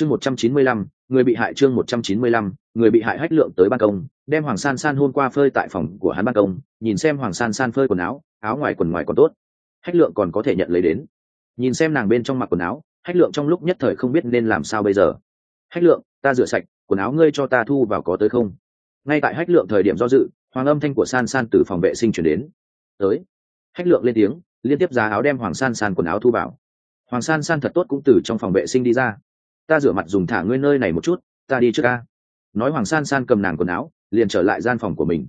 chương một trăm chín mươi lăm, người bị hại chương một trăm chín mươi lăm, người bị hại hách lượng tới ban công, đem hoàng san san hôn qua phơi tại phòng của hắn ban công, nhìn xem hoàng san san phơi quần áo áo ngoài quần ngoài còn tốt. Hách lượng còn có thể nhận lấy đến. Nhìn xem nàng bên trong mặc quần áo, hách lượng trong lúc nhất thời không biết nên làm sao bây giờ. Hách lượng, ta rửa sạch, quần áo ngươi cho ta thu vào có tới không? Ngay tại hách lượng thời điểm do dự, hoàng âm thanh của san san từ phòng vệ sinh chuyển đến. Tới. Hách lượng lên tiếng, liên tiếp giá áo đem hoàng san san quần áo thu vào. Hoàng san san thật tốt cũng từ trong phòng vệ sinh đi ra ta rửa mặt dùng thả ngươi nơi này một chút, ta đi trước ca. Nói hoàng san san cầm nàng quần áo, liền trở lại gian phòng của mình.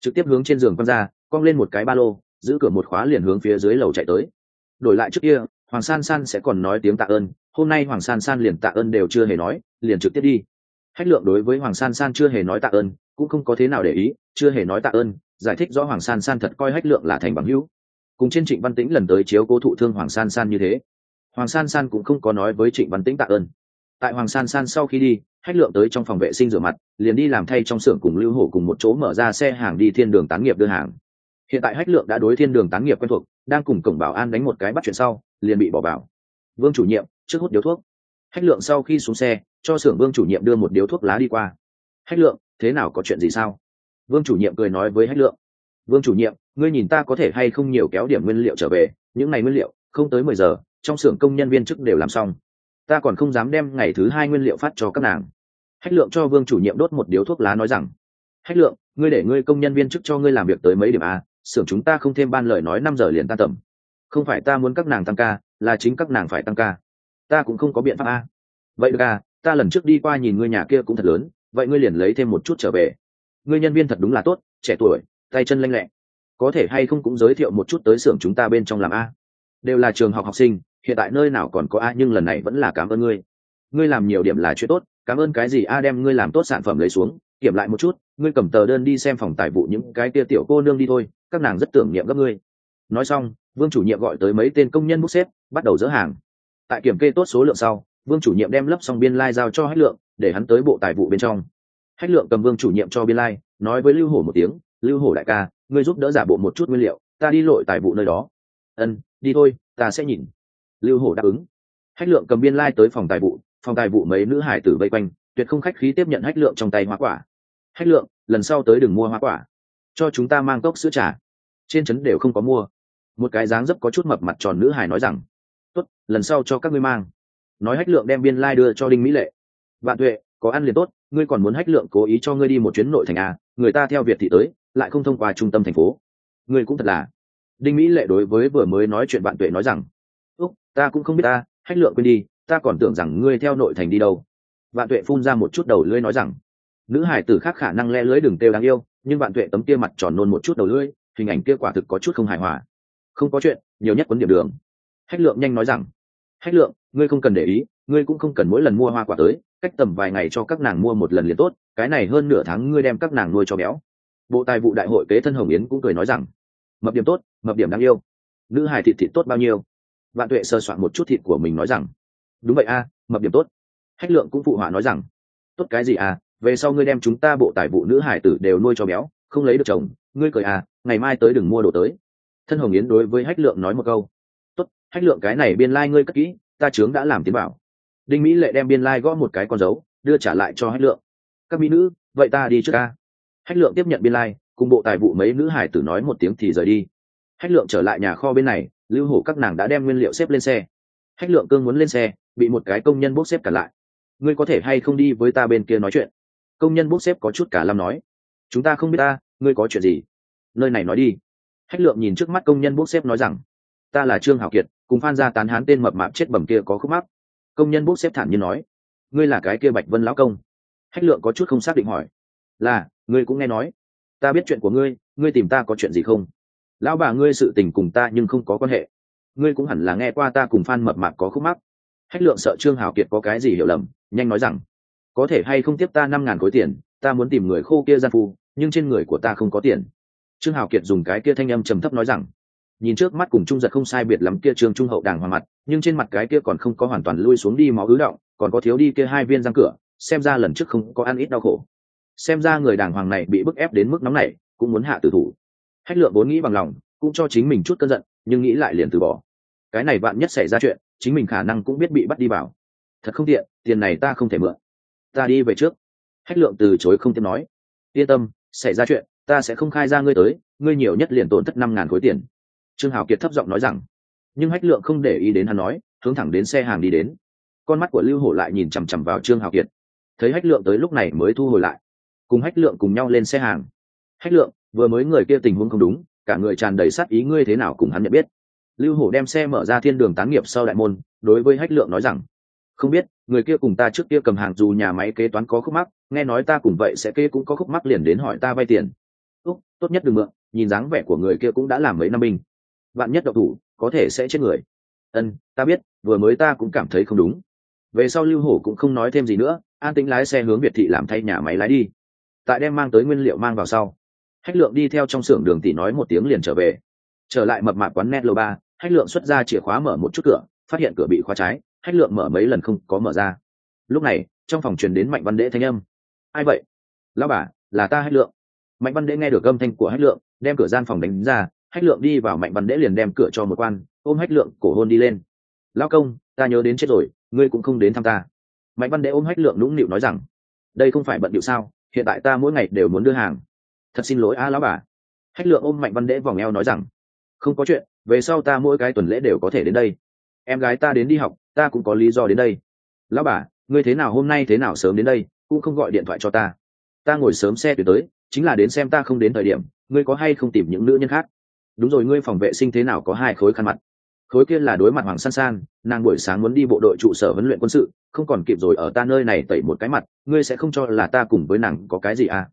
Trực tiếp hướng trên giường quăng ra, cong lên một cái ba lô, giữ cửa một khóa liền hướng phía dưới lầu chạy tới. Đổi lại trước kia, hoàng san san sẽ còn nói tiếng tạ ơn, hôm nay hoàng san san liền tạ ơn đều chưa hề nói, liền trực tiếp đi. Hách lượng đối với hoàng san san chưa hề nói tạ ơn, cũng không có thế nào để ý, chưa hề nói tạ ơn, giải thích rõ hoàng san san thật coi hách lượng là thành bằng hữu. Cùng trên trịnh văn tĩnh lần tới chiếu cố thụ thương hoàng san san như thế. Hoàng san san cũng không có nói với trịnh văn tĩnh tạ ơn tại hoàng san san sau khi đi hách lượng tới trong phòng vệ sinh rửa mặt, liền đi làm thay trong xưởng cùng lưu hổ cùng một chỗ mở ra xe hàng đi thiên đường tán nghiệp đưa hàng. Hiện tại hách lượng đã đối thiên đường tán nghiệp quen thuộc, đang cùng cổng bảo an đánh một cái bắt chuyện sau, liền bị bỏ vào. Vương chủ nhiệm, trước hút điếu thuốc. Hách lượng sau khi xuống xe, cho xưởng vương chủ nhiệm đưa một điếu thuốc lá đi qua. Hách lượng, thế nào có chuyện gì sao? Vương chủ nhiệm cười nói với hách lượng. Vương chủ nhiệm, ngươi nhìn ta có thể hay không nhiều kéo điểm nguyên liệu trở về, những ngày nguyên liệu, không tới mười giờ, trong xưởng công nhân viên chức đều làm xong ta còn không dám đem ngày thứ hai nguyên liệu phát cho các nàng. Hách lượng cho vương chủ nhiệm đốt một điếu thuốc lá nói rằng, hách lượng, ngươi để ngươi công nhân viên chức cho ngươi làm việc tới mấy điểm a, xưởng chúng ta không thêm ban lời nói năm giờ liền tan tầm. Không phải ta muốn các nàng tăng ca, là chính các nàng phải tăng ca. Ta cũng không có biện pháp a. Vậy được à ta lần trước đi qua nhìn ngươi nhà kia cũng thật lớn, vậy ngươi liền lấy thêm một chút trở về. Ngươi nhân viên thật đúng là tốt, trẻ tuổi, tay chân lanh lẹ. Có thể hay không cũng giới thiệu một chút tới xưởng chúng ta bên trong làm a. Đều là trường học học sinh hiện tại nơi nào còn có a nhưng lần này vẫn là cảm ơn ngươi. Ngươi làm nhiều điểm là chuyện tốt cảm ơn cái gì a đem ngươi làm tốt sản phẩm lấy xuống kiểm lại một chút ngươi cầm tờ đơn đi xem phòng tài vụ những cái kia tiểu cô nương đi thôi các nàng rất tưởng niệm gấp ngươi. Nói xong vương chủ nhiệm gọi tới mấy tên công nhân bút xếp bắt đầu dỡ hàng. Tại kiểm kê tốt số lượng sau vương chủ nhiệm đem lấp xong biên lai、like、giao cho hách lượng để hắn tới bộ tài vụ bên trong. Hách lượng cầm vương chủ nhiệm cho biên lai、like, nói với lưu hổ một tiếng lưu hổ đại ca ngươi giúp đỡ giả bộ một chút nguyên liệu ta đi lội tài vụ nơi đó. Ân đi thôi ta sẽ nhìn lưu hổ đáp ứng. Hách lượng cầm biên lai、like、tới phòng tài vụ, phòng tài vụ mấy nữ hải tử vây quanh, tuyệt không khách khí tiếp nhận hách lượng trong tay hoa quả. Hách lượng, lần sau tới đừng mua hoa quả. Cho chúng ta mang cốc sữa trà. Trên trấn đều không có mua. Một cái dáng dấp có chút mập mặt tròn nữ hải nói rằng, tốt, lần sau cho các ngươi mang. Nói hách lượng đem biên lai、like、đưa cho đinh mỹ lệ. Vạn tuệ, có ăn liền tốt, ngươi còn muốn hách lượng cố ý cho ngươi đi một chuyến nội thành à người ta theo việt thị tới, lại không thông qua trung tâm thành phố. Ngươi cũng thật là. Đinh mỹ lệ đối với vừa mới nói chuyện bạn tuệ nói rằng ta cũng không biết ta, hách lượng quên đi, ta còn tưởng rằng ngươi theo nội thành đi đâu. Vạn tuệ phun ra một chút đầu lưỡi nói rằng, nữ hải tử khác khả năng le lưới đừng têu đáng yêu, nhưng vạn tuệ tấm kia mặt tròn nôn một chút đầu lưỡi, hình ảnh kia quả thực có chút không hài hòa. Không có chuyện, nhiều nhất quấn điểm đường. Hách lượng nhanh nói rằng, hách lượng, ngươi không cần để ý, ngươi cũng không cần mỗi lần mua hoa quả tới, cách tầm vài ngày cho các nàng mua một lần liền tốt, cái này hơn nửa tháng ngươi đem các nàng nuôi cho béo. Bộ tài vụ đại hội kế thân hồng yến cũng cười nói rằng, mập điểm tốt, mập điểm đáng yêu. Nữ hải thịt thịt tốt bao nhiêu? Vạn tuệ sơ soạn một chút thịt của mình nói rằng đúng vậy a mập điểm tốt. Hách lượng cũng phụ họa nói rằng tốt cái gì à về sau ngươi đem chúng ta bộ tài vụ nữ hải tử đều nuôi cho béo không lấy được chồng ngươi cười à ngày mai tới đừng mua đồ tới. Thân hồng yến đối với hách lượng nói một câu tốt hách lượng cái này biên lai、like、ngươi cất kỹ ta chướng đã làm tiến bảo. Đinh mỹ lệ đem biên lai、like、gõ một cái con dấu đưa trả lại cho hách lượng. Các mỹ nữ vậy ta đi trước ca hách lượng tiếp nhận biên lai、like, cùng bộ tài vụ mấy nữ hải tử nói một tiếng thì rời đi. Hách lượng trở lại nhà kho bên này lưu hổ các nàng đã đem nguyên liệu xếp lên xe. Hách lượng cương muốn lên xe, bị một cái công nhân bốc xếp cả lại. Ngươi có thể hay không đi với ta bên kia nói chuyện? Công nhân bốc xếp có chút cả lâm nói. Chúng ta không biết ta, ngươi có chuyện gì? Nơi này nói đi. Hách lượng nhìn trước mắt công nhân bốc xếp nói rằng, ta là trương hảo kiệt, cùng phan gia tán hán tên mập mạp chết bầm kia có khúc mắc. Công nhân bốc xếp thản nhiên nói, ngươi là cái kia bạch vân lão công? Hách lượng có chút không xác định hỏi, là, ngươi cũng nghe nói. Ta biết chuyện của ngươi ngươi tìm ta có chuyện gì không? Lão bà ngươi sự tình cùng ta nhưng không có quan hệ. Ngươi cũng hẳn là nghe qua ta cùng phan mập mạp có khúc mắc. Hách lượng sợ trương hảo kiệt có cái gì hiểu lầm, nhanh nói rằng, có thể hay không tiếp ta năm ngàn khối tiền, ta muốn tìm người khô kia gian phu, nhưng trên người của ta không có tiền. Trương hảo kiệt dùng cái kia thanh âm trầm thấp nói rằng, nhìn trước mắt cùng trung giật không sai biệt lắm kia trương trung hậu đàng hoàng mặt, nhưng trên mặt cái kia còn không có hoàn toàn lui xuống đi máu ứ động, còn có thiếu đi kia hai viên răng cửa, xem ra lần trước không có ăn ít đau khổ. Xem ra người đàng hoàng này bị bức ép đến mức nóng này cũng muốn hạ tử thủ hách lượng vốn nghĩ bằng lòng, cũng cho chính mình chút cơn giận, nhưng nghĩ lại liền từ bỏ. Cái này bạn nhất xảy ra chuyện, chính mình khả năng cũng biết bị bắt đi vào. Thật không tiện, tiền này ta không thể mượn. Ta đi về trước. Hách lượng từ chối không tiếp nói. Yên tâm, xảy ra chuyện, ta sẽ không khai ra ngươi tới, ngươi nhiều nhất liền tổn thất năm ngàn khối tiền. Trương hào kiệt thấp giọng nói rằng. Nhưng hách lượng không để ý đến hắn nói, hướng thẳng đến xe hàng đi đến. Con mắt của lưu hổ lại nhìn chằm chằm vào trương hào kiệt. Thấy hách lượng tới lúc này mới thu hồi lại. Cùng hách lượng cùng nhau lên xe hàng hách lượng, vừa mới người kia tình huống không đúng, cả người tràn đầy sát ý, ngươi thế nào cùng hắn nhận biết? Lưu hổ đem xe mở ra thiên đường tán nghiệp sau đại môn, đối với hách lượng nói rằng, không biết, người kia cùng ta trước kia cầm hàng dù nhà máy kế toán có khúc mắc, nghe nói ta cùng vậy sẽ kê cũng có khúc mắc liền đến hỏi ta vay tiền. Tốt tốt nhất đừng mượn, nhìn dáng vẻ của người kia cũng đã làm mấy năm binh. Bạn nhất độc thủ, có thể sẽ chết người. Ân, ta biết, vừa mới ta cũng cảm thấy không đúng. Về sau lưu hổ cũng không nói thêm gì nữa, an tính lái xe hướng việt thị làm thay nhà máy lái đi. Tại đem mang tới nguyên liệu mang vào sau hách lượng đi theo trong xưởng đường tỷ nói một tiếng liền trở về. Trở lại mập mạp quán net lô ba, hách lượng xuất ra chìa khóa mở một chút cửa, phát hiện cửa bị khóa trái, hách lượng mở mấy lần không có mở ra. Lúc này, trong phòng truyền đến mạnh văn đễ thanh âm. Ai vậy? Lao bà, là ta hách lượng. Mạnh văn đễ nghe được âm thanh của hách lượng, đem cửa gian phòng đánh ra, hách lượng đi vào mạnh văn đễ liền đem cửa cho một quan, ôm hách lượng cổ hôn đi lên. Lao công, ta nhớ đến chết rồi, ngươi cũng không đến thăm ta. Mạnh văn đễ ôm hách lượng nũng nịu nói rằng, đây không phải bận điệu sao, hiện tại ta mỗi ngày đều muốn đưa hàng thật xin lỗi a lão bà. Hách lượng ôm mạnh văn đễ vòng eo nói rằng, không có chuyện, về sau ta mỗi cái tuần lễ đều có thể đến đây. Em gái ta đến đi học, ta cũng có lý do đến đây. Lão bà, ngươi thế nào hôm nay thế nào sớm đến đây, cũng không gọi điện thoại cho ta. Ta ngồi sớm xe tuyệt tới, chính là đến xem ta không đến thời điểm, ngươi có hay không tìm những nữ nhân khác? Đúng rồi, ngươi phòng vệ sinh thế nào có hai khối khăn mặt? Khối kia là đối mặt hoàng san san, nàng buổi sáng muốn đi bộ đội trụ sở huấn luyện quân sự, không còn kịp rồi ở ta nơi này tẩy một cái mặt, ngươi sẽ không cho là ta cùng với nàng có cái gì à?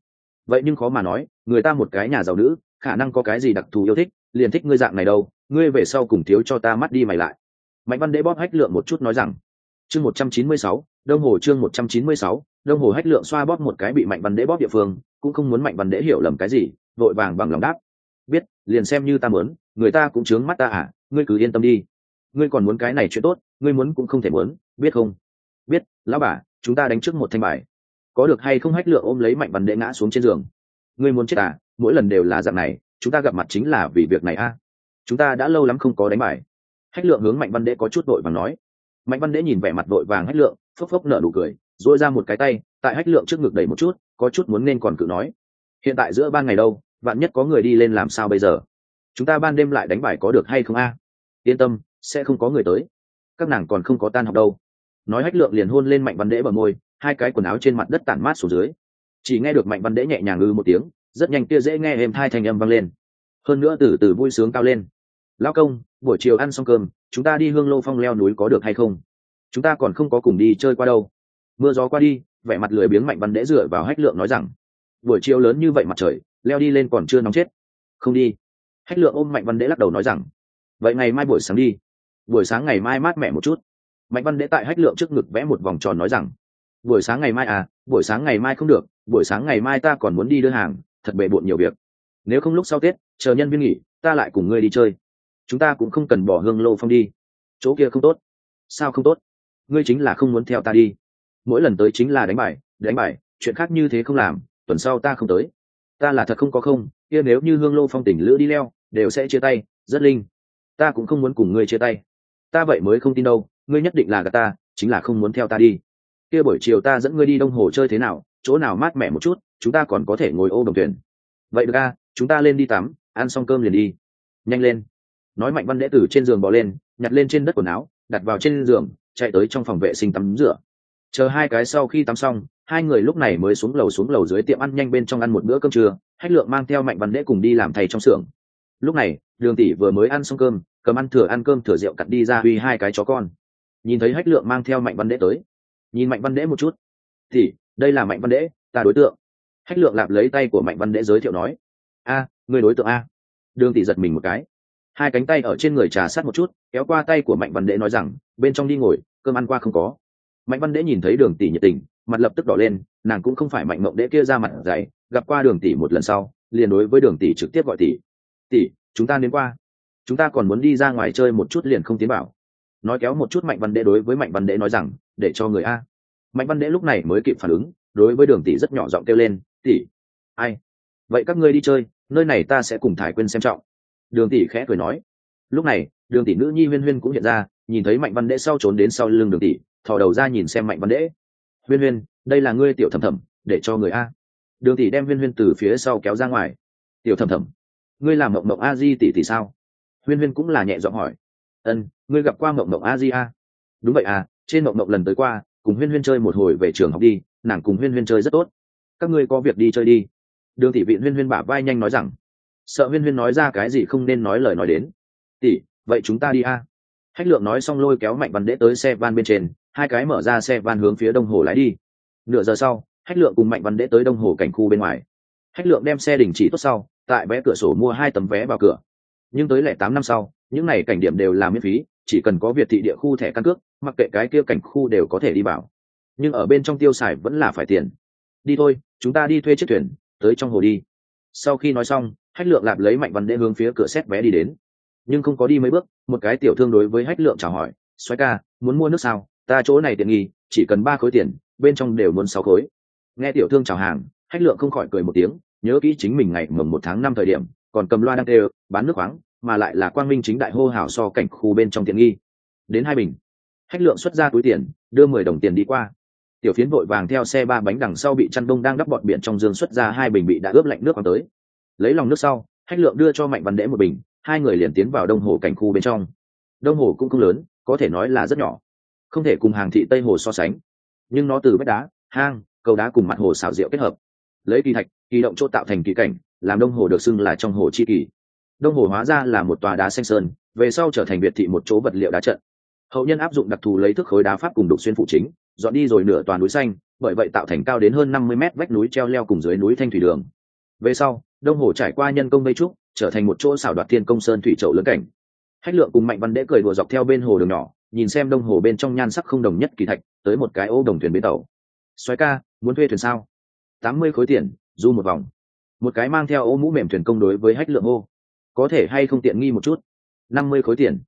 Vậy nhưng khó mà nói, người ta một cái nhà giàu nữ, khả năng có cái gì đặc thù yêu thích, liền thích ngươi dạng này đâu, ngươi về sau cùng thiếu cho ta mắt đi mày lại. Mạnh văn đế bóp hách lượng một chút nói rằng, chương một trăm chín mươi sáu, đông hồ chương một trăm chín mươi sáu, đông hồ hách lượng xoa bóp một cái bị mạnh văn đế bóp địa phương, cũng không muốn mạnh văn đế hiểu lầm cái gì, vội vàng bằng lòng đáp. Biết, liền xem như ta muốn, người ta cũng chướng mắt ta à ngươi cứ yên tâm đi. Ngươi còn muốn cái này chuyện tốt, ngươi muốn cũng không thể muốn, biết không? Biết, lão bà, chúng ta đánh trước một thanh bài có được hay không hách lượng ôm lấy mạnh văn đệ ngã xuống trên giường. Ngươi muốn chết à? Mỗi lần đều là dạng này, chúng ta gặp mặt chính là vì việc này a à? chúng ta đã lâu lắm không có đánh bài. Hách lượng hướng mạnh văn đệ có chút đội và nói. Mạnh văn đệ nhìn vẻ mặt đội vàng hách lượng phốc phốc nở nụ cười dội ra một cái tay, tại hách lượng trước ngực đầy một chút, có chút muốn nên còn cự nói. Hiện tại giữa ban ngày đâu, vạn nhất có người đi lên làm sao bây giờ? Chúng ta ban đêm lại đánh bài có được hay không a? Yên tâm, sẽ không có người tới. Các nàng còn không có tan học đâu. Nói hách lượng liền hôn lên mạnh văn đễ bờ môi hai cái quần áo trên mặt đất tản mát xuống dưới. Chỉ nghe được mạnh văn đễ nhẹ nhàng ư một tiếng, rất nhanh kia dễ nghe êm hai thanh âm vang lên. Hơn nữa từ từ vui sướng cao lên. Lão công, buổi chiều ăn xong cơm, chúng ta đi hương lô phong leo núi có được hay không? Chúng ta còn không có cùng đi chơi qua đâu. Mưa gió qua đi, vẻ mặt lười biếng mạnh văn đễ dựa vào hách lượng nói rằng. Buổi chiều lớn như vậy mặt trời, leo đi lên còn chưa nóng chết. Không đi. Hách lượng ôm mạnh văn đễ lắc đầu nói rằng. Vậy ngày mai buổi sáng đi. Buổi sáng ngày mai mát mẻ một chút. Mạnh văn đễ tại hách lượng trước ngực vẽ một vòng tròn nói rằng buổi sáng ngày mai à buổi sáng ngày mai không được, buổi sáng ngày mai ta còn muốn đi đưa hàng, thật bệ bộn nhiều việc. Nếu không lúc sau tết, chờ nhân viên nghỉ, ta lại cùng ngươi đi chơi. Chúng ta cũng không cần bỏ hương lô phong đi. Chỗ kia không tốt. Sao không tốt? Ngươi chính là không muốn theo ta đi. Mỗi lần tới chính là đánh bài đánh bài, chuyện khác như thế không làm, tuần sau ta không tới. Ta là thật không có không, kia nếu như hương lô phong tỉnh lữ đi leo, đều sẽ chia tay, rất linh. Ta cũng không muốn cùng ngươi chia tay. Ta vậy mới không tin đâu, ngươi nhất định là gà ta, chính là không muốn theo ta đi kia buổi chiều ta dẫn ngươi đi đông hồ chơi thế nào, chỗ nào mát mẻ một chút, chúng ta còn có thể ngồi ô đồng thuyền vậy được a, chúng ta lên đi tắm, ăn xong cơm liền đi. Nhanh lên. Nói mạnh văn đệ tử trên giường bỏ lên, nhặt lên trên đất quần áo, đặt vào trên giường, chạy tới trong phòng vệ sinh tắm rửa. Chờ hai cái sau khi tắm xong, hai người lúc này mới xuống lầu xuống lầu dưới tiệm ăn nhanh bên trong ăn một bữa cơm trưa, hách lượng mang theo mạnh văn đệ cùng đi làm thầy trong xưởng. Lúc này, đường tỷ vừa mới ăn xong cơm, cầm ăn thừa ăn cơm thừa rượu cặt đi ra uy hai cái chó con. Nhìn thấy hách lượng mang theo mạnh văn đệ tới nhìn mạnh văn đễ một chút. Thì, đây là mạnh văn đễ, ta đối tượng. Hách lượng lạp lấy tay của mạnh văn đễ giới thiệu nói, a, người đối tượng a. Đường tỷ giật mình một cái. Hai cánh tay ở trên người trà sát một chút, kéo qua tay của mạnh văn đễ nói rằng, bên trong đi ngồi, cơm ăn qua không có. Mạnh văn đễ nhìn thấy đường tỷ nhiệt tình, mặt lập tức đỏ lên, nàng cũng không phải mạnh mộng đễ kia ra mặt dày, gặp qua đường tỷ một lần sau, liền đối với đường tỷ trực tiếp gọi tỷ tỷ, chúng ta đến qua. Chúng ta còn muốn đi ra ngoài chơi một chút liền không tiến bảo nói kéo một chút mạnh văn đệ đối với mạnh văn đệ nói rằng, để cho người a. Mạnh văn đệ lúc này mới kịp phản ứng, đối với đường tỷ rất nhỏ giọng kêu lên, tỷ, ai? Vậy các ngươi đi chơi, nơi này ta sẽ cùng thải quên xem trọng. Đường tỷ khẽ cười nói. Lúc này, đường tỷ nữ nhi huyên huyên cũng hiện ra, nhìn thấy mạnh văn đệ sau trốn đến sau lưng đường tỷ, thò đầu ra nhìn xem mạnh văn đệ huyên huyên, đây là ngươi tiểu thầm thầm để cho người a. Đường tỷ đem huyên huyên từ phía sau kéo ra ngoài. Tiểu thầm thầm ngươi làm mộng mộng a di tỷ tỷ sao? Huyên huyên cũng là nhẹ giọng hỏi ân, ngươi gặp qua mộng mộng a di a đúng vậy à trên mộng mộng lần tới qua, cùng huyên huyên chơi một hồi về trường học đi, nàng cùng huyên huyên chơi rất tốt. Các ngươi có việc đi chơi đi. Đường thị vịn huyên huyên bả vai nhanh nói rằng. Sợ huyên huyên nói ra cái gì không nên nói lời nói đến. Tỷ, vậy chúng ta đi a. Hách lượng nói xong lôi kéo mạnh văn đễ tới xe van bên trên, hai cái mở ra xe van hướng phía đông hồ lái đi. Nửa giờ sau, hách lượng cùng mạnh văn đễ tới đông hồ cảnh khu bên ngoài. Hách lượng đem xe đình chỉ tốt sau, tại vé cửa sổ mua hai tấm vé vào cửa nhưng tới lẻ tám năm sau, những n à y cảnh điểm đều là miễn phí, chỉ cần có việt thị địa khu thẻ căn cước, mặc kệ cái kia cảnh khu đều có thể đi vào. Nhưng ở bên trong tiêu xài vẫn là phải tiền. Đi thôi, chúng ta đi thuê chiếc thuyền, tới trong hồ đi. Sau khi nói xong, hách lượng lạp lấy mạnh văn đệ hướng phía cửa xét vé đi đến. Nhưng không có đi mấy bước, một cái tiểu thương đối với hách lượng chào hỏi xoáy ca, muốn mua nước sao? Ta chỗ này tiện nghi, chỉ cần ba khối tiền, bên trong đều muốn sáu khối. Nghe tiểu thương chào hàng, hách lượng không khỏi cười một tiếng, nhớ kỹ chính mình ngày mồng một tháng năm thời điểm, còn cầm loa đang tê bán nước khoáng, mà lại là quang minh chính đại hô hào so cảnh khu bên trong tiện nghi. Đến hai bình. Hách lượng xuất ra túi tiền, đưa mười đồng tiền đi qua. Tiểu phiến vội vàng theo xe ba bánh đằng sau bị chăn đông đang đắp bọn biển trong dương xuất ra hai bình bị đã ướp lạnh nước khoáng tới. Lấy lòng nước sau hách lượng đưa cho mạnh văn đễ một bình, hai người liền tiến vào đông hồ cảnh khu bên trong. Đông hồ cũng không lớn, có thể nói là rất nhỏ. Không thể cùng hàng thị tây hồ so sánh. Nhưng nó từ vách đá, hang, cầu đá cùng mặt hồ xào rượu kết hợp. Lấy kỳ thạch, kỳ động chỗ tạo thành kỳ cảnh, làm đông hồ được xưng là trong hồ chi kỳ đông hồ hóa ra là một tòa đá xanh sơn, về sau trở thành biệt thị một chỗ vật liệu đá trận. Hậu nhân áp dụng đặc thù lấy thức khối đá pháp cùng đục xuyên phụ chính, dọn đi rồi nửa toàn núi xanh, bởi vậy tạo thành cao đến hơn năm mươi mét vách núi treo leo cùng dưới núi thanh thủy đường. Về sau, đông hồ trải qua nhân công mây trúc, trở thành một chỗ xảo đoạt thiên công sơn thủy trậu lớn cảnh. Hách lượng cùng mạnh văn đễ cười đùa dọc theo bên hồ đường nhỏ, nhìn xem đông hồ bên trong nhan sắc không đồng nhất kỳ thạch, tới một cái ô đồng thuyền bến tàu. Xoáy ca, muốn thuê thuyền sao? Tám mươi khối tiền, du một vòng. Một cái mang theo ô mũ mềm thuyền công đối với hách lượng ô có thể hay không tiện nghi một chút? Năm mươi khối tiền.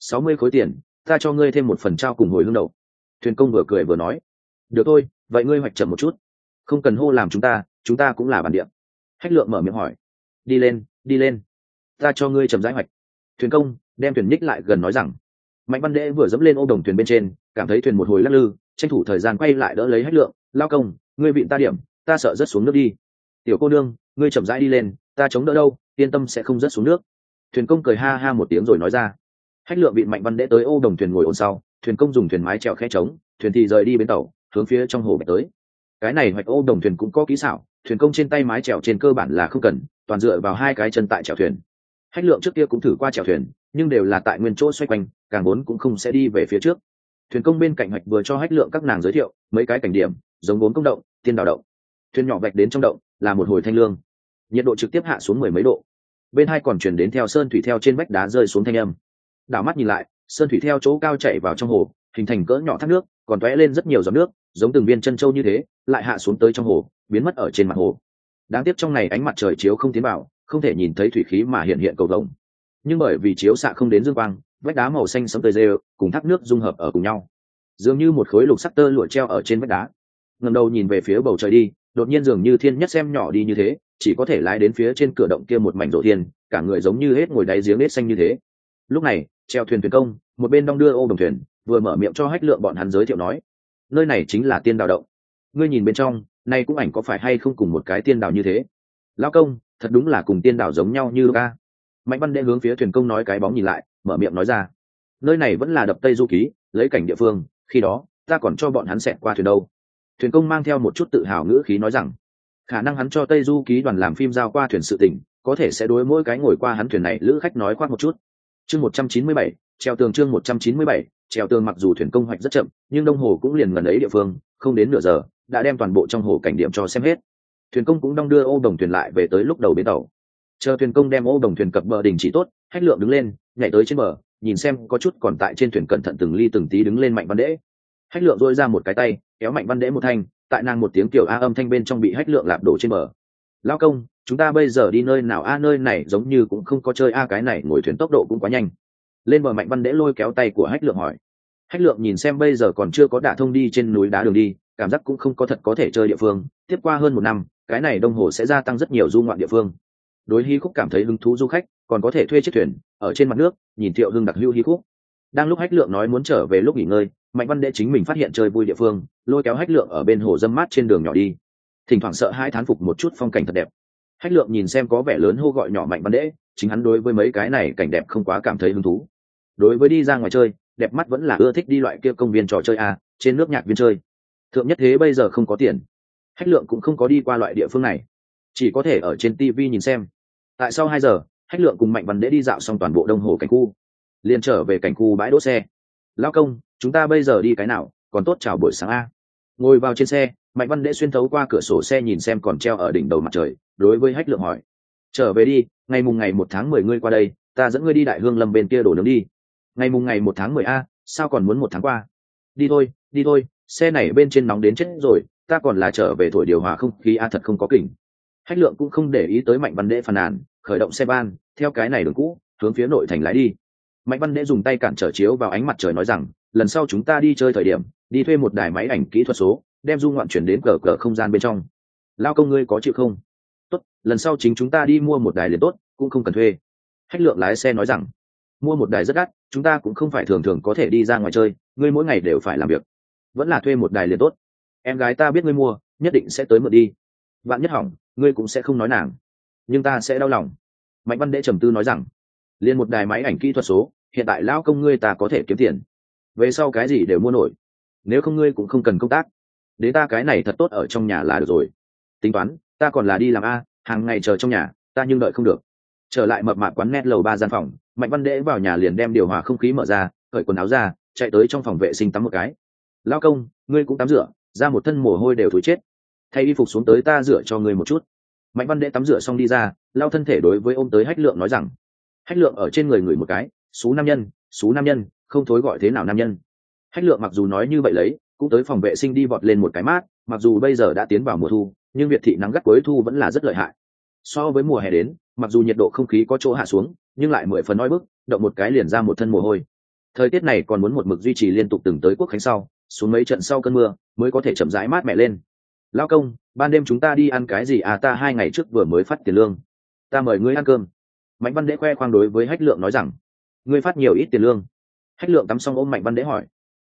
Sáu mươi khối tiền, ta cho ngươi thêm một phần trao cùng hồi hương đầu thuyền công vừa cười vừa nói. Được thôi, vậy ngươi hoạch chậm một chút. Không cần hô làm chúng ta chúng ta cũng là bản địa. Hách lượng mở miệng hỏi. Đi lên đi lên. Ta cho ngươi chậm rãi hoạch. Thuyền công, đem thuyền nhích lại gần nói rằng. Mạnh văn đễ vừa dẫm lên ô đồng thuyền bên trên, cảm thấy thuyền một hồi lắc lư, tranh thủ thời gian quay lại đỡ lấy hách lượng. Lao công, ngươi vịn ta điểm, ta sợ rất xuống nước đi. Tiểu cô nương, ngươi chậm rãi đi lên, ta chống đỡ đâu? Yên tâm sẽ không rớt xuống nước. Thuyền công cười ha ha một tiếng rồi nói ra. Hách lượng bị mạnh văn đễ tới ô đồng thuyền ngồi ồn sau, thuyền công dùng thuyền mái trèo khe trống, thuyền thì rời đi bến tàu, hướng phía trong hồ bạch tới. Cái này hoạch ô đồng thuyền cũng có kỹ xảo, thuyền công trên tay mái trèo trên cơ bản là không cần, toàn dựa vào hai cái chân tại chèo thuyền. Hách lượng trước kia cũng thử qua chèo thuyền, nhưng đều là tại nguyên chỗ xoay quanh, càng vốn cũng không sẽ đi về phía trước. Thuyền công bên cạnh hoạch vừa cho hách lượng các nàng giới thiệu, mấy cái cảnh điểm, giống vốn công động, tiên đào động. Thuyền nhỏ vạch đến trong động, là một hồi thanh lương nhiệt độ trực tiếp hạ xuống mười mấy độ. Bên hai còn chuyển đến theo sơn thủy theo trên vách đá rơi xuống thanh âm. Đảo mắt nhìn lại, sơn thủy theo chỗ cao chạy vào trong hồ, hình thành cỡ nhỏ thác nước, còn tóe lên rất nhiều giọt nước, giống từng viên chân trâu như thế, lại hạ xuống tới trong hồ, biến mất ở trên mặt hồ. Đáng tiếc trong này ánh mặt trời chiếu không tiến vào, không thể nhìn thấy thủy khí mà hiện hiện cầu vồng. Nhưng bởi vì chiếu xạ không đến dương quang, vách đá màu xanh sẫm tơi rêu, cùng thác nước dung hợp ở cùng nhau. Dường như một khối lục sắc tơ lụa treo ở trên vách đá. Ngầm đầu nhìn về phía bầu trời đi đột nhiên dường như thiên nhất xem nhỏ đi như thế, chỉ có thể lái đến phía trên cửa động kia một mảnh rổ thiên, cả người giống như hết ngồi đáy giếng hết xanh như thế. Lúc này, treo thuyền thuyền công, một bên đong đưa ô đồng thuyền, vừa mở miệng cho hách lượng bọn hắn giới thiệu nói, nơi này chính là tiên đào động. Ngươi nhìn bên trong, nay cũng ảnh có phải hay không cùng một cái tiên đào như thế? Lao công, thật đúng là cùng tiên đào giống nhau như ca mạnh văn đệ hướng phía thuyền công nói cái bóng nhìn lại, mở miệng nói ra, nơi này vẫn là đập tây du ký, lấy cảnh địa phương, khi đó, ta còn cho bọn hắn xẹt qua thuyền đâu thuyền công mang theo một chút tự hào ngữ khí nói rằng, khả năng hắn cho tây du ký đoàn làm phim giao qua thuyền sự tỉnh có thể sẽ đối mỗi cái ngồi qua hắn thuyền này lữ khách nói khoác một chút. Chương một trăm chín mươi bảy, treo tường chương một trăm chín mươi bảy, treo tường mặc dù thuyền công hoạch rất chậm, nhưng đông hồ cũng liền gần ấy địa phương, không đến nửa giờ, đã đem toàn bộ trong hồ cảnh điểm cho xem hết. Thuyền công cũng đong đưa ô đồng thuyền lại về tới lúc đầu bến tàu. Chờ thuyền công đem ô đồng thuyền cập bờ đình chỉ tốt, hách lượng đứng lên, nhảy tới trên bờ, nhìn xem có chút còn tại trên thuyền cẩn thận từng ly từng tí đứng lên mạnh văn đễ. Hách lượng dôi ra một cái tay kéo mạnh văn đễ một thanh, tại nàng một tiếng kiểu a âm thanh bên trong bị hách lượng lạp đổ trên bờ. Lao công, chúng ta bây giờ đi nơi nào? A, nơi này giống như cũng không có chơi a, cái này ngồi thuyền tốc độ cũng quá nhanh. Lên bờ mạnh văn đễ lôi kéo tay của hách lượng hỏi. Hách lượng nhìn xem bây giờ còn chưa có đả thông đi trên núi đá đường đi, cảm giác cũng không có thật có thể chơi địa phương, tiếp qua hơn một năm, cái này đông hồ sẽ gia tăng rất nhiều du ngoạn địa phương. Đối hy khúc cảm thấy hứng thú du khách, còn có thể thuê chiếc thuyền, ở trên mặt nước, nhìn thiệu hưng đặc hưu hy khúc. Đang lúc hách lượng nói muốn trở về lúc nghỉ ngơi mạnh văn đệ chính mình phát hiện chơi vui địa phương, lôi kéo hách lượng ở bên hồ dâm mát trên đường nhỏ đi. Thỉnh thoảng sợ hai thán phục một chút phong cảnh thật đẹp. Hách lượng nhìn xem có vẻ lớn hô gọi nhỏ mạnh văn đệ, chính hắn đối với mấy cái này cảnh đẹp không quá cảm thấy hứng thú. Đối với đi ra ngoài chơi, đẹp mắt vẫn là ưa thích đi loại kia công viên trò chơi a, trên nước nhạc viên chơi. Thượng nhất thế bây giờ không có tiền. Hách lượng cũng không có đi qua loại địa phương này. Chỉ có thể ở trên tv nhìn xem. Tại sau hai giờ, hách lượng cùng mạnh văn đễ đi dạo xong toàn bộ đông hồ cảnh khu. Liền trở về cảnh khu bãi đỗ xe. Lao công chúng ta bây giờ đi cái nào, còn tốt chào buổi sáng a. Ngồi vào trên xe, mạnh văn đễ xuyên thấu qua cửa sổ xe nhìn xem còn treo ở đỉnh đầu mặt trời, đối với hách lượng hỏi. Trở về đi, ngày mùng ngày một tháng mười ngươi qua đây, ta dẫn ngươi đi đại hương lâm bên kia đổ nướng đi. Ngày mùng ngày một tháng mười a, sao còn muốn một tháng qua? Đi thôi đi thôi, xe này bên trên nóng đến chết rồi, ta còn là trở về thổi điều hòa không khí a thật không có kỉnh. Hách lượng cũng không để ý tới mạnh văn đễ phàn nàn, khởi động xe ban theo cái này đường cũ, hướng phía nội thành lái đi. Mạnh văn đễ dùng tay cản trở chiếu vào ánh mặt trời nói rằng lần sau chúng ta đi chơi thời điểm, đi thuê một đài máy ảnh kỹ thuật số, đem dung ngoạn chuyển đến cờ cờ không gian bên trong. Lao công ngươi có chịu không? Tốt, lần sau chính chúng ta đi mua một đài liền tốt, cũng không cần thuê. Hách lượng lái xe nói rằng, mua một đài rất đắt, chúng ta cũng không phải thường thường có thể đi ra ngoài chơi, ngươi mỗi ngày đều phải làm việc. Vẫn là thuê một đài liền tốt. Em gái ta biết ngươi mua, nhất định sẽ tới mượn đi. Bạn nhất hỏng, ngươi cũng sẽ không nói nàng. Nhưng ta sẽ đau lòng. Mạnh văn đệ trầm tư nói rằng, liền một đài máy ảnh kỹ thuật số, hiện tại lão công ngươi ta có thể kiếm tiền về sau cái gì đều mua nổi. Nếu không ngươi cũng không cần công tác. Đến ta cái này thật tốt ở trong nhà là được rồi. Tính toán, ta còn là đi làm a, hàng ngày chờ trong nhà, ta nhưng đợi không được. Trở lại mập mạp quán nét lầu ba gian phòng, mạnh văn đễ vào nhà liền đem điều hòa không khí mở ra, cởi quần áo ra, chạy tới trong phòng vệ sinh tắm một cái. Lao công, ngươi cũng tắm rửa, ra một thân mồ hôi đều thối chết. Thay y phục xuống tới ta rửa cho ngươi một chút. Mạnh văn đệ tắm rửa xong đi ra, lao thân thể đối với ôm tới hách lượng nói rằng, hách lượng ở trên người người một cái, xú nam nhân, xú nam nhân không thối gọi thế nào nam nhân. Hách lượng mặc dù nói như vậy lấy, cũng tới phòng vệ sinh đi vọt lên một cái mát, mặc dù bây giờ đã tiến vào mùa thu, nhưng việt thị nắng gắt cuối thu vẫn là rất lợi hại. So với mùa hè đến, mặc dù nhiệt độ không khí có chỗ hạ xuống, nhưng lại mười phần nói bức, động một cái liền ra một thân mồ hôi. Thời tiết này còn muốn một mực duy trì liên tục từng tới quốc khánh sau, xuống mấy trận sau cơn mưa, mới có thể chậm rãi mát mẻ lên. Lao công, ban đêm chúng ta đi ăn cái gì? À ta hai ngày trước vừa mới phát tiền lương. Ta mời ngươi ăn cơm. Mạnh văn đễ khoe khoang đối với hách lượng nói rằng, ngươi phát nhiều ít tiền lương hách lượng tắm xong ôm mạnh văn đế hỏi.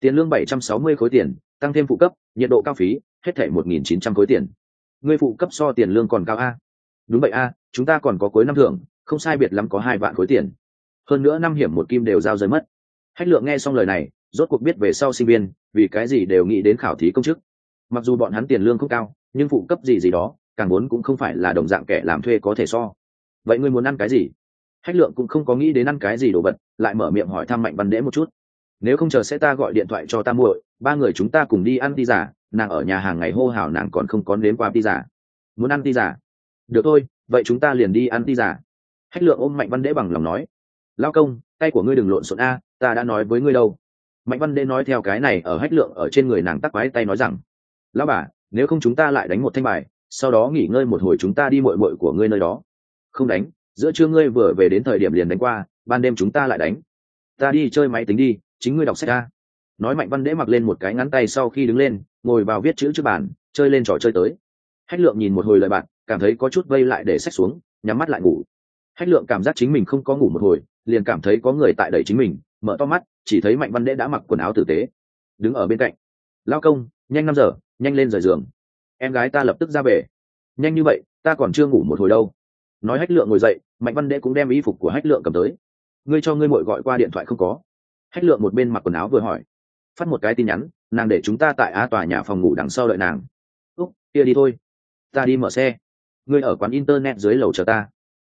Tiền lương bảy trăm sáu mươi khối tiền, tăng thêm phụ cấp, nhiệt độ cao phí, hết thể một nghìn chín trăm khối tiền. Ngươi phụ cấp so tiền lương còn cao a? Đúng vậy a, chúng ta còn có cuối năm thưởng, không sai biệt lắm có hai vạn khối tiền. Hơn nữa năm hiểm một kim đều giao rơi mất. Hách lượng nghe xong lời này, rốt cuộc biết về sau sinh viên, vì cái gì đều nghĩ đến khảo thí công chức. Mặc dù bọn hắn tiền lương không cao, nhưng phụ cấp gì gì đó, càng muốn cũng không phải là đồng dạng kẻ làm thuê có thể so. Vậy ngươi muốn ăn cái gì? Hách lượng cũng không có nghĩ đến ăn cái gì đồ vật, lại mở miệng hỏi thăm mạnh văn đễ một chút. Nếu không chờ sẽ ta gọi điện thoại cho ta muội, ba người chúng ta cùng đi ăn ti giả nàng ở nhà hàng ngày hô hào nàng còn không có đến qua ti giả muốn ăn ti giả được thôi, vậy chúng ta liền đi ăn ti giả hách lượng ôm mạnh văn đễ bằng lòng nói. Lao công, tay của ngươi đừng lộn xộn a, ta đã nói với ngươi đâu. Mạnh văn đễ nói theo cái này ở hách lượng ở trên người nàng tắc quái tay nói rằng. Lão bà, nếu không chúng ta lại đánh một thanh bài, sau đó nghỉ ngơi một hồi chúng ta đi mội mội của ngươi nơi đó. Không đánh giữa trưa ngươi vừa về đến thời điểm liền đánh qua, ban đêm chúng ta lại đánh. Ta đi chơi máy tính đi, chính ngươi đọc sách ta. Nói mạnh văn đễ mặc lên một cái ngắn tay sau khi đứng lên, ngồi vào viết chữ trước bàn, chơi lên trò chơi tới. Hách lượng nhìn một hồi lời bạn, cảm thấy có chút vây lại để sách xuống, nhắm mắt lại ngủ. Hách lượng cảm giác chính mình không có ngủ một hồi, liền cảm thấy có người tại đẩy chính mình, mở to mắt, chỉ thấy mạnh văn đễ đã mặc quần áo tử tế. Đứng ở bên cạnh. Lao công, nhanh năm giờ, nhanh lên rời giường. Em gái ta lập tức ra về nhanh như vậy, ta còn chưa ngủ một hồi đâu nói hách lượng ngồi dậy, mạnh văn đệ cũng đem y phục của hách lượng cầm tới. Ngươi cho ngươi mội gọi qua điện thoại không có? Hách lượng một bên mặc quần áo vừa hỏi. Phát một cái tin nhắn, nàng để chúng ta tại a tòa nhà phòng ngủ đằng sau đợi nàng. Úc, kia đi thôi. Ta đi mở xe. Ngươi ở quán internet dưới lầu chờ ta.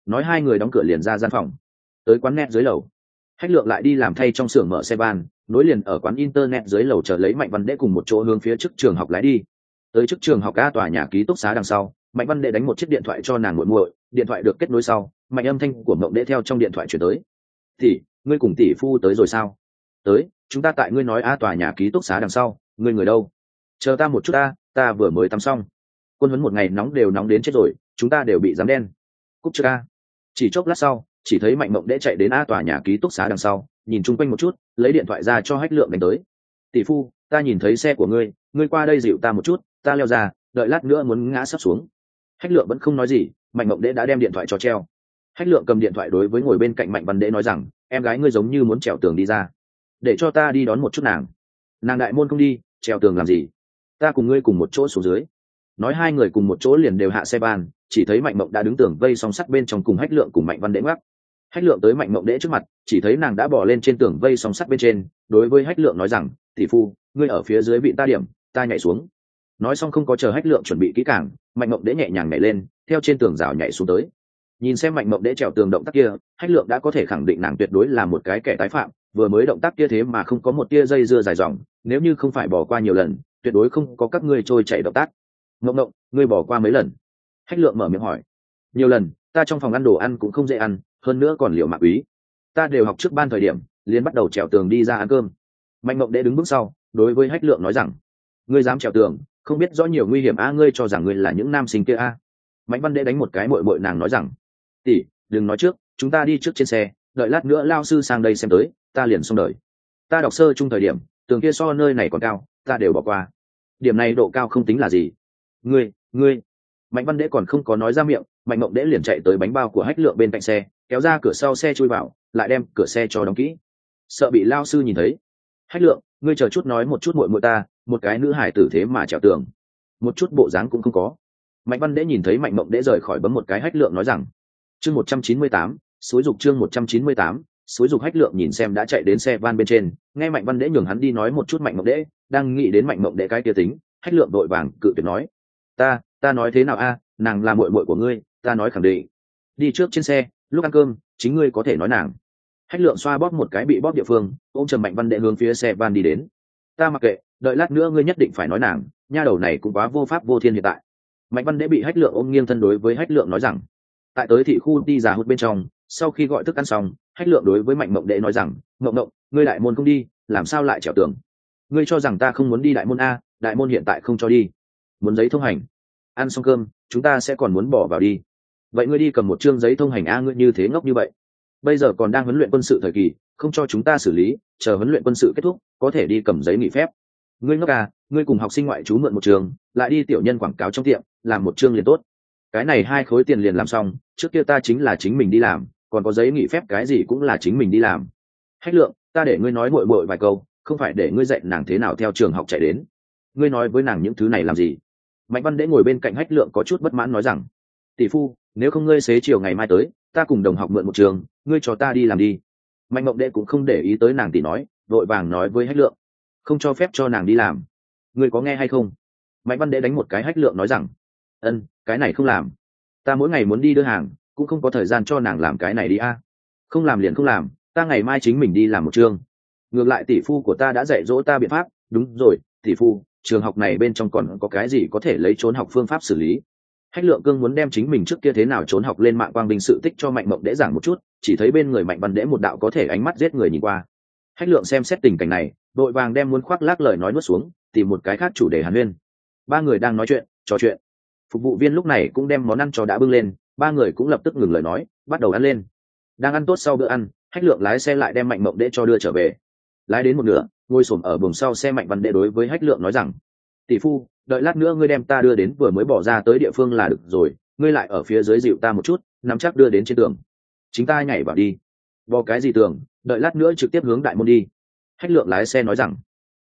Nói hai người đóng cửa liền ra gian phòng. Tới quán net dưới lầu. Hách lượng lại đi làm thay trong xưởng mở xe van, nối liền ở quán internet dưới lầu chờ lấy mạnh văn đệ cùng một chỗ hướng phía trước trường học lái đi. Tới trước trường học a tòa nhà ký túc xá đằng sau, mạnh văn đệ đánh một chiếc điện thoại cho nàng muội muội điện thoại được kết nối sau, mạnh âm thanh của mộng đệ theo trong điện thoại chuyển tới. Thì ngươi cùng tỷ phu tới rồi sao? Tới, chúng ta tại ngươi nói a tòa nhà ký túc xá đằng sau, ngươi người đâu? Chờ ta một chút ta ta vừa mới tắm xong. Quân huấn một ngày nóng đều nóng đến chết rồi, chúng ta đều bị dám đen. Cúc chưa ca. Chỉ chốc lát sau, chỉ thấy mạnh mộng đễ chạy đến a tòa nhà ký túc xá đằng sau, nhìn chung quanh một chút, lấy điện thoại ra cho hách lượng đánh tới. Tỷ phu, ta nhìn thấy xe của ngươi ngươi qua đây dịu ta một chút, ta leo ra, đợi lát nữa muốn ngã sắp xuống. Hách lượng vẫn không nói gì mạnh mộng đễ đã đem điện thoại cho treo. Hách lượng cầm điện thoại đối với ngồi bên cạnh mạnh văn đễ nói rằng, em gái ngươi giống như muốn trèo tường đi ra. Để cho ta đi đón một chút nàng. Nàng đại môn không đi, trèo tường làm gì? Ta cùng ngươi cùng một chỗ xuống dưới. Nói hai người cùng một chỗ liền đều hạ xe ban chỉ thấy mạnh mộng đã đứng tường vây song sắt bên trong cùng hách lượng cùng mạnh văn đễ ngoắc. Hách lượng tới mạnh mộng đễ trước mặt, chỉ thấy nàng đã bỏ lên trên tường vây song sắt bên trên, đối với hách lượng nói rằng, tỷ phu, ngươi ở phía dưới bị ta điểm, ta nhảy xuống. Nói xong không có chờ hách lượng chuẩn bị kỹ càng, mạnh mộng đễ nhẹ nhàng nhảy lên theo trên tường rào nhảy xuống tới. Nhìn xem mạnh mộng đễ trèo tường động tác kia hách lượng đã có thể khẳng định nàng tuyệt đối là một cái kẻ tái phạm vừa mới động tác kia thế mà không có một tia dây dưa dài dòng nếu như không phải bỏ qua nhiều lần tuyệt đối không có các ngươi trôi chạy động tác. Mộng mộng, ngươi bỏ qua mấy lần? Hách lượng mở miệng hỏi. Nhiều lần ta trong phòng ăn đồ ăn cũng không dễ ăn hơn nữa còn liệu mạng úy. Ta đều học trước ban thời điểm liền bắt đầu trèo tường đi ra ăn cơm. Mạnh mộng đễ đứng bước sau đối với hách lượng nói rằng ngươi dám trèo tường không biết rõ nhiều nguy hiểm a ngươi cho rằng ngươi là những nam sinh kia a? Mạnh văn đệ đánh một cái mội mội nàng nói rằng, tỷ, đừng nói trước, chúng ta đi trước trên xe, đợi lát nữa lao sư sang đây xem tới, ta liền xong đời. Ta đọc sơ chung thời điểm, tường kia so nơi này còn cao, ta đều bỏ qua. Điểm này độ cao không tính là gì. Ngươi ngươi. Mạnh văn đệ còn không có nói ra miệng, mạnh mộng đệ liền chạy tới bánh bao của hách lượng bên cạnh xe, kéo ra cửa sau xe chui vào, lại đem cửa xe cho đóng kỹ. Sợ bị lao sư nhìn thấy. Hách lượng, ngươi chờ chút nói một chút mội mội ta, một cái nữ hải tử thế mà trèo tường. Một chút bộ dáng cũng không có mạnh văn đễ nhìn thấy mạnh mộng đễ rời khỏi bấm một cái hách lượng nói rằng, chương một trăm chín mươi tám, xúi dục chương một trăm chín mươi tám, xúi dục hách lượng nhìn xem đã chạy đến xe van bên trên, nghe mạnh văn đễ nhường hắn đi nói một chút mạnh mộng đễ, đang nghĩ đến mạnh mộng đễ cái kia tính, hách lượng đội vàng cự tuyệt nói, ta ta nói thế nào a, nàng là muội muội của ngươi, ta nói khẳng định. Đi trước trên xe, lúc ăn cơm, chính ngươi có thể nói nàng. Hách lượng xoa bóp một cái bị bóp địa phương ô m trầm mạnh văn đệ hướng phía xe van đi đến. Ta mặc kệ, đợi lát nữa ngươi nhất định phải nói nàng, nha đầu này cũng quá vô pháp vô thiên hiện tại mạnh văn đệ bị hách lượng ôm nghiêng thân đối với hách lượng nói rằng, tại tới thị khu đi già hút bên trong, sau khi gọi thức ăn xong, hách lượng đối với mạnh mộng đệ nói rằng, mộng mộng, ngươi đại môn không đi, làm sao lại trèo tường? Ngươi cho rằng ta không muốn đi đại môn a, đại môn hiện tại không cho đi. Muốn giấy thông hành. Ăn xong cơm, chúng ta sẽ còn muốn bỏ vào đi. Vậy ngươi đi cầm một chương giấy thông hành a, ngươi như thế ngốc như vậy. Bây giờ còn đang huấn luyện quân sự thời kỳ, không cho chúng ta xử lý, chờ huấn luyện quân sự kết thúc, có thể đi cầm giấy nghỉ phép ngươi ngốc à ngươi cùng học sinh ngoại trú mượn một trường, lại đi tiểu nhân quảng cáo trong tiệm, làm một chương liền tốt. Cái này hai khối tiền liền làm xong, trước kia ta chính là chính mình đi làm, còn có giấy nghỉ phép cái gì cũng là chính mình đi làm. Hách lượng, ta để ngươi nói bội bội vài câu, không phải để ngươi dạy nàng thế nào theo trường học chạy đến. Ngươi nói với nàng những thứ này làm gì? Mạnh văn đễ ngồi bên cạnh hách lượng có chút bất mãn nói rằng, tỷ phu, nếu không ngươi xế chiều ngày mai tới, ta cùng đồng học mượn một trường, ngươi cho ta đi làm đi. Mạnh mộng đệ cũng không để ý tới nàng tỷ nói, vội vàng nói với hách lượng không cho phép cho nàng đi làm. Ngươi có nghe hay không? Mạnh văn đệ đánh một cái hách lượng nói rằng, ân, cái này không làm. Ta mỗi ngày muốn đi đưa hàng, cũng không có thời gian cho nàng làm cái này đi a. Không làm liền không làm, ta ngày mai chính mình đi làm một chương. Ngược lại tỷ phu của ta đã dạy dỗ ta biện pháp. Đúng rồi, tỷ phu, trường học này bên trong còn có cái gì có thể lấy trốn học phương pháp xử lý? Hách lượng cương muốn đem chính mình trước kia thế nào trốn học lên mạng quang binh sự tích cho mạnh mộng đễ giảng một chút, chỉ thấy bên người mạnh văn đễ một đạo có thể ánh mắt giết người nhìn qua. Hách lượng xem xét tình cảnh này đội vàng đem muốn khoác lác lời nói nuốt xuống, tìm một cái khác chủ đề hàn huyên. Ba người đang nói chuyện, trò chuyện. Phục vụ viên lúc này cũng đem món ăn cho đã bưng lên, ba người cũng lập tức ngừng lời nói, bắt đầu ăn lên. Đang ăn tốt sau bữa ăn hách lượng lái xe lại đem mạnh mộng đễ cho đưa trở về. Lái đến một nửa, ngồi xổm ở buồng sau xe mạnh văn đệ đối với hách lượng nói rằng, tỷ phu, đợi lát nữa ngươi đem ta đưa đến vừa mới bỏ ra tới địa phương là được rồi, ngươi lại ở phía dưới dịu ta một chút, nắm chắc đưa đến trên tường. Chính ta nhảy vào đi. Bò cái gì tường, đợi lát nữa trực tiếp hướng đại môn đi hách lượng lái xe nói rằng,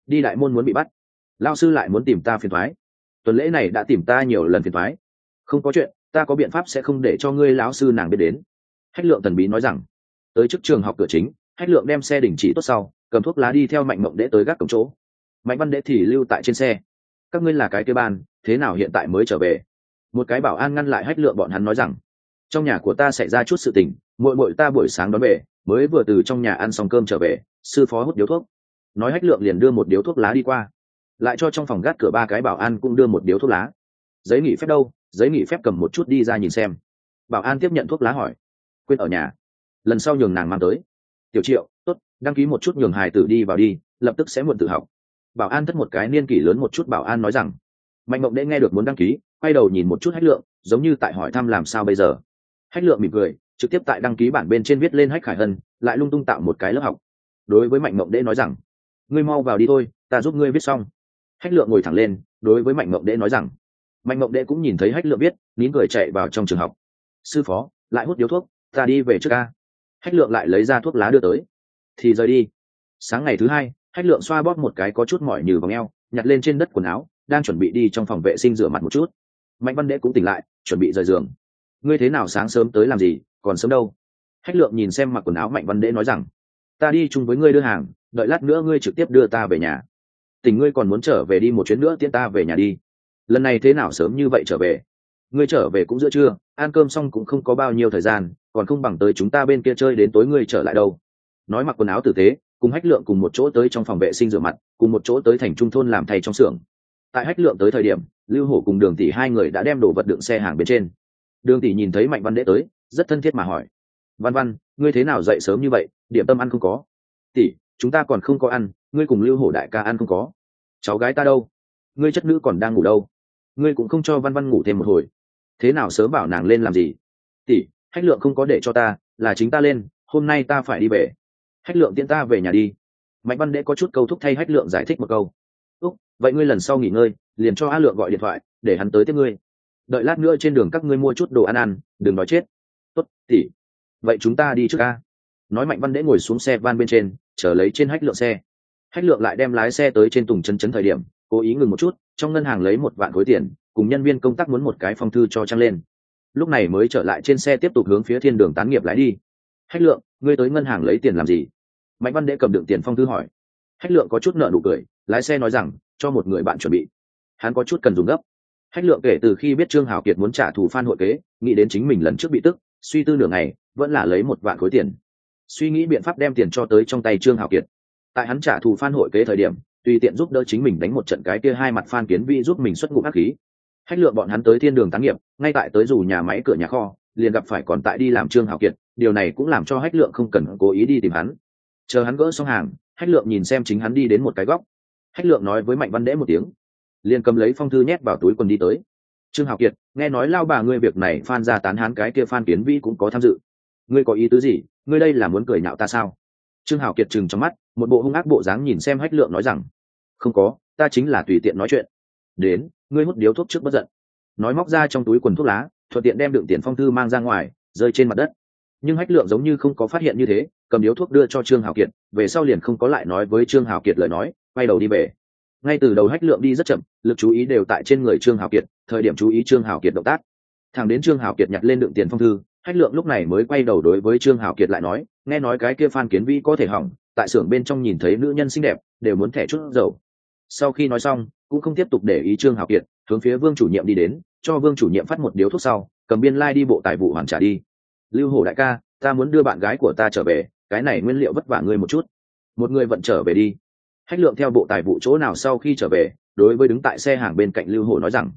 đi đại môn muốn bị bắt. Lao sư lại muốn tìm ta phiền thoái tuần lễ này đã tìm ta nhiều lần phiền thoái không có chuyện, ta có biện pháp sẽ không để cho ngươi lão sư nàng biết đến. Hách lượng thần bí nói rằng, tới trước trường học cửa chính, hách lượng đem xe đình chỉ tốt sau, cầm thuốc lá đi theo mạnh mộng đễ tới gác cổng chỗ. Mạnh văn đễ thì lưu tại trên xe. Các ngươi là cái kế ban, thế nào hiện tại mới trở về? Một cái bảo an ngăn lại hách lượng bọn hắn nói rằng, trong nhà của ta xảy ra chút sự tình, muội muội ta buổi sáng đón về, mới vừa từ trong nhà ăn xong cơm trở về sư phó hút điếu thuốc. Nói hách lượng liền đưa một điếu thuốc lá đi qua. Lại cho trong phòng gác cửa ba cái bảo an cũng đưa một điếu thuốc lá. Giấy nghỉ phép đâu? Giấy nghỉ phép cầm một chút đi ra nhìn xem. Bảo an tiếp nhận thuốc lá hỏi. Quên ở nhà. Lần sau nhường nàng mang tới. Tiểu triệu, tốt, đăng ký một chút nhường hài tử đi vào đi, lập tức sẽ muộn tự học. Bảo an thất một cái niên kỷ lớn một chút bảo an nói rằng. Mạnh mộng đệ nghe được muốn đăng ký, quay đầu nhìn một chút hách lượng, giống như tại hỏi thăm làm sao bây giờ. Hách lượng mỉm cười, trực tiếp tại đăng ký bản bên trên viết lên hách khải hân, lại lung tung tạo một cái lớp học đối với mạnh mộng đệ nói rằng, ngươi mau vào đi thôi, ta giúp ngươi viết xong. Hách lượng ngồi thẳng lên, đối với mạnh mộng đệ nói rằng, mạnh mộng đệ cũng nhìn thấy hách lượng viết, nín cười chạy vào trong trường học. Sư phó, lại hút điếu thuốc, ta đi về trước ca. Hách lượng lại lấy ra thuốc lá đưa tới. Thì rời đi. Sáng ngày thứ hai, hách lượng xoa bóp một cái có chút mỏi nhừ vòng eo, nhặt lên trên đất quần áo, đang chuẩn bị đi trong phòng vệ sinh rửa mặt một chút. Mạnh văn đệ cũng tỉnh lại, chuẩn bị rời giường. Ngươi thế nào sáng sớm tới làm gì, còn sớm đâu? Hách lượng nhìn xem mặc quần áo mạnh văn đệ nói rằng ta đi chung với ngươi đưa hàng, đợi lát nữa ngươi trực tiếp đưa ta về nhà. Tình ngươi còn muốn trở về đi một chuyến nữa tiễn ta về nhà đi. Lần này thế nào sớm như vậy trở về? Ngươi trở về cũng giữa trưa, ăn cơm xong cũng không có bao nhiêu thời gian, còn không bằng tới chúng ta bên kia chơi đến tối ngươi trở lại đâu. Nói mặc quần áo tử tế, cùng hách lượng cùng một chỗ tới trong phòng vệ sinh rửa mặt, cùng một chỗ tới thành trung thôn làm thầy trong xưởng. Tại hách lượng tới thời điểm, lưu hổ cùng đường tỷ hai người đã đem đồ vật đựng xe hàng bên trên. Đường tỷ nhìn thấy mạnh văn đệ tới, rất thân thiết mà hỏi. Văn văn, ngươi thế nào dậy sớm như vậy? Điểm tâm ăn không có. Tỷ, chúng ta còn không có ăn, ngươi cùng lưu hổ đại ca ăn không có. Cháu gái ta đâu? Ngươi chất nữ còn đang ngủ đâu? Ngươi cũng không cho văn văn ngủ thêm một hồi. Thế nào sớm bảo nàng lên làm gì? Tỷ, hách lượng không có để cho ta, là chính ta lên, hôm nay ta phải đi về. Hách lượng tiễn ta về nhà đi. Mạnh văn đễ có chút câu thúc thay hách lượng giải thích một câu. Úc, vậy ngươi lần sau nghỉ ngơi, liền cho a lượng gọi điện thoại, để hắn tới tiếp ngươi. Đợi lát nữa trên đường các ngươi mua chút đồ ăn ăn, đừng nói chết. Tốt tỉ vậy chúng ta đi trước ca nói mạnh văn đễ ngồi xuống xe van bên trên, chờ lấy trên hách lượng xe. Hách lượng lại đem lái xe tới trên tùng chân chấn thời điểm, cố ý ngừng một chút, trong ngân hàng lấy một vạn khối tiền, cùng nhân viên công tác muốn một cái phong thư cho trăng lên. Lúc này mới trở lại trên xe tiếp tục hướng phía thiên đường tán nghiệp lái đi. Hách lượng, ngươi tới ngân hàng lấy tiền làm gì? Mạnh văn đễ cầm đựng tiền phong thư hỏi. Hách lượng có chút nợ nụ cười, lái xe nói rằng, cho một người bạn chuẩn bị. Hắn có chút cần dùng gấp. Hách lượng kể từ khi biết trương hảo kiệt muốn trả thù phan hội kế, nghĩ đến chính mình lần trước bị tức, suy tư nửa ngày, vẫn là lấy một vạn khối tiền suy nghĩ biện pháp đem tiền cho tới trong tay trương hảo kiệt. Tại hắn trả thù phan hội kế thời điểm, tùy tiện giúp đỡ chính mình đánh một trận cái kia hai mặt phan kiến vi giúp mình xuất ngũ ác khí. Hách lượng bọn hắn tới thiên đường táng nghiệp, ngay tại tới dù nhà máy cửa nhà kho, liền gặp phải còn tại đi làm trương hảo kiệt, điều này cũng làm cho hách lượng không cần cố ý đi tìm hắn. Chờ hắn gỡ xong hàng, hách lượng nhìn xem chính hắn đi đến một cái góc. Hách lượng nói với mạnh văn đễ một tiếng. Liền cầm lấy phong thư nhét vào túi quần đi tới. Trương hảo kiệt, nghe nói lao bà ngươi việc này phan ra tán hắn cái kia phan kiến vi cũng có tham dự. Ngươi có ý tứ gì? Ngươi đây là muốn cười nhạo ta sao? Trương hào kiệt chừng trong mắt, một bộ hung ác bộ dáng nhìn xem hách lượng nói rằng, không có, ta chính là tùy tiện nói chuyện. Đến, ngươi hút điếu thuốc trước bất giận. Nói móc ra trong túi quần thuốc lá, thuận tiện đem đựng tiền phong thư mang ra ngoài, rơi trên mặt đất. Nhưng hách lượng giống như không có phát hiện như thế, cầm điếu thuốc đưa cho trương hào kiệt, về sau liền không có lại nói với trương hào kiệt lời nói, quay đầu đi về. Ngay từ đầu hách lượng đi rất chậm, lực chú ý đều tại trên người trương hào kiệt, thời điểm chú ý trương hào kiệt động tác. Thằng đến trương hào kiệt nhặt lên đựng tiền phong thư hách lượng lúc này mới quay đầu đối với trương hảo kiệt lại nói, nghe nói cái kia phan kiến vĩ có thể hỏng, tại xưởng bên trong nhìn thấy nữ nhân xinh đẹp, đều muốn thẻ chút dầu. Sau khi nói xong, cũng không tiếp tục để ý trương hảo kiệt, hướng phía vương chủ nhiệm đi đến, cho vương chủ nhiệm phát một điếu thuốc sau, cầm biên lai、like、đi bộ tài vụ hoàn trả đi. Lưu hổ đại ca, ta muốn đưa bạn gái của ta trở về, cái này nguyên liệu vất vả ngươi một chút. Một người vận trở về đi. Hách lượng theo bộ tài vụ chỗ nào sau khi trở về, đối với đứng tại xe hàng bên cạnh lưu hổ nói rằng,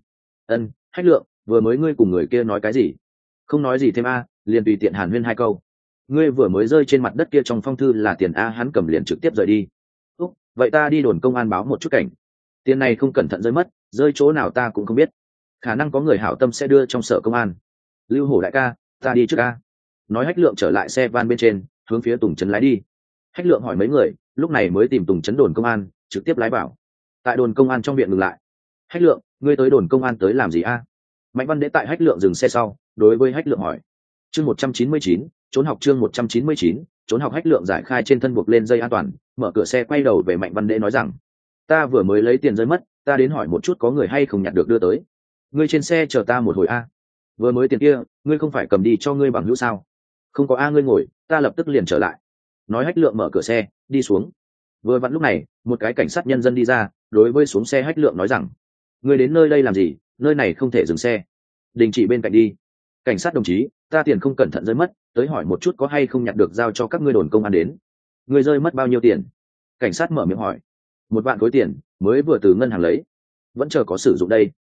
ân, hách lượng, vừa mới ngươi cùng người kia nói cái gì? Không nói gì thêm a, liền tùy tiện hàn huyên hai câu. Ngươi vừa mới rơi trên mặt đất kia trong phong thư là tiền a, hắn cầm liền trực tiếp rời đi. Úc, vậy ta đi đồn công an báo một chút cảnh. Tiền này không cẩn thận rơi mất, rơi chỗ nào ta cũng không biết. Khả năng có người hảo tâm sẽ đưa trong sở công an. Lưu hổ đại ca, ta đi trước a. Nói hách lượng trở lại xe van bên trên, hướng phía tùng trấn lái đi. Hách lượng hỏi mấy người, lúc này mới tìm tùng trấn đồn công an, trực tiếp lái bảo tại đồn công an trong viện ngừng lại. Hách lượng, ngươi tới đồn công an tới làm gì a? Mạnh văn đế tại hách lượng dừng xe sau đối với hách lượng hỏi. Chương một trăm chín mươi chín, trốn học chương một trăm chín mươi chín, trốn học hách lượng giải khai trên thân buộc lên dây an toàn, mở cửa xe quay đầu về mạnh văn đễ nói rằng, ta vừa mới lấy tiền rơi mất, ta đến hỏi một chút có người hay không nhặt được đưa tới. Ngươi trên xe chờ ta một hồi a. Vừa mới tiền kia, ngươi không phải cầm đi cho ngươi bằng hữu sao? Không có a, ngươi ngồi, ta lập tức liền trở lại. Nói hách lượng mở cửa xe, đi xuống. Vừa vặn lúc này, một cái cảnh sát nhân dân đi ra, đối với xuống xe hách lượng nói rằng, ngươi đến nơi đây làm gì? Nơi này không thể dừng xe. Đình chỉ bên cạnh đi cảnh sát đồng chí, ta tiền không cẩn thận rơi mất, tới hỏi một chút có hay không nhặt được giao cho các ngươi đồn công an đến. Người rơi mất bao nhiêu tiền? Cảnh sát mở miệng hỏi. Một vạn khối tiền, mới vừa từ ngân hàng lấy. Vẫn chờ có sử dụng đây.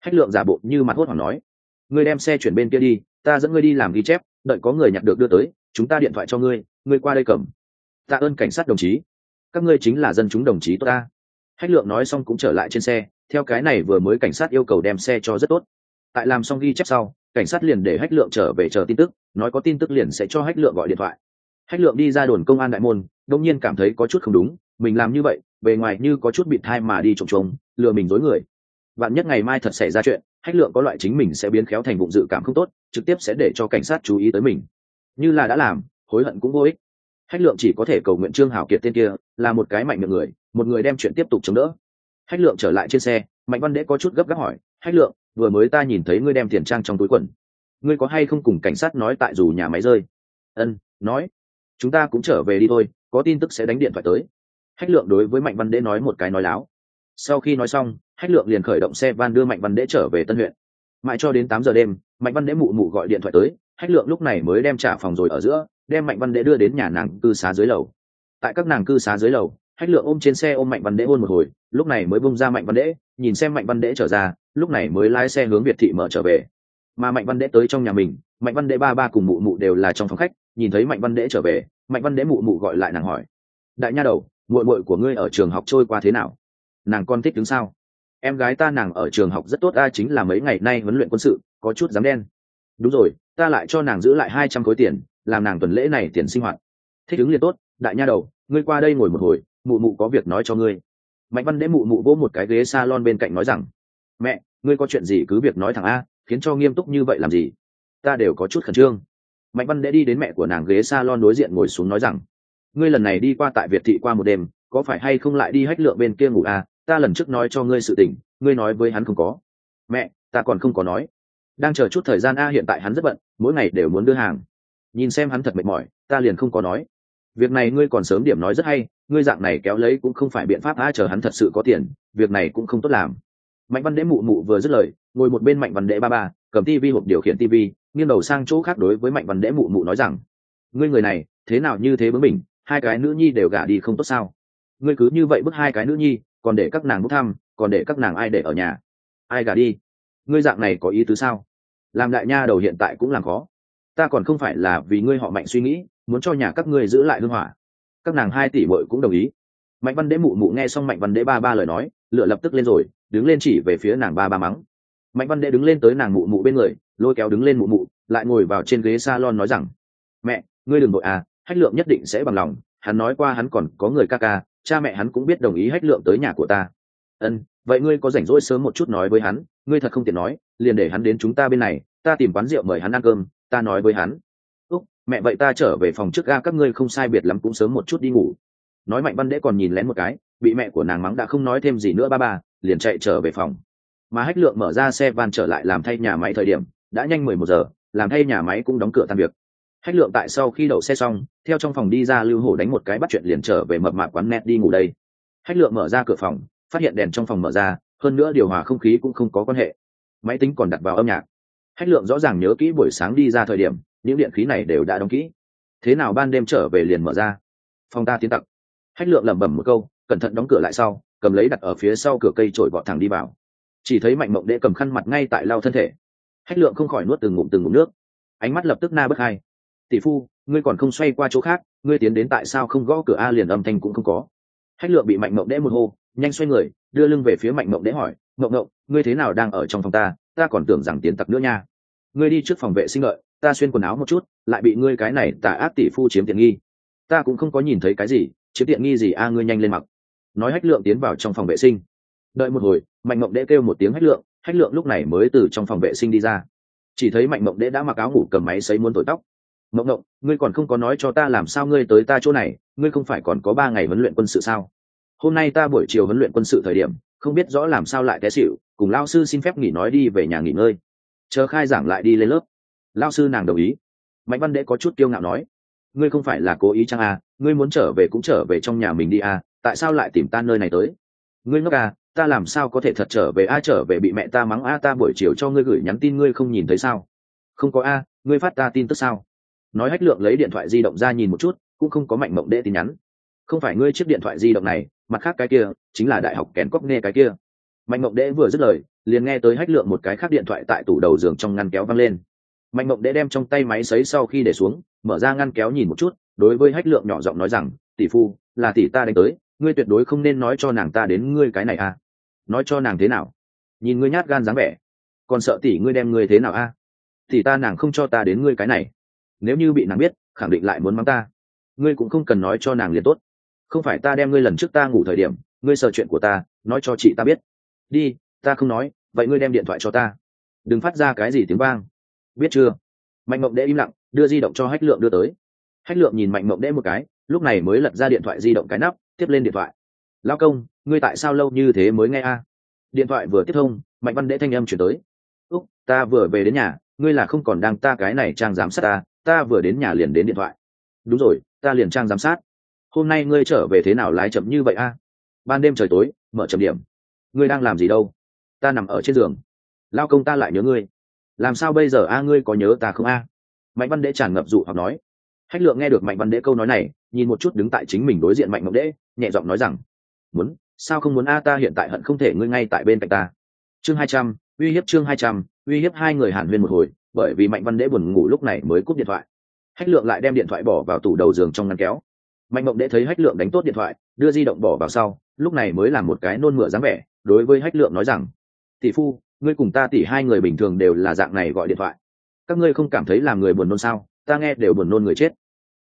Hách lượng giả bộ như mặt hốt hoảng nói. Ngươi đem xe chuyển bên kia đi, ta dẫn ngươi đi làm ghi chép, đợi có người nhặt được đưa tới, chúng ta điện thoại cho ngươi ngươi qua đây cầm. Tạ ơn cảnh sát đồng chí. Các ngươi chính là dân chúng đồng chí tốt ta. Hách lượng nói xong cũng trở lại trên xe, theo cái này vừa mới cảnh sát yêu cầu đem xe cho rất tốt. Tại làm xong ghi chép sau cảnh sát liền để hách lượng trở về chờ tin tức nói có tin tức liền sẽ cho hách lượng gọi điện thoại. Hách lượng đi ra đồn công an đại môn đông nhiên cảm thấy có chút không đúng mình làm như vậy bề ngoài như có chút bịt thai mà đi trồng trộm, lừa mình dối người. Bạn nhất ngày mai thật xảy ra chuyện hách lượng có loại chính mình sẽ biến khéo thành bụng dự cảm không tốt trực tiếp sẽ để cho cảnh sát chú ý tới mình. Như là đã làm hối hận cũng vô ích. Hách lượng chỉ có thể cầu nguyện trương hảo kiệt tên kia là một cái mạnh miệng người một người đem chuyện tiếp tục chống đỡ. Hách lượng trở lại trên xe mạnh văn đễ có chút gấp gáp hỏi hách lượng vừa mới ta nhìn thấy ngươi đem tiền trang trong túi quần. Ngươi có hay không cùng cảnh sát nói tại dù nhà máy rơi? Ân, nói. Chúng ta cũng trở về đi thôi, có tin tức sẽ đánh điện thoại tới. Hách lượng đối với mạnh văn đễ nói một cái nói láo. Sau khi nói xong, hách lượng liền khởi động xe van đưa mạnh văn đễ trở về tân huyện. Mãi cho đến tám giờ đêm, mạnh văn đễ mụ mụ gọi điện thoại tới, hách lượng lúc này mới đem trả phòng rồi ở giữa, đem mạnh văn đễ đưa đến nhà nàng cư xá dưới lầu. Tại các nàng cư xá dưới lầu, hách lượng ôm trên xe ôm mạnh văn đễ ôn một hồi, lúc này mới bung ra mạnh văn đễ, nhìn xem mạnh văn đễ trở ra lúc này mới lái xe hướng việt thị mở trở về. Mà mạnh văn đễ tới trong nhà mình, mạnh văn đễ ba ba cùng mụ mụ đều là trong phòng khách, nhìn thấy mạnh văn đễ trở về, mạnh văn đễ mụ mụ gọi lại nàng hỏi, đại nha đầu, muội muội của ngươi ở trường học trôi qua thế nào? Nàng con thích đứng sao? Em gái ta nàng ở trường học rất tốt, a, chính là mấy ngày nay huấn luyện quân sự, có chút dám đen. Đúng rồi, ta lại cho nàng giữ lại hai trăm khối tiền, làm nàng tuần lễ này tiền sinh hoạt. Thích ứng liền tốt, đại nha đầu, ngươi qua đây ngồi một hồi, mụ mụ có việc nói cho ngươi. Mạnh văn đễ mụ mụ vỗ một cái ghế s a lon bên cạnh nói rằng, mẹ ngươi có chuyện gì cứ việc nói thẳng a, khiến cho nghiêm túc như vậy làm gì? Ta đều có chút khẩn trương. Mạnh văn đệ đi đến mẹ của nàng ghế s a lon đối diện ngồi xuống nói rằng, ngươi lần này đi qua tại việt thị qua một đêm, có phải hay không lại đi hách lượng bên kia ngủ à ta lần trước nói cho ngươi sự tình, ngươi nói với hắn không có. Mẹ, ta còn không có nói. Đang chờ chút thời gian a, hiện tại hắn rất bận, mỗi ngày đều muốn đưa hàng. Nhìn xem hắn thật mệt mỏi, ta liền không có nói. Việc này ngươi còn sớm điểm nói rất hay, ngươi dạng này kéo lấy cũng không phải biện pháp a, chờ hắn thật sự có tiền, việc này cũng không tốt làm mạnh văn đễ mụ mụ vừa dứt lời ngồi một bên mạnh văn đễ ba ba cầm TV hộp điều khiển TV, nghiêng đầu sang chỗ khác đối với mạnh văn đễ mụ mụ nói rằng ngươi người này thế nào như thế bướng mình hai cái nữ nhi đều gả đi không tốt sao? Ngươi cứ như vậy bức hai cái nữ nhi còn để các nàng bốc thăm còn để các nàng ai để ở nhà? Ai gả đi? Ngươi dạng này có ý tứ sao? Làm đại nha đầu hiện tại cũng làm khó. Ta còn không phải là vì ngươi họ mạnh suy nghĩ muốn cho nhà các ngươi giữ lại hương hỏa. Các nàng hai tỷ bội cũng đồng ý. Mạnh văn đế mụ mụ nghe xong mạnh văn đế ba ba lời nói lựa lập tức lên rồi đứng lên chỉ về phía nàng ba ba mắng. Mạnh văn đệ đứng lên tới nàng mụ mụ bên người, lôi kéo đứng lên mụ mụ, lại ngồi vào trên ghế salon nói rằng, mẹ, ngươi đừng đội à hách lượng nhất định sẽ bằng lòng, hắn nói qua hắn còn có người ca ca, cha mẹ hắn cũng biết đồng ý hách lượng tới nhà của ta. Ân, vậy ngươi có rảnh rỗi sớm một chút nói với hắn, ngươi thật không tiện nói, liền để hắn đến chúng ta bên này, ta tìm quán rượu mời hắn ăn cơm, ta nói với hắn. Úc, mẹ, vậy ta trở về phòng trước ga, các ngươi không sai biệt lắm cũng sớm một chút đi ngủ. Nói mạnh văn đễ còn nhìn lén một cái, bị mẹ của nàng mắng đã không nói thêm gì nữa ba ba liền chạy trở về phòng. Mà hách lượng mở ra xe van trở lại làm thay nhà máy thời điểm, đã nhanh mười một giờ, làm thay nhà máy cũng đóng cửa tan việc. Hách lượng tại sau khi đậu xe xong, theo trong phòng đi ra lưu hổ đánh một cái bắt chuyện liền trở về mập mạp quán net đi ngủ đây. Hách lượng mở ra cửa phòng, phát hiện đèn trong phòng mở ra, hơn nữa điều hòa không khí cũng không có quan hệ. Máy tính còn đặt vào âm nhạc. Hách lượng rõ ràng nhớ kỹ buổi sáng đi ra thời điểm, những điện khí này đều đã đóng kỹ. Thế nào ban đêm trở về liền mở ra? Phòng ta tiến tặc. Hách lượng lẩm bẩm một câu, cẩn thận đóng cửa lại sau cầm lấy đặt ở phía sau cửa cây trổi vọt thẳng đi vào. Chỉ thấy mạnh mộng đệ cầm khăn mặt ngay tại lau thân thể. Hách lượng không khỏi nuốt từng ngụm từng ngụm nước. Ánh mắt lập tức na bất hai. Tỷ phu, ngươi còn không xoay qua chỗ khác, ngươi tiến đến tại sao không gõ cửa a liền âm thanh cũng không có. Hách lượng bị mạnh mộng đệ một hô, nhanh xoay người, đưa lưng về phía mạnh mộng đệ hỏi, mộng mộng, ngươi thế nào đang ở trong phòng ta? Ta còn tưởng rằng tiến tặc nữa nha. Ngươi đi trước phòng vệ sinh lợi ta xuyên quần áo một chút, lại bị ngươi cái này tà ác tỷ phu chiếm tiện nghi. Ta cũng không có nhìn thấy cái gì, chiếm tiện nghi gì a ngươi nhanh lên mặc nói hách lượng tiến vào trong phòng vệ sinh. Đợi một hồi, mạnh mộng đễ kêu một tiếng hách lượng hách lượng lúc này mới từ trong phòng vệ sinh đi ra. Chỉ thấy mạnh mộng đễ đã mặc áo ngủ cầm máy xấy muốn thổi tóc. Mộng mộng, ngươi còn không có nói cho ta làm sao ngươi tới ta chỗ này, ngươi không phải còn có ba ngày huấn luyện quân sự sao? Hôm nay ta buổi chiều huấn luyện quân sự thời điểm, không biết rõ làm sao lại té xịu cùng lao sư xin phép nghỉ nói đi về nhà nghỉ ngơi. Chờ khai giảng lại đi lên lớp. Lao sư nàng đồng ý. Mạnh văn đễ có chút kiêu ngạo nói. Ngươi không phải là cố ý chăng à ngươi muốn trở về cũng trở về trong nhà mình đi à tại sao lại tìm ta nơi này tới? Ngươi ngốc à ta làm sao có thể thật trở về a, trở về bị mẹ ta mắng a, ta buổi chiều cho ngươi gửi nhắn tin ngươi không nhìn thấy sao? Không có a, ngươi phát ta tin tức sao? Nói hách lượng lấy điện thoại di động ra nhìn một chút, cũng không có mạnh mộng đệ tin nhắn. Không phải ngươi chiếc điện thoại di động này, mặt khác cái kia, chính là đại học kén cóc nghe cái kia. Mạnh mộng đệ vừa dứt lời, liền nghe tới hách lượng một cái khác điện thoại tại tủ đầu giường trong ngăn kéo văng lên. Mạnh mộng đệ đem trong tay máy xấy sau khi để xuống, mở ra ngăn kéo nhìn một chút, đối với hách lượng nhỏ giọng nói rằng, tỷ phu, là tỷ ta đánh tới ngươi tuyệt đối không nên nói cho nàng ta đến ngươi cái này a nói cho nàng thế nào? Nhìn ngươi nhát gan dáng vẻ. Còn sợ tỷ ngươi đem ngươi thế nào à? a tỷ ta nàng không cho ta đến ngươi cái này. Nếu như bị nàng biết, khẳng định lại muốn mắng ta. Ngươi cũng không cần nói cho nàng liền tốt. Không phải ta đem ngươi lần trước ta ngủ thời điểm, ngươi sợ chuyện của ta, nói cho chị ta biết. Đi, ta không nói, vậy ngươi đem điện thoại cho ta. Đừng phát ra cái gì tiếng vang. Biết chưa? Mạnh mộng đễ im lặng, đưa di động cho hách lượng đưa tới. Hách lượng nhìn mạnh mộng đễ một cái lúc này mới lật ra điện thoại di động cái nắp, tiếp lên điện thoại. Lao công, ngươi tại sao lâu như thế mới nghe a? Điện thoại vừa tiếp thông, mạnh văn đễ thanh âm chuyển tới. Úc, ta vừa về đến nhà, ngươi là không còn đang ta cái này trang giám sát ta ta vừa đến nhà liền đến điện thoại. Đúng rồi, ta liền trang giám sát. Hôm nay ngươi trở về thế nào lái chậm như vậy a? Ban đêm trời tối, mở chậm điểm. Ngươi đang làm gì đâu? Ta nằm ở trên giường. Lao công, ta lại nhớ ngươi. Làm sao bây giờ a? Ngươi có nhớ ta không a? Mạnh văn đễ tràn ngập dụ hoặc nói hách lượng nghe được mạnh văn đệ câu nói này nhìn một chút đứng tại chính mình đối diện mạnh ngọc đệ, nhẹ giọng nói rằng muốn sao không muốn a ta hiện tại hận không thể ngươi ngay tại bên cạnh ta? Chương hai trăm uy hiếp chương hai trăm uy hiếp hai người hàn huyên một hồi bởi vì mạnh văn đệ buồn ngủ lúc này mới cúp điện thoại. Hách lượng lại đem điện thoại bỏ vào tủ đầu giường trong ngăn kéo. Mạnh mộng đệ thấy hách lượng đánh tốt điện thoại đưa di động bỏ vào sau lúc này mới làm một cái nôn mửa dáng vẻ đối với hách lượng nói rằng tỷ phu ngươi cùng ta tỷ hai người bình thường đều là dạng này gọi điện thoại. Các ngươi không cảm thấy làm người buồn nôn sao? Ta nghe đều buồn nôn người chết.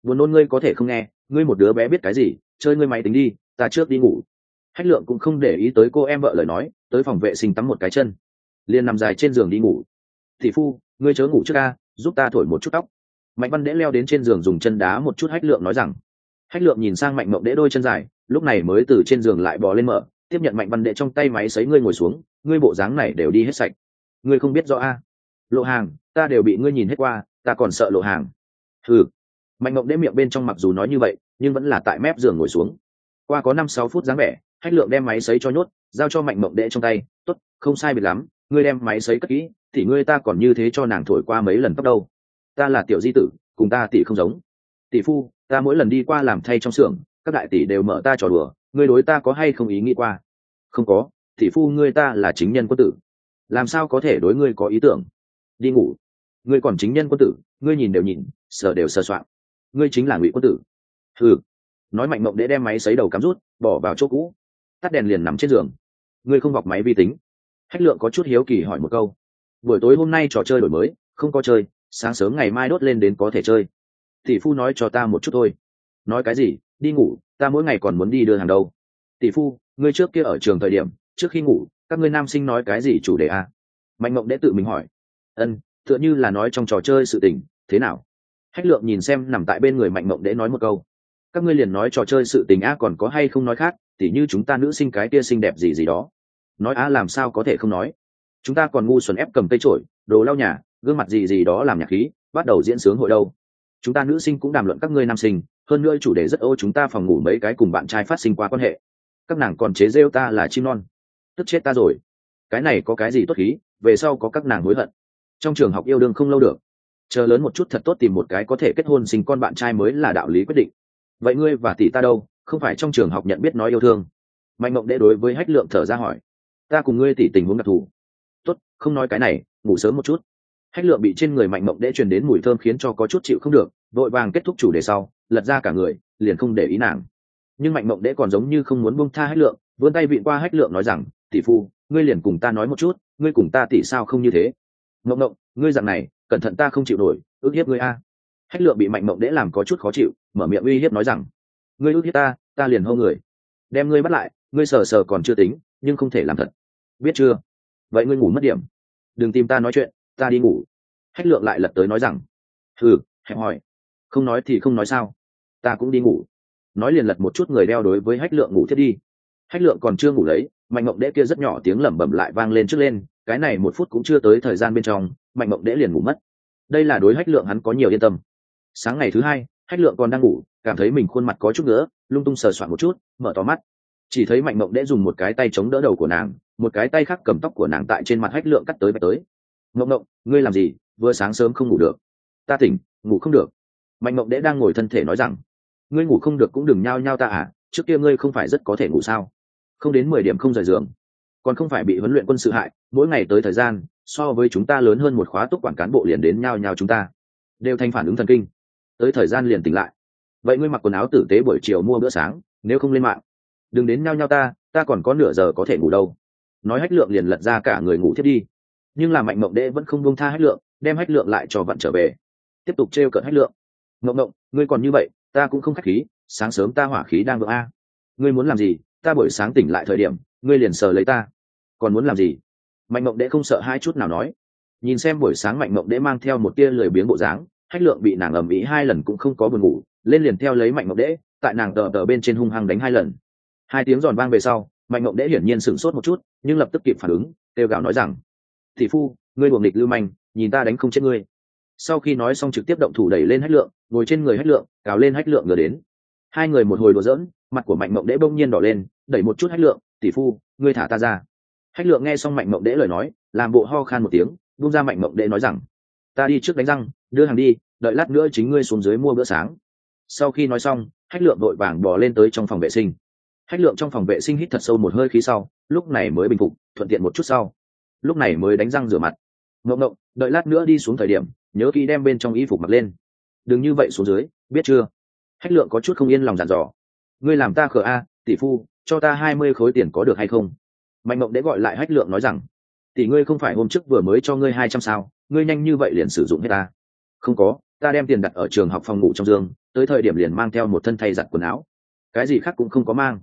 Buồn nôn ngươi có thể không nghe, ngươi một đứa bé biết cái gì, chơi ngươi máy tính đi, ta trước đi ngủ. Hách lượng cũng không để ý tới cô em vợ lời nói, tới phòng vệ sinh tắm một cái chân. Liền nằm dài trên giường đi ngủ. Thị phu, ngươi chớ ngủ trước ca, giúp ta thổi một chút tóc. Mạnh văn đễ leo đến trên giường dùng chân đá một chút hách lượng nói rằng. Hách lượng nhìn sang mạnh mộng đễ đôi chân dài, lúc này mới từ trên giường lại bò lên mở, tiếp nhận mạnh văn đệ trong tay máy xấy ngươi ngồi xuống, ngươi bộ dáng này đều đi hết sạch. Ngươi không biết rõ a. Lộ hàng, ta đều bị ngươi nhìn hết qua, ta còn sợ lộ hàng thử mạnh mộng đếm miệng bên trong mặc dù nói như vậy, nhưng vẫn là tại mép giường ngồi xuống. Qua có năm sáu phút dáng vẻ, hách lượng đem máy sấy cho nhốt, giao cho mạnh mộng đệ trong tay. T ố t không sai biệt lắm, ngươi đem máy sấy cất kỹ, thì ngươi ta còn như thế cho nàng thổi qua mấy lần tóc đâu. Ta là tiểu di tử, cùng ta tỷ không giống. Tỷ phu, ta mỗi lần đi qua làm thay trong xưởng, các đại tỷ đều mở ta trò đùa, ngươi đối ta có hay không ý nghĩ qua? Không có, tỷ phu ngươi ta là chính nhân quân tử. Làm sao có thể đối ngươi có ý tưởng? Đi ngủ. Ngươi còn chính nhân quân tử, ngươi nhìn đều nhìn sờ đều sờ soạn ngươi chính là ngụy quân tử. Ừ nói mạnh mộng để đem máy xấy đầu cắm rút, bỏ vào chỗ cũ. Tắt đèn liền nằm trên giường. Ngươi không vọc máy vi tính. Hách lượng có chút hiếu kỳ hỏi một câu. Buổi tối hôm nay trò chơi đổi mới, không có chơi, sáng sớm ngày mai đốt lên đến có thể chơi. Tỷ phu nói cho ta một chút thôi. Nói cái gì, đi ngủ, ta mỗi ngày còn muốn đi đưa hàng đâu. Tỷ phu, ngươi trước kia ở trường thời điểm, trước khi ngủ, các ngươi nam sinh nói cái gì chủ đề à? mạnh mộng đễ tự mình hỏi. Ân, tựa như là nói trong trò chơi sự tình, thế nào? Hách lượng nhìn xem nằm tại bên người mạnh mộng đễ nói một câu. Các ngươi liền nói trò chơi sự tình a còn có hay không nói khác, tỉ như chúng ta nữ sinh cái kia xinh đẹp gì gì đó. Nói a làm sao có thể không nói? Chúng ta còn ngu xuẩn ép cầm cây trổi đồ lau nhà, gương mặt gì gì đó làm nhạc khí, bắt đầu diễn sướng hội đâu. Chúng ta nữ sinh cũng đàm luận các ngươi nam sinh, hơn nữa chủ đề rất ô chúng ta phòng ngủ mấy cái cùng bạn trai phát sinh qua quan hệ. Các nàng còn chế rêu ta là chim non. Tức chết ta rồi. Cái này có cái gì tốt khí, về sau có các nàng hối hận. Trong trường học yêu đương không lâu được chờ lớn một chút thật tốt tìm một cái có thể kết hôn sinh con bạn trai mới là đạo lý quyết định. Vậy ngươi và tỷ ta đâu? Không phải trong trường học nhận biết nói yêu thương. Mạnh mộng đệ đối với hách lượng thở ra hỏi. Ta cùng ngươi tỷ tình huống đặc thù. Tốt, không nói cái này, ngủ sớm một chút. Hách lượng bị trên người mạnh mộng đệ truyền đến mùi thơm khiến cho có chút chịu không được, vội vàng kết thúc chủ đề sau, lật ra cả người, liền không để ý nàng. Nhưng mạnh mộng đệ còn giống như không muốn buông tha hách lượng, vươn tay vịn qua hách lượng nói rằng, tỷ phu, ngươi liền cùng ta nói một chút, ngươi cùng ta tỷ sao không như thế? Mộng mộng ngươi dặn này cẩn thận ta không chịu nổi, ước hiếp ngươi a. Hách lượng bị mạnh mộng đễ làm có chút khó chịu, mở miệng uy hiếp nói rằng, ngươi ước hiếp ta ta liền hô người. Đem ngươi bắt lại, ngươi sờ sờ còn chưa tính, nhưng không thể làm thật. Biết chưa? Vậy ngươi ngủ mất điểm. Đừng tìm ta nói chuyện, ta đi ngủ. Hách lượng lại lật tới nói rằng ừ hẹp hỏi không nói thì không nói sao. Ta cũng đi ngủ. Nói liền lật một chút người đeo đối với hách lượng ngủ thiết đi. Hách lượng còn chưa ngủ lấy, mạnh mộng đễ kia rất nhỏ tiếng lẩm bẩm lại vang lên trước lên, cái này một phút cũng chưa tới thời gian bên trong mạnh mộng đễ liền ngủ mất. Đây là đối hách lượng hắn có nhiều yên tâm. Sáng ngày thứ hai, hách lượng còn đang ngủ, cảm thấy mình khuôn mặt có chút nữa lung tung sờ soạn một chút, mở to mắt. Chỉ thấy mạnh mộng đễ dùng một cái tay chống đỡ đầu của nàng, một cái tay khác cầm tóc của nàng tại trên mặt hách lượng cắt tới bạch tới. Mộng mộng, ngươi làm gì? Vừa sáng sớm không ngủ được. Ta tỉnh, ngủ không được. Mạnh mộng đễ đang ngồi thân thể nói rằng, ngươi ngủ không được cũng đừng nhao nhao ta à trước kia ngươi không phải rất có thể ngủ sao? Không đến mười điểm không rời giường, còn không phải bị huấn luyện quân sự hại, mỗi ngày tới thời gian so với chúng ta lớn hơn một khóa túc quản cán bộ liền đến nhao nhao chúng ta. Đều thành phản ứng thần kinh. Tới thời gian liền tỉnh lại. Vậy ngươi mặc quần áo tử tế buổi chiều mua bữa sáng, nếu không lên mạng. Đừng đến nhao nhao ta ta còn có nửa giờ có thể ngủ đâu. Nói hách lượng liền lật ra cả người ngủ thiết đi. Nhưng là mạnh mộng đệ vẫn không buông tha hách lượng, đem hách lượng lại cho vặn trở về. Tiếp tục trêu cợt hách lượng. Mộng mộng, ngươi còn như vậy, ta cũng không khách khí, sáng sớm ta hỏa khí đang vỡ a. Ngươi muốn làm gì, ta buổi sáng tỉnh lại thời điểm, ngươi liền sờ lấy ta. Còn muốn làm gì? Mạnh mộng đệ không sợ hai chút nào nói. Nhìn xem buổi sáng mạnh mộng đệ mang theo một tia lười biếng bộ dáng, hách lượng bị nàng ầm ĩ hai lần cũng không có buồn ngủ, lên liền theo lấy mạnh mộng đệ tại nàng tờ tờ bên trên hung hăng đánh hai lần. Hai tiếng giòn vang về sau, mạnh mộng đệ hiển nhiên sửng sốt một chút, nhưng lập tức kịp phản ứng têu gào nói rằng thị phu, ngươi buồng địch lưu manh, nhìn ta đánh không chết ngươi. Sau khi nói xong trực tiếp động thủ đẩy lên hách lượng, ngồi trên người hách lượng, cào lên hách lượng ngờ đến. Hai người một hồi đùa giỡn, mặt của mạnh mộng đễ bỗng nhiên đỏ lên, đẩy một chút hách lượng, tỷ phu, ngươi thả ta ra hách lượng nghe xong mạnh mộng đễ lời nói, làm bộ ho khan một tiếng bung ra mạnh mộng đễ nói rằng, ta đi trước đánh răng, đưa hàng đi, đợi lát nữa chính ngươi xuống dưới mua bữa sáng. Sau khi nói xong, hách lượng vội vàng bỏ lên tới trong phòng vệ sinh. Hách lượng trong phòng vệ sinh hít thật sâu một hơi khí sau, lúc này mới bình phục, thuận tiện một chút sau. Lúc này mới đánh răng rửa mặt. Ngộng ngộng, đợi lát nữa đi xuống thời điểm, nhớ kỹ đem bên trong y phục mặc lên. Đừng như vậy xuống dưới, biết chưa? Hách lượng có chút không yên lòng dặn dò. Ngươi làm ta khờ a, tỷ phu, cho ta hai mươi khối tiền có được hay không? Mạnh mộng đế gọi lại hách lượng nói rằng, tỷ ngươi không phải hôm trước vừa mới cho ngươi hai trăm sao, ngươi nhanh như vậy liền sử dụng hết ta? Không có, ta đem tiền đặt ở trường học phòng ngủ trong giường, tới thời điểm liền mang theo một thân thay giặt quần áo. Cái gì khác cũng không có mang.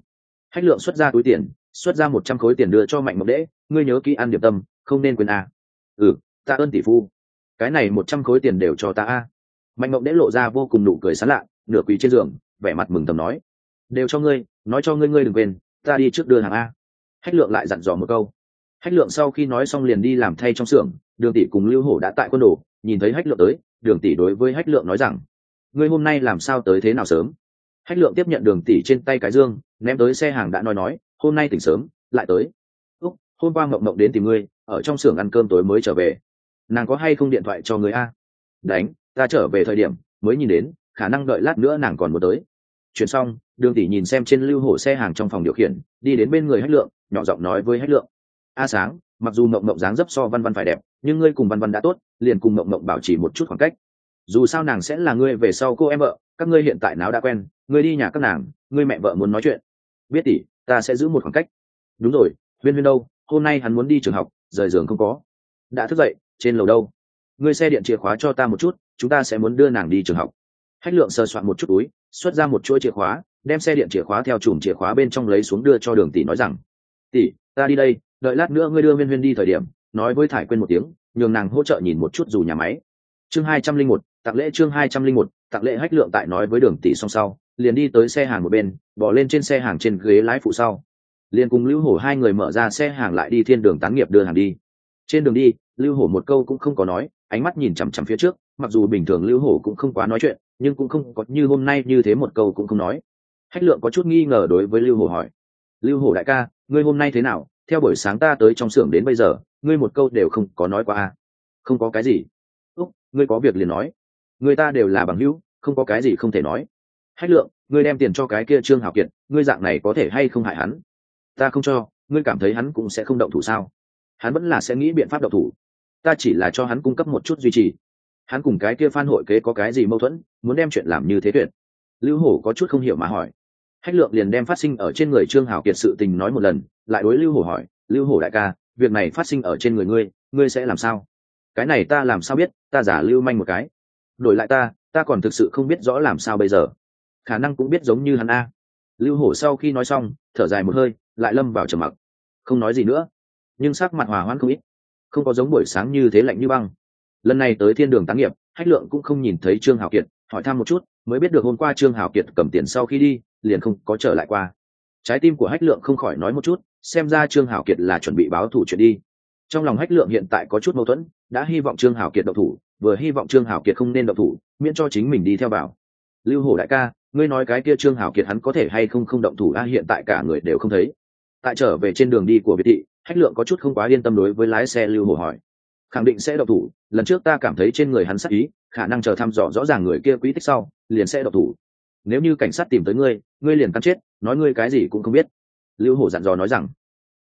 Hách lượng xuất ra túi tiền, xuất ra một trăm khối tiền đưa cho mạnh mộng đễ ngươi nhớ kỹ ăn điểm tâm, không nên quên a. Ừ ta ơn tỷ phu. Cái này một trăm khối tiền đều cho ta a. Mạnh mộng đễ lộ ra vô cùng nụ cười sán lạ, nửa quỳ trên giường, vẻ mặt mừng tầm nói, đều cho ngươi, nói cho ngươi ngươi đừng quên, ta đi trước đưa hàng a hách lượng lại dặn dò một câu. Hách lượng sau khi nói xong liền đi làm thay trong xưởng, đường tỷ cùng lưu hổ đã tại quân đồ, nhìn thấy hách lượng tới, đường tỷ đối với hách lượng nói rằng, ngươi hôm nay làm sao tới thế nào sớm? Hách lượng tiếp nhận đường tỷ trên tay cái dương, ném tới xe hàng đã nói nói, hôm nay tỉnh sớm, lại tới. Úc, hôm qua mộng mộng đến tìm ngươi, ở trong xưởng ăn cơm tối mới trở về. Nàng có hay không điện thoại cho người a? Đánh, ta trở về thời điểm, mới nhìn đến, khả năng đợi lát nữa nàng còn muốn tới. Chuyển xong, đường tỷ nhìn xem trên lưu hổ xe hàng trong phòng điều khiển, đi đến bên người hách lượng nhỏ giọng nói với hách lượng. A sáng, mặc dù mộng mộng dáng dấp so văn văn phải đẹp, nhưng ngươi cùng văn văn đã tốt, liền cùng mộng mộng bảo trì một chút khoảng cách. Dù sao nàng sẽ là ngươi về sau cô em vợ, các ngươi hiện tại nào đã quen, ngươi đi nhà các nàng, ngươi mẹ vợ muốn nói chuyện. Biết tỷ, ta sẽ giữ một khoảng cách. Đúng rồi huyên huyên đâu, hôm nay hắn muốn đi trường học, rời giường không có. Đã thức dậy, trên lầu đâu? Ngươi xe điện chìa khóa cho ta một chút, chúng ta sẽ muốn đưa nàng đi trường học. Hách lượng sờ soạn một chút túi, xuất ra một chuỗi chìa khóa, đem xe điện chìa khóa theo chùm chìa khóa bên trong lấy xuống đưa cho đường tỷ nói rằng tỷ, ta đi đây, đợi lát nữa ngươi đưa viên viên đi thời điểm, nói với thải quên một tiếng, nhường nàng hỗ trợ nhìn một chút dù nhà máy. Chương hai trăm linh một, tặng lễ chương hai trăm linh một, tặng lễ hách lượng tại nói với đường tỷ song sau, liền đi tới xe hàng một bên, bỏ lên trên xe hàng trên ghế lái phụ sau. Liền cùng lưu hổ hai người mở ra xe hàng lại đi thiên đường tán nghiệp đưa hàng đi. Trên đường đi, lưu hổ một câu cũng không có nói, ánh mắt nhìn chằm chằm phía trước, mặc dù bình thường lưu hổ cũng không quá nói chuyện, nhưng cũng không có như hôm nay như thế một câu cũng không nói. Hách lượng có chút nghi ngờ đối với lưu hổ hỏi. Lưu hổ đại ca ngươi hôm nay thế nào? Theo buổi sáng ta tới trong xưởng đến bây giờ, ngươi một câu đều không có nói qua à? không có cái gì. Úc, ngươi có việc liền nói. Người ta đều là bằng hữu, không có cái gì không thể nói. Hách lượng, ngươi đem tiền cho cái kia trương hảo kiệt, ngươi dạng này có thể hay không hại hắn? Ta không cho, ngươi cảm thấy hắn cũng sẽ không động thủ sao? Hắn vẫn là sẽ nghĩ biện pháp động thủ. Ta chỉ là cho hắn cung cấp một chút duy trì. Hắn cùng cái kia phan hội kế có cái gì mâu thuẫn, muốn đem chuyện làm như thế tuyệt? Lưu hổ có chút không hiểu mà hỏi hách lượng liền đem phát sinh ở trên người trương hảo kiệt sự tình nói một lần, lại đối lưu hổ hỏi, lưu hổ đại ca, việc này phát sinh ở trên người ngươi ngươi sẽ làm sao? Cái này ta làm sao biết, ta giả lưu manh một cái. Đổi lại ta ta còn thực sự không biết rõ làm sao bây giờ. Khả năng cũng biết giống như hắn a. Lưu hổ sau khi nói xong, thở dài một hơi, lại lâm vào trầm mặc. Không nói gì nữa. Nhưng sắc mặt hòa hoãn không ít. Không có giống buổi sáng như thế lạnh như băng. Lần này tới thiên đường táng nghiệp, hách lượng cũng không nhìn thấy trương hảo kiệt, hỏi thăm một chút, mới biết được hôm qua trương hảo kiệt cầm tiền sau khi đi liền không có trở lại qua. Trái tim của hách lượng không khỏi nói một chút, xem ra trương hảo kiệt là chuẩn bị báo thủ chuyện đi. Trong lòng hách lượng hiện tại có chút mâu thuẫn, đã hy vọng trương hảo kiệt độc thủ, vừa hy vọng trương hảo kiệt không nên độc thủ, miễn cho chính mình đi theo bảo lưu hổ đại ca, ngươi nói cái kia trương hảo kiệt hắn có thể hay không không động thủ a, hiện tại cả người đều không thấy. Tại trở về trên đường đi của biệt thị, hách lượng có chút không quá yên tâm đối với lái xe lưu hổ hỏi. Khẳng định sẽ độc thủ, lần trước ta cảm thấy trên người hắn sắc ý, khả năng chờ thăm dò rõ ràng người kia quý tích sau, liền sẽ độc thủ nếu như cảnh sát tìm tới ngươi ngươi liền cắn chết, nói ngươi cái gì cũng không biết. Lưu hổ dặn dò nói rằng,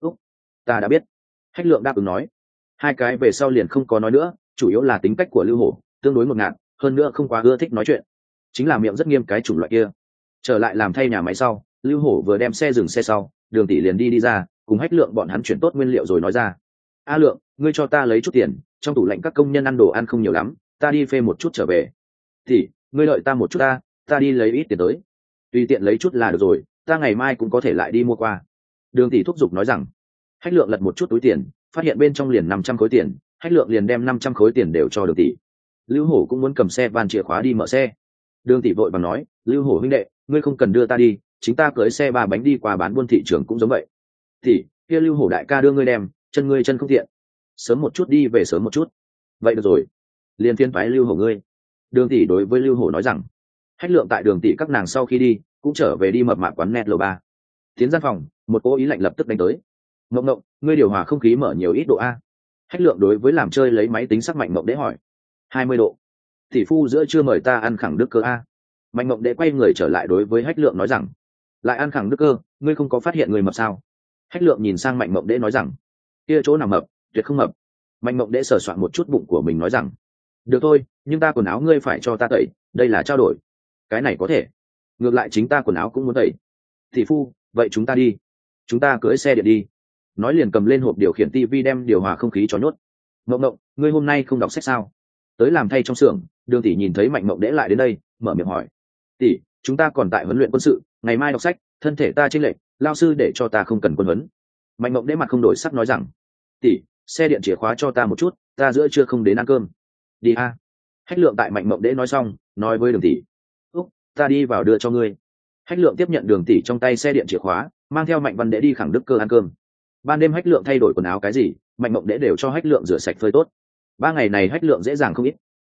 úc, ta đã biết. Hách lượng đáp ứng nói. Hai cái về sau liền không có nói nữa, chủ yếu là tính cách của lưu hổ tương đối ngột ngạt, hơn nữa không quá ưa thích nói chuyện. Chính là miệng rất nghiêm cái chủng loại kia. Trở lại làm thay nhà máy sau, lưu hổ vừa đem xe dừng xe sau, đường tỷ liền đi đi ra, cùng hách lượng bọn hắn chuyển tốt nguyên liệu rồi nói ra. A lượng, ngươi cho ta lấy chút tiền, trong tủ lạnh các công nhân ăn đồ ăn không nhiều lắm, ta đi phê một chút trở về. Thì ngươi đợi ta một chút ta ta đi lấy ít tiền tới. Tùy tiện lấy chút là được rồi, ta ngày mai cũng có thể lại đi mua qua. Đường tỷ thúc giục nói rằng, hách lượng lật một chút túi tiền, phát hiện bên trong liền năm trăm khối tiền, hách lượng liền đem năm trăm khối tiền đều cho đường tỷ. Lưu hổ cũng muốn cầm xe van chìa khóa đi mở xe. Đường tỷ vội và nói, lưu hổ huynh đệ, ngươi không cần đưa ta đi, chính ta cưới xe ba bánh đi qua bán buôn thị trường cũng giống vậy. Thì kia lưu hổ đại ca đưa ngươi đem, chân ngươi chân không thiện sớm một chút đi về sớm một chút. Vậy được rồi, liền thiên phái lưu hổ ngươi. Đường tỷ đối với lưu hổ nói rằng hách lượng tại đường tỷ các nàng sau khi đi, cũng trở về đi mập mạp quán net lầu ba. Tiến gian phòng, một cố ý lạnh lập tức đánh tới. Mộng mộng ngươi điều hòa không khí mở nhiều ít độ a. Hách lượng đối với làm chơi lấy máy tính sắc mạnh mộng đế hỏi. Hai mươi độ. Tỷ phu giữa chưa mời ta ăn khẳng đức cơ a. Mạnh mộng đế quay người trở lại đối với hách lượng nói rằng. Lại ăn khẳng đức cơ, ngươi không có phát hiện người mập sao? Hách lượng nhìn sang mạnh mộng đế nói rằng. Kia chỗ nào mập, tuyệt không mập. Mạnh mộng đế sờ soạn một chút bụng của mình nói rằng. Được thôi, nhưng ta quần áo ngươi phải cho ta tẩy, đây là trao đổi cái này có thể. Ngược lại chính ta quần áo cũng muốn tẩy. Thị phu, vậy chúng ta đi. Chúng ta cưỡi xe điện đi. Nói liền cầm lên hộp điều khiển tv đem điều hòa không khí cho nhốt. Mộng mộng ngươi hôm nay không đọc sách sao? Tới làm thay trong xưởng, đường tỷ nhìn thấy mạnh mộng đễ lại đến đây, mở miệng hỏi. Tỷ, chúng ta còn tại huấn luyện quân sự, ngày mai đọc sách, thân thể ta chênh lệch, lao sư để cho ta không cần quân huấn. Mạnh mộng đễ mặt không đổi sắc nói rằng. Tỷ, xe điện chìa khóa cho ta một chút, ta giữa chưa không đến ăn cơm. Đi a. Hách lượng tại mạnh mộng đễ nói xong, nói với đường tỷ ta đi vào đưa cho ngươi. Hách lượng tiếp nhận đường tỷ trong tay xe điện chìa khóa, mang theo mạnh văn đễ đi khẳng đức cơ ăn cơm. Ban đêm hách lượng thay đổi quần áo cái gì, mạnh mộng đễ đều cho hách lượng rửa sạch phơi tốt. Ba ngày này hách lượng dễ dàng không ít.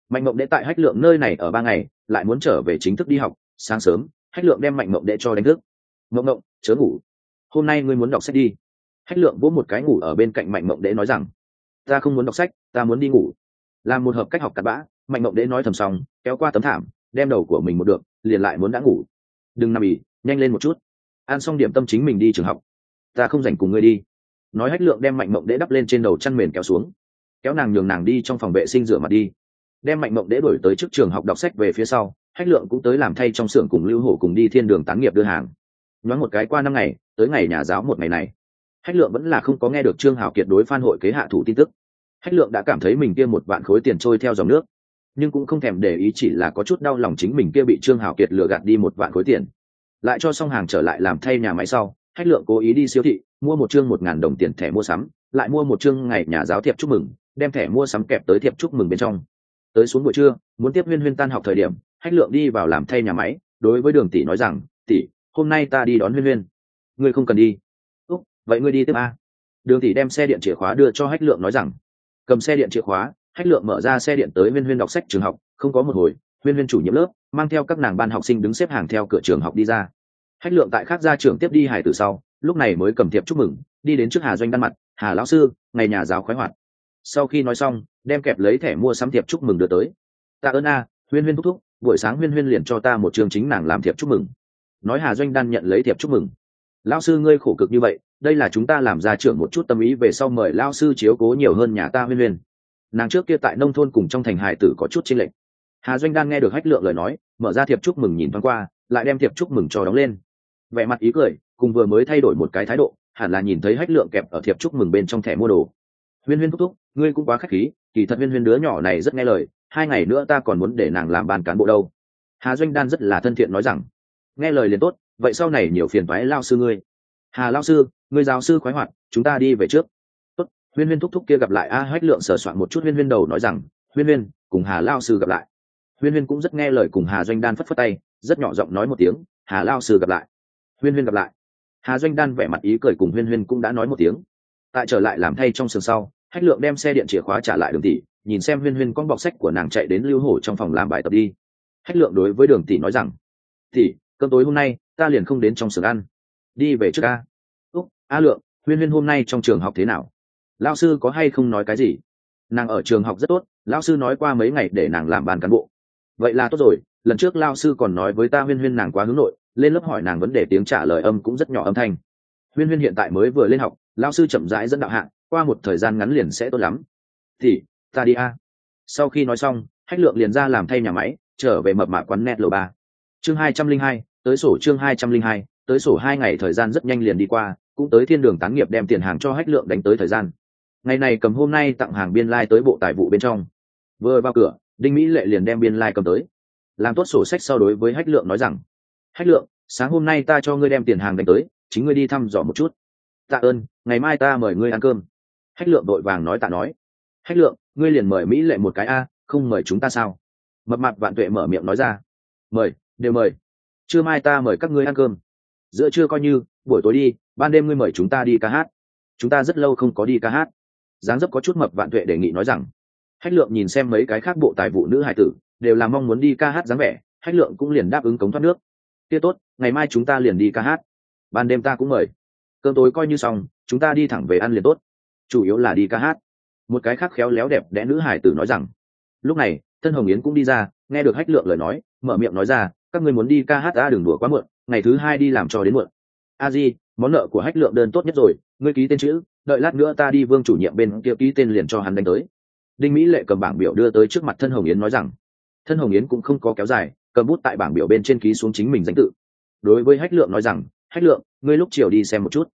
Mạnh mộng đễ tại hách lượng nơi này ở ba ngày, lại muốn trở về chính thức đi học. Sáng sớm, hách lượng đem mạnh mộng đễ cho đánh thức. Mộng mộng, chớ ngủ. Hôm nay ngươi muốn đọc sách đi. Hách lượng vỗ một cái ngủ ở bên cạnh mạnh mộng đễ nói rằng, ta không muốn đọc sách, ta muốn đi ngủ. Làm một hợp cách học cặn bã, mạnh mộng đễ nói thầm xong, kéo qua tấm thảm, đem đầu của mình một được liền lại muốn đã ngủ. Đừng nằm ỉ nhanh lên một chút. Ăn xong điểm tâm chính mình đi trường học. Ta không dành cùng ngươi đi. Nói hách lượng đem mạnh mộng đễ đắp lên trên đầu chăn mền kéo xuống. Kéo nàng nhường nàng đi trong phòng vệ sinh rửa mặt đi. Đem mạnh mộng đễ đổi tới trước trường học đọc sách về phía sau, hách lượng cũng tới làm thay trong xưởng cùng lưu hổ cùng đi thiên đường tán nghiệp đưa hàng. Nhoáng một cái qua năm ngày, tới ngày nhà giáo một ngày này. Hách lượng vẫn là không có nghe được trương hảo kiệt đối phan hội kế hạ thủ tin tức. Hách lượng đã cảm thấy mình kia một vạn khối tiền trôi theo dòng nước nhưng cũng không thèm để ý chỉ là có chút đau lòng chính mình kia bị trương hảo kiệt lừa gạt đi một vạn khối tiền. Lại cho xong hàng trở lại làm thay nhà máy sau, hách lượng cố ý đi siêu thị, mua một chương một ngàn đồng tiền thẻ mua sắm, lại mua một chương ngày nhà giáo thiệp chúc mừng, đem thẻ mua sắm kẹp tới thiệp chúc mừng bên trong. Tới xuống buổi trưa, muốn tiếp huyên huyên tan học thời điểm, hách lượng đi vào làm thay nhà máy, đối với đường tỷ nói rằng, tỷ, hôm nay ta đi đón huyên huyên. Ngươi không cần đi. Úc, vậy ngươi đi tiếp a. Đường tỷ đem xe điện chìa khóa đưa cho hách lượng nói rằng, cầm xe điện chìa khóa hách lượng mở ra xe điện tới huyên huyên đọc sách trường học, không có một hồi huyên huyên chủ nhiệm lớp, mang theo các nàng ban học sinh đứng xếp hàng theo cửa trường học đi ra. Hách lượng tại khác gia trưởng tiếp đi hải từ sau, lúc này mới cầm thiệp chúc mừng, đi đến trước hà doanh đan mặt, hà lão sư, ngày nhà giáo khoái hoạt. Sau khi nói xong, đem kẹp lấy thẻ mua sắm thiệp chúc mừng đưa tới. Tạ ơn a huyên huyên thúc thúc, buổi sáng huyên huyên liền cho ta một trường chính nàng làm thiệp chúc mừng. Nói hà doanh đan nhận lấy thiệp chúc mừng. Lão sư ngươi khổ cực như vậy, đây là chúng ta làm ra trưởng một chút tâm ý về sau mời lão sư chiếu cố nhiều hơn nhà ta huyên huyên nàng trước kia tại nông thôn cùng trong thành hải tử có chút chênh lệch. Hà doanh đan nghe được hách lượng lời nói, mở ra thiệp chúc mừng nhìn thoáng qua, lại đem thiệp chúc mừng cho đóng lên. Vẻ mặt ý cười, cùng vừa mới thay đổi một cái thái độ, hẳn là nhìn thấy hách lượng kẹp ở thiệp chúc mừng bên trong thẻ mua đồ. Huyên huyên thúc thúc, ngươi cũng quá k h á c h khí, kỳ thật huyên huyên đứa nhỏ này rất nghe lời, hai ngày nữa ta còn muốn để nàng làm ban cán bộ đâu. Hà doanh đan rất là thân thiện nói rằng. Nghe lời liền tốt, vậy sau này nhiều phiền phái lao sư ngươi. Hà lao sư, ngươi giáo sư khoái hoạt, chúng ta đi về trước huyên huyên thúc thúc kia gặp lại a hách lượng sửa soạn một chút, huyên huyên đầu nói rằng, huyên huyên, cùng hà lao sư gặp lại. Huyên huyên cũng rất nghe lời cùng hà doanh đan phất phất tay, rất nhỏ giọng nói một tiếng, hà lao sư gặp lại. Huyên huyên gặp lại. Hà doanh đan vẻ mặt ý cười cùng huyên huyên cũng đã nói một tiếng. Tại trở lại làm thay trong sườn sau, hách lượng đem xe điện chìa khóa trả lại đường tỷ, nhìn xem huyên huyên con bọc sách của nàng chạy đến lưu hổ trong phòng làm bài tập đi. Hách lượng đối với đường tỷ nói rằng, tỷ, cơm tối hôm nay, ta liền không đến trong sườn ăn. Đi về trước a. Úc, a lượng, huyên huyên hôm nay trong trường học thế nào? Lao sư có hay không nói cái gì? Nàng ở trường học rất tốt lao sư nói qua mấy ngày để nàng làm bàn cán bộ. Vậy là tốt rồi, lần trước lao sư còn nói với ta huyên huyên nàng quá hướng nội, lên lớp hỏi nàng vấn đề tiếng trả lời âm cũng rất nhỏ âm thanh. Huyên huyên hiện tại mới vừa lên học lao sư chậm rãi dẫn đạo hạng qua một thời gian ngắn liền sẽ tốt lắm. Thì, ta đi a. Sau khi nói xong, hách lượng liền ra làm thay nhà máy, trở về mập mạ quán net lầu ba. Chương hai trăm linh hai, tới sổ chương hai trăm linh hai, tới sổ hai ngày thời gian rất nhanh liền đi qua, cũng tới thiên đường tán nghiệp đem tiền hàng cho hách lượng đánh tới thời gian ngày này cầm hôm nay tặng hàng biên lai、like、tới bộ tài vụ bên trong. Vừa vào cửa, đinh mỹ lệ liền đem biên lai、like、cầm tới. Làm tốt sổ sách sau đối với hách lượng nói rằng, hách lượng, sáng hôm nay ta cho ngươi đem tiền hàng đánh tới, chính ngươi đi thăm dò một chút. Tạ ơn, ngày mai ta mời ngươi ăn cơm. Hách lượng đội vàng nói tạ nói. Hách lượng, ngươi liền mời mỹ lệ một cái a, không mời chúng ta sao? Mập mặt vạn tuệ mở miệng nói ra. Mời, đều mời. Trưa mai ta mời các ngươi ăn cơm. Giữa trưa coi như, buổi tối đi, ban đêm ngươi mời chúng ta đi ca hát. Chúng ta rất lâu không có đi ca hát dáng dấp có chút mập vạn tuệ đề nghị nói rằng, hách lượng nhìn xem mấy cái khác bộ tài vụ nữ hải tử, đều là mong muốn đi ca hát dáng vẻ, hách lượng cũng liền đáp ứng cống thoát nước. Kia tốt, ngày mai chúng ta liền đi ca hát. Ban đêm ta cũng mời. Cơn tối coi như xong, chúng ta đi thẳng về ăn liền tốt. Chủ yếu là đi ca hát. Một cái khác khéo léo đẹp đẽ nữ hải tử nói rằng, lúc này, thân hồng yến cũng đi ra, nghe được hách lượng lời nói, mở miệng nói ra, các người muốn đi ca hát ta đừng đùa quá muộn, ngày thứ hai đi làm cho đến muộn. A di, món nợ của hách lượng đơn tốt nhất rồi, ngươi ký tên chữ đợi lát nữa ta đi vương chủ nhiệm bên kia ký tên liền cho hắn đánh tới. Đinh mỹ lệ cầm bảng biểu đưa tới trước mặt thân hồng yến nói rằng, thân hồng yến cũng không có kéo dài, cầm bút tại bảng biểu bên trên ký xuống chính mình danh tự. Đối với hách lượng nói rằng, hách lượng, ngươi lúc chiều đi xem một chút.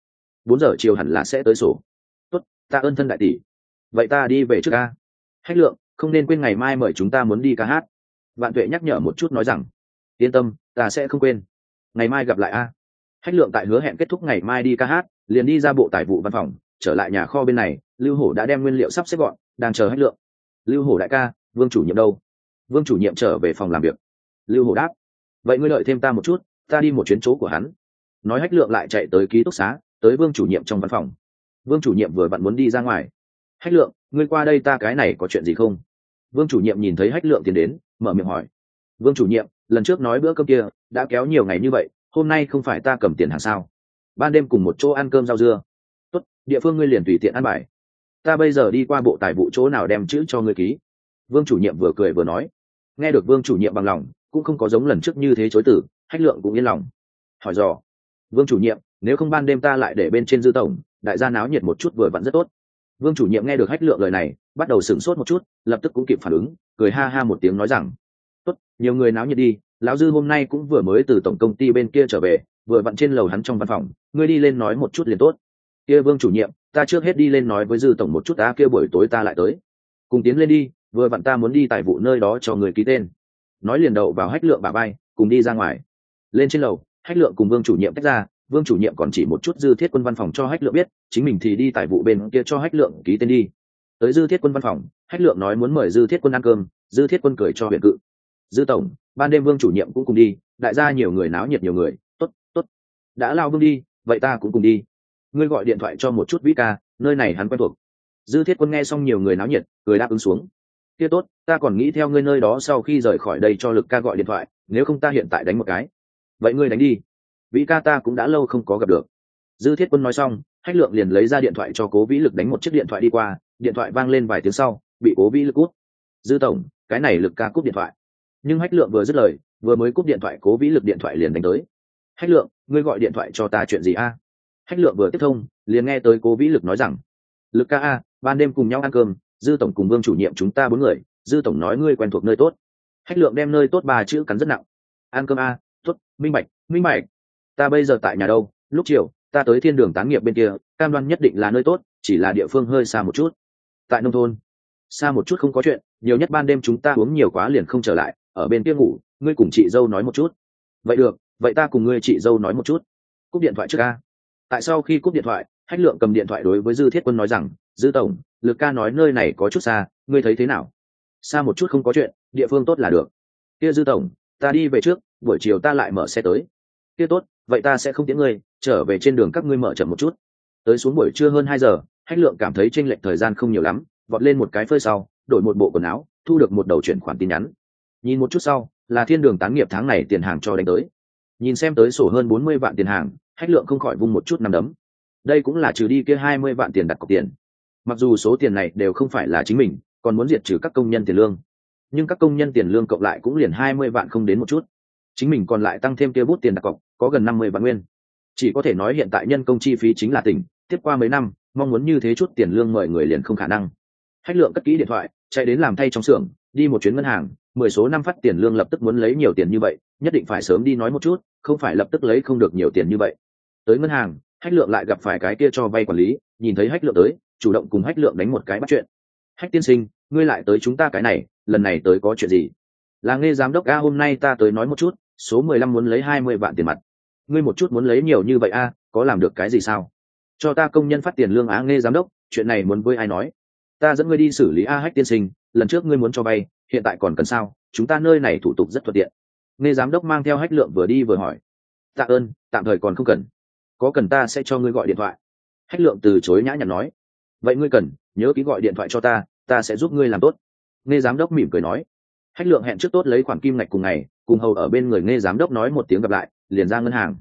Bốn giờ chiều hẳn là sẽ tới sổ. Tốt, ta ơn thân đại tỷ. Vậy ta đi về trước ca. Hách lượng, không nên quên ngày mai mời chúng ta muốn đi ca hát. Vạn tuệ nhắc nhở một chút nói rằng, yên tâm, ta sẽ không quên. Ngày mai gặp lại a. Hách lượng tại hứa hẹn kết thúc ngày mai đi ca hát, liền đi ra bộ tài vụ văn phòng trở lại nhà kho bên này, lưu hổ đã đem nguyên liệu sắp xếp gọn, đang chờ hách lượng. Lưu hổ đại ca, vương chủ nhiệm đâu? Vương chủ nhiệm trở về phòng làm việc. Lưu hổ đáp, vậy ngươi lợi thêm ta một chút, ta đi một chuyến chỗ của hắn. Nói hách lượng lại chạy tới ký túc xá, tới vương chủ nhiệm trong văn phòng. Vương chủ nhiệm vừa vặn muốn đi ra ngoài. Hách lượng, ngươi qua đây ta cái này có chuyện gì không? Vương chủ nhiệm nhìn thấy hách lượng tiến đến, mở miệng hỏi. Vương chủ nhiệm, lần trước nói bữa cơm kia, đã kéo nhiều ngày như vậy, hôm nay không phải ta cầm tiền hàng sao? Ban đêm cùng một chỗ ăn cơm rau dưa địa phương ngươi liền tùy tiện ăn bài. Ta bây giờ đi qua bộ tài vụ chỗ nào đem chữ cho ngươi ký. Vương chủ nhiệm vừa cười vừa nói. Nghe được vương chủ nhiệm bằng lòng, cũng không có giống lần trước như thế chối tử hách lượng cũng yên lòng. Hỏi dò. Vương chủ nhiệm, nếu không ban đêm ta lại để bên trên dư tổng, đại gia náo nhiệt một chút vừa vặn rất tốt. Vương chủ nhiệm nghe được hách lượng lời này, bắt đầu sửng sốt một chút, lập tức cũng kịp phản ứng, cười ha ha một tiếng nói rằng, tốt, nhiều người náo nhiệt đi, lão dư hôm nay cũng vừa mới từ tổng công ty bên kia trở về, vừa vặn trên lầu hắn trong văn phòng, ngươi đi lên nói một chút liền tốt kia vương chủ nhiệm, ta trước hết đi lên nói với dư tổng một chút ta kia buổi tối ta lại tới. Cùng tiến lên đi, vừa vặn ta muốn đi tại vụ nơi đó cho người ký tên. Nói liền đầu vào hách lượng bà bay, cùng đi ra ngoài. Lên trên lầu, hách lượng cùng vương chủ nhiệm tách ra, vương chủ nhiệm còn chỉ một chút dư thiết quân văn phòng cho hách lượng biết, chính mình thì đi tại vụ bên kia cho hách lượng ký tên đi. Tới dư thiết quân văn phòng, hách lượng nói muốn mời dư thiết quân ăn cơm, dư thiết quân cười cho huyện cự. Dư tổng, ban đêm vương chủ nhiệm cũng cùng đi, đại gia nhiều người náo nhiệt nhiều người t ố t t ố t đã lao vương đi, vậy ta cũng cùng đi ngươi gọi điện thoại cho một chút vĩ ca, nơi này hắn quen thuộc. Dư thiết quân nghe xong nhiều người náo nhiệt, cười đáp ứng xuống. Kia tốt, ta còn nghĩ theo ngươi nơi đó sau khi rời khỏi đây cho lực ca gọi điện thoại, nếu không ta hiện tại đánh một cái. Vậy ngươi đánh đi. Vĩ ca ta cũng đã lâu không có gặp được. Dư thiết quân nói xong, hách lượng liền lấy ra điện thoại cho cố vĩ lực đánh một chiếc điện thoại đi qua, điện thoại vang lên vài tiếng sau, bị cố vĩ lực cút dư tổng, cái này lực ca cúp điện thoại. Nhưng hách lượng vừa dứt lời, vừa mới cúp điện thoại, cố vĩ lực điện thoại liền đánh tới. Hách lượng, ngươi gọi điện thoại cho ta chuyện gì a? Hách lượng vừa tiếp thông, liền nghe tới cố vĩ lực nói rằng, lực ca a, ban đêm cùng nhau ăn cơm, dư tổng cùng vương chủ nhiệm chúng ta bốn người, dư tổng nói ngươi quen thuộc nơi tốt. Hách lượng đem nơi tốt ba chữ cắn rất nặng. Ăn cơm a, tốt, minh bạch minh bạch. Ta bây giờ tại nhà đâu? Lúc chiều, ta tới thiên đường tán nghiệp bên kia, cam đoan nhất định là nơi tốt, chỉ là địa phương hơi xa một chút. Tại nông thôn, xa một chút không có chuyện, nhiều nhất ban đêm chúng ta uống nhiều quá liền không trở lại, ở bên kia ngủ, ngươi cùng chị dâu nói một chút. Vậy được, vậy ta cùng ngươi chị dâu nói một chút. Cúp điện thoại trước a tại sau khi cúp điện thoại, hách lượng cầm điện thoại đối với dư thiết quân nói rằng, dư tổng, lực ca nói nơi này có chút xa, ngươi thấy thế nào? Xa một chút không có chuyện, địa phương tốt là được. Kia dư tổng, ta đi về trước, buổi chiều ta lại mở xe tới. Kia tốt, vậy ta sẽ không tiễn ngươi, trở về trên đường các ngươi mở chậm một chút. Tới xuống buổi trưa hơn hai giờ, hách lượng cảm thấy tranh lệch thời gian không nhiều lắm, vọt lên một cái phơi sau, đổi một bộ quần áo, thu được một đầu chuyển khoản tin nhắn. Nhìn một chút sau, là thiên đường tán nghiệp tháng này tiền hàng cho đánh tới. Nhìn xem tới sổ hơn bốn mươi vạn tiền hàng hách lượng không khỏi vung một chút nằm đấm. Đây cũng là trừ đi kia hai mươi vạn tiền đặt cọc tiền. Mặc dù số tiền này đều không phải là chính mình, còn muốn diệt trừ các công nhân tiền lương. Nhưng các công nhân tiền lương cộng lại cũng liền hai mươi vạn không đến một chút. Chính mình còn lại tăng thêm kia bút tiền đặt cọc, có gần năm mươi vạn nguyên. Chỉ có thể nói hiện tại nhân công chi phí chính là tỉnh, tiếp qua mấy năm, mong muốn như thế chút tiền lương mời người liền không khả năng. Hách lượng cất kỹ điện thoại, chạy đến làm thay trong xưởng, đi một chuyến ngân hàng, mười số năm phát tiền lương lập tức muốn lấy nhiều tiền như vậy, nhất định phải sớm đi nói một chút, không phải lập tức lấy không được nhiều tiền như vậy tới ngân hàng, hách lượng lại gặp phải cái kia cho vay quản lý, nhìn thấy hách lượng tới, chủ động cùng hách lượng đánh một cái bắt chuyện. Hách tiên sinh, ngươi lại tới chúng ta cái này, lần này tới có chuyện gì? Là nghe giám đốc a, hôm nay ta tới nói một chút, số mười lăm muốn lấy hai mươi vạn tiền mặt. Ngươi một chút muốn lấy nhiều như vậy a, có làm được cái gì sao? Cho ta công nhân phát tiền lương á nghe giám đốc, chuyện này muốn với ai nói? Ta dẫn ngươi đi xử lý a, hách tiên sinh, lần trước ngươi muốn cho vay, hiện tại còn cần sao? Chúng ta nơi này thủ tục rất thuận tiện. Nghe giám đốc mang theo hách lượng vừa đi vừa hỏi. Tạ ơn, tạm thời còn không cần có cần ta sẽ cho ngươi gọi điện thoại? Hách lượng từ chối nhã nhặn nói. Vậy ngươi cần, nhớ ký gọi điện thoại cho ta ta sẽ giúp ngươi làm tốt. Nghe giám đốc mỉm cười nói. Hách lượng hẹn trước tốt lấy khoản kim ngạch cùng ngày, cùng hầu ở bên người nghe giám đốc nói một tiếng gặp lại, liền ra ngân hàng.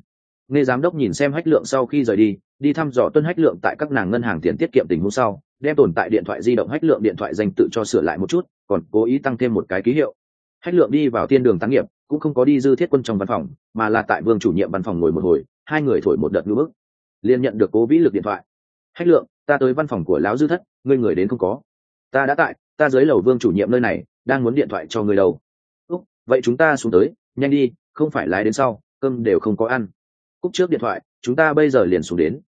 Nghe giám đốc nhìn xem hách lượng sau khi rời đi đi thăm dò tuân hách lượng tại các nàng ngân hàng tiền tiết kiệm tình huống sau, đem tồn tại điện thoại di động hách lượng điện thoại danh tự cho sửa lại một chút, còn cố ý tăng thêm một cái ký hiệu. Hách lượng đi vào thiên đường tán nghiệp, cũng không có đi dư thiết quân trong văn phòng, mà là tại vương chủ nhiệm văn phòng ngồi một hồi hai người thổi một đợt ngữ bức. Liền nhận được cố vĩ lực điện thoại. Hách lượng, ta tới văn phòng của lão dư thất, ngươi người đến không có. Ta đã tại, ta dưới lầu vương chủ nhiệm nơi này, đang muốn điện thoại cho người đầu úc, vậy chúng ta xuống tới, nhanh đi, không phải lái đến sau, cơm đều không có ăn. Cúc trước điện thoại, chúng ta bây giờ liền xuống đến.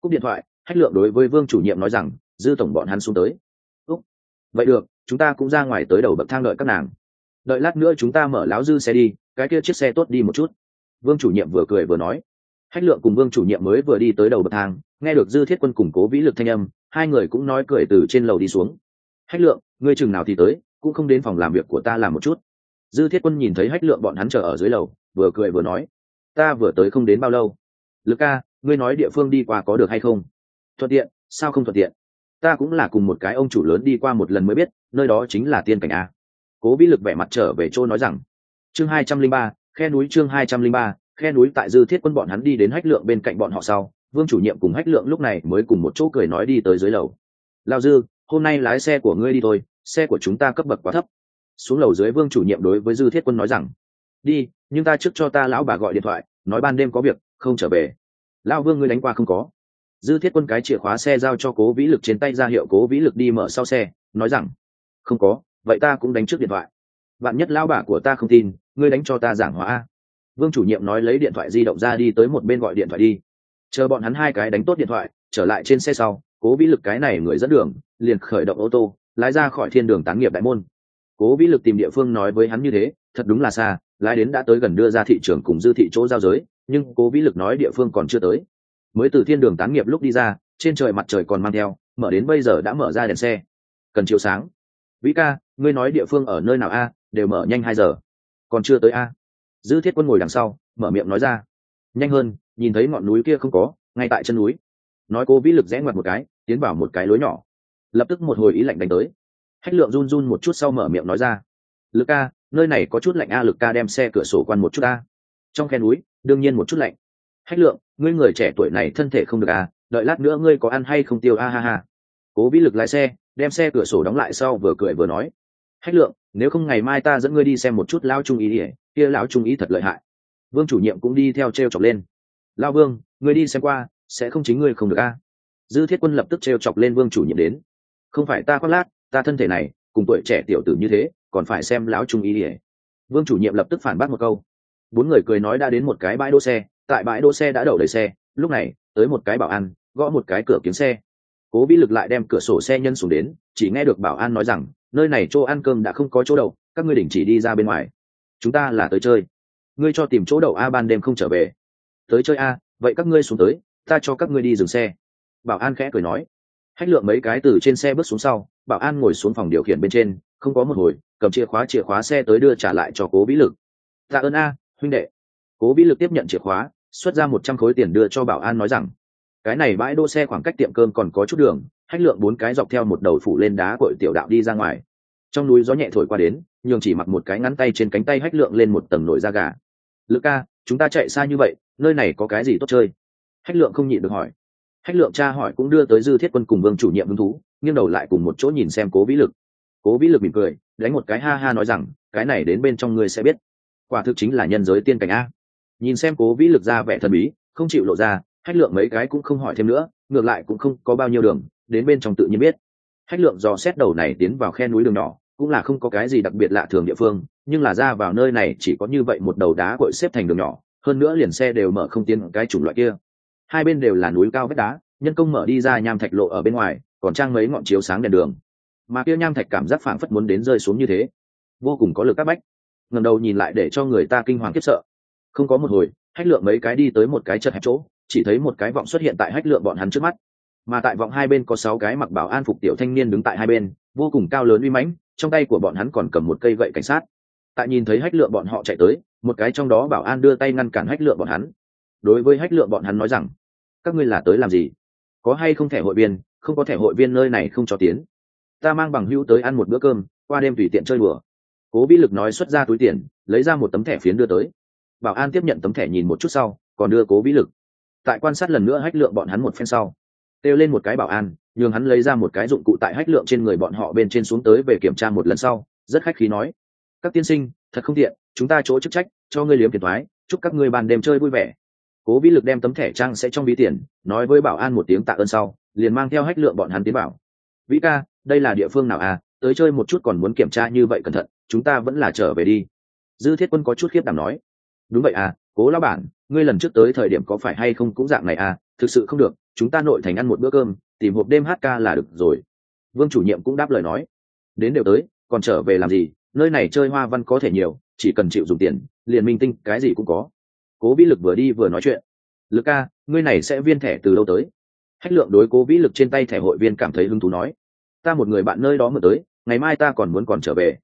Cúc điện thoại, hách lượng đối với vương chủ nhiệm nói rằng, dư tổng bọn hắn xuống tới. Úc, vậy được, chúng ta cũng ra ngoài tới đầu bậc thang đợi các nàng. Đợi lát nữa chúng ta mở láo dư xe đi, cái kia chiếc xe tốt đi một chút. Vương chủ nhiệm vừa cười vừa nói hách lượng cùng vương chủ nhiệm mới vừa đi tới đầu bậc thang, nghe được dư thiết quân củng cố vĩ lực thanh âm, hai người cũng nói cười từ trên lầu đi xuống. Hách lượng, ngươi chừng nào thì tới, cũng không đến phòng làm việc của ta làm một chút. Dư thiết quân nhìn thấy hách lượng bọn hắn chờ ở dưới lầu, vừa cười vừa nói, ta vừa tới không đến bao lâu. Lực ca, ngươi nói địa phương đi qua có được hay không? Thuận tiện, sao không thuận tiện? Ta cũng là cùng một cái ông chủ lớn đi qua một lần mới biết, nơi đó chính là tiên cảnh a. Cố vĩ lực vẻ mặt trở về chỗ nói rằng, chương hai trăm linh ba, khe núi chương hai trăm linh ba khe núi tại dư thiết quân bọn hắn đi đến hách lượng bên cạnh bọn họ sau, vương chủ nhiệm cùng hách lượng lúc này mới cùng một chỗ cười nói đi tới dưới lầu. Lao dư, hôm nay lái xe của ngươi đi thôi, xe của chúng ta cấp bậc quá thấp. Xuống lầu dưới vương chủ nhiệm đối với dư thiết quân nói rằng, đi, nhưng ta trước cho ta lão bà gọi điện thoại, nói ban đêm có việc, không trở về. Lao vương ngươi đánh qua không có. Dư thiết quân cái chìa khóa xe giao cho cố vĩ lực trên tay ra hiệu cố vĩ lực đi mở sau xe, nói rằng, không có, vậy ta cũng đánh trước điện thoại. Bạn nhất lão bà của ta không tin, ngươi đánh cho ta giảng hóa vương chủ nhiệm nói lấy điện thoại di động ra đi tới một bên gọi điện thoại đi. Chờ bọn hắn hai cái đánh tốt điện thoại, trở lại trên xe sau, cố vĩ lực cái này người dẫn đường, liền khởi động ô tô, lái ra khỏi thiên đường tán nghiệp đại môn. Cố vĩ lực tìm địa phương nói với hắn như thế, thật đúng là xa, lái đến đã tới gần đưa ra thị trường cùng dư thị chỗ giao giới, nhưng cố vĩ lực nói địa phương còn chưa tới. Mới từ thiên đường tán nghiệp lúc đi ra, trên trời mặt trời còn mang theo, mở đến bây giờ đã mở ra đèn xe. Cần chiều sáng. Vĩ ca, ngươi nói địa phương ở nơi nào a? Đều mở nhanh hai giờ. Còn chưa tới a? Dư thiết quân ngồi đằng sau, mở miệng nói ra. Nhanh hơn, nhìn thấy ngọn núi kia không có, ngay tại chân núi. Nói cô vĩ lực rẽ ngoặt một cái, tiến vào một cái lối nhỏ. Lập tức một hồi ý lạnh đánh tới. Hách lượng run run một chút sau mở miệng nói ra. Lực ca nơi này có chút lạnh a, lực ca đem xe cửa sổ quan một chút a. Trong khe núi, đương nhiên một chút lạnh. Hách lượng, ngươi người trẻ tuổi này thân thể không được a, đợi lát nữa ngươi có ăn hay không tiêu a ha ha. Cố vĩ lực lái xe, đem xe cửa sổ đóng lại sau vừa cười vừa nói hách lượng nếu không ngày mai ta dẫn ngươi đi xem một chút lao trung ý ỉa kia lão trung ý thật lợi hại. Vương chủ nhiệm cũng đi theo t r e o chọc lên. Lao vương ngươi đi xem qua sẽ không chính ngươi không được a? Dư thiết quân lập tức t r e o chọc lên vương chủ nhiệm đến. Không phải ta khoác lát, ta thân thể này cùng tuổi trẻ tiểu tử như thế còn phải xem lão trung ý ỉa vương chủ nhiệm lập tức phản bác một câu. Bốn người cười nói đã đến một cái bãi đỗ xe tại bãi đỗ xe đã đậu đầy xe lúc này tới một cái bảo an gõ một cái cửa kiếm xe. Cố vĩ lực lại đem cửa sổ xe nhân xuống đến chỉ nghe được bảo an nói rằng nơi này chỗ ăn cơm đã không có chỗ đậu, các ngươi đình chỉ đi ra bên ngoài. Chúng ta là tới chơi. Ngươi cho tìm chỗ đậu a ban đêm không trở về. Tới chơi a, vậy các ngươi xuống tới, ta cho các ngươi đi dừng xe. Bảo an khẽ cười nói. Hách lượng mấy cái từ trên xe bước xuống sau, bảo an ngồi xuống phòng điều khiển bên trên, không có một hồi, cầm chìa khóa chìa khóa xe tới đưa trả lại cho cố vĩ lực. Tạ ơn a, huynh đệ. Cố vĩ lực tiếp nhận chìa khóa, xuất ra một trăm khối tiền đưa cho bảo an nói rằng cái này bãi đỗ xe khoảng cách tiệm cơm còn có chút đường, hách lượng bốn cái dọc theo một đầu phủ lên đá cội tiểu đạo đi ra ngoài. Trong núi gió nhẹ thổi qua đến, nhường chỉ mặc một cái ngắn tay trên cánh tay hách lượng lên một tầng nổi da gà. Lữ ca, chúng ta chạy xa như vậy, nơi này có cái gì tốt chơi? Hách lượng không nhịn được hỏi. Hách lượng cha hỏi cũng đưa tới dư thiết quân cùng vương chủ nhiệm hứng thú, nghiêng đầu lại cùng một chỗ nhìn xem cố vĩ lực. Cố vĩ lực mỉm cười, đánh một cái ha ha nói rằng, cái này đến bên trong ngươi sẽ biết. Quả thực chính là nhân giới tiên cảnh a. Nhìn xem cố vĩ lực ra vẻ thần bí, không chịu lộ ra hách lượng mấy cái cũng không hỏi thêm nữa, ngược lại cũng không có bao nhiêu đường, đến bên trong tự nhiên biết. Hách lượng dò xét đầu này tiến vào khe núi đường nhỏ, cũng là không có cái gì đặc biệt lạ thường địa phương, nhưng là ra vào nơi này chỉ có như vậy một đầu đá cội xếp thành đường nhỏ, hơn nữa liền xe đều mở không tiến cái chủng loại kia. Hai bên đều là núi cao vách đá, nhân công mở đi ra nham thạch lộ ở bên ngoài, còn trang mấy ngọn chiếu sáng đèn đường. Mà kia nham thạch cảm giác phảng phất muốn đến rơi xuống như thế. Vô cùng có lực các bách. Ngầm đầu nhìn lại để cho người ta kinh hoàng khiếp sợ. Không có một hồi, hách lượng mấy cái đi tới một cái chật hẹp chỗ chỉ thấy một cái vọng xuất hiện tại hách lượng bọn hắn trước mắt. Mà tại vọng hai bên có sáu cái mặc bảo an phục tiểu thanh niên đứng tại hai bên, vô cùng cao lớn uy mãnh, trong tay của bọn hắn còn cầm một cây gậy cảnh sát. Tại nhìn thấy hách lượng bọn họ chạy tới, một cái trong đó bảo an đưa tay ngăn cản hách lượng bọn hắn. Đối với hách lượng bọn hắn nói rằng, các ngươi là tới làm gì? Có hay không thẻ hội viên? Không có thẻ hội viên nơi này không cho tiến. Ta mang bằng hữu tới ăn một bữa cơm, qua đêm tùy tiện chơi đùa. Cố vĩ lực nói xuất ra túi tiền, lấy ra một tấm thẻ phiến đưa tới. Bảo an tiếp nhận tấm thẻ nhìn một chút sau, còn đưa cố vĩ lực tại quan sát lần nữa hách lượng bọn hắn một phen sau, kêu lên một cái bảo an, nhường hắn lấy ra một cái dụng cụ tại hách lượng trên người bọn họ bên trên xuống tới về kiểm tra một lần sau, rất khách khí nói, các tiên sinh, thật không tiện, chúng ta chỗ chức trách, cho ngươi liếm tiền thoái, chúc các ngươi bàn đêm chơi vui vẻ. Cố vĩ lực đem tấm thẻ trang sẽ trong ví tiền, nói với bảo an một tiếng tạ ơn sau, liền mang theo hách lượng bọn hắn tiến bảo vĩ ca, đây là địa phương nào à? Tới chơi một chút còn muốn kiểm tra như vậy cẩn thận, chúng ta vẫn là trở về đi. Dư thiết quân có chút khiếp đảm nói đúng vậy à cố lão bản, ngươi lần trước tới thời điểm có phải hay không cũng dạng này à thực sự không được, chúng ta nội thành ăn một bữa cơm, tìm hộp đêm hát ca là được rồi. Vương chủ nhiệm cũng đáp lời nói. Đến đều tới, còn trở về làm gì, nơi này chơi hoa văn có thể nhiều, chỉ cần chịu dùng tiền, liền minh tinh, cái gì cũng có. Cố vĩ lực vừa đi vừa nói chuyện. Lực ca, ngươi này sẽ viên thẻ từ đâu tới? Hách lượng đối cố vĩ lực trên tay thẻ hội viên cảm thấy hứng thú nói. Ta một người bạn nơi đó mượn tới, ngày mai ta còn muốn còn trở về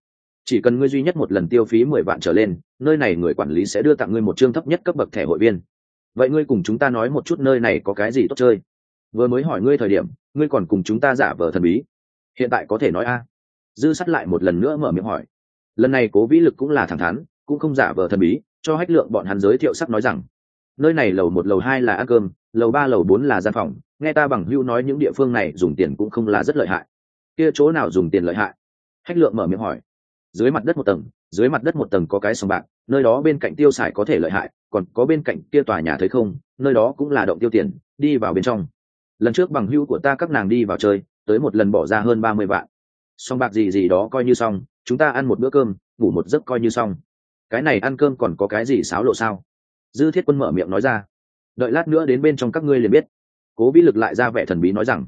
chỉ cần ngươi duy nhất một lần tiêu phí mười vạn trở lên, nơi này người quản lý sẽ đưa tặng ngươi một chương thấp nhất cấp bậc thẻ hội viên. Vậy ngươi cùng chúng ta nói một chút nơi này có cái gì tốt chơi? Vừa mới hỏi ngươi thời điểm, ngươi còn cùng chúng ta giả vờ thần bí. Hiện tại có thể nói a? Dư sắt lại một lần nữa mở miệng hỏi. Lần này cố vĩ lực cũng là thẳng thắn, cũng không giả vờ thần bí, cho hách lượng bọn hắn giới thiệu sắp nói rằng, nơi này lầu một, lầu hai là ăn cơm, lầu ba, lầu bốn là gian phòng, nghe ta bằng hưu nói những địa phương này dùng tiền cũng không là rất lợi hại. Kia chỗ nào dùng tiền lợi hại? Hách lượng mở miệng hỏi dưới mặt đất một tầng, dưới mặt đất một tầng có cái sòng bạc, nơi đó bên cạnh tiêu xài có thể lợi hại, còn có bên cạnh kia tòa nhà thấy không, nơi đó cũng là động tiêu tiền, đi vào bên trong. Lần trước bằng hữu của ta các nàng đi vào chơi, tới một lần bỏ ra hơn ba mươi vạn. Song bạc gì gì đó coi như xong, chúng ta ăn một bữa cơm, ngủ một giấc coi như xong. Cái này ăn cơm còn có cái gì xáo lộ sao? Dư thiết quân mở miệng nói ra. Đợi lát nữa đến bên trong các ngươi liền biết. Cố vĩ lực lại ra vẻ thần bí nói rằng.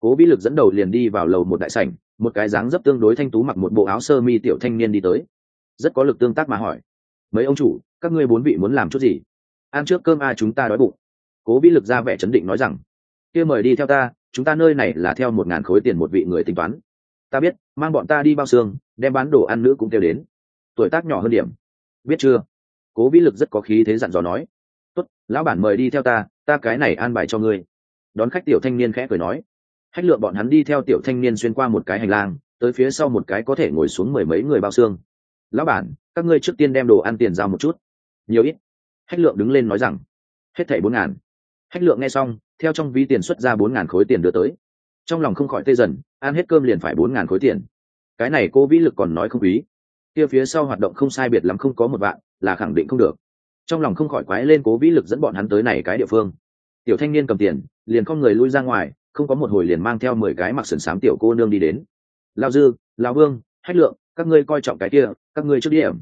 Cố vĩ lực dẫn đầu liền đi vào lầu một đại sảnh một cái dáng dấp tương đối thanh tú mặc một bộ áo sơ mi tiểu thanh niên đi tới. Rất có lực tương tác mà hỏi, mấy ông chủ, các ngươi bốn vị muốn làm chút gì? Ăn trước cơm a chúng ta đói bụng. Cố vĩ lực ra vẻ chấn định nói rằng, kia mời đi theo ta, chúng ta nơi này là theo một ngàn khối tiền một vị người tính toán. Ta biết, mang bọn ta đi bao xương, đem bán đồ ăn nữ cũng kêu đến. Tuổi tác nhỏ hơn điểm. Biết chưa? Cố vĩ lực rất có khí thế dặn dò nói. Tốt, lão bản mời đi theo ta ta cái này an bài cho ngươi. Đón khách tiểu thanh niên khẽ cười nói hách lượng bọn hắn đi theo tiểu thanh niên xuyên qua một cái hành lang, tới phía sau một cái có thể ngồi xuống mười mấy người bao xương. Lão bản, các ngươi trước tiên đem đồ ăn tiền giao một chút. Nhiều ít. Hách lượng đứng lên nói rằng, hết thảy bốn ngàn. Hách lượng nghe xong, theo trong ví tiền xuất ra bốn ngàn khối tiền đưa tới. Trong lòng không khỏi tê dần, ăn hết cơm liền phải bốn ngàn khối tiền. Cái này cô vĩ lực còn nói không quý. Kia phía sau hoạt động không sai biệt lắm không có một bạn là khẳng định không được. Trong lòng không khỏi quái lên cố vĩ lực dẫn bọn hắn tới này cái địa phương. Tiểu thanh niên cầm tiền, liền con người lui ra ngoài không có một hồi liền mang theo mười cái mặc sườn xám tiểu cô nương đi đến. Lao dư, lao vương, hách lượng, các ngươi coi trọng cái kia, các ngươi trước điểm.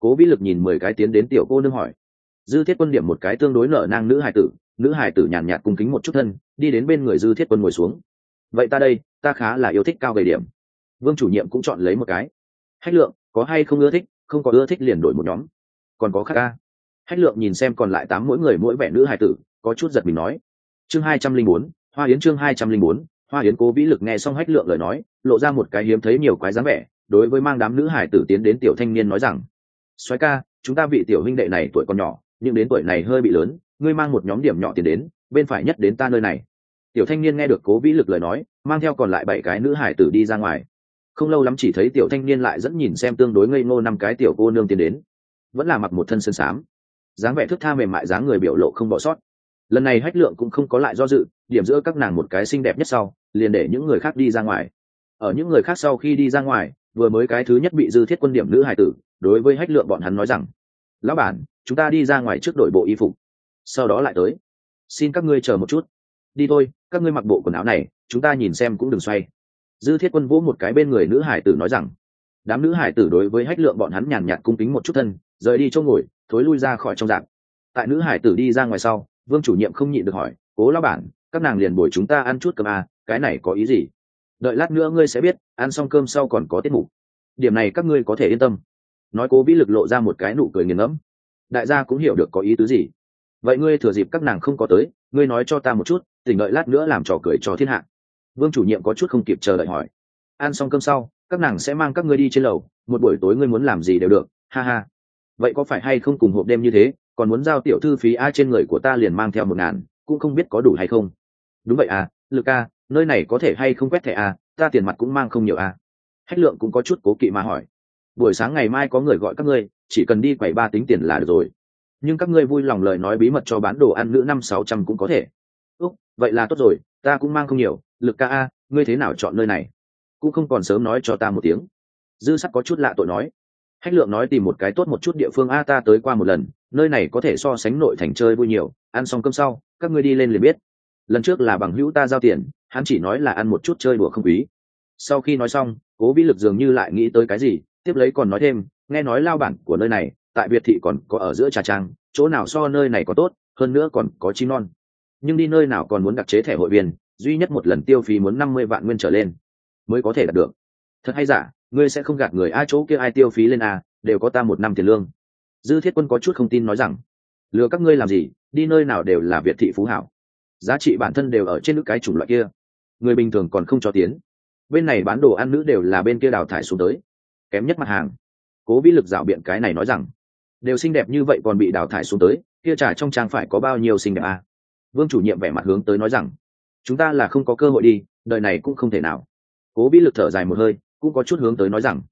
Cố vĩ lực nhìn mười cái tiến đến tiểu cô nương hỏi. Dư thiết quân điểm một cái tương đối nở nang nữ hải tử, nữ hải tử nhàn nhạt cung kính một chút thân, đi đến bên người dư thiết quân ngồi xuống. Vậy ta đây, ta khá là yêu thích cao về điểm. Vương chủ nhiệm cũng chọn lấy một cái. Hách lượng, có hay không ưa thích? Không có ưa thích liền đổi một nhóm. Còn có khác ca. Hách lượng nhìn xem còn lại tám mỗi người mỗi vẻ nữ hải tử, có chút giật mình nói. Chương hai trăm linh bốn hoa yến chương hai trăm linh bốn, hoa yến cố vĩ lực nghe xong hách lượng lời nói, lộ ra một cái hiếm thấy nhiều quái dáng vẻ, đối với mang đám nữ hải tử tiến đến tiểu thanh niên nói rằng, soái ca, chúng ta vị tiểu huynh đệ này tuổi còn nhỏ, nhưng đến tuổi này hơi bị lớn, ngươi mang một nhóm điểm nhỏ tiền đến, bên phải nhất đến ta nơi này. Tiểu thanh niên nghe được cố vĩ lực lời nói, mang theo còn lại bảy cái nữ hải tử đi ra ngoài. Không lâu lắm chỉ thấy tiểu thanh niên lại dẫn nhìn xem tương đối ngây ngô năm cái tiểu cô nương tiến đến. Vẫn là mặc một thân sơn xám dáng vẻ thức tha mềm mại dáng người biểu lộ không bỏ sót lần này hách lượng cũng không có lại do dự, điểm giữa các nàng một cái xinh đẹp nhất sau, liền để những người khác đi ra ngoài. Ở những người khác sau khi đi ra ngoài, vừa mới cái thứ nhất bị dư thiết quân điểm nữ hải tử, đối với hách lượng bọn hắn nói rằng, lão bản, chúng ta đi ra ngoài trước đội bộ y phục, sau đó lại tới. Xin các ngươi chờ một chút. Đi thôi, các ngươi mặc bộ quần áo này, chúng ta nhìn xem cũng đừng xoay. Dư thiết quân vỗ một cái bên người nữ hải tử nói rằng, đám nữ hải tử đối với hách lượng bọn hắn nhàn nhạt cung kính một chút thân, rời đi chỗ ngồi, thối lui ra khỏi trong dạng. Tại nữ hải tử đi ra ngoài sau vương chủ nhiệm không nhịn được hỏi cố lão bản các nàng liền bồi chúng ta ăn chút cơm à, cái này có ý gì? Đợi lát nữa ngươi sẽ biết ăn xong cơm sau còn có tiết mục. Điểm này các ngươi có thể yên tâm. Nói cố vĩ lực lộ ra một cái nụ cười nghiền ngẫm. Đại gia cũng hiểu được có ý tứ gì. Vậy ngươi thừa dịp các nàng không có tới ngươi nói cho ta một chút tỉnh đợi lát nữa làm trò cười cho thiên hạ. Vương chủ nhiệm có chút không kịp chờ đợi hỏi. Ăn xong cơm sau các nàng sẽ mang các ngươi đi trên lầu một buổi tối ngươi muốn làm gì đều được ha ha. Vậy có phải hay không cùng hộp đêm như thế? Còn muốn giao tiểu thư phí a trên người của ta liền mang theo một ngàn, cũng không biết có đủ hay không. Đúng vậy à lực a, nơi này có thể hay không quét thẻ a, ta tiền mặt cũng mang không nhiều a. Hách lượng cũng có chút cố kỵ mà hỏi. Buổi sáng ngày mai có người gọi các ngươi, chỉ cần đi quầy ba tính tiền là được rồi. Nhưng các ngươi vui lòng lời nói bí mật cho bán đồ ăn nữ năm sáu trăm cũng có thể. Úc, vậy là tốt rồi, ta cũng mang không nhiều. Lực ca a, ngươi thế nào chọn nơi này? Cũng không còn sớm nói cho ta một tiếng. Dư sắc có chút lạ tội nói. Hách lượng nói tìm một cái tốt một chút địa phương a ta tới qua một lần nơi này có thể so sánh nội thành chơi vui nhiều, ăn xong cơm sau, các ngươi đi lên liền biết. Lần trước là bằng hữu ta giao tiền, hắn chỉ nói là ăn một chút chơi đùa không quý. Sau khi nói xong, cố vĩ lực dường như lại nghĩ tới cái gì, tiếp lấy còn nói thêm, nghe nói lao bản của nơi này, tại việt thị còn có ở giữa trà trang, chỗ nào so nơi này có tốt, hơn nữa còn có chim non. Nhưng đi nơi nào còn muốn đặc chế thẻ hội viên, duy nhất một lần tiêu phí muốn năm mươi vạn nguyên trở lên, mới có thể đạt được. Thật hay giả, ngươi sẽ không gạt người, a, chỗ kia ai tiêu phí lên a, đều có ta một năm tiền lương dư thiết quân có chút không tin nói rằng, lừa các ngươi làm gì, đi nơi nào đều là việt thị phú hảo. Giá trị bản thân đều ở trên nước cái chủng loại kia. Người bình thường còn không cho tiến. Bên này bán đồ ăn nữ đều là bên kia đào thải xuống tới. Kém nhất mặt hàng. Cố vĩ lực rảo biện cái này nói rằng, đều xinh đẹp như vậy còn bị đào thải xuống tới, kia trả trong trang phải có bao nhiêu xinh đẹp à? vương chủ nhiệm vẻ mặt hướng tới nói rằng, chúng ta là không có cơ hội đi, đời này cũng không thể nào. Cố vĩ lực thở dài một hơi, cũng có chút hướng tới nói rằng,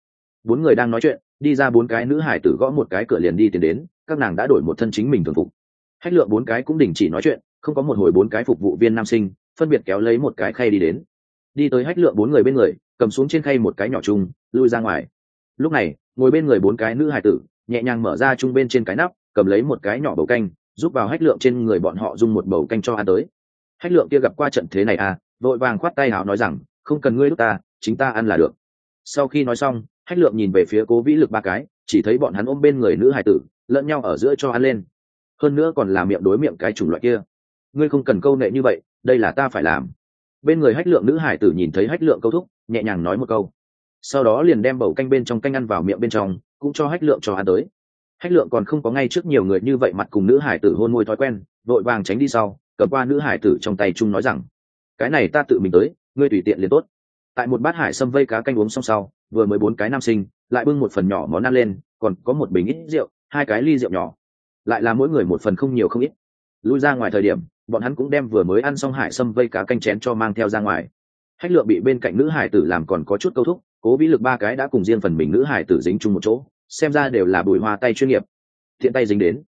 bốn người đang nói chuyện đi ra bốn cái nữ hải tử gõ một cái cửa liền đi tiến đến, các nàng đã đổi một thân chính mình thường phục. Hách lượng bốn cái cũng đình chỉ nói chuyện, không có một hồi bốn cái phục vụ viên nam sinh, phân biệt kéo lấy một cái khay đi đến. Đi tới hách lượng bốn người bên người, cầm xuống trên khay một cái nhỏ chung, lui ra ngoài. Lúc này, ngồi bên người bốn cái nữ hải tử, nhẹ nhàng mở ra chung bên trên cái nắp, cầm lấy một cái nhỏ bầu canh, giúp vào hách lượng trên người bọn họ dùng một bầu canh cho ăn tới. Hách lượng kia gặp qua trận thế này à vội vàng khoát tay hào nói rằng, không cần ngươi lúc ta, chính ta ăn là được. Sau khi nói xong hách lượng nhìn về phía cố vĩ lực ba cái, chỉ thấy bọn hắn ôm bên người nữ hải tử, lẫn nhau ở giữa cho ăn lên. Hơn nữa còn làm miệng đối miệng cái chủng loại kia. Ngươi không cần câu nệ như vậy, đây là ta phải làm. Bên người hách lượng nữ hải tử nhìn thấy hách lượng câu thúc, nhẹ nhàng nói một câu. Sau đó liền đem bầu canh bên trong canh ăn vào miệng bên trong, cũng cho hách lượng cho ăn tới. Hách lượng còn không có ngay trước nhiều người như vậy mặt cùng nữ hải tử hôn môi thói quen, vội vàng tránh đi sau, cầm qua nữ hải tử trong tay chung nói rằng, cái này ta tự mình tới, ngươi tùy tiện liền tốt tại một bát hải sâm vây cá canh uống xong sau, vừa mới bốn cái nam sinh, lại bưng một phần nhỏ món ăn lên, còn có một bình ít rượu, hai cái ly rượu nhỏ. Lại là mỗi người một phần không nhiều không ít. Lui ra ngoài thời điểm, bọn hắn cũng đem vừa mới ăn xong hải sâm vây cá canh chén cho mang theo ra ngoài. Hách lượng bị bên cạnh nữ hải tử làm còn có chút câu thúc, cố vĩ lực ba cái đã cùng riêng phần mình nữ hải tử dính chung một chỗ, xem ra đều là bùi hoa tay chuyên nghiệp. Thiện tay dính đến.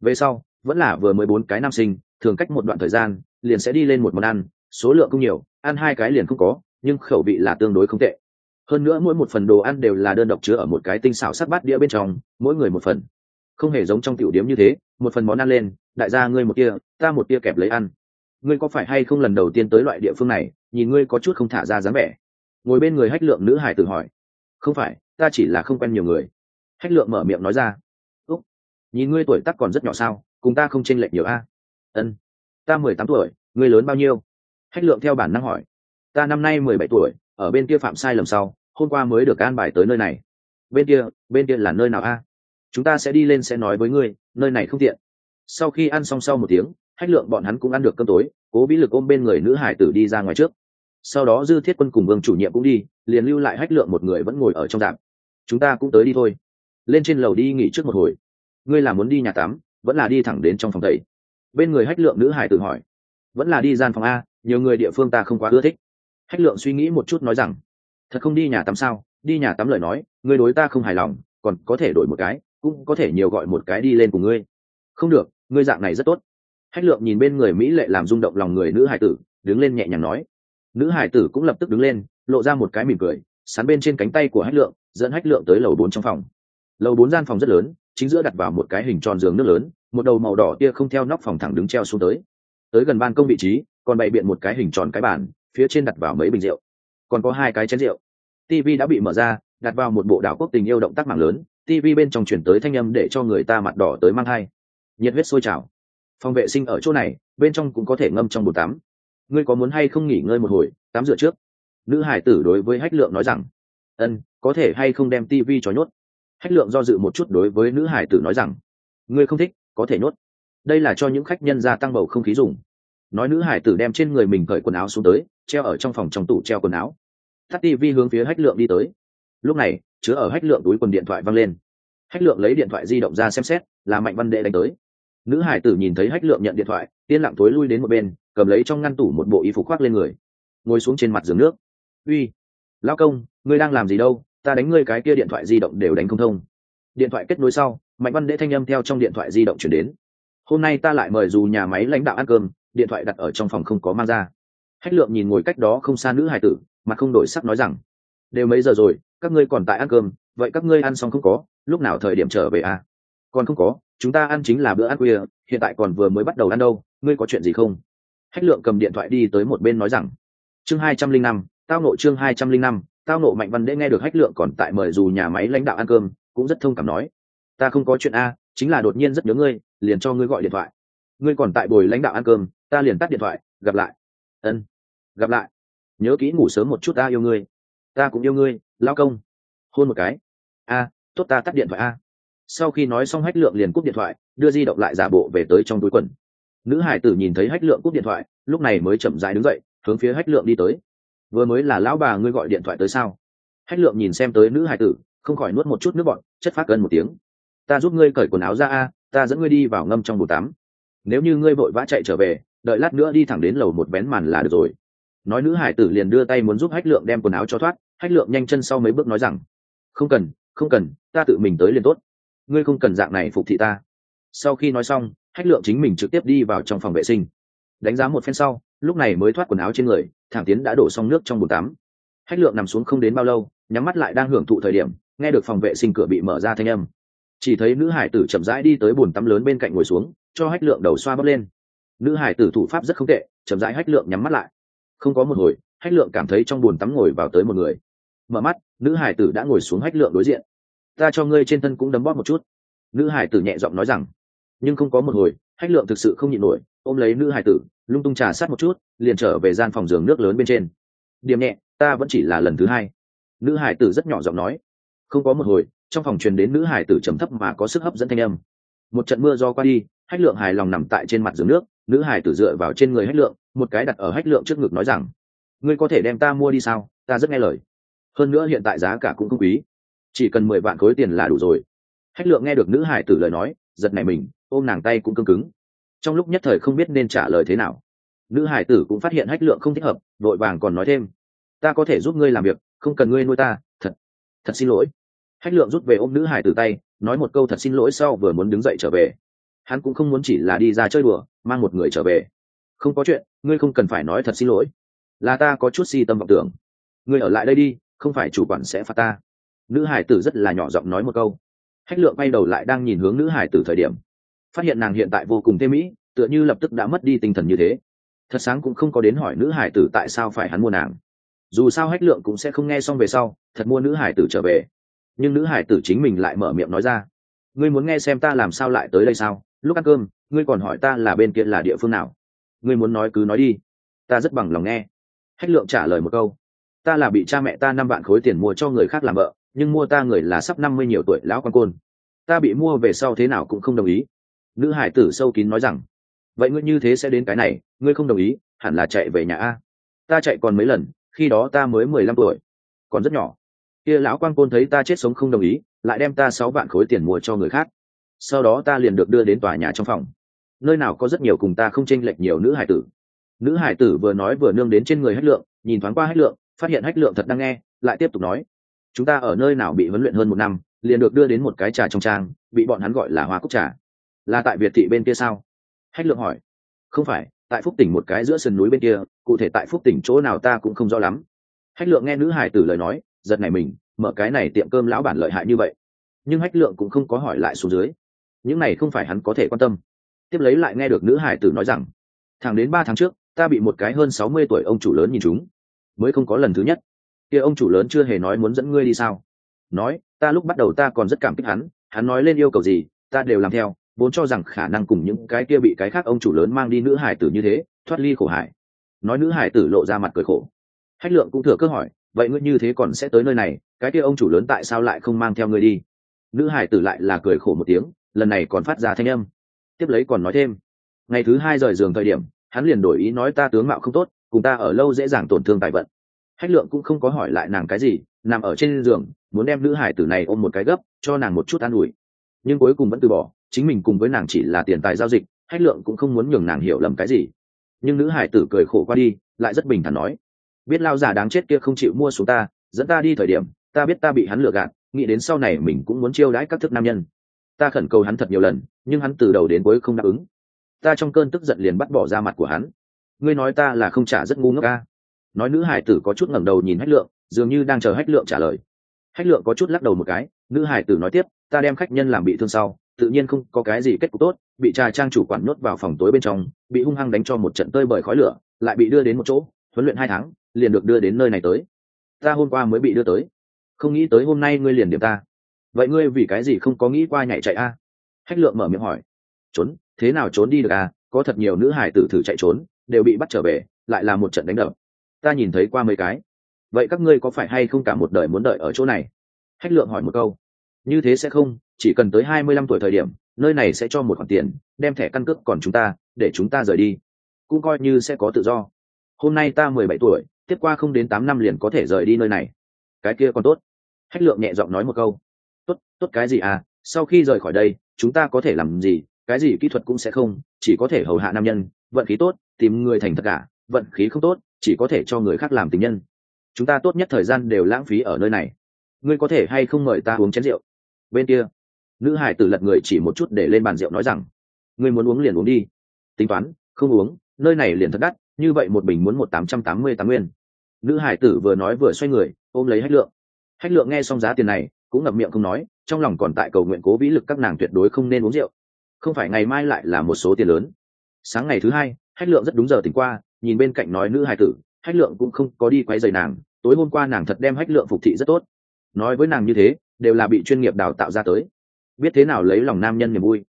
Về sau, vẫn là vừa mới bốn cái nam sinh, thường cách một đoạn thời gian, liền sẽ đi lên một món ăn, số lượng không nhiều, ăn hai cái liền không có nhưng khẩu vị là tương đối không tệ. Hơn nữa mỗi một phần đồ ăn đều là đơn độc chứa ở một cái tinh xảo sắt bát đĩa bên trong, mỗi người một phần. Không hề giống trong tiểu điếm như thế, một phần món ăn lên, đại gia ngươi một kia, ta một tia kẹp lấy ăn. Ngươi có phải hay không lần đầu tiên tới loại địa phương này, nhìn ngươi có chút không thả ra dáng vẻ? Ngồi bên người hách lượng nữ hải tự hỏi. Không phải, ta chỉ là không quen nhiều người. Hách lượng mở miệng nói ra. Úc, nhìn ngươi tuổi tác còn rất nhỏ sao, cùng ta không chênh lệch nhiều a. Ân, ta mười tám tuổi, ngươi lớn bao nhiêu? Hách lượng theo bản năng hỏi ta năm nay mười bảy tuổi, ở bên kia phạm sai lầm sau, hôm qua mới được an bài tới nơi này. Bên kia bên kia là nơi nào a? Chúng ta sẽ đi lên sẽ nói với ngươi, nơi này không tiện. Sau khi ăn xong sau một tiếng, hách lượng bọn hắn cũng ăn được cơm tối, cố vĩ lực ôm bên người nữ hải tử đi ra ngoài trước. Sau đó dư thiết quân cùng vương chủ nhiệm cũng đi, liền lưu lại hách lượng một người vẫn ngồi ở trong dạp chúng ta cũng tới đi thôi. Lên trên lầu đi nghỉ trước một hồi. Ngươi là muốn đi nhà tắm, vẫn là đi thẳng đến trong phòng tẩy? Bên người hách lượng nữ hải tử hỏi. Vẫn là đi gian phòng a, nhiều người địa phương ta không quá ưa thích hách lượng suy nghĩ một chút nói rằng, thật không đi nhà tắm sao? Đi nhà tắm lời nói ngươi đối ta không hài lòng, còn có thể đổi một cái, cũng có thể nhiều gọi một cái đi lên cùng ngươi. Không được, ngươi dạng này rất tốt. Hách lượng nhìn bên người mỹ lệ làm rung động lòng người nữ hải tử, đứng lên nhẹ nhàng nói. Nữ hải tử cũng lập tức đứng lên, lộ ra một cái mỉm cười sán bên trên cánh tay của hách lượng, dẫn hách lượng tới lầu bốn trong phòng. Lầu bốn gian phòng rất lớn, chính giữa đặt vào một cái hình tròn giường nước lớn, một đầu màu đỏ tia không theo nóc phòng thẳng đứng treo xuống tới. Tới gần ban công vị trí, còn bày biện một cái hình tròn cái bàn phía trên đặt vào mấy bình rượu. Còn có hai cái chén rượu. Tv đã bị mở ra, đặt vào một bộ đảo quốc tình yêu động tác mạng lớn. Tv bên trong chuyển tới thanh âm để cho người ta mặt đỏ tới mang hai nhiệt huyết sôi trào. Phòng vệ sinh ở chỗ này, bên trong cũng có thể ngâm trong bồn tắm. Ngươi có muốn hay không nghỉ ngơi một hồi, tắm rửa trước? Nữ hải tử đối với hách lượng nói rằng. Ân, có thể hay không đem tv cho nhốt? Hách lượng do dự một chút đối với nữ hải tử nói rằng. Ngươi không thích, có thể nhốt. Đây là cho những khách nhân gia tăng bầu không khí dùng nói nữ hải tử đem trên người mình cởi quần áo xuống tới, treo ở trong phòng trong tủ treo quần áo. Tắt tv hướng phía hách lượng đi tới. Lúc này, chứa ở hách lượng túi quần điện thoại văng lên. Hách lượng lấy điện thoại di động ra xem xét, là mạnh văn đệ đánh tới. Nữ hải tử nhìn thấy hách lượng nhận điện thoại, yên lặng thối lui đến một bên, cầm lấy trong ngăn tủ một bộ y phục khoác lên người. Ngồi xuống trên mặt giường nước. Uy lao công, ngươi đang làm gì đâu? Ta đánh ngươi cái kia điện thoại di động đều đánh không thông. Điện thoại kết nối sau, mạnh văn đệ thanh âm theo trong điện thoại di động chuyển đến. Hôm nay ta lại mời dù nhà máy lãnh đạo ăn cơm điện thoại đặt ở trong phòng không có mang ra. Hách lượng nhìn ngồi cách đó không xa nữ hải tử, mà không đổi sắc nói rằng, đều mấy giờ rồi, các ngươi còn tại ăn cơm, vậy các ngươi ăn xong không có, lúc nào thời điểm trở về à? Còn không có, chúng ta ăn chính là bữa ăn khuya, hiện tại còn vừa mới bắt đầu ăn đâu, ngươi có chuyện gì không? Hách lượng cầm điện thoại đi tới một bên nói rằng, chương hai trăm linh năm, tao nộ chương hai trăm linh năm, tao nộ mạnh văn đễ nghe được hách lượng còn tại mời dù nhà máy lãnh đạo ăn cơm, cũng rất thông cảm nói, ta không có chuyện a, chính là đột nhiên rất nhớ ngươi, liền cho ngươi gọi điện thoại. Ngươi còn tại bồi lãnh đạo ăn cơm ta liền tắt điện thoại, gặp lại. Ân, gặp lại. Nhớ kỹ ngủ sớm một chút, ta yêu ngươi. Ta cũng yêu ngươi lao công. Hôn một cái. A, tốt ta tắt điện thoại a. Sau khi nói xong hách lượng liền cúp điện thoại, đưa di động lại giả bộ về tới trong túi quần. Nữ hải tử nhìn thấy hách lượng cúp điện thoại, lúc này mới chậm rãi đứng dậy, hướng phía hách lượng đi tới. Vừa mới là lão bà ngươi gọi điện thoại tới sao? Hách lượng nhìn xem tới nữ hải tử, không khỏi nuốt một chút nước bọn chất phát gần một tiếng. Ta giúp ngươi cởi quần áo ra a, ta dẫn ngươi đi vào ngâm trong bồn tắm. Nếu như ngươi vội vã chạy trở về đợi lát nữa đi thẳng đến lầu một vén màn là được rồi. Nói nữ hải tử liền đưa tay muốn giúp hách lượng đem quần áo cho thoát, hách lượng nhanh chân sau mấy bước nói rằng, không cần không cần, ta tự mình tới liền tốt. Ngươi không cần dạng này phục thị ta. Sau khi nói xong, hách lượng chính mình trực tiếp đi vào trong phòng vệ sinh. Đánh giá một phen sau, lúc này mới thoát quần áo trên người, thẳng tiến đã đổ xong nước trong bồn tắm. Hách lượng nằm xuống không đến bao lâu, nhắm mắt lại đang hưởng thụ thời điểm, nghe được phòng vệ sinh cửa bị mở ra thanh âm. Chỉ thấy nữ hải tử chậm rãi đi tới bồn tắm lớn bên cạnh ngồi xuống, cho hách lượng đầu xoa bóp lên nữ hải tử thủ pháp rất không tệ, chậm rãi hách lượng nhắm mắt lại. Không có một hồi, hách lượng cảm thấy trong bồn tắm ngồi vào tới một người. Mở mắt, nữ hải tử đã ngồi xuống hách lượng đối diện. Ta cho ngươi trên thân cũng đấm bóp một chút. Nữ hải tử nhẹ giọng nói rằng. Nhưng không có một hồi, hách lượng thực sự không nhịn nổi, ôm lấy nữ hải tử, lung tung trà sát một chút, liền trở về gian phòng giường nước lớn bên trên. Điểm nhẹ, ta vẫn chỉ là lần thứ hai. Nữ hải tử rất nhỏ giọng nói. Không có một hồi, trong phòng truyền đến nữ hải tử trầm thấp mà có sức hấp dẫn thanh âm. Một trận mưa do qua đi, hách lượng hài lòng nằm tại trên mặt giường nước nữ hải tử dựa vào trên người hách lượng, một cái đặt ở hách lượng trước ngực nói rằng, ngươi có thể đem ta mua đi sao? Ta rất nghe lời. Hơn nữa hiện tại giá cả cũng không quý. Chỉ cần mười vạn khối tiền là đủ rồi. Hách lượng nghe được nữ hải tử lời nói, giật này mình, ôm nàng tay cũng cưng cứng. Trong lúc nhất thời không biết nên trả lời thế nào. Nữ hải tử cũng phát hiện hách lượng không thích hợp, vội vàng còn nói thêm, ta có thể giúp ngươi làm việc, không cần ngươi nuôi ta, thật thật xin lỗi. Hách lượng rút về ôm nữ hải tử tay, nói một câu thật xin lỗi sau vừa muốn đứng dậy trở về hắn cũng không muốn chỉ là đi ra chơi đùa, mang một người trở về. Không có chuyện, ngươi không cần phải nói thật xin lỗi. Là ta có chút si tâm vọng tưởng. Ngươi ở lại đây đi, không phải chủ quản sẽ phạt ta. Nữ hải tử rất là nhỏ giọng nói một câu. Hách lượng bay đầu lại đang nhìn hướng nữ hải tử thời điểm. Phát hiện nàng hiện tại vô cùng tê mỹ, tựa như lập tức đã mất đi tinh thần như thế. Thật sáng cũng không có đến hỏi nữ hải tử tại sao phải hắn mua nàng. Dù sao hách lượng cũng sẽ không nghe xong về sau, thật mua nữ hải tử trở về. Nhưng nữ hải tử chính mình lại mở miệng nói ra. Ngươi muốn nghe xem ta làm sao lại tới đây sao? Lúc ăn cơm, ngươi còn hỏi ta là bên kia là địa phương nào? Ngươi muốn nói cứ nói đi. Ta rất bằng lòng nghe. Hách lượng trả lời một câu. Ta là bị cha mẹ ta năm vạn khối tiền mua cho người khác làm vợ, nhưng mua ta người là sắp năm mươi nhiều tuổi lão quan côn. Ta bị mua về sau thế nào cũng không đồng ý. Nữ hải tử sâu kín nói rằng, vậy ngươi như thế sẽ đến cái này, ngươi không đồng ý, hẳn là chạy về nhà a. Ta chạy còn mấy lần, khi đó ta mới mười lăm tuổi, còn rất nhỏ. Kia lão quan côn thấy ta chết sống không đồng ý, lại đem ta sáu vạn khối tiền mua cho người khác sau đó ta liền được đưa đến tòa nhà trong phòng. Nơi nào có rất nhiều cùng ta không chênh lệch nhiều nữ hải tử. Nữ hải tử vừa nói vừa nương đến trên người hách lượng, nhìn thoáng qua hách lượng, phát hiện hách lượng thật đang nghe, lại tiếp tục nói. Chúng ta ở nơi nào bị huấn luyện hơn một năm, liền được đưa đến một cái trà trong trang, bị bọn hắn gọi là hoa cúc trà. Là tại việt thị bên kia sao? Hách lượng hỏi. Không phải, tại phúc tỉnh một cái giữa sườn núi bên kia, cụ thể tại phúc tỉnh chỗ nào ta cũng không rõ lắm. Hách lượng nghe nữ hải tử lời nói, giật này mình, mở cái này tiệm cơm lão bản lợi hại như vậy. Nhưng hách lượng cũng không có hỏi lại xuống dưới những này không phải hắn có thể quan tâm. Tiếp lấy lại nghe được nữ hải tử nói rằng, thẳng đến ba tháng trước, ta bị một cái hơn sáu mươi tuổi ông chủ lớn nhìn chúng, mới không có lần thứ nhất. Kia ông chủ lớn chưa hề nói muốn dẫn ngươi đi sao? Nói, ta lúc bắt đầu ta còn rất cảm kích hắn hắn nói lên yêu cầu gì, ta đều làm theo, vốn cho rằng khả năng cùng những cái kia bị cái khác ông chủ lớn mang đi nữ hải tử như thế, thoát ly khổ hải. Nói nữ hải tử lộ ra mặt cười khổ. Hách lượng cũng thừa cơ hỏi, vậy ngươi như thế còn sẽ tới nơi này, cái kia ông chủ lớn tại sao lại không mang theo ngươi đi? Nữ hải tử lại là cười khổ một tiếng lần này còn phát ra thanh âm. Tiếp lấy còn nói thêm, ngày thứ hai rời giường thời điểm, hắn liền đổi ý nói ta tướng mạo không tốt, cùng ta ở lâu dễ dàng tổn thương tài vận. Hách lượng cũng không có hỏi lại nàng cái gì, nằm ở trên giường, muốn đem nữ hải tử này ôm một cái gấp, cho nàng một chút an ủi. Nhưng cuối cùng vẫn từ bỏ, chính mình cùng với nàng chỉ là tiền tài giao dịch, hách lượng cũng không muốn nhường nàng hiểu lầm cái gì. Nhưng nữ hải tử cười khổ qua đi, lại rất bình thản nói, biết lao già đáng chết kia không chịu mua xuống ta, dẫn ta đi thời điểm, ta biết ta bị hắn lừa gạt, nghĩ đến sau này mình cũng muốn chiêu đãi các thức nam nhân ta khẩn cầu hắn thật nhiều lần, nhưng hắn từ đầu đến cuối không đáp ứng. Ta trong cơn tức giận liền bắt bỏ ra mặt của hắn. Ngươi nói ta là không trả rất ngu ngốc ca nói nữ hải tử có chút ngẩng đầu nhìn hách lượng, dường như đang chờ hách lượng trả lời. Hách lượng có chút lắc đầu một cái, nữ hải tử nói tiếp, ta đem khách nhân làm bị thương sau, tự nhiên không có cái gì kết cục tốt, bị trà trang chủ quản nuốt vào phòng tối bên trong, bị hung hăng đánh cho một trận tơi bởi khói lửa, lại bị đưa đến một chỗ, huấn luyện hai tháng, liền được đưa đến nơi này tới. Ta hôm qua mới bị đưa tới. Không nghĩ tới hôm nay ngươi liền điểm ta vậy ngươi vì cái gì không có nghĩ qua nhảy chạy a? À? hách lượng mở miệng hỏi. Trốn? Thế nào trốn đi được à? Có thật nhiều nữ hải tử thử chạy trốn, đều bị bắt trở về, lại là một trận đánh đập. Ta nhìn thấy qua mấy cái. Vậy các ngươi có phải hay không cả một đời muốn đợi ở chỗ này? Hách lượng hỏi một câu. Như thế sẽ không, chỉ cần tới hai mươi lăm tuổi thời điểm, nơi này sẽ cho một khoản tiền, đem thẻ căn cước còn chúng ta, để chúng ta rời đi. Cũng coi như sẽ có tự do. Hôm nay ta mười bảy tuổi, tiếp qua không đến tám năm liền có thể rời đi nơi này. Cái kia còn tốt. Hách lượng nhẹ giọng nói một câu tốt tốt cái gì à? Sau khi rời khỏi đây, chúng ta có thể làm gì? Cái gì kỹ thuật cũng sẽ không, chỉ có thể hầu hạ nam nhân. Vận khí tốt, tìm người thành thật cả. Vận khí không tốt, chỉ có thể cho người khác làm tình nhân. Chúng ta tốt nhất thời gian đều lãng phí ở nơi này. Ngươi có thể hay không mời ta uống chén rượu? Bên kia, nữ hải tử lật người chỉ một chút để lên bàn rượu nói rằng, ngươi muốn uống liền uống đi. Tính toán, không uống, nơi này liền thật đắt, như vậy một bình muốn một tám trăm tám mươi tám nguyên. Nữ hải tử vừa nói vừa xoay người, ôm lấy hách lượng. Hách lượng nghe xong giá tiền này cũng ngậm miệng không nói, trong lòng còn tại cầu nguyện cố vĩ lực các nàng tuyệt đối không nên uống rượu. Không phải ngày mai lại là một số tiền lớn. Sáng ngày thứ hai, hách lượng rất đúng giờ tỉnh qua, nhìn bên cạnh nói nữ hài tử, hách lượng cũng không có đi quay dày nàng, tối hôm qua nàng thật đem hách lượng phục thị rất tốt. Nói với nàng như thế, đều là bị chuyên nghiệp đào tạo ra tới. Biết thế nào lấy lòng nam nhân niềm vui.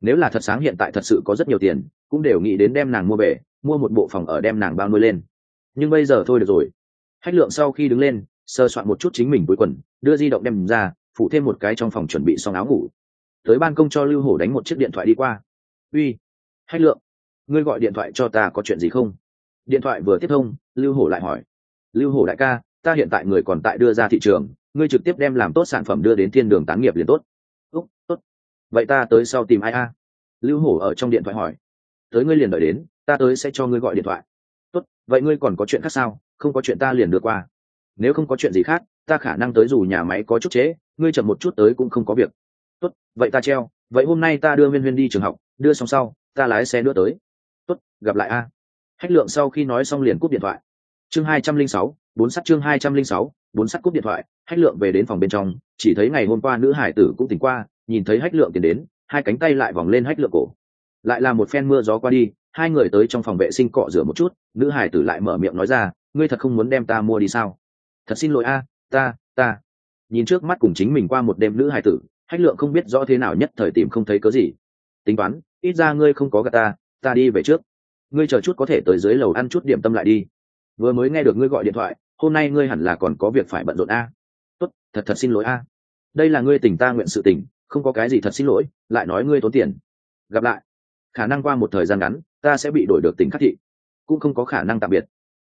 Nếu là thật sáng hiện tại thật sự có rất nhiều tiền, cũng đều nghĩ đến đem nàng mua về, mua một bộ phòng ở đem nàng bao nuôi lên. Nhưng bây giờ thôi được rồi. Hách lượng sau khi đứng lên sơ soạn một chút chính mình cuối quần, đưa di động đem ra phụ thêm một cái trong phòng chuẩn bị xong áo ngủ. Tới ban công cho lưu hổ đánh một chiếc điện thoại đi qua. Uy, hách lượng, ngươi gọi điện thoại cho ta có chuyện gì không? Điện thoại vừa tiếp thông, lưu hổ lại hỏi. Lưu hổ đại ca, ta hiện tại người còn tại đưa ra thị trường, ngươi trực tiếp đem làm tốt sản phẩm đưa đến thiên đường tán nghiệp liền tốt. Úc, tốt. Vậy ta tới sau tìm ai a? Lưu hổ ở trong điện thoại hỏi. Tới ngươi liền đợi đến, ta tới sẽ cho ngươi gọi điện thoại. Tốt, vậy ngươi còn có chuyện khác sao? Không có chuyện ta liền đưa qua nếu không có chuyện gì khác, ta khả năng tới dù nhà máy có chút chế, ngươi chậm một chút tới cũng không có việc. Tốt, vậy ta treo. Vậy hôm nay ta đưa viên huyên đi trường học, đưa xong sau, ta lái xe đưa tới. Tốt, gặp lại a. Hách lượng sau khi nói xong liền cúp điện thoại. Chương hai trăm linh sáu, bốn sắt chương hai trăm linh sáu, bốn sắt cúp điện thoại. Hách lượng về đến phòng bên trong, chỉ thấy ngày hôm qua nữ hải tử cũng tỉnh qua, nhìn thấy hách lượng tiến đến, hai cánh tay lại vòng lên hách lượng cổ. Lại là một phen mưa gió qua đi, hai người tới trong phòng vệ sinh cọ rửa một chút, nữ hải tử lại mở miệng nói ra, ngươi thật không muốn đem ta mua đi sao? Thật xin lỗi a, ta ta. Nhìn trước mắt cùng chính mình qua một đêm nữ hài tử, hách lượng không biết rõ thế nào nhất thời tìm không thấy cớ gì. Tính toán, ít ra ngươi không có gà ta ta đi về trước. Ngươi chờ chút có thể tới dưới lầu ăn chút điểm tâm lại đi. Vừa mới nghe được ngươi gọi điện thoại, hôm nay ngươi hẳn là còn có việc phải bận rộn a. Tốt, thật thật xin lỗi a. Đây là ngươi tình ta nguyện sự tình, không có cái gì thật xin lỗi, lại nói ngươi tốn tiền. Gặp lại. Khả năng qua một thời gian ngắn, ta sẽ bị đổi được tính khắc thị. Cũng không có khả năng tạm biệt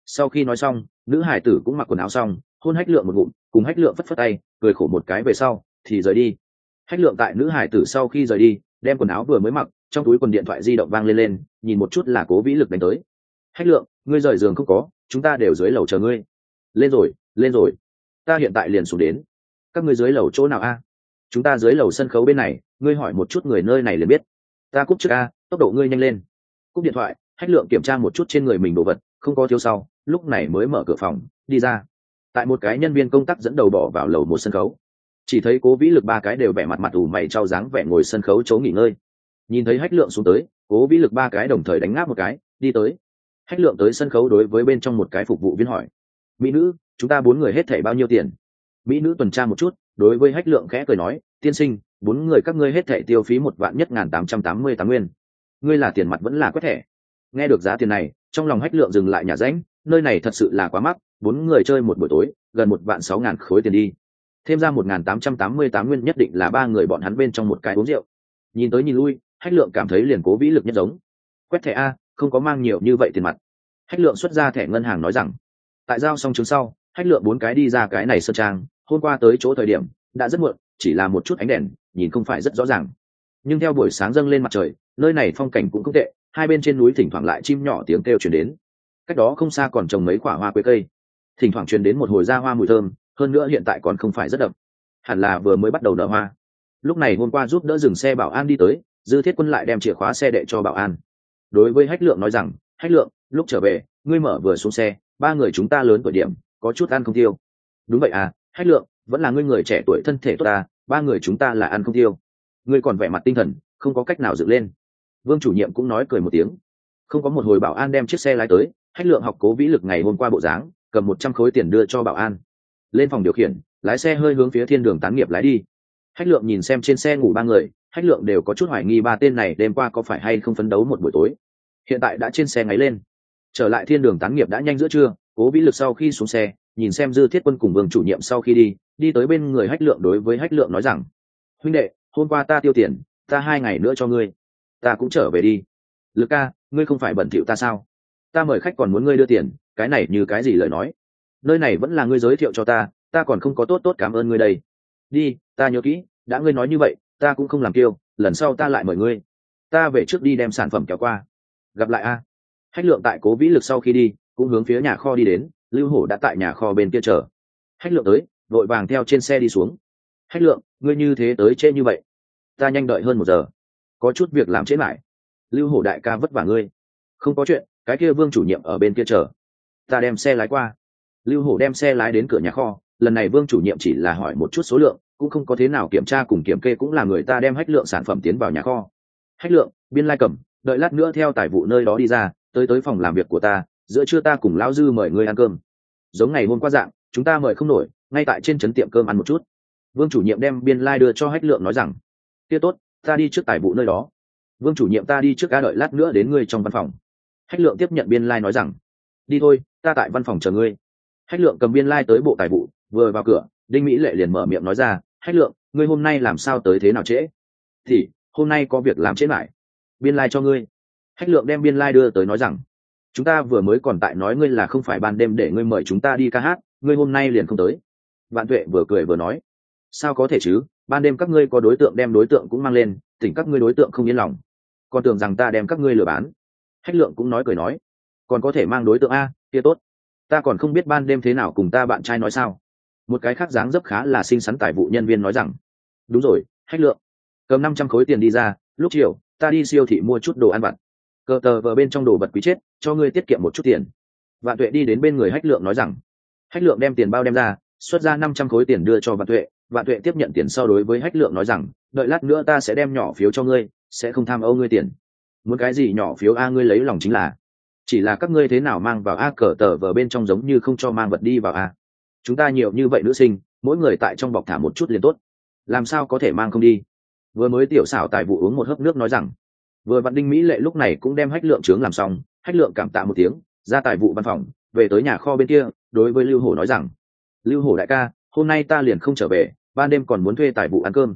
sau khi nói xong, nữ hải tử cũng mặc quần áo xong, hôn hách lượng một ngụm, cùng hách lượng phất phất tay, cười khổ một cái về sau, thì rời đi. Hách lượng tại nữ hải tử sau khi rời đi, đem quần áo vừa mới mặc, trong túi quần điện thoại di động vang lên lên, nhìn một chút là cố vĩ lực đánh tới. Hách lượng, ngươi rời giường không có, chúng ta đều dưới lầu chờ ngươi. Lên rồi lên rồi. Ta hiện tại liền xuống đến. Các ngươi dưới lầu chỗ nào a? Chúng ta dưới lầu sân khấu bên này, ngươi hỏi một chút người nơi này liền biết. Ta cúp trước a, tốc độ ngươi nhanh lên. Cúp điện thoại, hách lượng kiểm tra một chút trên người mình đồ vật, không có thiếu sau lúc này mới mở cửa phòng, đi ra. Tại một cái nhân viên công tác dẫn đầu bỏ vào lầu một sân khấu. Chỉ thấy cố vĩ lực ba cái đều vẻ mặt mặt ủ mày trao dáng vẻ ngồi sân khấu chỗ nghỉ ngơi. Nhìn thấy hách lượng xuống tới, cố vĩ lực ba cái đồng thời đánh ngáp một cái, đi tới. Hách lượng tới sân khấu đối với bên trong một cái phục vụ viên hỏi. Mỹ nữ, chúng ta bốn người hết thảy bao nhiêu tiền? Mỹ nữ tuần tra một chút, đối với hách lượng khẽ cười nói, tiên sinh, bốn người các ngươi hết thảy tiêu phí một vạn nhất ngàn tám trăm tám mươi tám nguyên. Ngươi là tiền mặt vẫn là quét thẻ. Nghe được giá tiền này, trong lòng hách lượng dừng lại nhà ránh nơi này thật sự là quá mắc, bốn người chơi một buổi tối, gần một vạn sáu ngàn khối tiền đi. Thêm ra một ngàn tám trăm tám mươi tám nguyên nhất định là ba người bọn hắn bên trong một cái uống rượu. Nhìn tới nhìn lui, hách lượng cảm thấy liền cố vĩ lực nhất giống. Quét thẻ a, không có mang nhiều như vậy tiền mặt. Hách lượng xuất ra thẻ ngân hàng nói rằng, tại giao xong chứng sau, hách lượng bốn cái đi ra cái này sơn trang, hôm qua tới chỗ thời điểm, đã rất muộn, chỉ là một chút ánh đèn, nhìn không phải rất rõ ràng. Nhưng theo buổi sáng dâng lên mặt trời, nơi này phong cảnh cũng không tệ, hai bên trên núi thỉnh thoảng lại chim nhỏ tiếng kêu chuyển đến cách đó không xa còn trồng mấy quả hoa quế cây. Thỉnh thoảng truyền đến một hồi da hoa mùi thơm, hơn nữa hiện tại còn không phải rất đậm. Hẳn là vừa mới bắt đầu nở hoa. Lúc này hôm qua giúp đỡ dừng xe bảo an đi tới, dư thiết quân lại đem chìa khóa xe đệ cho bảo an. Đối với hách lượng nói rằng, hách lượng, lúc trở về, ngươi mở vừa xuống xe, ba người chúng ta lớn tuổi điểm, có chút ăn không tiêu. Đúng vậy à hách lượng, vẫn là ngươi người trẻ tuổi thân thể tốt ta, ba người chúng ta là ăn không tiêu. Ngươi còn vẻ mặt tinh thần, không có cách nào dựng lên. Vương chủ nhiệm cũng nói cười một tiếng. Không có một hồi bảo an đem chiếc xe lái tới hách lượng học cố vĩ lực ngày hôm qua bộ dáng, cầm một trăm khối tiền đưa cho bảo an. Lên phòng điều khiển, lái xe hơi hướng phía thiên đường tán nghiệp lái đi. Hách lượng nhìn xem trên xe ngủ ba người, hách lượng đều có chút hoài nghi ba tên này đêm qua có phải hay không phấn đấu một buổi tối. Hiện tại đã trên xe ngáy lên. Trở lại thiên đường tán nghiệp đã nhanh giữa trưa, cố vĩ lực sau khi xuống xe, nhìn xem dư thiết quân cùng vương chủ nhiệm sau khi đi đi tới bên người hách lượng đối với hách lượng nói rằng, huynh đệ, hôm qua ta tiêu tiền, ta hai ngày nữa cho ngươi. Ta cũng trở về đi. Lực ca, ngươi không phải bẩn thỉu ta sao? Ta mời khách còn muốn ngươi đưa tiền, cái này như cái gì lời nói? Nơi này vẫn là ngươi giới thiệu cho ta ta còn không có tốt tốt cảm ơn ngươi đây. Đi, ta nhớ kỹ, đã ngươi nói như vậy, ta cũng không làm kiêu, lần sau ta lại mời ngươi. Ta về trước đi đem sản phẩm kéo qua. Gặp lại a. Hách lượng tại cố vĩ lực sau khi đi, cũng hướng phía nhà kho đi đến, lưu hổ đã tại nhà kho bên kia chờ. Hách lượng tới vội vàng theo trên xe đi xuống. Hách lượng, ngươi như thế tới trễ như vậy? Ta nhanh đợi hơn một giờ. Có chút việc làm trễ lại lưu hổ đại ca vất vả ngươi. Không có chuyện cái kia vương chủ nhiệm ở bên kia chờ. Ta đem xe lái qua. Lưu hổ đem xe lái đến cửa nhà kho, lần này vương chủ nhiệm chỉ là hỏi một chút số lượng, cũng không có thế nào kiểm tra cùng kiểm kê cũng là người ta đem hách lượng sản phẩm tiến vào nhà kho. Hách lượng, biên lai cầm, đợi lát nữa theo tài vụ nơi đó đi ra, tới tới phòng làm việc của ta, giữa trưa ta cùng lão dư mời ngươi ăn cơm. Giống ngày hôm qua dạng, chúng ta mời không nổi, ngay tại trên trấn tiệm cơm ăn một chút. Vương chủ nhiệm đem biên lai、like、đưa cho hách lượng nói rằng, kia tốt, ta đi trước tài vụ nơi đó. Vương chủ nhiệm ta đi trước ca đợi lát nữa đến ngươi trong văn phòng hách lượng tiếp nhận biên lai、like、nói rằng, đi thôi, ta tại văn phòng chờ ngươi. Hách lượng cầm biên lai、like、tới bộ tài vụ, vừa vào cửa, đinh mỹ lệ liền mở miệng nói ra, hách lượng, ngươi hôm nay làm sao tới thế nào trễ? Thì, hôm nay có việc làm trễ lại biên lai、like、cho ngươi. Hách lượng đem biên lai、like、đưa tới nói rằng, chúng ta vừa mới còn tại nói ngươi là không phải ban đêm để ngươi mời chúng ta đi ca hát, ngươi hôm nay liền không tới. Vạn tuệ vừa cười vừa nói, sao có thể chứ? Ban đêm các ngươi có đối tượng đem đối tượng cũng mang lên, tỉnh các ngươi đối tượng không yên lòng. Còn tưởng rằng ta đem các ngươi lừa bán hách lượng cũng nói cười nói, còn có thể mang đối tượng a, kia tốt. Ta còn không biết ban đêm thế nào cùng ta bạn trai nói sao. Một cái khác dáng dấp khá là xinh xắn tài vụ nhân viên nói rằng, đúng rồi, hách lượng, cầm năm trăm khối tiền đi ra, lúc chiều, ta đi siêu thị mua chút đồ ăn vặt. Cờ tờ vờ bên trong đồ vật quý chết, cho ngươi tiết kiệm một chút tiền. Vạn tuệ đi đến bên người hách lượng nói rằng, hách lượng đem tiền bao đem ra, xuất ra năm trăm khối tiền đưa cho vạn tuệ. Vạn tuệ tiếp nhận tiền sau đối với hách lượng nói rằng, đợi lát nữa ta sẽ đem nhỏ phiếu cho ngươi, sẽ không tham âu ngươi tiền muốn cái gì nhỏ phiếu a ngươi lấy lòng chính là. Chỉ là các ngươi thế nào mang vào a cờ tờ vờ bên trong giống như không cho mang vật đi vào a. Chúng ta nhiều như vậy nữ sinh, mỗi người tại trong bọc thả một chút liền tốt. Làm sao có thể mang không đi? Vừa mới tiểu xảo tài vụ uống một hớp nước nói rằng. Vừa vạn đinh mỹ lệ lúc này cũng đem hách lượng trướng làm xong, hách lượng cảm tạ một tiếng, ra tài vụ văn phòng, về tới nhà kho bên kia, đối với lưu hổ nói rằng. Lưu hổ đại ca, hôm nay ta liền không trở về, ban đêm còn muốn thuê tài vụ ăn cơm.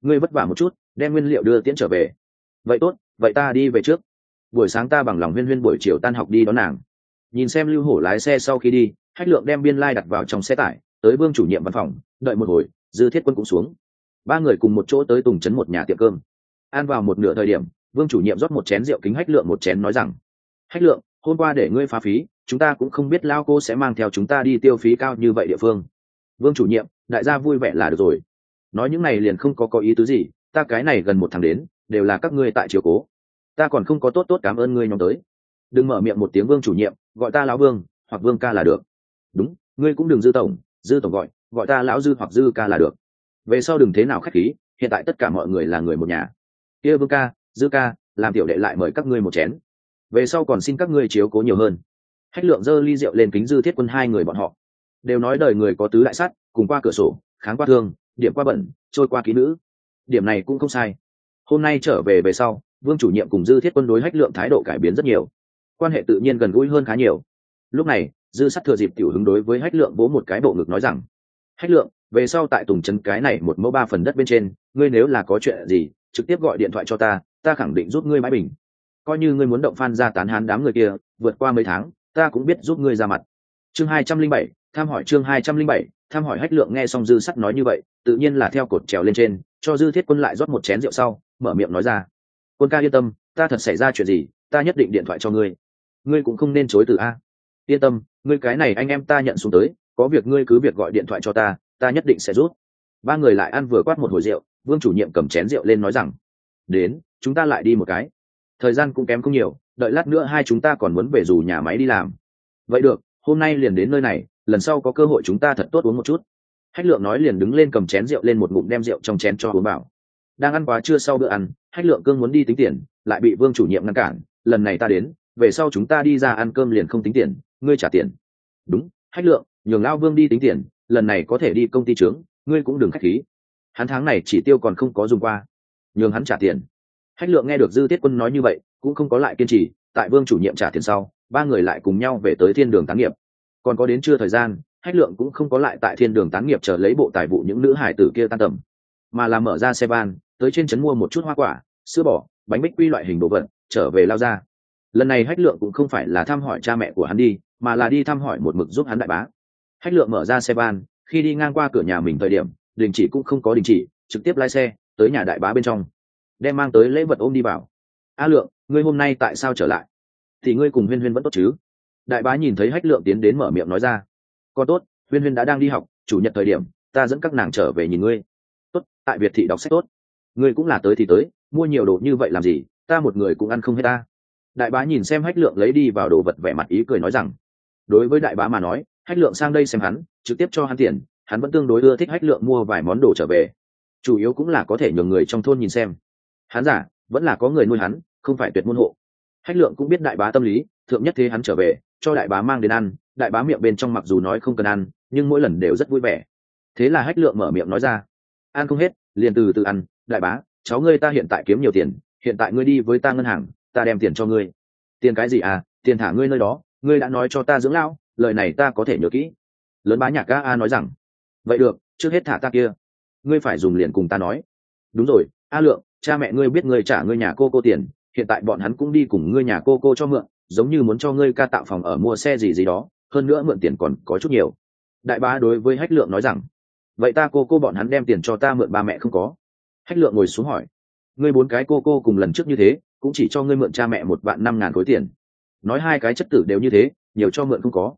Ngươi vất vả một chút, đem nguyên liệu đưa tiễn trở về. Vậy tốt vậy ta đi về trước. Buổi sáng ta bằng lòng huyên huyên buổi chiều tan học đi đón nàng. Nhìn xem lưu hổ lái xe sau khi đi, hách lượng đem biên lai、like、đặt vào trong xe tải, tới vương chủ nhiệm văn phòng, đợi một hồi, dư thiết quân cũng xuống. Ba người cùng một chỗ tới tùng trấn một nhà tiệm cơm. Ăn vào một nửa thời điểm, vương chủ nhiệm rót một chén rượu kính hách lượng một chén nói rằng, hách lượng, hôm qua để ngươi phá phí, chúng ta cũng không biết lao cô sẽ mang theo chúng ta đi tiêu phí cao như vậy địa phương. Vương chủ nhiệm, đại gia vui vẻ là được rồi. Nói những này liền không có có ý tứ gì, ta cái này gần một tháng đến đều là các ngươi tại chiều cố. Ta còn không có tốt tốt cảm ơn ngươi nhóm tới. Đừng mở miệng một tiếng vương chủ nhiệm, gọi ta lão vương, hoặc vương ca là được. Đúng, ngươi cũng đừng dư tổng dư tổng gọi gọi ta lão dư hoặc dư ca là được. Về sau đừng thế nào khách khí, hiện tại tất cả mọi người là người một nhà. Kia vương ca, dư ca, làm tiểu đệ lại mời các ngươi một chén. Về sau còn xin các ngươi chiếu cố nhiều hơn. Hách lượng dơ ly rượu lên kính dư thiết quân hai người bọn họ. Đều nói đời người có tứ đại sắt cùng qua cửa sổ, kháng qua thương, điểm qua bẩn, trôi qua ký nữ. Điểm này cũng không sai hôm nay trở về về sau, vương chủ nhiệm cùng dư thiết quân đối hách lượng thái độ cải biến rất nhiều. Quan hệ tự nhiên gần gũi hơn khá nhiều. Lúc này, dư sắt thừa dịp tiểu hứng đối với hách lượng vỗ một cái bộ ngực nói rằng, hách lượng, về sau tại tùng trấn cái này một mẫu ba phần đất bên trên, ngươi nếu là có chuyện gì, trực tiếp gọi điện thoại cho ta ta khẳng định giúp ngươi mãi bình. Coi như ngươi muốn động phan ra tán hán đám người kia, vượt qua mấy tháng, ta cũng biết giúp ngươi ra mặt. Chương hai trăm linh bảy, tham hỏi chương hai trăm linh bảy, tham hỏi hách lượng nghe xong dư sắt nói như vậy, tự nhiên là theo cột trèo lên trên, cho dư thiết quân lại rót một chén rượu sau mở miệng nói ra. Quân ca yên tâm, ta thật xảy ra chuyện gì, ta nhất định điện thoại cho ngươi. Ngươi cũng không nên chối từ a. Yên tâm, ngươi cái này anh em ta nhận xuống tới, có việc ngươi cứ việc gọi điện thoại cho ta ta nhất định sẽ rút ba người lại ăn vừa quát một hồi rượu, vương chủ nhiệm cầm chén rượu lên nói rằng, đến, chúng ta lại đi một cái. Thời gian cũng kém không nhiều, đợi lát nữa hai chúng ta còn muốn về dù nhà máy đi làm. Vậy được, hôm nay liền đến nơi này, lần sau có cơ hội chúng ta thật tốt uống một chút. Hách lượng nói liền đứng lên cầm chén rượu lên một ngụm đem rượu trong chén cho uống bảo đang ăn quá trưa sau bữa ăn, hách lượng cương muốn đi tính tiền, lại bị vương chủ nhiệm ngăn cản, lần này ta đến, về sau chúng ta đi ra ăn cơm liền không tính tiền, ngươi trả tiền. Đúng, hách lượng, nhường lao vương đi tính tiền, lần này có thể đi công ty trướng, ngươi cũng đừng k h á c h khí. Hắn tháng này chỉ tiêu còn không có dùng qua, nhường hắn trả tiền. Hách lượng nghe được dư tiết quân nói như vậy, cũng không có lại kiên trì, tại vương chủ nhiệm trả tiền sau, ba người lại cùng nhau về tới thiên đường tán nghiệp. Còn có đến chưa thời gian, hách lượng cũng không có lại tại thiên đường tán nghiệp chờ lấy bộ tài vụ những nữ hải tử kia tan tầm, mà là mở ra xe van tới trên trấn mua một chút hoa quả, sữa bò, bánh bích quy loại hình đồ vật, trở về lao ra. Lần này hách lượng cũng không phải là thăm hỏi cha mẹ của hắn đi, mà là đi thăm hỏi một mực giúp hắn đại bá. Hách lượng mở ra xe van, khi đi ngang qua cửa nhà mình thời điểm, đình chỉ cũng không có đình chỉ, trực tiếp lái xe tới nhà đại bá bên trong, đem mang tới lễ vật ôm đi vào. A lượng, ngươi hôm nay tại sao trở lại? Thì ngươi cùng huyên huyên vẫn tốt chứ? Đại bá nhìn thấy hách lượng tiến đến mở miệng nói ra. Con tốt, huyên huyên đã đang đi học, chủ nhật thời điểm, ta dẫn các nàng trở về nhìn ngươi. Tốt, tại việt thị đọc sách tốt ngươi cũng là tới thì tới, mua nhiều đồ như vậy làm gì, ta một người cũng ăn không hết ta. Đại bá nhìn xem hách lượng lấy đi vào đồ vật vẻ mặt ý cười nói rằng, đối với đại bá mà nói, hách lượng sang đây xem hắn, trực tiếp cho hắn tiền, hắn vẫn tương đối ưa thích hách lượng mua vài món đồ trở về. Chủ yếu cũng là có thể nhường người trong thôn nhìn xem. Hắn giả, vẫn là có người nuôi hắn, không phải tuyệt môn hộ. Hách lượng cũng biết đại bá tâm lý, thượng nhất thế hắn trở về, cho đại bá mang đến ăn, đại bá miệng bên trong mặc dù nói không cần ăn, nhưng mỗi lần đều rất vui vẻ. Thế là hách lượng mở miệng nói ra, ăn không hết, liền từ từ ăn đại bá, cháu ngươi ta hiện tại kiếm nhiều tiền, hiện tại ngươi đi với ta ngân hàng, ta đem tiền cho ngươi. Tiền cái gì à? Tiền thả ngươi nơi đó, ngươi đã nói cho ta dưỡng lão, lời này ta có thể nhớ kỹ. Lớn bá nhạc ca a nói rằng, vậy được, trước hết thả ta kia, ngươi phải dùng liền cùng ta nói. Đúng rồi, a lượng, cha mẹ ngươi biết ngươi trả ngươi nhà cô cô tiền, hiện tại bọn hắn cũng đi cùng ngươi nhà cô cô cho mượn, giống như muốn cho ngươi ca tạo phòng ở mua xe gì gì đó, hơn nữa mượn tiền còn có chút nhiều. Đại bá đối với hách lượng nói rằng, vậy ta cô cô bọn hắn đem tiền cho ta mượn, ba mẹ không có hách lượng ngồi xuống hỏi, ngươi bốn cái cô cô cùng lần trước như thế, cũng chỉ cho ngươi mượn cha mẹ một vạn năm ngàn khối tiền. Nói hai cái chất tử đều như thế, nhiều cho mượn không có.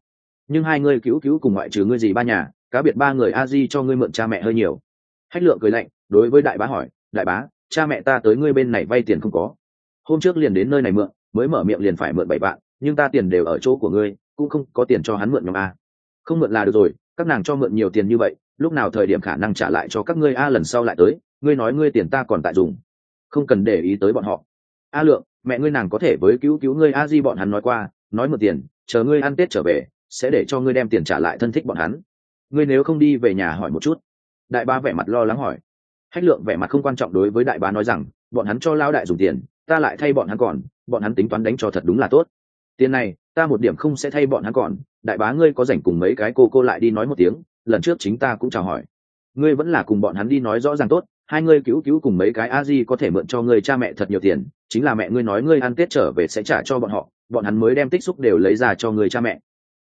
Nhưng hai ngươi cứu cứu cùng ngoại trừ ngươi gì ba nhà, cá biệt ba người a di cho ngươi mượn cha mẹ hơi nhiều. Hách lượng cười lạnh, đối với đại bá hỏi, đại bá, cha mẹ ta tới ngươi bên này vay tiền không có. Hôm trước liền đến nơi này mượn, mới mở miệng liền phải mượn bảy vạn, nhưng ta tiền đều ở chỗ của ngươi, cũng không có tiền cho hắn mượn nhóm a. Không mượn là được rồi, các nàng cho mượn nhiều tiền như vậy, lúc nào thời điểm khả năng trả lại cho các ngươi a lần sau lại tới ngươi nói ngươi tiền ta còn tại dùng. Không cần để ý tới bọn họ. A lượng, mẹ ngươi nàng có thể với cứu cứu ngươi a di bọn hắn nói qua, nói mượn tiền, chờ ngươi ăn tết trở về, sẽ để cho ngươi đem tiền trả lại thân thích bọn hắn. Ngươi nếu không đi về nhà hỏi một chút. Đại ba vẻ mặt lo lắng hỏi. Hách lượng vẻ mặt không quan trọng đối với đại ba nói rằng, bọn hắn cho lao đại dùng tiền, ta lại thay bọn hắn còn, bọn hắn tính toán đánh cho thật đúng là tốt. Tiền này, ta một điểm không sẽ thay bọn hắn còn, đại bá ngươi có rảnh cùng mấy cái cô cô lại đi nói một tiếng, lần trước chính ta cũng chào hỏi. Ngươi vẫn là cùng bọn hắn đi nói rõ ràng tốt hai ngươi cứu cứu cùng mấy cái a di có thể mượn cho ngươi cha mẹ thật nhiều tiền, chính là mẹ ngươi nói ngươi ăn tết trở về sẽ trả cho bọn họ, bọn hắn mới đem tích xúc đều lấy ra cho người cha mẹ.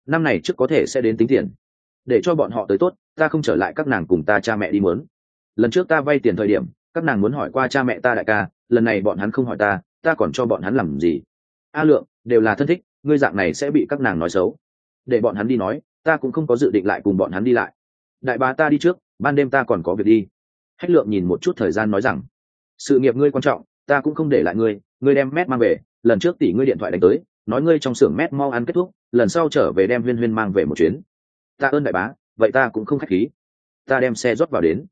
Năm này trước có thể sẽ đến tính tiền. Để cho bọn họ tới tốt, ta không trở lại các nàng cùng ta cha mẹ đi mướn lần trước ta vay tiền thời điểm, các nàng muốn hỏi qua cha mẹ ta đại ca, lần này bọn hắn không hỏi ta ta còn cho bọn hắn làm gì? A lượng, đều là thân thích, ngươi dạng này sẽ bị các nàng nói xấu. Để bọn hắn đi nói, ta cũng không có dự định lại cùng bọn hắn đi lại. Đại bá ta đi trước, ban đêm ta còn có việc đi hách lượng nhìn một chút thời gian nói rằng, sự nghiệp ngươi quan trọng, ta cũng không để lại ngươi ngươi đem mét mang về, lần trước tỷ ngươi điện thoại đánh tới, nói ngươi trong xưởng mét mau ăn kết thúc, lần sau trở về đem huyên huyên mang về một chuyến. Ta ơn đại bá, vậy ta cũng không khách khí. Ta đem xe rót vào đến.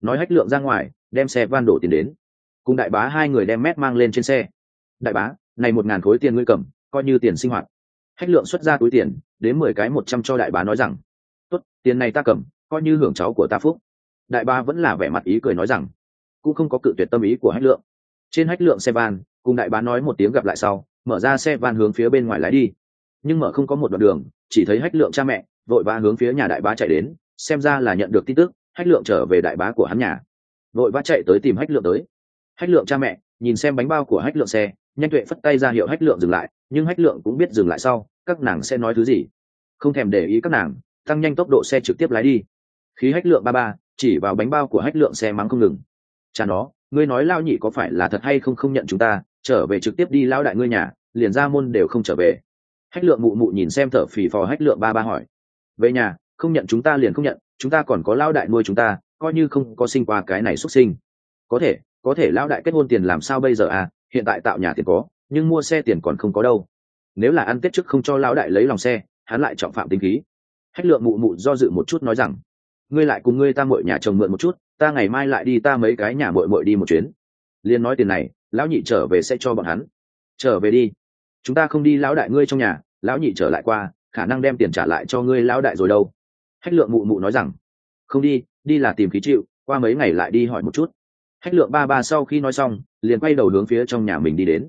Nói hách lượng ra ngoài, đem xe van đổ tiền đến. Cùng đại bá hai người đem mét mang lên trên xe. Đại bá, này một ngàn khối tiền ngươi cầm, coi như tiền sinh hoạt. Hách lượng xuất ra túi tiền, đến mười cái một trăm cho đại bá nói rằng, tốt, tiền này ta cầm, coi như hưởng cháu của ta phúc đại ba vẫn là vẻ mặt ý cười nói rằng, cũng không có cự tuyệt tâm ý của hách lượng. Trên hách lượng xe van, cùng đại bá nói một tiếng gặp lại sau, mở ra xe van hướng phía bên ngoài lái đi. Nhưng mở không có một đoạn đường, chỉ thấy hách lượng cha mẹ vội vã hướng phía nhà đại bá chạy đến, xem ra là nhận được tin tức, hách lượng trở về đại bá của hắn nhà. Vội vã chạy tới tìm hách lượng tới. Hách lượng cha mẹ nhìn xem bánh bao của hách lượng xe, nhanh tuệ phất tay ra hiệu hách lượng dừng lại, nhưng hách lượng cũng biết dừng lại sau, các nàng sẽ nói thứ gì. Không thèm để ý các nàng, tăng nhanh tốc độ xe trực tiếp lái đi. Khí hách lượng ba ba chỉ vào bánh bao của hách lượng xe mắng không ngừng. Cha nó, ngươi nói lao nhị có phải là thật hay không không nhận chúng ta, trở về trực tiếp đi lao đại ngươi nhà, liền ra môn đều không trở về. Hách lượng mụ mụ nhìn xem thở phì phò hách lượng ba ba hỏi. Về nhà, không nhận chúng ta liền không nhận, chúng ta còn có lao đại nuôi chúng ta, coi như không có sinh qua cái này xuất sinh. Có thể có thể lao đại kết hôn tiền làm sao bây giờ à hiện tại tạo nhà tiền có, nhưng mua xe tiền còn không có đâu. Nếu là ăn tết trước không cho lão đại lấy lòng xe, hắn lại trọng phạm tính khí. Hách lượng mụ mụ do dự một chút nói rằng ngươi lại cùng ngươi ta mội nhà chồng mượn một chút, ta ngày mai lại đi ta mấy cái nhà mội mội đi một chuyến. Liên nói tiền này, lão nhị trở về sẽ cho bọn hắn. Trở về đi. Chúng ta không đi lão đại ngươi trong nhà, lão nhị trở lại qua, khả năng đem tiền trả lại cho ngươi lão đại rồi đâu. Hách lượng mụ mụ nói rằng, không đi đi là tìm khí chịu, qua mấy ngày lại đi hỏi một chút. Hách lượng ba ba sau khi nói xong, liền quay đầu hướng phía trong nhà mình đi đến.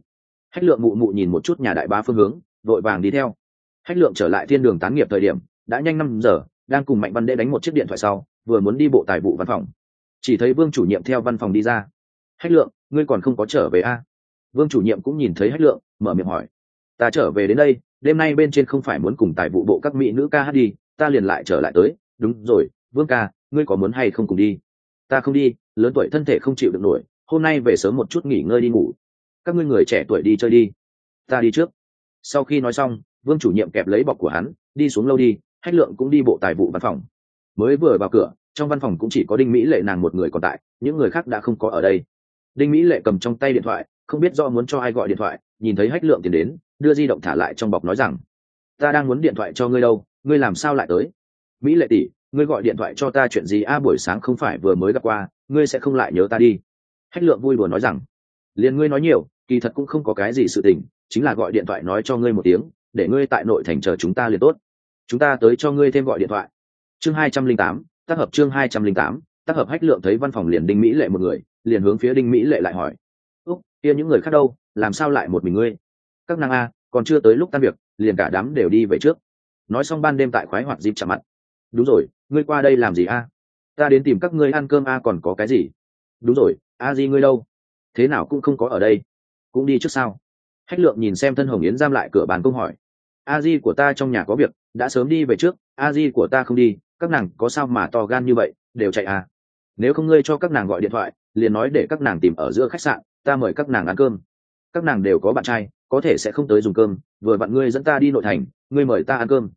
Hách lượng mụ mụ nhìn một chút nhà đại ba phương hướng, vội vàng đi theo. Hách lượng trở lại thiên đường tán nghiệp thời điểm, đã nhanh năm giờ đang cùng mạnh văn đệ đánh một chiếc điện thoại sau, vừa muốn đi bộ tài vụ văn phòng. Chỉ thấy vương chủ nhiệm theo văn phòng đi ra. Hách lượng, ngươi còn không có trở về a à? vương chủ nhiệm cũng nhìn thấy hách lượng, mở miệng hỏi. Ta trở về đến đây, đêm nay bên trên không phải muốn cùng tài vụ bộ các mỹ nữ ca hát đi, ta liền lại trở lại tới. Đúng rồi, vương ca, ngươi có muốn hay không cùng đi? Ta không đi, lớn tuổi thân thể không chịu được nổi, hôm nay về sớm một chút nghỉ ngơi đi ngủ. Các ngươi người trẻ tuổi đi chơi đi. Ta đi trước. Sau khi nói xong, vương chủ nhiệm kẹp lấy bọc của hắn, đi xuống lâu đi hách lượng cũng đi bộ tài vụ văn phòng. Mới vừa vào cửa, trong văn phòng cũng chỉ có đinh mỹ lệ nàng một người còn tại, những người khác đã không có ở đây. Đinh mỹ lệ cầm trong tay điện thoại, không biết do muốn cho ai gọi điện thoại, nhìn thấy hách lượng tiền đến, đưa di động thả lại trong bọc nói rằng, ta đang muốn điện thoại cho ngươi đâu, ngươi làm sao lại tới? Mỹ lệ tỷ, ngươi gọi điện thoại cho ta chuyện gì? A, buổi sáng không phải vừa mới gặp qua, ngươi sẽ không lại nhớ ta đi. Hách lượng vui buồn nói rằng, liền ngươi nói nhiều, kỳ thật cũng không có cái gì sự tình, chính là gọi điện thoại nói cho ngươi một tiếng, để ngươi tại nội thành chờ chúng ta liền tốt chúng ta tới cho ngươi thêm gọi điện thoại. Chương hai trăm linh tám, tác hợp chương hai trăm linh tám, tác hợp hách lượng thấy văn phòng liền đinh mỹ lệ một người, liền hướng phía đinh mỹ lệ lại hỏi. Úc, kia những người khác đâu? Làm sao lại một mình ngươi? Các nàng a, còn chưa tới lúc tan việc, liền cả đám đều đi về trước. Nói xong ban đêm tại khoái hoạt dịp chạm mặt. Đúng rồi, ngươi qua đây làm gì a? Ta đến tìm các ngươi ăn cơm a, còn có cái gì? Đúng rồi, a di ngươi đâu? Thế nào cũng không có ở đây. Cũng đi trước sao? Hách lượng nhìn xem thân hồng yến giam lại cửa bàn công hỏi a di của ta trong nhà có việc, đã sớm đi về trước, a di của ta không đi, các nàng có sao mà to gan như vậy, đều chạy à? Nếu không ngươi cho các nàng gọi điện thoại, liền nói để các nàng tìm ở giữa khách sạn, ta mời các nàng ăn cơm. Các nàng đều có bạn trai, có thể sẽ không tới dùng cơm, vừa vặn ngươi dẫn ta đi nội thành, ngươi mời ta ăn cơm.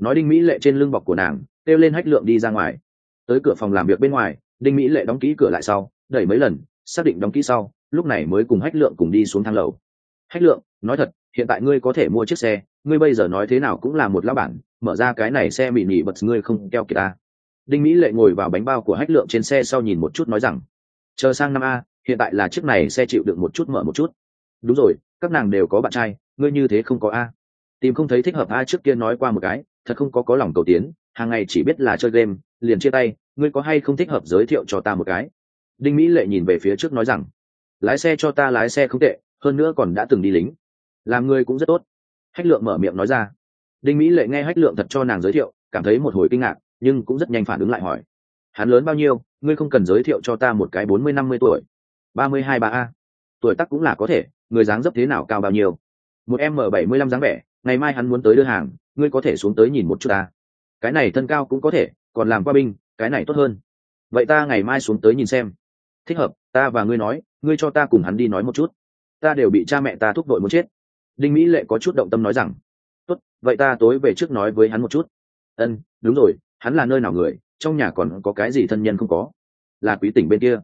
Nói đinh mỹ lệ trên lưng bọc của nàng, kêu lên hách lượng đi ra ngoài. Tới cửa phòng làm việc bên ngoài, đinh mỹ lệ đóng ký cửa lại sau, đẩy mấy lần, xác định đóng ký sau, lúc này mới cùng hách lượng cùng đi xuống thang lầu. Hách lượng, nói thật hiện tại ngươi có thể mua chiếc xe, ngươi bây giờ nói thế nào cũng là một lão bản, mở ra cái này xe mị nỉ bật ngươi không keo kiệt ta. Đinh mỹ lệ ngồi vào bánh bao của hách lượng trên xe sau nhìn một chút nói rằng, chờ sang năm a, hiện tại là chiếc này xe chịu được một chút mở một chút. Đúng rồi, các nàng đều có bạn trai, ngươi như thế không có a. Tìm không thấy thích hợp a trước kia nói qua một cái, thật không có có lòng cầu tiến, hàng ngày chỉ biết là chơi game, liền chia tay, ngươi có hay không thích hợp giới thiệu cho ta một cái? Đinh mỹ lệ nhìn về phía trước nói rằng, lái xe cho ta lái xe không tệ, hơn nữa còn đã từng đi lính làm người cũng rất tốt. Hách lượng mở miệng nói ra. Đinh mỹ lệ nghe hách lượng thật cho nàng giới thiệu, cảm thấy một hồi kinh ngạc, nhưng cũng rất nhanh phản ứng lại hỏi. Hắn lớn bao nhiêu, ngươi không cần giới thiệu cho ta một cái bốn mươi năm mươi tuổi. ba mươi hai ba a. Tuổi tác cũng là có thể, người dáng dấp thế nào cao bao nhiêu? Một m bảy mươi lăm dáng vẻ, ngày mai hắn muốn tới đưa hàng, ngươi có thể xuống tới nhìn một chút ta. Cái này thân cao cũng có thể, còn làm qua binh, cái này tốt hơn. Vậy ta ngày mai xuống tới nhìn xem. Thích hợp, ta và ngươi nói, ngươi cho ta cùng hắn đi nói một chút. Ta đều bị cha mẹ ta thúc đội muốn chết đinh mỹ lệ có chút động tâm nói rằng, tốt, vậy ta tối về trước nói với hắn một chút. Ân, đúng rồi, hắn là nơi nào người, trong nhà còn có cái gì thân nhân không có? Là quý tỉnh bên kia.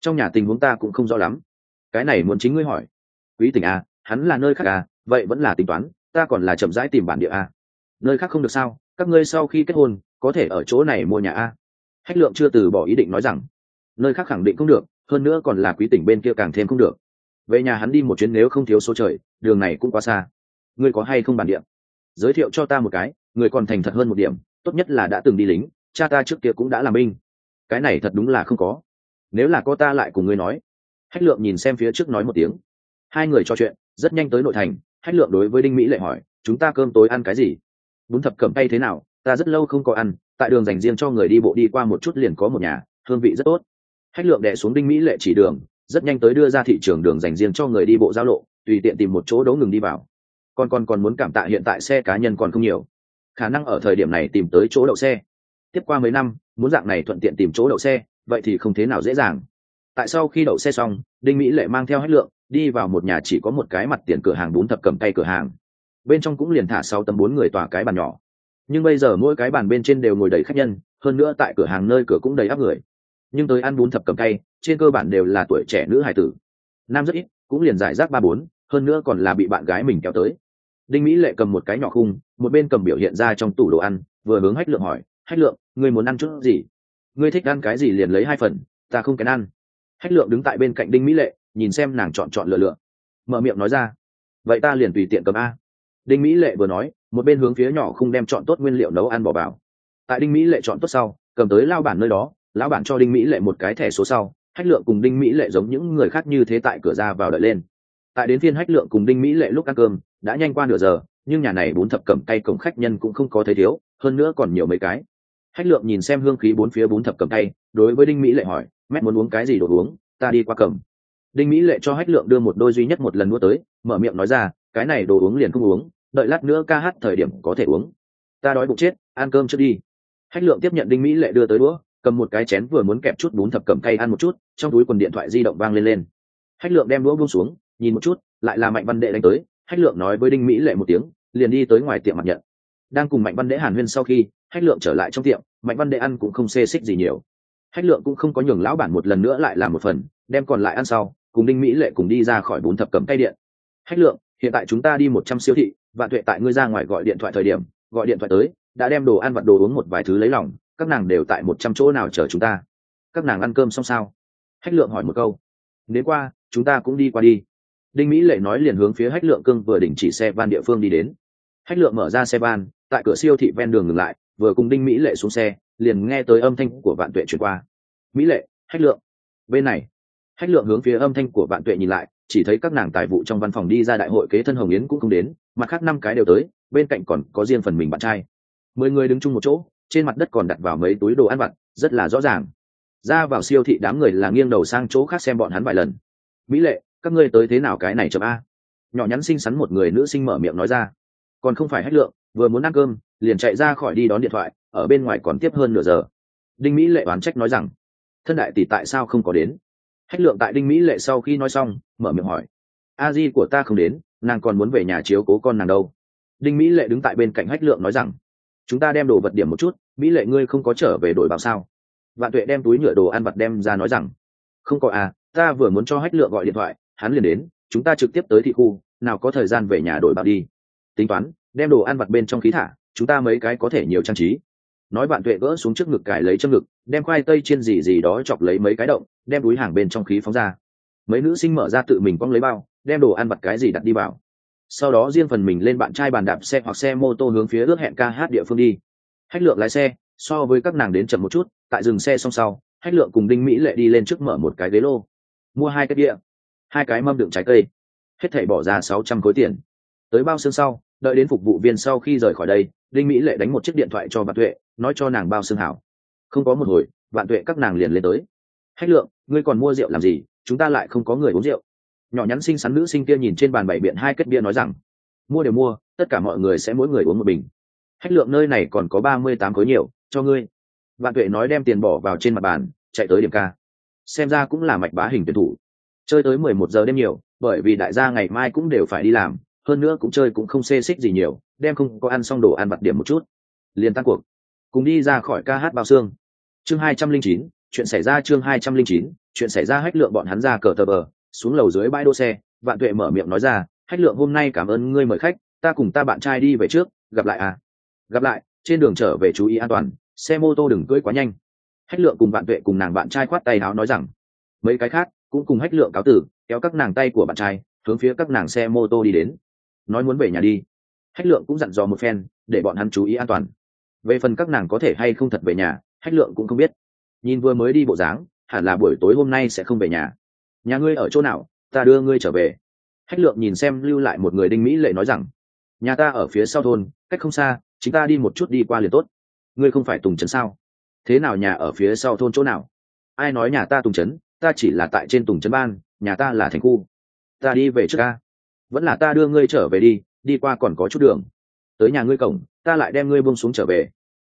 Trong nhà tình huống ta cũng không rõ lắm. Cái này muốn chính ngươi hỏi. Quý tỉnh à hắn là nơi khác à vậy vẫn là tính toán, ta còn là chậm rãi tìm bản địa à. Nơi khác không được sao, các ngươi sau khi kết hôn, có thể ở chỗ này mua nhà a hách lượng chưa từ bỏ ý định nói rằng, nơi khác khẳng định không được, hơn nữa còn là quý tỉnh bên kia càng thêm không được. Về nhà hắn đi một chuyến nếu không thiếu số trời đường này cũng quá xa. Ngươi có hay không bản điểm giới thiệu cho ta một cái, người còn thành thật hơn một điểm, tốt nhất là đã từng đi lính, cha ta trước kia cũng đã làm binh. Cái này thật đúng là không có. Nếu là có ta lại cùng ngươi nói. Hách lượng nhìn xem phía trước nói một tiếng. Hai người trò chuyện, rất nhanh tới nội thành, hách lượng đối với đinh mỹ lệ hỏi, chúng ta cơm tối ăn cái gì? Bún thập cầm tay thế nào? Ta rất lâu không có ăn, tại đường dành riêng cho người đi bộ đi qua một chút liền có một nhà, hương vị rất tốt. Hách lượng đẻ xuống đinh mỹ lệ chỉ đường rất nhanh tới đưa ra thị trường đường dành riêng cho người đi bộ giao lộ, tùy tiện tìm một chỗ đấu ngừng đi vào. Còn còn còn muốn cảm tạ hiện tại xe cá nhân còn không nhiều. Khả năng ở thời điểm này tìm tới chỗ đậu xe. Tiếp qua mấy năm, muốn dạng này thuận tiện tìm chỗ đậu xe, vậy thì không thế nào dễ dàng. Tại sau khi đậu xe xong, đinh mỹ lệ mang theo hết lượng, đi vào một nhà chỉ có một cái mặt tiền cửa hàng bún thập cầm tay cửa hàng. Bên trong cũng liền thả sau tầm bốn người tòa cái bàn nhỏ. Nhưng bây giờ mỗi cái bàn bên trên đều ngồi đầy khách nhân, hơn nữa tại cửa hàng nơi cửa cũng đầy áp người. Nhưng tới ăn bún thập cầm tay trên cơ bản đều là tuổi trẻ nữ hài tử. Nam rất ít, cũng liền giải rác ba bốn, hơn nữa còn là bị bạn gái mình kéo tới. Đinh mỹ lệ cầm một cái nhỏ khung, một bên cầm biểu hiện ra trong tủ đồ ăn, vừa hướng hách lượng hỏi, hách lượng, ngươi muốn ăn chút gì? Ngươi thích ăn cái gì liền lấy hai phần, ta không kén ăn. Hách lượng đứng tại bên cạnh đinh mỹ lệ, nhìn xem nàng chọn chọn lựa lựa. Mở miệng nói ra, vậy ta liền tùy tiện cầm a. Đinh mỹ lệ vừa nói, một bên hướng phía nhỏ không đem chọn tốt nguyên liệu nấu ăn bỏ vào. Tại đinh mỹ lệ chọn tốt sau, cầm tới lao bản nơi đó, lão bản cho đinh mỹ lệ một cái thẻ số sau hách lượng cùng đinh mỹ lệ giống những người khác như thế tại cửa ra vào đợi lên. Tại đến phiên hách lượng cùng đinh mỹ lệ lúc ăn cơm, đã nhanh qua nửa giờ, nhưng nhà này bốn thập cầm tay cổng khách nhân cũng không có thấy thiếu, hơn nữa còn nhiều mấy cái. Hách lượng nhìn xem hương khí bốn phía bốn thập cầm tay đối với đinh mỹ lệ hỏi, mét muốn uống cái gì đồ uống? Ta đi qua cầm. Đinh mỹ lệ cho hách lượng đưa một đôi duy nhất một lần mua tới, mở miệng nói ra, cái này đồ uống liền không uống, đợi lát nữa ca hát thời điểm có thể uống. Ta đói bụng chết, ăn cơm trước đi. Hách lượng tiếp nhận đinh mỹ lệ đưa tới đũa cầm một cái chén vừa muốn kẹp chút bún thập cầm cay ăn một chút, trong túi quần điện thoại di động vang lên lên. Hách lượng đem đũa buông xuống, nhìn một chút, lại là mạnh văn đệ đánh tới. Hách lượng nói với đinh mỹ lệ một tiếng, liền đi tới ngoài tiệm mặt nhận. Đang cùng mạnh văn đệ hàn huyên sau khi, hách lượng trở lại trong tiệm, mạnh văn đệ ăn cũng không xê xích gì nhiều. Hách lượng cũng không có nhường lão bản một lần nữa lại làm một phần, đem còn lại ăn sau, cùng đinh mỹ lệ cùng đi ra khỏi bún thập cầm cay điện. Hách lượng, hiện tại chúng ta đi một trăm siêu thị, vạn tuệ tại ngươi ra ngoài gọi điện thoại thời điểm, gọi điện thoại tới, đã đem đồ ăn vặt đồ uống một vài thứ lấy lòng các nàng đều tại một trăm chỗ nào chờ chúng ta. Các nàng ăn cơm xong sao? Hách lượng hỏi một câu. Đến qua, chúng ta cũng đi qua đi. Đinh mỹ lệ nói liền hướng phía hách lượng cương vừa đình chỉ xe van địa phương đi đến. Hách lượng mở ra xe van, tại cửa siêu thị ven đường ngừng lại, vừa cùng đinh mỹ lệ xuống xe, liền nghe tới âm thanh của vạn tuệ chuyển qua. Mỹ lệ, hách lượng. Bên này, hách lượng hướng phía âm thanh của vạn tuệ nhìn lại, chỉ thấy các nàng tài vụ trong văn phòng đi ra đại hội kế thân hồng yến cũng không đến, mặt khác năm cái đều tới, bên cạnh còn có riêng phần mình bạn trai. Mười người đứng chung một chỗ trên mặt đất còn đặt vào mấy túi đồ ăn vặt, rất là rõ ràng. Ra vào siêu thị đám người là nghiêng đầu sang chỗ khác xem bọn hắn vài lần. Mỹ lệ, các ngươi tới thế nào cái này chậm a? Nhỏ nhắn xinh xắn một người nữ sinh mở miệng nói ra. Còn không phải hách lượng, vừa muốn ăn cơm, liền chạy ra khỏi đi đón điện thoại, ở bên ngoài còn tiếp hơn nửa giờ. Đinh mỹ lệ oán trách nói rằng, thân đại tỷ tại sao không có đến? Hách lượng tại đinh mỹ lệ sau khi nói xong, mở miệng hỏi, a di của ta không đến, nàng còn muốn về nhà chiếu cố con nàng đâu. Đinh mỹ lệ đứng tại bên cạnh hách lượng nói rằng chúng ta đem đồ vật điểm một chút, mỹ lệ ngươi không có trở về đổi bảo sao? Vạn tuệ đem túi nhựa đồ ăn vặt đem ra nói rằng, không có à ta vừa muốn cho hách lượng gọi điện thoại, hắn liền đến, chúng ta trực tiếp tới thị khu, nào có thời gian về nhà đổi bảo đi. Tính toán, đem đồ ăn vặt bên trong khí thả, chúng ta mấy cái có thể nhiều trang trí. Nói bạn tuệ gỡ xuống trước ngực cài lấy châm ngực, đem khoai tây trên gì gì đó chọc lấy mấy cái động, đem túi hàng bên trong khí phóng ra. Mấy nữ sinh mở ra tự mình quăng lấy bao, đem đồ ăn vặt cái gì đặt đi vào sau đó riêng phần mình lên bạn trai bàn đạp xe hoặc xe mô tô hướng phía ước hẹn ca hát địa phương đi. Hách lượng lái xe, so với các nàng đến chậm một chút, tại dừng xe xong sau, hách lượng cùng đinh mỹ lệ đi lên trước mở một cái ghế lô. Mua hai cái đĩa hai cái mâm đựng trái cây, hết thảy bỏ ra sáu trăm khối tiền. Tới bao xương sau, đợi đến phục vụ viên sau khi rời khỏi đây, đinh mỹ lệ đánh một chiếc điện thoại cho bạn tuệ, nói cho nàng bao xương hảo. Không có một hồi, bạn tuệ các nàng liền lên tới. Hách lượng, ngươi còn mua rượu làm gì? Chúng ta lại không có người uống rượu nhỏ nhắn xinh xắn nữ sinh kia nhìn trên bàn bảy biện hai kết bia nói rằng, mua đều mua, tất cả mọi người sẽ mỗi người uống một bình. Hách lượng nơi này còn có ba mươi tám khối nhiều, cho ngươi. Vạn tuệ nói đem tiền bỏ vào trên mặt bàn, chạy tới điểm ca. Xem ra cũng là mạch bá hình tuyển thủ. Chơi tới mười một giờ đêm nhiều, bởi vì đại gia ngày mai cũng đều phải đi làm, hơn nữa cũng chơi cũng không xê xích gì nhiều, đem không có ăn xong đồ ăn vặt điểm một chút. Liền tăng cuộc. Cùng đi ra khỏi ca hát bao xương. Chương hai trăm linh chín, chuyện xảy ra chương hai trăm linh chín, chuyện xảy ra hách lượng bọn hắn ra cờ tờ bờ xuống lầu dưới bãi đỗ xe, vạn tuệ mở miệng nói ra, hách lượng, hôm nay cảm ơn ngươi mời khách, ta cùng ta bạn trai đi về trước, gặp lại à. Gặp lại, trên đường trở về chú ý an toàn, xe mô tô đừng cưỡi quá nhanh. Hách lượng cùng bạn tuệ cùng nàng bạn trai khoát tay áo nói rằng, mấy cái khác cũng cùng hách lượng cáo tử, kéo các nàng tay của bạn trai, hướng phía các nàng xe mô tô đi đến. Nói muốn về nhà đi. Hách lượng cũng dặn dò một phen, để bọn hắn chú ý an toàn. Về phần các nàng có thể hay không thật về nhà, hách lượng cũng không biết. Nhìn vừa mới đi bộ dáng, hẳn là buổi tối hôm nay sẽ không về nhà nhà ngươi ở chỗ nào? Ta đưa ngươi trở về. Hách lượng nhìn xem lưu lại một người đinh mỹ lệ nói rằng, nhà ta ở phía sau thôn, cách không xa chúng ta đi một chút đi qua liền tốt. Ngươi không phải tùng trấn sao? Thế nào nhà ở phía sau thôn chỗ nào? Ai nói nhà ta tùng trấn? Ta chỉ là tại trên tùng trấn ban, nhà ta là thành khu. Ta đi về trước ca vẫn là ta đưa ngươi trở về đi đi qua còn có chút đường. Tới nhà ngươi cổng, ta lại đem ngươi buông xuống trở về.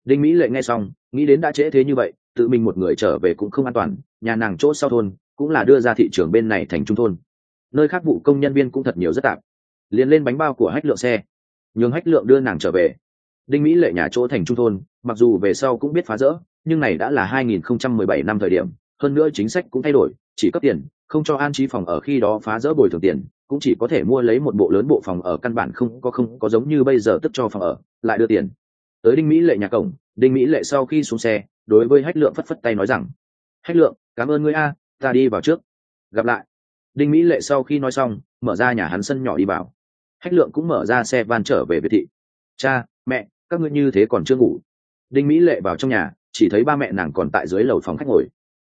Đinh mỹ lệ nghe xong, nghĩ đến đã trễ thế như vậy, tự mình một người trở về cũng không an toàn, nhà nàng chỗ sau thôn cũng là đưa ra thị trường bên này thành trung thôn. Nơi khác vụ công nhân viên cũng thật nhiều rất tạp. Liền lên bánh bao của hách lượng xe. Nhường hách lượng đưa nàng trở về. Đinh mỹ lệ nhà chỗ thành trung thôn, mặc dù về sau cũng biết phá rỡ, nhưng này đã là 2017 năm thời điểm, hơn nữa chính sách cũng thay đổi, chỉ cấp tiền, không cho an trí phòng ở khi đó phá rỡ bồi thường tiền, cũng chỉ có thể mua lấy một bộ lớn bộ phòng ở căn bản không có không có giống như bây giờ tức cho phòng ở, lại đưa tiền. Tới đinh mỹ lệ nhà cổng, đinh mỹ lệ sau khi xuống xe, đối với hách lượng phất phất tay nói rằng, hách lượng, cảm ơn ngươi a ta đi vào trước. Gặp lại. Đinh mỹ lệ sau khi nói xong, mở ra nhà hắn sân nhỏ đi vào. Hách lượng cũng mở ra xe van trở về biệt thị. Cha, mẹ, các ngươi như thế còn chưa ngủ. Đinh mỹ lệ vào trong nhà, chỉ thấy ba mẹ nàng còn tại dưới lầu phòng khách ngồi.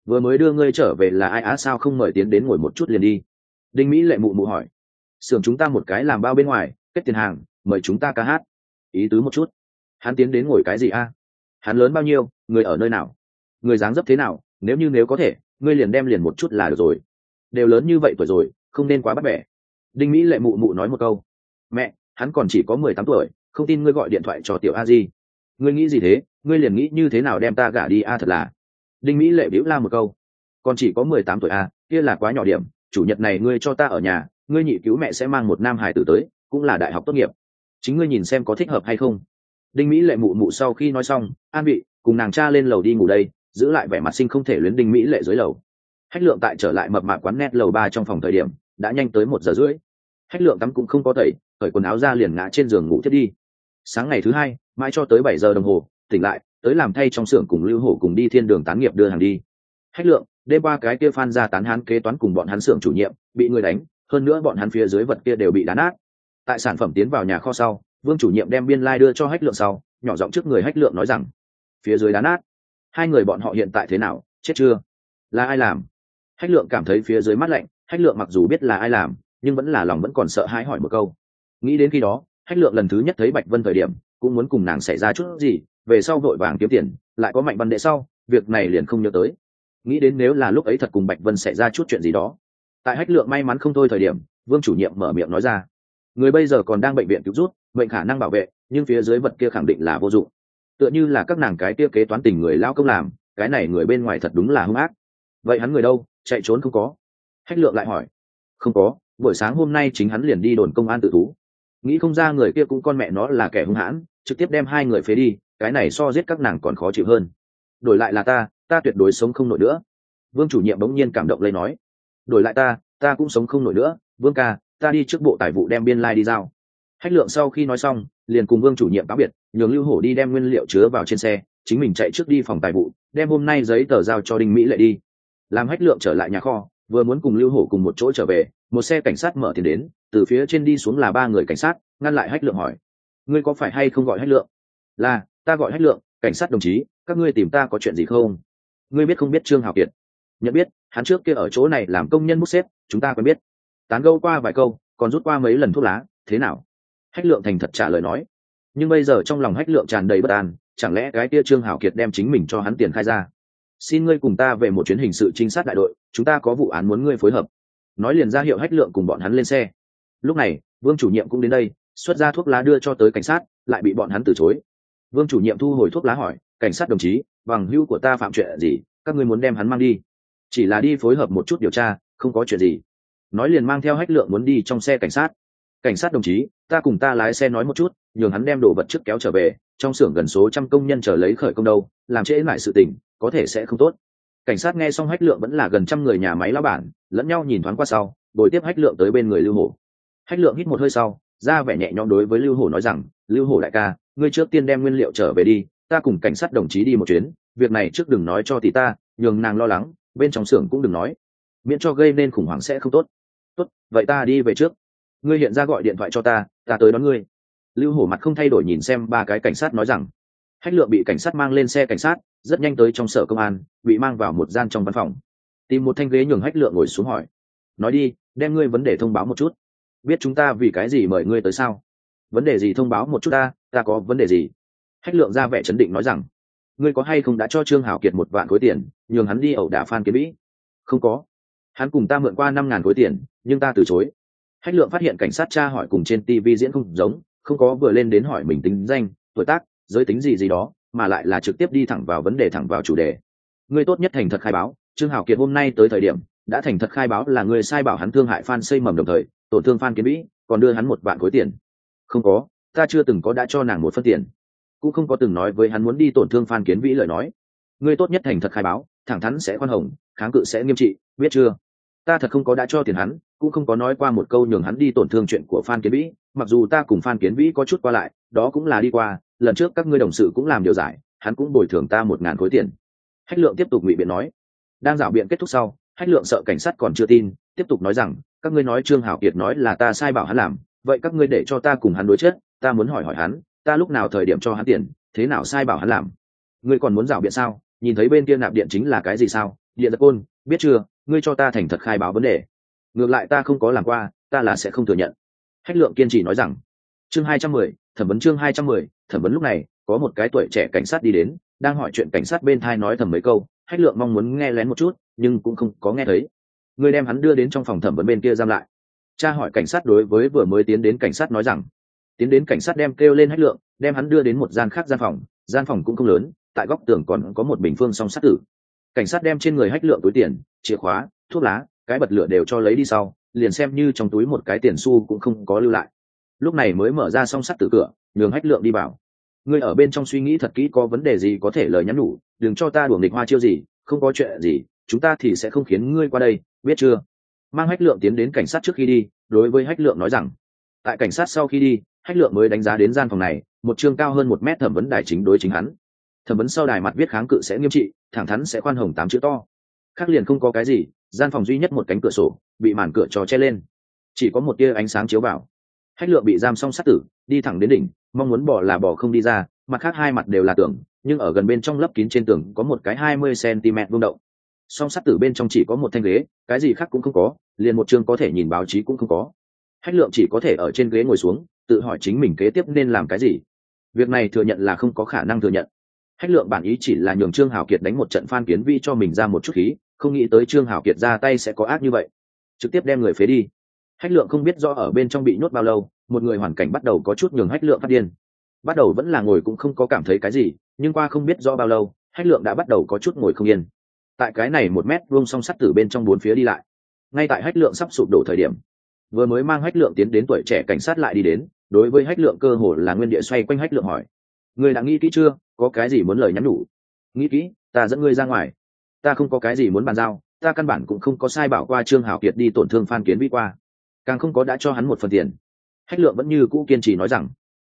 Vừa mới đưa ngươi trở về là ai á sao không mời tiến đến ngồi một chút liền đi. Đinh mỹ lệ mụ mụ hỏi. Xưởng chúng ta một cái làm bao bên ngoài, kết tiền hàng, mời chúng ta ca hát. Ý tứ một chút. Hắn tiến đến ngồi cái gì a? Hắn lớn bao nhiêu, người ở nơi nào? Người dáng dấp thế nào, nếu như nếu có thể ngươi liền đem liền một chút là được rồi. Đều lớn như vậy tuổi rồi, không nên quá bắt bẻ. Đinh mỹ lệ mụ mụ nói một câu. Mẹ, hắn còn chỉ có mười tám tuổi, không tin ngươi gọi điện thoại cho tiểu a di. Ngươi nghĩ gì thế? Ngươi liền nghĩ như thế nào đem ta gả đi a thật là. Đinh mỹ lệ bĩu la một câu. Còn chỉ có mười tám tuổi a, kia là quá nhỏ điểm. Chủ nhật này ngươi cho ta ở nhà, ngươi nhị cứu mẹ sẽ mang một nam hải tử tới, cũng là đại học tốt nghiệp. Chính ngươi nhìn xem có thích hợp hay không. Đinh mỹ lệ mụ mụ sau khi nói xong, an Bị cùng nàng cha lên lầu đi ngủ đây giữ lại vẻ mặt sinh không thể luyến đinh mỹ lệ dưới lầu. Hách lượng tại trở lại mập mạp quán net lầu ba trong phòng thời điểm, đã nhanh tới một giờ rưỡi. Hách lượng tắm cũng không có tẩy, cởi quần áo ra liền ngã trên giường ngủ thiết đi. Sáng ngày thứ hai, mãi cho tới bảy giờ đồng hồ, tỉnh lại, tới làm thay trong xưởng cùng lưu hổ cùng đi thiên đường tán nghiệp đưa hàng đi. Hách lượng, đêm qua cái kia phan ra tán hán kế toán cùng bọn hắn xưởng chủ nhiệm, bị người đánh, hơn nữa bọn hắn phía dưới vật kia đều bị đá nát. Tại sản phẩm tiến vào nhà kho sau, vương chủ nhiệm đem biên lai、like、đưa cho hách lượng sau, nhỏ giọng trước người hách lượng nói rằng, phía dưới đá nát hai người bọn họ hiện tại thế nào, chết chưa? Là ai làm? Hách lượng cảm thấy phía dưới mắt lạnh, hách lượng mặc dù biết là ai làm, nhưng vẫn là lòng vẫn còn sợ hãi hỏi một câu. Nghĩ đến khi đó, hách lượng lần thứ nhất thấy bạch vân thời điểm, cũng muốn cùng nàng xảy ra chút gì, về sau vội vàng kiếm tiền, lại có mạnh văn đệ sau, việc này liền không nhớ tới. Nghĩ đến nếu là lúc ấy thật cùng bạch vân xảy ra chút chuyện gì đó. Tại hách lượng may mắn không thôi thời điểm, vương chủ nhiệm mở miệng nói ra. Người bây giờ còn đang bệnh viện cứu rút bệnh khả năng bảo vệ, nhưng phía dưới vật kia khẳng định là vô dụng tựa như là các nàng cái kia kế toán tình người lao công làm, cái này người bên ngoài thật đúng là hung ác. Vậy hắn người đâu? Chạy trốn không có. Hách lượng lại hỏi. Không có, buổi sáng hôm nay chính hắn liền đi đồn công an tự thú. Nghĩ không ra người kia cũng con mẹ nó là kẻ hung hãn, trực tiếp đem hai người phế đi, cái này so giết các nàng còn khó chịu hơn. Đổi lại là ta ta tuyệt đối sống không nổi nữa. Vương chủ nhiệm bỗng nhiên cảm động lấy nói. Đổi lại ta ta cũng sống không nổi nữa. Vương ca, ta đi trước bộ tài vụ đem biên lai、like、đi giao hách lượng sau khi nói xong, liền cùng vương chủ nhiệm cáo biệt, nhường lưu hổ đi đem nguyên liệu chứa vào trên xe, chính mình chạy trước đi phòng tài vụ, đem hôm nay giấy tờ giao cho đinh mỹ lệ đi. Làm hách lượng trở lại nhà kho, vừa muốn cùng lưu hổ cùng một chỗ trở về, một xe cảnh sát mở tiền đến, từ phía trên đi xuống là ba người cảnh sát, ngăn lại hách lượng hỏi. Ngươi có phải hay không gọi hách lượng? Là, ta gọi hách lượng, cảnh sát đồng chí, các ngươi tìm ta có chuyện gì không? Ngươi biết không biết, trương hào kiệt. Nhận biết, hắn trước kia ở chỗ này làm công nhân bút xếp, chúng ta quen biết. Tán gâu qua vài câu, còn rút qua mấy lần thuốc lá, thế nào? Hách lượng thành thật trả lời nói, nhưng bây giờ trong lòng hách lượng tràn đầy bất an, chẳng lẽ cái kia trương hảo kiệt đem chính mình cho hắn tiền khai ra? Xin ngươi cùng ta về một chuyến hình sự trinh sát đại đội, chúng ta có vụ án muốn ngươi phối hợp. Nói liền ra hiệu hách lượng cùng bọn hắn lên xe. Lúc này, vương chủ nhiệm cũng đến đây, xuất ra thuốc lá đưa cho tới cảnh sát, lại bị bọn hắn từ chối. Vương chủ nhiệm thu hồi thuốc lá hỏi, cảnh sát đồng chí, bằng hữu của ta phạm chuyện gì, các ngươi muốn đem hắn mang đi? Chỉ là đi phối hợp một chút điều tra, không có chuyện gì. Nói liền mang theo hách lượng muốn đi trong xe cảnh sát. Cảnh sát đồng chí ta cùng ta lái xe nói một chút, nhường hắn đem đồ vật trước kéo trở về, trong xưởng gần số trăm công nhân chờ lấy khởi công đâu, làm trễ lại sự tình, có thể sẽ không tốt. Cảnh sát nghe xong hách lượng vẫn là gần trăm người nhà máy lao bản, lẫn nhau nhìn thoáng qua sau đổi tiếp hách lượng tới bên người lưu hổ. Hách lượng hít một hơi sau, ra vẻ nhẹ nhõm đối với lưu hổ nói rằng, lưu hổ đại ca, ngươi trước tiên đem nguyên liệu trở về đi, ta cùng cảnh sát đồng chí đi một chuyến, việc này trước đừng nói cho tỷ ta, nhường nàng lo lắng, bên trong xưởng cũng đừng nói. Miễn cho gây nên khủng hoảng sẽ không tốt. Tốt, vậy ta đi về trước ngươi hiện ra gọi điện thoại cho ta ta tới đón ngươi. Lưu hổ mặt không thay đổi nhìn xem ba cái cảnh sát nói rằng, hách lượng bị cảnh sát mang lên xe cảnh sát, rất nhanh tới trong sở công an, bị mang vào một gian trong văn phòng. Tìm một thanh ghế nhường hách lượng ngồi xuống hỏi, nói đi, đem ngươi vấn đề thông báo một chút. Biết chúng ta vì cái gì mời ngươi tới sao? Vấn đề gì thông báo một chút ta ta có vấn đề gì? Hách lượng ra vẻ chấn định nói rằng, ngươi có hay không đã cho trương hảo kiệt một vạn khối tiền, nhường hắn đi ẩu đả phan kiến vĩ? Không có. Hắn cùng ta mượn qua năm ngàn khối tiền, nhưng ta từ chối hách lượng phát hiện cảnh sát tra hỏi cùng trên tv diễn không giống, không có vừa lên đến hỏi mình tính danh, tuổi tác, giới tính gì gì đó, mà lại là trực tiếp đi thẳng vào vấn đề thẳng vào chủ đề. Ngươi tốt nhất thành thật khai báo, trương hảo kiệt hôm nay tới thời điểm, đã thành thật khai báo là người sai bảo hắn thương hại phan xây mầm đồng thời, tổn thương phan kiến vĩ, còn đưa hắn một vạn khối tiền. Không có, ta chưa từng có đã cho nàng một phân tiền. Cũng không có từng nói với hắn muốn đi tổn thương phan kiến vĩ lời nói. Ngươi tốt nhất thành thật khai báo, thẳng thắn sẽ khoan hồng, kháng cự sẽ nghiêm trị, biết chưa? Ta thật không có đã cho tiền hắn, cũng không có nói qua một câu nhường hắn đi tổn thương chuyện của phan kiến vĩ, mặc dù ta cùng phan kiến vĩ có chút qua lại, đó cũng là đi qua, lần trước các ngươi đồng sự cũng làm điều giải, hắn cũng bồi thường ta một ngàn khối tiền. Hách lượng tiếp tục ngụy biện nói. Đang rảo biện kết thúc sau, hách lượng sợ cảnh sát còn chưa tin, tiếp tục nói rằng, các ngươi nói trương hảo kiệt nói là ta sai bảo hắn làm, vậy các ngươi để cho ta cùng hắn đối chết ta muốn hỏi hỏi hắn, ta lúc nào thời điểm cho hắn tiền, thế nào sai bảo hắn làm? Ngươi còn muốn rảo biện sao? Nhìn thấy bên kia nạp điện chính là cái gì sao? Điện giật côn, biết chưa? Ngươi cho ta thành thật khai báo vấn đề. Ngược lại ta không có làm qua, ta là sẽ không thừa nhận. Hách lượng kiên trì nói rằng, chương hai trăm mười, thẩm vấn chương hai trăm mười, thẩm vấn lúc này, có một cái tuổi trẻ cảnh sát đi đến, đang hỏi chuyện cảnh sát bên thai nói thầm mấy câu. Hách lượng mong muốn nghe lén một chút, nhưng cũng không có nghe thấy. Ngươi đem hắn đưa đến trong phòng thẩm vấn bên kia giam lại. Cha hỏi cảnh sát đối với vừa mới tiến đến cảnh sát nói rằng, tiến đến cảnh sát đem kêu lên hách lượng, đem hắn đưa đến một gian khác gian phòng. Gian phòng cũng không lớn, tại góc tường còn có một bình phương song sát tử cảnh sát đem trên người hách lượng túi tiền, chìa khóa, thuốc lá, cái bật lửa đều cho lấy đi sau, liền xem như trong túi một cái tiền xu cũng không có lưu lại. Lúc này mới mở ra song sắt từ cửa, nhường hách lượng đi bảo: ngươi ở bên trong suy nghĩ thật kỹ có vấn đề gì có thể lời nhắn nhủ, đừng cho ta đuổi nghịch hoa chiêu gì, không có chuyện gì, chúng ta thì sẽ không khiến ngươi qua đây, biết chưa? Mang hách lượng tiến đến cảnh sát trước khi đi, đối với hách lượng nói rằng, tại cảnh sát sau khi đi, hách lượng mới đánh giá đến gian phòng này, một chương cao hơn một mét thẩm vấn đài chính đối chính hắn. Thẩm vấn sau đài mặt viết kháng cự sẽ nghiêm trị thẳng thắn sẽ khoan hồng tám chữ to. Khác liền không có cái gì, gian phòng duy nhất một cánh cửa sổ, bị màn cửa trò che lên. Chỉ có một tia ánh sáng chiếu vào. Hách lượng bị giam xong sát tử, đi thẳng đến đỉnh, mong muốn bỏ là bỏ không đi ra, mặt khác hai mặt đều là tường, nhưng ở gần bên trong lấp kín trên tường có một cái hai mươi cm vương động. Song sát tử bên trong chỉ có một thanh ghế, cái gì khác cũng không có, liền một chương có thể nhìn báo chí cũng không có. Hách lượng chỉ có thể ở trên ghế ngồi xuống, tự hỏi chính mình kế tiếp nên làm cái gì. Việc này thừa nhận là không có khả năng thừa nhận hách lượng bản ý chỉ là nhường trương Hảo kiệt đánh một trận phan kiến vi cho mình ra một chút khí, không nghĩ tới trương Hảo kiệt ra tay sẽ có ác như vậy. Trực tiếp đem người phế đi. Hách lượng không biết do ở bên trong bị nhốt bao lâu, một người hoàn cảnh bắt đầu có chút nhường hách lượng phát điên. Bắt đầu vẫn là ngồi cũng không có cảm thấy cái gì, nhưng qua không biết do bao lâu, hách lượng đã bắt đầu có chút ngồi không yên. Tại cái này một mét vuông song sắt từ bên trong bốn phía đi lại. Ngay tại hách lượng sắp sụp đổ thời điểm, vừa mới mang hách lượng tiến đến tuổi trẻ cảnh sát lại đi đến, đối với hách lượng cơ hồ là nguyên địa xoay quanh hách lượng hỏi. Ngươi đã nghĩ kỹ chưa? Có cái gì muốn lời nhắn nhủ? Nghĩ kỹ, ta dẫn ngươi ra ngoài. Ta không có cái gì muốn bàn giao, ta căn bản cũng không có sai bảo qua trương hảo kiệt đi tổn thương phan kiến vi qua. Càng không có đã cho hắn một phần tiền. Hách lượng vẫn như cũ kiên trì nói rằng,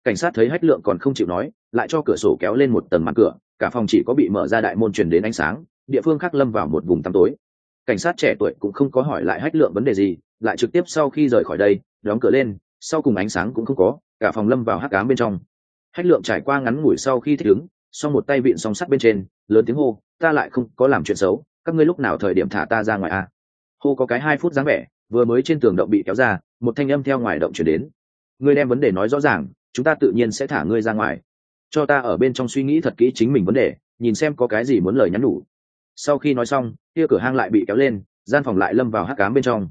cảnh sát thấy hách lượng còn không chịu nói, lại cho cửa sổ kéo lên một tầng mặt cửa, cả phòng chỉ có bị mở ra đại môn truyền đến ánh sáng, địa phương khác lâm vào một vùng tăm tối. Cảnh sát trẻ tuổi cũng không có hỏi lại hách lượng vấn đề gì, lại trực tiếp sau khi rời khỏi đây, đóng cửa lên, sau cùng ánh sáng cũng không có, cả phòng lâm vào hắc ám bên trong hách lượng trải qua ngắn ngủi sau khi thích ứng sau một tay vịn song sắt bên trên, lớn tiếng hô, ta lại không có làm chuyện xấu, các ngươi lúc nào thời điểm thả ta ra ngoài a à? hô có cái hai phút dáng vẻ, vừa mới trên tường động bị kéo ra, một thanh âm theo ngoài động chuyển đến. Ngươi đem vấn đề nói rõ ràng, chúng ta tự nhiên sẽ thả ngươi ra ngoài. Cho ta ở bên trong suy nghĩ thật kỹ chính mình vấn đề, nhìn xem có cái gì muốn lời nhắn nhủ. Sau khi nói xong kia cửa hang lại bị kéo lên, gian phòng lại lâm vào hắc cám bên trong.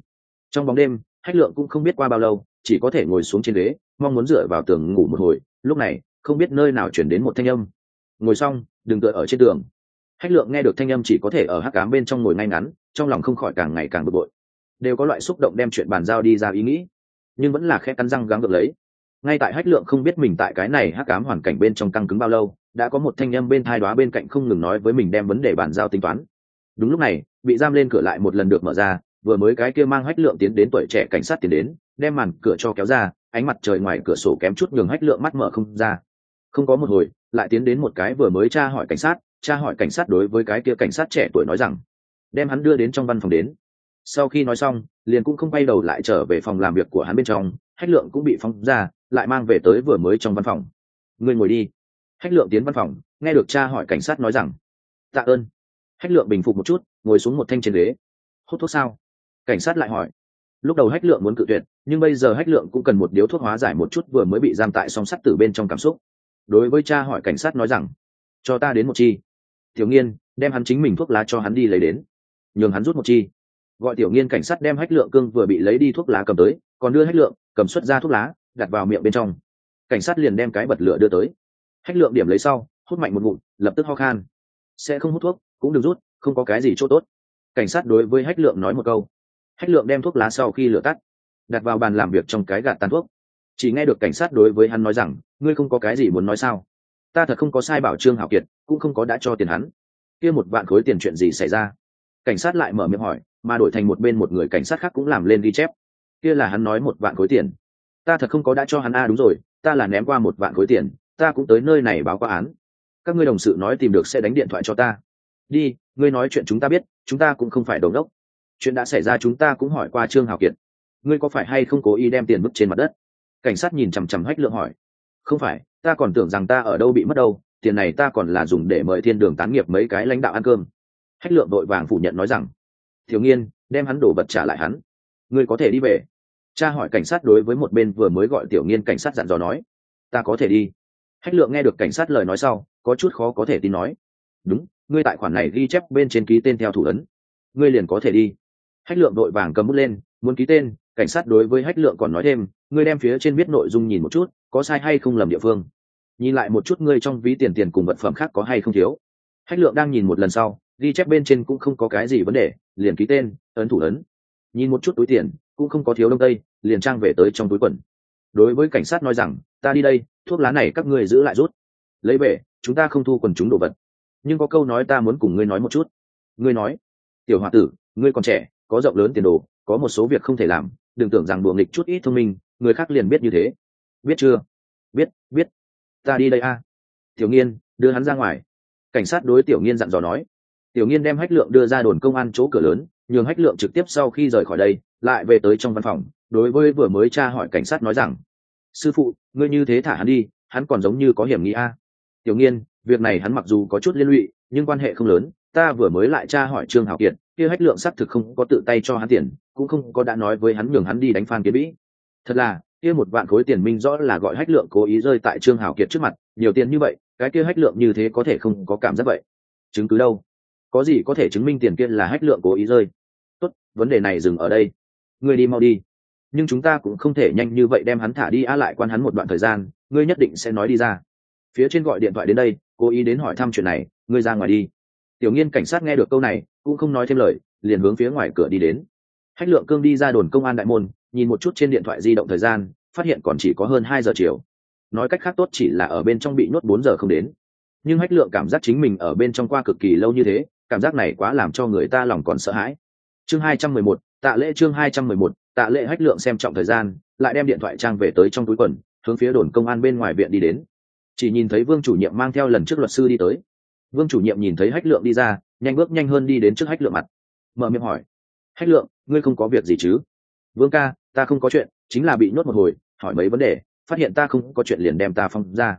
Trong bóng đêm, hách lượng cũng không biết qua bao lâu, chỉ có thể ngồi xuống trên ghế, mong muốn dựa vào tường ngủ một hồi. Lúc này không biết nơi nào chuyển đến một thanh âm. Ngồi xong, đừng tựa ở trên tường. Hách lượng nghe được thanh âm chỉ có thể ở hắc cám bên trong ngồi ngay ngắn, trong lòng không khỏi càng ngày càng bực bội. Đều có loại xúc động đem chuyện bàn giao đi ra ý nghĩ, nhưng vẫn là khe cắn răng gắng được lấy. Ngay tại hách lượng không biết mình tại cái này hắc cám hoàn cảnh bên trong căng cứng bao lâu, đã có một thanh âm bên thai đoá bên cạnh không ngừng nói với mình đem vấn đề bàn giao tính toán. Đúng lúc này, bị giam lên cửa lại một lần được mở ra, vừa mới cái kia mang hách lượng tiến đến tuổi trẻ cảnh sát tiến đến, đem màn cửa cho kéo ra, ánh mặt trời ngoài cửa sổ kém chút nhường hách lượng mắt mở không ra không có một hồi, lại tiến đến một cái vừa mới tra hỏi cảnh sát, tra hỏi cảnh sát đối với cái kia cảnh sát trẻ tuổi nói rằng, đem hắn đưa đến trong văn phòng đến. Sau khi nói xong, liền cũng không quay đầu lại trở về phòng làm việc của hắn bên trong, hách lượng cũng bị phóng ra, lại mang về tới vừa mới trong văn phòng. Người ngồi đi. Hách lượng tiến văn phòng, nghe được cha hỏi cảnh sát nói rằng, tạ ơn. Hách lượng bình phục một chút, ngồi xuống một thanh trên ghế. Hút thuốc sao? Cảnh sát lại hỏi. Lúc đầu hách lượng muốn cự tuyệt, nhưng bây giờ hách lượng cũng cần một điếu thuốc hóa giải một chút vừa mới bị giam tại song sắt từ bên trong cảm xúc đối với cha hỏi cảnh sát nói rằng, cho ta đến một chi. Tiểu nghiên đem hắn chính mình thuốc lá cho hắn đi lấy đến. Nhường hắn rút một chi. Gọi tiểu nghiên cảnh sát đem hách lượng cương vừa bị lấy đi thuốc lá cầm tới, còn đưa hách lượng, cầm xuất ra thuốc lá, đặt vào miệng bên trong. Cảnh sát liền đem cái bật lửa đưa tới. Hách lượng điểm lấy sau, hút mạnh một ngụm, lập tức ho khan. Sẽ không hút thuốc, cũng đừng rút, không có cái gì chỗ tốt. Cảnh sát đối với hách lượng nói một câu. Hách lượng đem thuốc lá sau khi lửa tắt, đặt vào bàn làm việc trong cái gạt tàn thuốc. Chỉ nghe được cảnh sát đối với hắn nói rằng ngươi không có cái gì muốn nói sao? Ta thật không có sai bảo trương hảo kiệt, cũng không có đã cho tiền hắn. Kia một vạn khối tiền chuyện gì xảy ra? Cảnh sát lại mở miệng hỏi, mà đổi thành một bên một người cảnh sát khác cũng làm lên ghi chép. Kia là hắn nói một vạn khối tiền. Ta thật không có đã cho hắn a, đúng rồi, ta là ném qua một vạn khối tiền, ta cũng tới nơi này báo qua án. Các ngươi đồng sự nói tìm được sẽ đánh điện thoại cho ta. Đi, ngươi nói chuyện chúng ta biết, chúng ta cũng không phải đầu đốc. Chuyện đã xảy ra chúng ta cũng hỏi qua trương hào kiệt. Ngươi có phải hay không cố ý đem tiền vứt trên mặt đất? Cảnh sát nhìn chằm chằm hách lượng hỏi không phải, ta còn tưởng rằng ta ở đâu bị mất đâu, tiền này ta còn là dùng để mời thiên đường tán nghiệp mấy cái lãnh đạo ăn cơm. Hách lượng đội vàng phủ nhận nói rằng, thiếu nghiên, đem hắn đổ vật trả lại hắn. Ngươi có thể đi về. Cha hỏi cảnh sát đối với một bên vừa mới gọi tiểu nghiên cảnh sát dặn dò nói, ta có thể đi. Hách lượng nghe được cảnh sát lời nói sau, có chút khó có thể tin nói, đúng, ngươi tại khoản này ghi chép bên trên ký tên theo thủ ấn. Ngươi liền có thể đi. Hách lượng đội vàng cầm bút lên, muốn ký tên. Cảnh sát đối với hách lượng còn nói thêm, ngươi đem phía trên viết nội dung nhìn một chút có sai hay không lầm địa phương. Nhìn lại một chút ngươi trong ví tiền tiền cùng vật phẩm khác có hay không thiếu. Hách lượng đang nhìn một lần sau, ghi chép bên trên cũng không có cái gì vấn đề, liền ký tên, ấn thủ ấn. Nhìn một chút túi tiền, cũng không có thiếu đông tây, liền trang về tới trong túi quần. Đối với cảnh sát nói rằng, ta đi đây, thuốc lá này các ngươi giữ lại rút. Lấy về, chúng ta không thu quần chúng đồ vật. Nhưng có câu nói ta muốn cùng ngươi nói một chút. Ngươi nói, tiểu h o a tử, ngươi còn trẻ, có rộng lớn tiền đồ, có một số việc không thể làm, đừng tưởng rằng đùa nghịch chút ít thông minh, người khác liền biết như thế biết chưa? Biết biết. Ta đi đây a. Tiểu nghiên, đưa hắn ra ngoài. Cảnh sát đối tiểu nghiên dặn dò nói. Tiểu nghiên đem hách lượng đưa ra đồn công an chỗ cửa lớn, nhường hách lượng trực tiếp sau khi rời khỏi đây, lại về tới trong văn phòng, đối với vừa mới tra hỏi cảnh sát nói rằng, sư phụ, ngươi như thế thả hắn đi, hắn còn giống như có hiểm nghĩ a. Tiểu nghiên, việc này hắn mặc dù có chút liên lụy, nhưng quan hệ không lớn, ta vừa mới lại tra hỏi trương hảo kiệt, kia hách lượng xác thực không có tự tay cho hắn tiền, cũng không có đã nói với hắn nhường hắn đi đánh phan kiến vĩ. Thật là kia một vạn khối tiền minh rõ là gọi hách lượng cố ý rơi tại trương hảo kiệt trước mặt, nhiều tiền như vậy, cái kia hách lượng như thế có thể không có cảm giác vậy? Chứng cứ đâu? Có gì có thể chứng minh tiền kia là hách lượng cố ý rơi? Tốt, vấn đề này dừng ở đây. Ngươi đi mau đi. Nhưng chúng ta cũng không thể nhanh như vậy đem hắn thả đi á lại quan hắn một đoạn thời gian, ngươi nhất định sẽ nói đi ra. Phía trên gọi điện thoại đến đây, cố ý đến hỏi thăm chuyện này, ngươi ra ngoài đi. Tiểu nghiên cảnh sát nghe được câu này, cũng không nói thêm lời, liền hướng phía ngoài cửa đi đến hách lượng cương đi ra đồn công an đại môn, nhìn một chút trên điện thoại di động thời gian, phát hiện còn chỉ có hơn hai giờ chiều. Nói cách khác tốt chỉ là ở bên trong bị nhốt bốn giờ không đến. Nhưng hách lượng cảm giác chính mình ở bên trong qua cực kỳ lâu như thế, cảm giác này quá làm cho người ta lòng còn sợ hãi. Chương hai trăm mười một, tạ lễ chương hai trăm mười một, tạ lễ hách lượng xem trọng thời gian, lại đem điện thoại trang về tới trong túi quần, hướng phía đồn công an bên ngoài viện đi đến. Chỉ nhìn thấy vương chủ nhiệm mang theo lần trước luật sư đi tới. Vương chủ nhiệm nhìn thấy hách lượng đi ra, nhanh bước nhanh hơn đi đến trước hách lượng mặt. Mở miệng hỏi. Hách lượng ngươi không có việc gì chứ? Vương ca, ta không có chuyện, chính là bị nhốt một hồi, hỏi mấy vấn đề, phát hiện ta không có chuyện liền đem ta phong ra.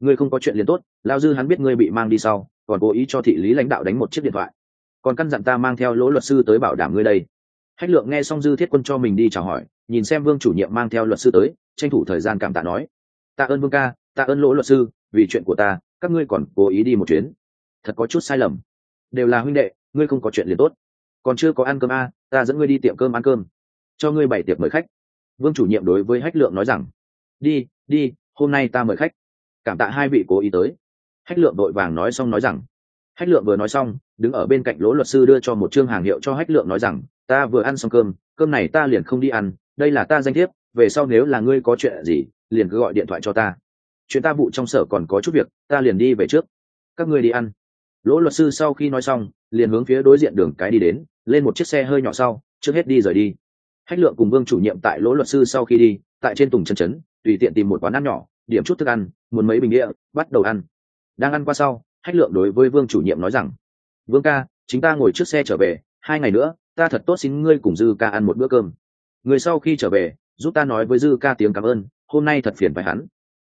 Ngươi không có chuyện liền tốt, lao dư hắn biết ngươi bị mang đi sau, còn cố ý cho thị lý lãnh đạo đánh một chiếc điện thoại. Còn căn dặn ta mang theo lỗ luật sư tới bảo đảm ngươi đây. Hách lượng nghe xong dư thiết quân cho mình đi chào hỏi, nhìn xem vương chủ nhiệm mang theo luật sư tới, tranh thủ thời gian cảm tạ nói. Tạ ơn vương ca, tạ ơn lỗ luật sư, vì chuyện của ta, các ngươi còn cố ý đi một chuyến. Thật có chút sai lầm. Đều là huynh đệ, ngươi không có chuyện liền tốt còn chưa có ăn cơm a à, ta dẫn ngươi đi tiệm cơm ăn cơm. Cho ngươi bảy tiệc mời khách. Vương chủ nhiệm đối với hách lượng nói rằng đi đi hôm nay ta mời khách. Cảm tạ hai vị cố ý tới. Hách lượng đội vàng nói xong nói rằng hách lượng vừa nói xong đứng ở bên cạnh lỗ luật sư đưa cho một chương hàng hiệu cho hách lượng nói rằng ta vừa ăn xong cơm cơm này ta liền không đi ăn đây là ta danh thiếp về sau nếu là ngươi có chuyện gì liền cứ gọi điện thoại cho ta. Chuyện ta vụ trong sở còn có chút việc ta liền đi về trước. Các ngươi đi ăn. Lỗ luật sư sau khi nói xong liền hướng phía đối diện đường cái đi đến lên một chiếc xe hơi nhỏ sau, trước hết đi rời đi. Hách lượng cùng vương chủ nhiệm tại lỗ luật sư sau khi đi, tại trên tùng chân chấn tùy tiện tìm một quán ăn nhỏ, điểm chút thức ăn, muốn mấy bình địa bắt đầu ăn. Đang ăn qua sau, hách lượng đối với vương chủ nhiệm nói rằng, vương ca, chính ta ngồi trước xe trở về, hai ngày nữa, ta thật tốt xin ngươi cùng dư ca ăn một bữa cơm. Người sau khi trở về, giúp ta nói với dư ca tiếng cảm ơn, hôm nay thật phiền phải hắn.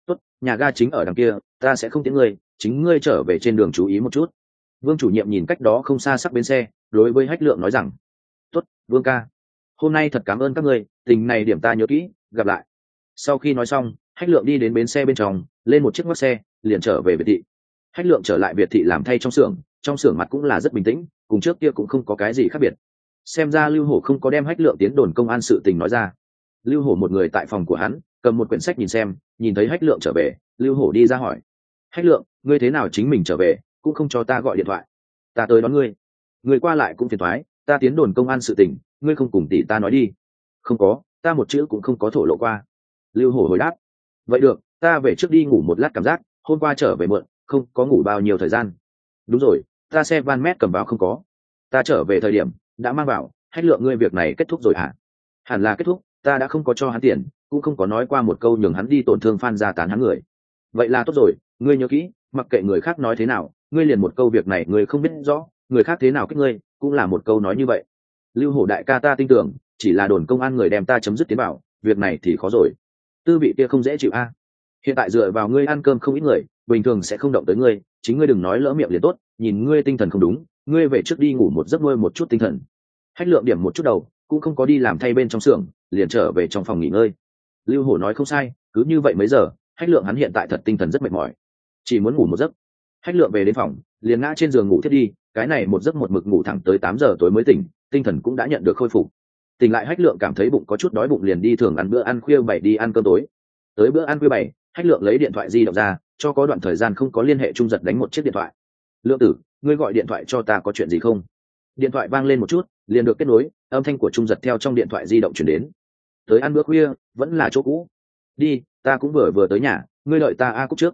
Tốt, nhà ga chính ở đằng kia, ta sẽ không tiễn ngươi, chính ngươi trở về trên đường chú ý một chút vương chủ nhiệm nhìn cách đó không xa sắc bến xe, đối với hách lượng nói rằng, tốt, vương ca, hôm nay thật cảm ơn các ngươi, tình này điểm ta nhớ kỹ, gặp lại. Sau khi nói xong, hách lượng đi đến bến xe bên trong, lên một chiếc mắt xe, liền trở về việt thị. Hách lượng trở lại việt thị làm thay trong xưởng trong xưởng mặt cũng là rất bình tĩnh, cùng trước kia cũng không có cái gì khác biệt. Xem ra lưu hổ không có đem hách lượng tiến đồn công an sự tình nói ra. Lưu hổ một người tại phòng của hắn, cầm một quyển sách nhìn xem, nhìn thấy hách lượng trở về, lưu hổ đi ra hỏi, hách lượng, ngươi thế nào chính mình trở về? Cũng không cho ta gọi điện thoại. Ta tới đón ngươi. Người qua lại cũng phiền thoái, ta tiến đồn công an sự tình, ngươi không cùng tỷ ta nói đi. Không có, ta một chữ cũng không có thổ lộ qua. Lưu hổ hồi đáp. Vậy được, ta về trước đi ngủ một lát cảm giác, hôm qua trở về mượn không có ngủ bao nhiêu thời gian. Đúng rồi, ta xe van mét cầm báo không có. Ta trở về thời điểm, đã mang vào, hách lượng ngươi việc này kết thúc rồi hả? Hẳn là kết thúc, ta đã không có cho hắn tiền, cũng không có nói qua một câu nhường hắn đi tổn thương phan gia tán hắn người. Vậy là tốt rồi, ngươi nhớ kỹ, mặc kệ người khác nói thế nào ngươi liền một câu việc này ngươi không biết rõ người khác thế nào kích ngươi cũng là một câu nói như vậy. Lưu hổ đại ca ta tin tưởng chỉ là đồn công an người đem ta chấm dứt tiến bảo việc này thì khó rồi. Tư vị kia không dễ chịu a. Hiện tại dựa vào ngươi ăn cơm không ít người bình thường sẽ không động tới ngươi chính ngươi đừng nói lỡ miệng liền tốt nhìn ngươi tinh thần không đúng ngươi về trước đi ngủ một giấc nuôi một chút tinh thần. Hách lượng điểm một chút đầu cũng không có đi làm thay bên trong xưởng liền trở về trong phòng nghỉ ngơi. Lưu hổ nói không sai cứ như vậy mấy giờ hách lượng hắn hiện tại thật tinh thần rất mệt mỏi. Chỉ muốn ngủ một giấc hách lượng về đến phòng, liền ngã trên giường ngủ thiết đi, cái này một giấc một mực ngủ thẳng tới tám giờ tối mới tỉnh, tinh thần cũng đã nhận được khôi phục. Tỉnh lại hách lượng cảm thấy bụng có chút đói bụng liền đi thường ăn bữa ăn khuya bảy đi ăn cơm tối. Tới bữa ăn khuya bảy, hách lượng lấy điện thoại di động ra, cho có đoạn thời gian không có liên hệ trung giật đánh một chiếc điện thoại. Lượng tử, ngươi gọi điện thoại cho ta có chuyện gì không? Điện thoại vang lên một chút, liền được kết nối, âm thanh của trung giật theo trong điện thoại di động chuyển đến. Tới ăn bữa khuya, vẫn là chỗ cũ. Đi, ta cũng vừa vừa tới nhà, ngươi đợi ta a cúc trước.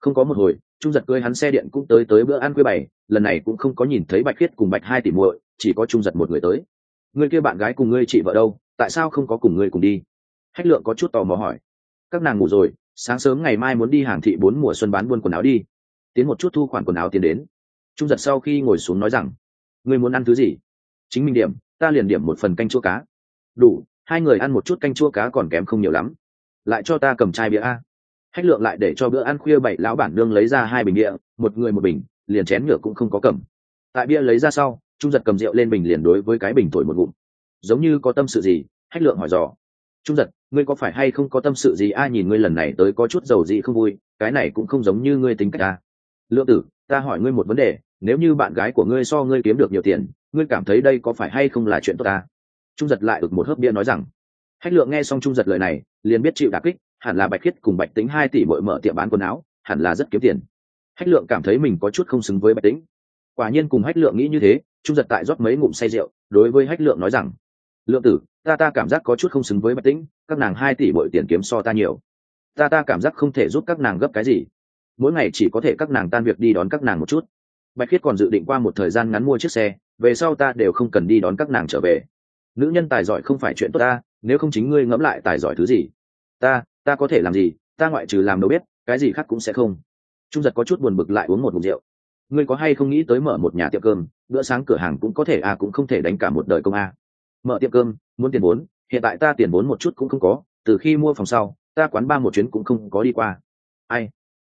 Không có một hồi trung giật cưới hắn xe điện cũng tới tới bữa ăn quê bảy, lần này cũng không có nhìn thấy bạch khiết cùng bạch hai tỷ muội, chỉ có trung giật một người tới. Người kia bạn gái cùng ngươi chị vợ đâu, tại sao không có cùng ngươi cùng đi? Hách lượng có chút tò mò hỏi. Các nàng ngủ rồi, sáng sớm ngày mai muốn đi hàng thị bốn mùa xuân bán buôn quần áo đi. Tiến một chút thu khoản quần áo tiến đến. Trung giật sau khi ngồi xuống nói rằng, ngươi muốn ăn thứ gì? Chính mình điểm, ta liền điểm một phần canh chua cá. Đủ, hai người ăn một chút canh chua cá còn kém không nhiều lắm. Lại cho ta cầm chai bia a hách lượng lại để cho bữa ăn khuya bảy lão bản nương lấy ra hai bình địa một người một bình, liền chén nhựa cũng không có cầm. Tại bia lấy ra sau, trung giật cầm rượu lên bình liền đối với cái bình thổi một ngụm. Giống như có tâm sự gì? Hách lượng hỏi dò. Trung giật, ngươi có phải hay không có tâm sự gì? Ai nhìn ngươi lần này tới có chút dầu gì không vui, cái này cũng không giống như ngươi tính cách ta. Lượng tử, ta hỏi ngươi một vấn đề, nếu như bạn gái của ngươi so ngươi kiếm được nhiều tiền, ngươi cảm thấy đây có phải hay không là chuyện tốt ta? Trung giật lại được một hớp bia nói rằng. Hách lượng nghe xong trung giật lời này, liền biết chịu đà kích hẳn là bạch khiết cùng bạch tính hai tỷ bội mở tiệm bán quần áo, hẳn là rất kiếm tiền. Hách lượng cảm thấy mình có chút không xứng với bạch tính quả nhiên cùng hách lượng nghĩ như thế, trung giật tại rót mấy ngụm say rượu, đối với hách lượng nói rằng, lượng tử, ta ta cảm giác có chút không xứng với bạch tĩnh, các nàng hai tỷ bội tiền kiếm so ta nhiều. Ta ta cảm giác không thể giúp các nàng gấp cái gì. Mỗi ngày chỉ có thể các nàng tan việc đi đón các nàng một chút. Bạch khiết còn dự định qua một thời gian ngắn mua chiếc xe, về sau ta đều không cần đi đón các nàng trở về. Nữ nhân tài giỏi không phải chuyện tốt ta, nếu không chính ngươi ngẫm lại tài giỏi thứ gì? Ta ta có thể làm gì, ta ngoại trừ làm đâu biết cái gì khác cũng sẽ không. Trung giật có chút buồn bực lại uống một mục rượu. Ngươi có hay không nghĩ tới mở một nhà tiệm cơm, bữa sáng cửa hàng cũng có thể à cũng không thể đánh cả một đời công a. Mở tiệm cơm, muốn tiền vốn, hiện tại ta tiền vốn một chút cũng không có, từ khi mua phòng sau, ta quán ba một chuyến cũng không có đi qua. Ai?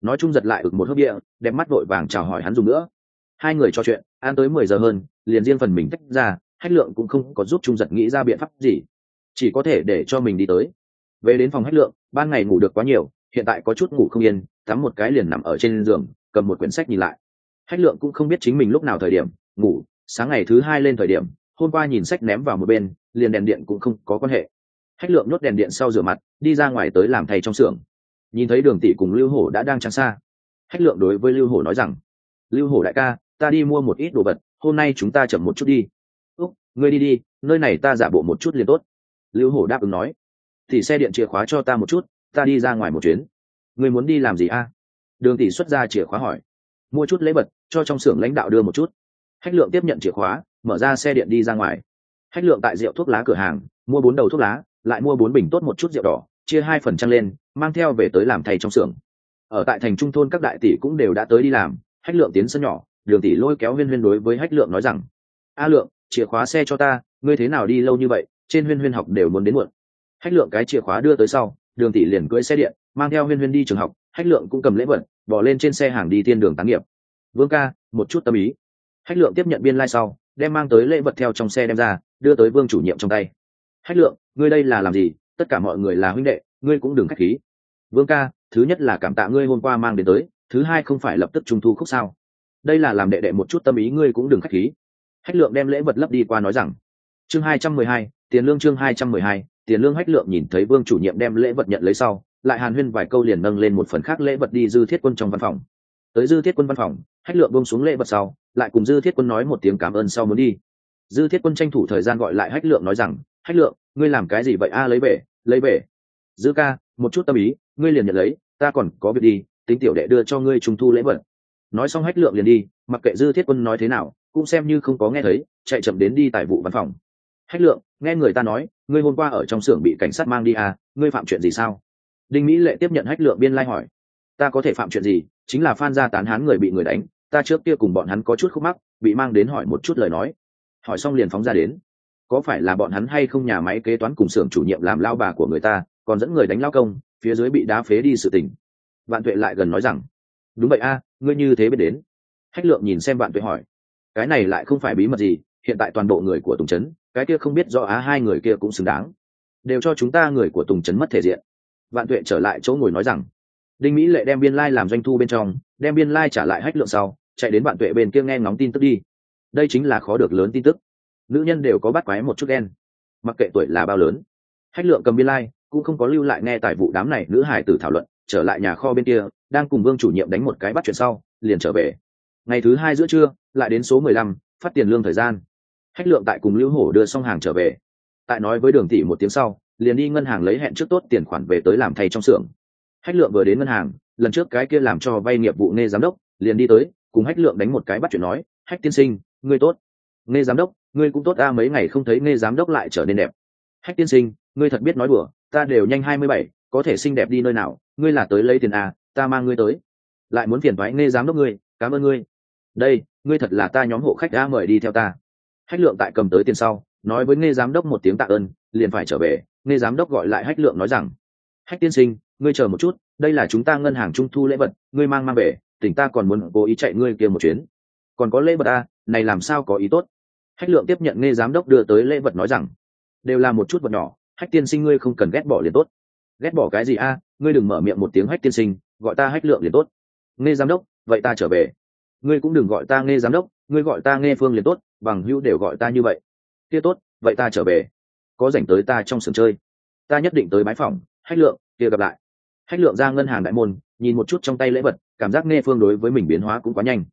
Nói chung giật lại ực một hớp địa, đẹp mắt vội vàng chào hỏi hắn dùng nữa. Hai người trò chuyện, ăn tới mười giờ hơn, liền riêng phần mình tách ra, hách lượng cũng không có giúp trung giật nghĩ ra biện pháp gì. Chỉ có thể để cho mình đi tới về đến phòng hách lượng, ban ngày ngủ được quá nhiều, hiện tại có chút ngủ không yên, tắm một cái liền nằm ở trên giường, cầm một quyển sách nhìn lại. Hách lượng cũng không biết chính mình lúc nào thời điểm, ngủ, sáng ngày thứ hai lên thời điểm, hôm qua nhìn sách ném vào một bên, liền đèn điện cũng không có quan hệ. Hách lượng nhốt đèn điện sau rửa mặt, đi ra ngoài tới làm thầy trong xưởng. Nhìn thấy đường tỷ cùng lưu hổ đã đang trắng xa. Hách lượng đối với lưu hổ nói rằng, lưu hổ đại ca, ta đi mua một ít đồ vật, hôm nay chúng ta chậm một chút đi. Úc, ngươi đi đi, nơi này ta giả bộ một chút liền tốt. Lưu hổ đáp ứng nói thì xe điện chìa khóa cho ta một chút, ta đi ra ngoài một chuyến. Người muốn đi làm gì a? Đường tỷ xuất ra chìa khóa hỏi. Mua chút lễ vật, cho trong xưởng lãnh đạo đưa một chút. Hách lượng tiếp nhận chìa khóa, mở ra xe điện đi ra ngoài. Hách lượng tại rượu thuốc lá cửa hàng, mua bốn đầu thuốc lá, lại mua bốn bình tốt một chút rượu đỏ, chia hai phần trăng lên, mang theo về tới làm thầy trong xưởng. Ở tại thành trung thôn các đại tỷ cũng đều đã tới đi làm hách lượng tiến sân nhỏ, đường tỷ lôi kéo huyên huyên đối với hách lượng nói rằng, a lượng, chìa khóa xe cho ta, ngươi thế nào đi lâu như vậy, trên huyên huyên học đều muốn đến muộn hách lượng cái chìa khóa đưa tới sau, đường tỷ liền cưỡi xe điện, mang theo huyên huyên đi trường học, hách lượng cũng cầm lễ vật, bỏ lên trên xe hàng đi tiên đường tán nghiệp. Vương ca, một chút tâm ý. Hách lượng tiếp nhận biên lai、like、sau, đem mang tới lễ vật theo trong xe đem ra, đưa tới vương chủ nhiệm trong tay. Hách lượng, ngươi đây là làm gì? Tất cả mọi người là huynh đệ, ngươi cũng đừng k h á c h khí. Vương ca, thứ nhất là cảm tạ ngươi hôm qua mang đến tới, thứ hai không phải lập tức trung thu khúc sao? Đây là làm đệ đệ một chút tâm ý, ngươi cũng đừng k h á c h khí. Hách lượng đem lễ vật lấp đi qua nói rằng, chương hai trăm mười hai, tiền lương chương hai trăm mười hai tiền lương hách lượng nhìn thấy vương chủ nhiệm đem lễ vật nhận lấy sau, lại hàn huyên vài câu liền nâng lên một phần khác lễ vật đi dư thiết quân trong văn phòng. Tới dư thiết quân văn phòng, hách lượng bông xuống lễ vật sau, lại cùng dư thiết quân nói một tiếng cảm ơn sau muốn đi. Dư thiết quân tranh thủ thời gian gọi lại hách lượng nói rằng, hách lượng, ngươi làm cái gì vậy? A, lấy về lấy về dư ca, một chút tâm ý, ngươi liền nhận lấy, ta còn có việc đi, tính tiểu đệ đưa cho ngươi trung thu lễ vật. Nói xong hách lượng liền đi, mặc kệ dư thiết quân nói thế nào, cũng xem như không có nghe thấy, chạy chậm đến đi tại vụ văn phòng hách lượng, nghe người ta nói, ngươi hôm qua ở trong xưởng bị cảnh sát mang đi à ngươi phạm chuyện gì sao? Đinh mỹ lệ tiếp nhận hách lượng biên lai hỏi. Ta có thể phạm chuyện gì? Chính là phan gia tán hán người bị người đánh, ta trước kia cùng bọn hắn có chút khúc mắc, bị mang đến hỏi một chút lời nói. Hỏi xong liền phóng ra đến. Có phải là bọn hắn hay không nhà máy kế toán cùng xưởng chủ nhiệm làm lao bà của người ta, còn dẫn người đánh lao công, phía dưới bị đá phế đi sự tình. Vạn tuệ lại gần nói rằng, đúng vậy a, ngươi như thế biết đến. Hách lượng nhìn xem vạn tuệ hỏi, cái này lại không phải bí mật gì, hiện tại toàn bộ người của tùng trấn cái kia không biết do á hai người kia cũng xứng đáng. Đều cho chúng ta người của tùng trấn mất thể diện. Vạn tuệ trở lại chỗ ngồi nói rằng đinh mỹ lệ đem biên lai、like、làm doanh thu bên trong đem biên lai、like、trả lại hách lượng sau chạy đến vạn tuệ bên kia nghe ngóng tin tức đi. Đây chính là khó được lớn tin tức. Nữ nhân đều có bắt quái một chút đen mặc kệ tuổi là bao lớn hách lượng cầm biên lai、like, cũng không có lưu lại nghe tại vụ đám này nữ hải tử thảo luận trở lại nhà kho bên kia đang cùng vương chủ nhiệm đánh một cái bắt chuyện sau liền trở về. Ngày thứ hai giữa trưa lại đến số mười lăm phát tiền lương thời gian hách lượng tại cùng lưu hổ đưa xong hàng trở về. Tại nói với đường tỷ một tiếng sau, liền đi ngân hàng lấy hẹn trước tốt tiền khoản về tới làm thay trong xưởng. Hách lượng vừa đến ngân hàng, lần trước cái kia làm cho vay nghiệp vụ nghe giám đốc, liền đi tới, cùng hách lượng đánh một cái bắt chuyện nói hách tiên sinh, ngươi tốt. Nghe giám đốc, ngươi cũng tốt a, mấy ngày không thấy nghe giám đốc lại trở nên đẹp. Hách tiên sinh, ngươi thật biết nói đùa, ta đều nhanh hai mươi bảy, có thể xinh đẹp đi nơi nào, ngươi là tới lấy tiền à ta mang ngươi tới. Lại muốn phiền thoái nghe giám đốc ngươi, cảm ơn ngươi. Đây, ngươi thật là ta nhóm hộ khách đã mời đi theo ta hách lượng tại cầm tới tiền sau nói với nghe giám đốc một tiếng tạ ơn liền phải trở về. Nghe giám đốc gọi lại hách lượng nói rằng hách tiên sinh ngươi chờ một chút đây là chúng ta ngân hàng trung thu lễ vật ngươi mang mang về tỉnh ta còn muốn cố ý chạy ngươi kia một chuyến. Còn có lễ vật a, này làm sao có ý tốt? Hách lượng tiếp nhận nghe giám đốc đưa tới lễ vật nói rằng đều là một chút vật nhỏ hách tiên sinh ngươi không cần ghét bỏ liền tốt. Ghét bỏ cái gì a ngươi đừng mở miệng một tiếng hách tiên sinh gọi ta hách lượng liền tốt. Nghe giám đốc vậy ta trở về. Ngươi cũng đừng gọi ta nghe giám đốc ngươi gọi ta nghe phương liền tốt bằng hữu đều gọi ta như vậy. Kia tốt, vậy ta trở về. Có dành tới ta trong sườn chơi. Ta nhất định tới bái phòng hách lượng, kia gặp lại. Hách lượng ra ngân hàng đại môn, nhìn một chút trong tay lễ vật, cảm giác nghe phương đối với mình biến hóa cũng quá nhanh.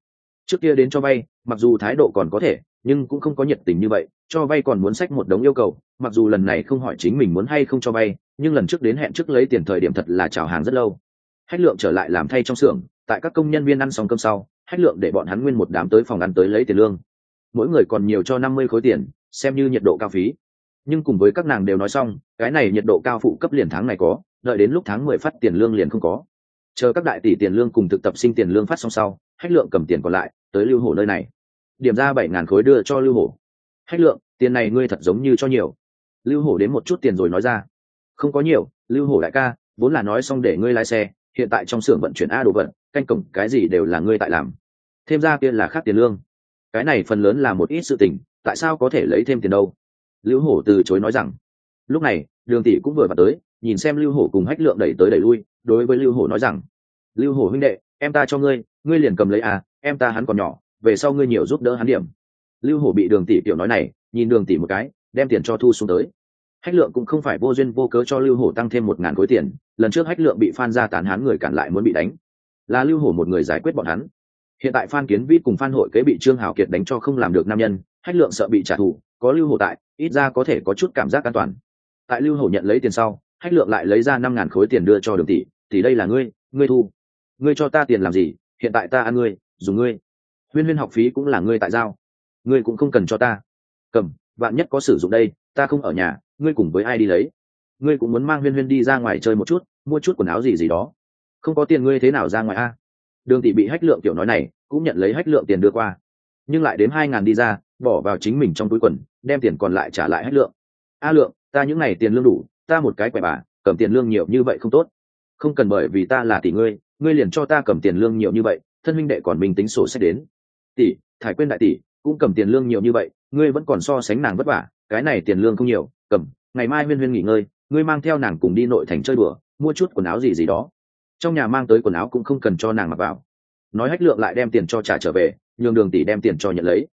Trước kia đến cho vay, mặc dù thái độ còn có thể, nhưng cũng không có nhiệt tình như vậy, cho vay còn muốn sách một đống yêu cầu, mặc dù lần này không hỏi chính mình muốn hay không cho vay, nhưng lần trước đến hẹn trước lấy tiền thời điểm thật là chào hàng rất lâu. Hách lượng trở lại làm thay trong xưởng, tại các công nhân viên ăn xong cơm sau, hách lượng để bọn hắn nguyên một đám tới phòng ăn tới lấy tiền lương mỗi người còn nhiều cho năm mươi khối tiền, xem như nhiệt độ cao phí. Nhưng cùng với các nàng đều nói xong, cái này nhiệt độ cao phụ cấp liền tháng này có, đợi đến lúc tháng mười phát tiền lương liền không có. Chờ các đại tỷ tiền lương cùng thực tập sinh tiền lương phát xong sau, hách lượng cầm tiền còn lại, tới lưu hổ nơi này. Điểm ra bảy ngàn khối đưa cho lưu hổ. Hách lượng, tiền này ngươi thật giống như cho nhiều. Lưu hổ đến một chút tiền rồi nói ra. Không có nhiều, lưu hổ đại ca, vốn là nói xong để ngươi lái xe, hiện tại trong xưởng vận chuyển a đồ vật, canh cổng cái gì đều là ngươi tại làm. Thêm ra kia là khác tiền lương cái này phần lớn là một ít sự tình, tại sao có thể lấy thêm tiền đâu? Lưu hổ từ chối nói rằng, lúc này, đường tỷ cũng vừa vào tới, nhìn xem lưu hổ cùng hách lượng đẩy tới đẩy lui, đối với lưu hổ nói rằng, lưu hổ huynh đệ, em ta cho ngươi ngươi liền cầm lấy à em ta hắn còn nhỏ, về sau ngươi nhiều giúp đỡ hắn điểm. Lưu hổ bị đường tỷ tiểu nói này, nhìn đường tỷ một cái, đem tiền cho thu xuống tới. Hách lượng cũng không phải vô duyên vô cớ cho lưu hổ tăng thêm một ngàn khối tiền, lần trước hách lượng bị phan ra tán hắn người cản lại muốn bị đánh. Là lưu hổ một người giải quyết bọn hắn hiện tại phan kiến vĩ cùng phan hội kế bị trương hào kiệt đánh cho không làm được nam nhân, hách lượng sợ bị trả thù, có lưu hổ tại, ít ra có thể có chút cảm giác an toàn. Tại lưu hổ nhận lấy tiền sau, hách lượng lại lấy ra năm ngàn khối tiền đưa cho đường tỷ tỷ đây là ngươi ngươi thu. Ngươi cho ta tiền làm gì? Hiện tại ta ăn ngươi, dùng ngươi. Huyên huyên học phí cũng là ngươi tại giao. Ngươi cũng không cần cho ta. Cầm bạn nhất có sử dụng đây, ta không ở nhà, ngươi cùng với ai đi lấy? Ngươi cũng muốn mang huyên huyên đi ra ngoài chơi một chút, mua chút quần áo gì gì đó. Không có tiền ngươi thế nào ra ngoài a? Đường tỷ bị hách lượng tiểu nói này cũng nhận lấy hách lượng tiền đưa qua. Nhưng lại đếm hai ngàn đi ra, bỏ vào chính mình trong túi quần, đem tiền còn lại trả lại hách lượng. A lượng, ta những n à y tiền lương đủ, ta một cái quẻ bà, cầm tiền lương nhiều như vậy không tốt. Không cần bởi vì ta là tỷ ngươi ngươi liền cho ta cầm tiền lương nhiều như vậy, thân minh đệ còn mình tính sổ sách đến. Tỷ, thải quên đại tỷ, cũng cầm tiền lương nhiều như vậy, ngươi vẫn còn so sánh nàng vất vả, cái này tiền lương không nhiều, cầm, ngày mai huyên huyên nghỉ ngơi, ngươi mang theo nàng cùng đi nội thành chơi bừa mua chút quần áo gì gì đó trong nhà mang tới quần áo cũng không cần cho nàng mặc vào. Nói hách lượng lại đem tiền cho trả trở về, nhường đường tỷ đem tiền cho nhận lấy.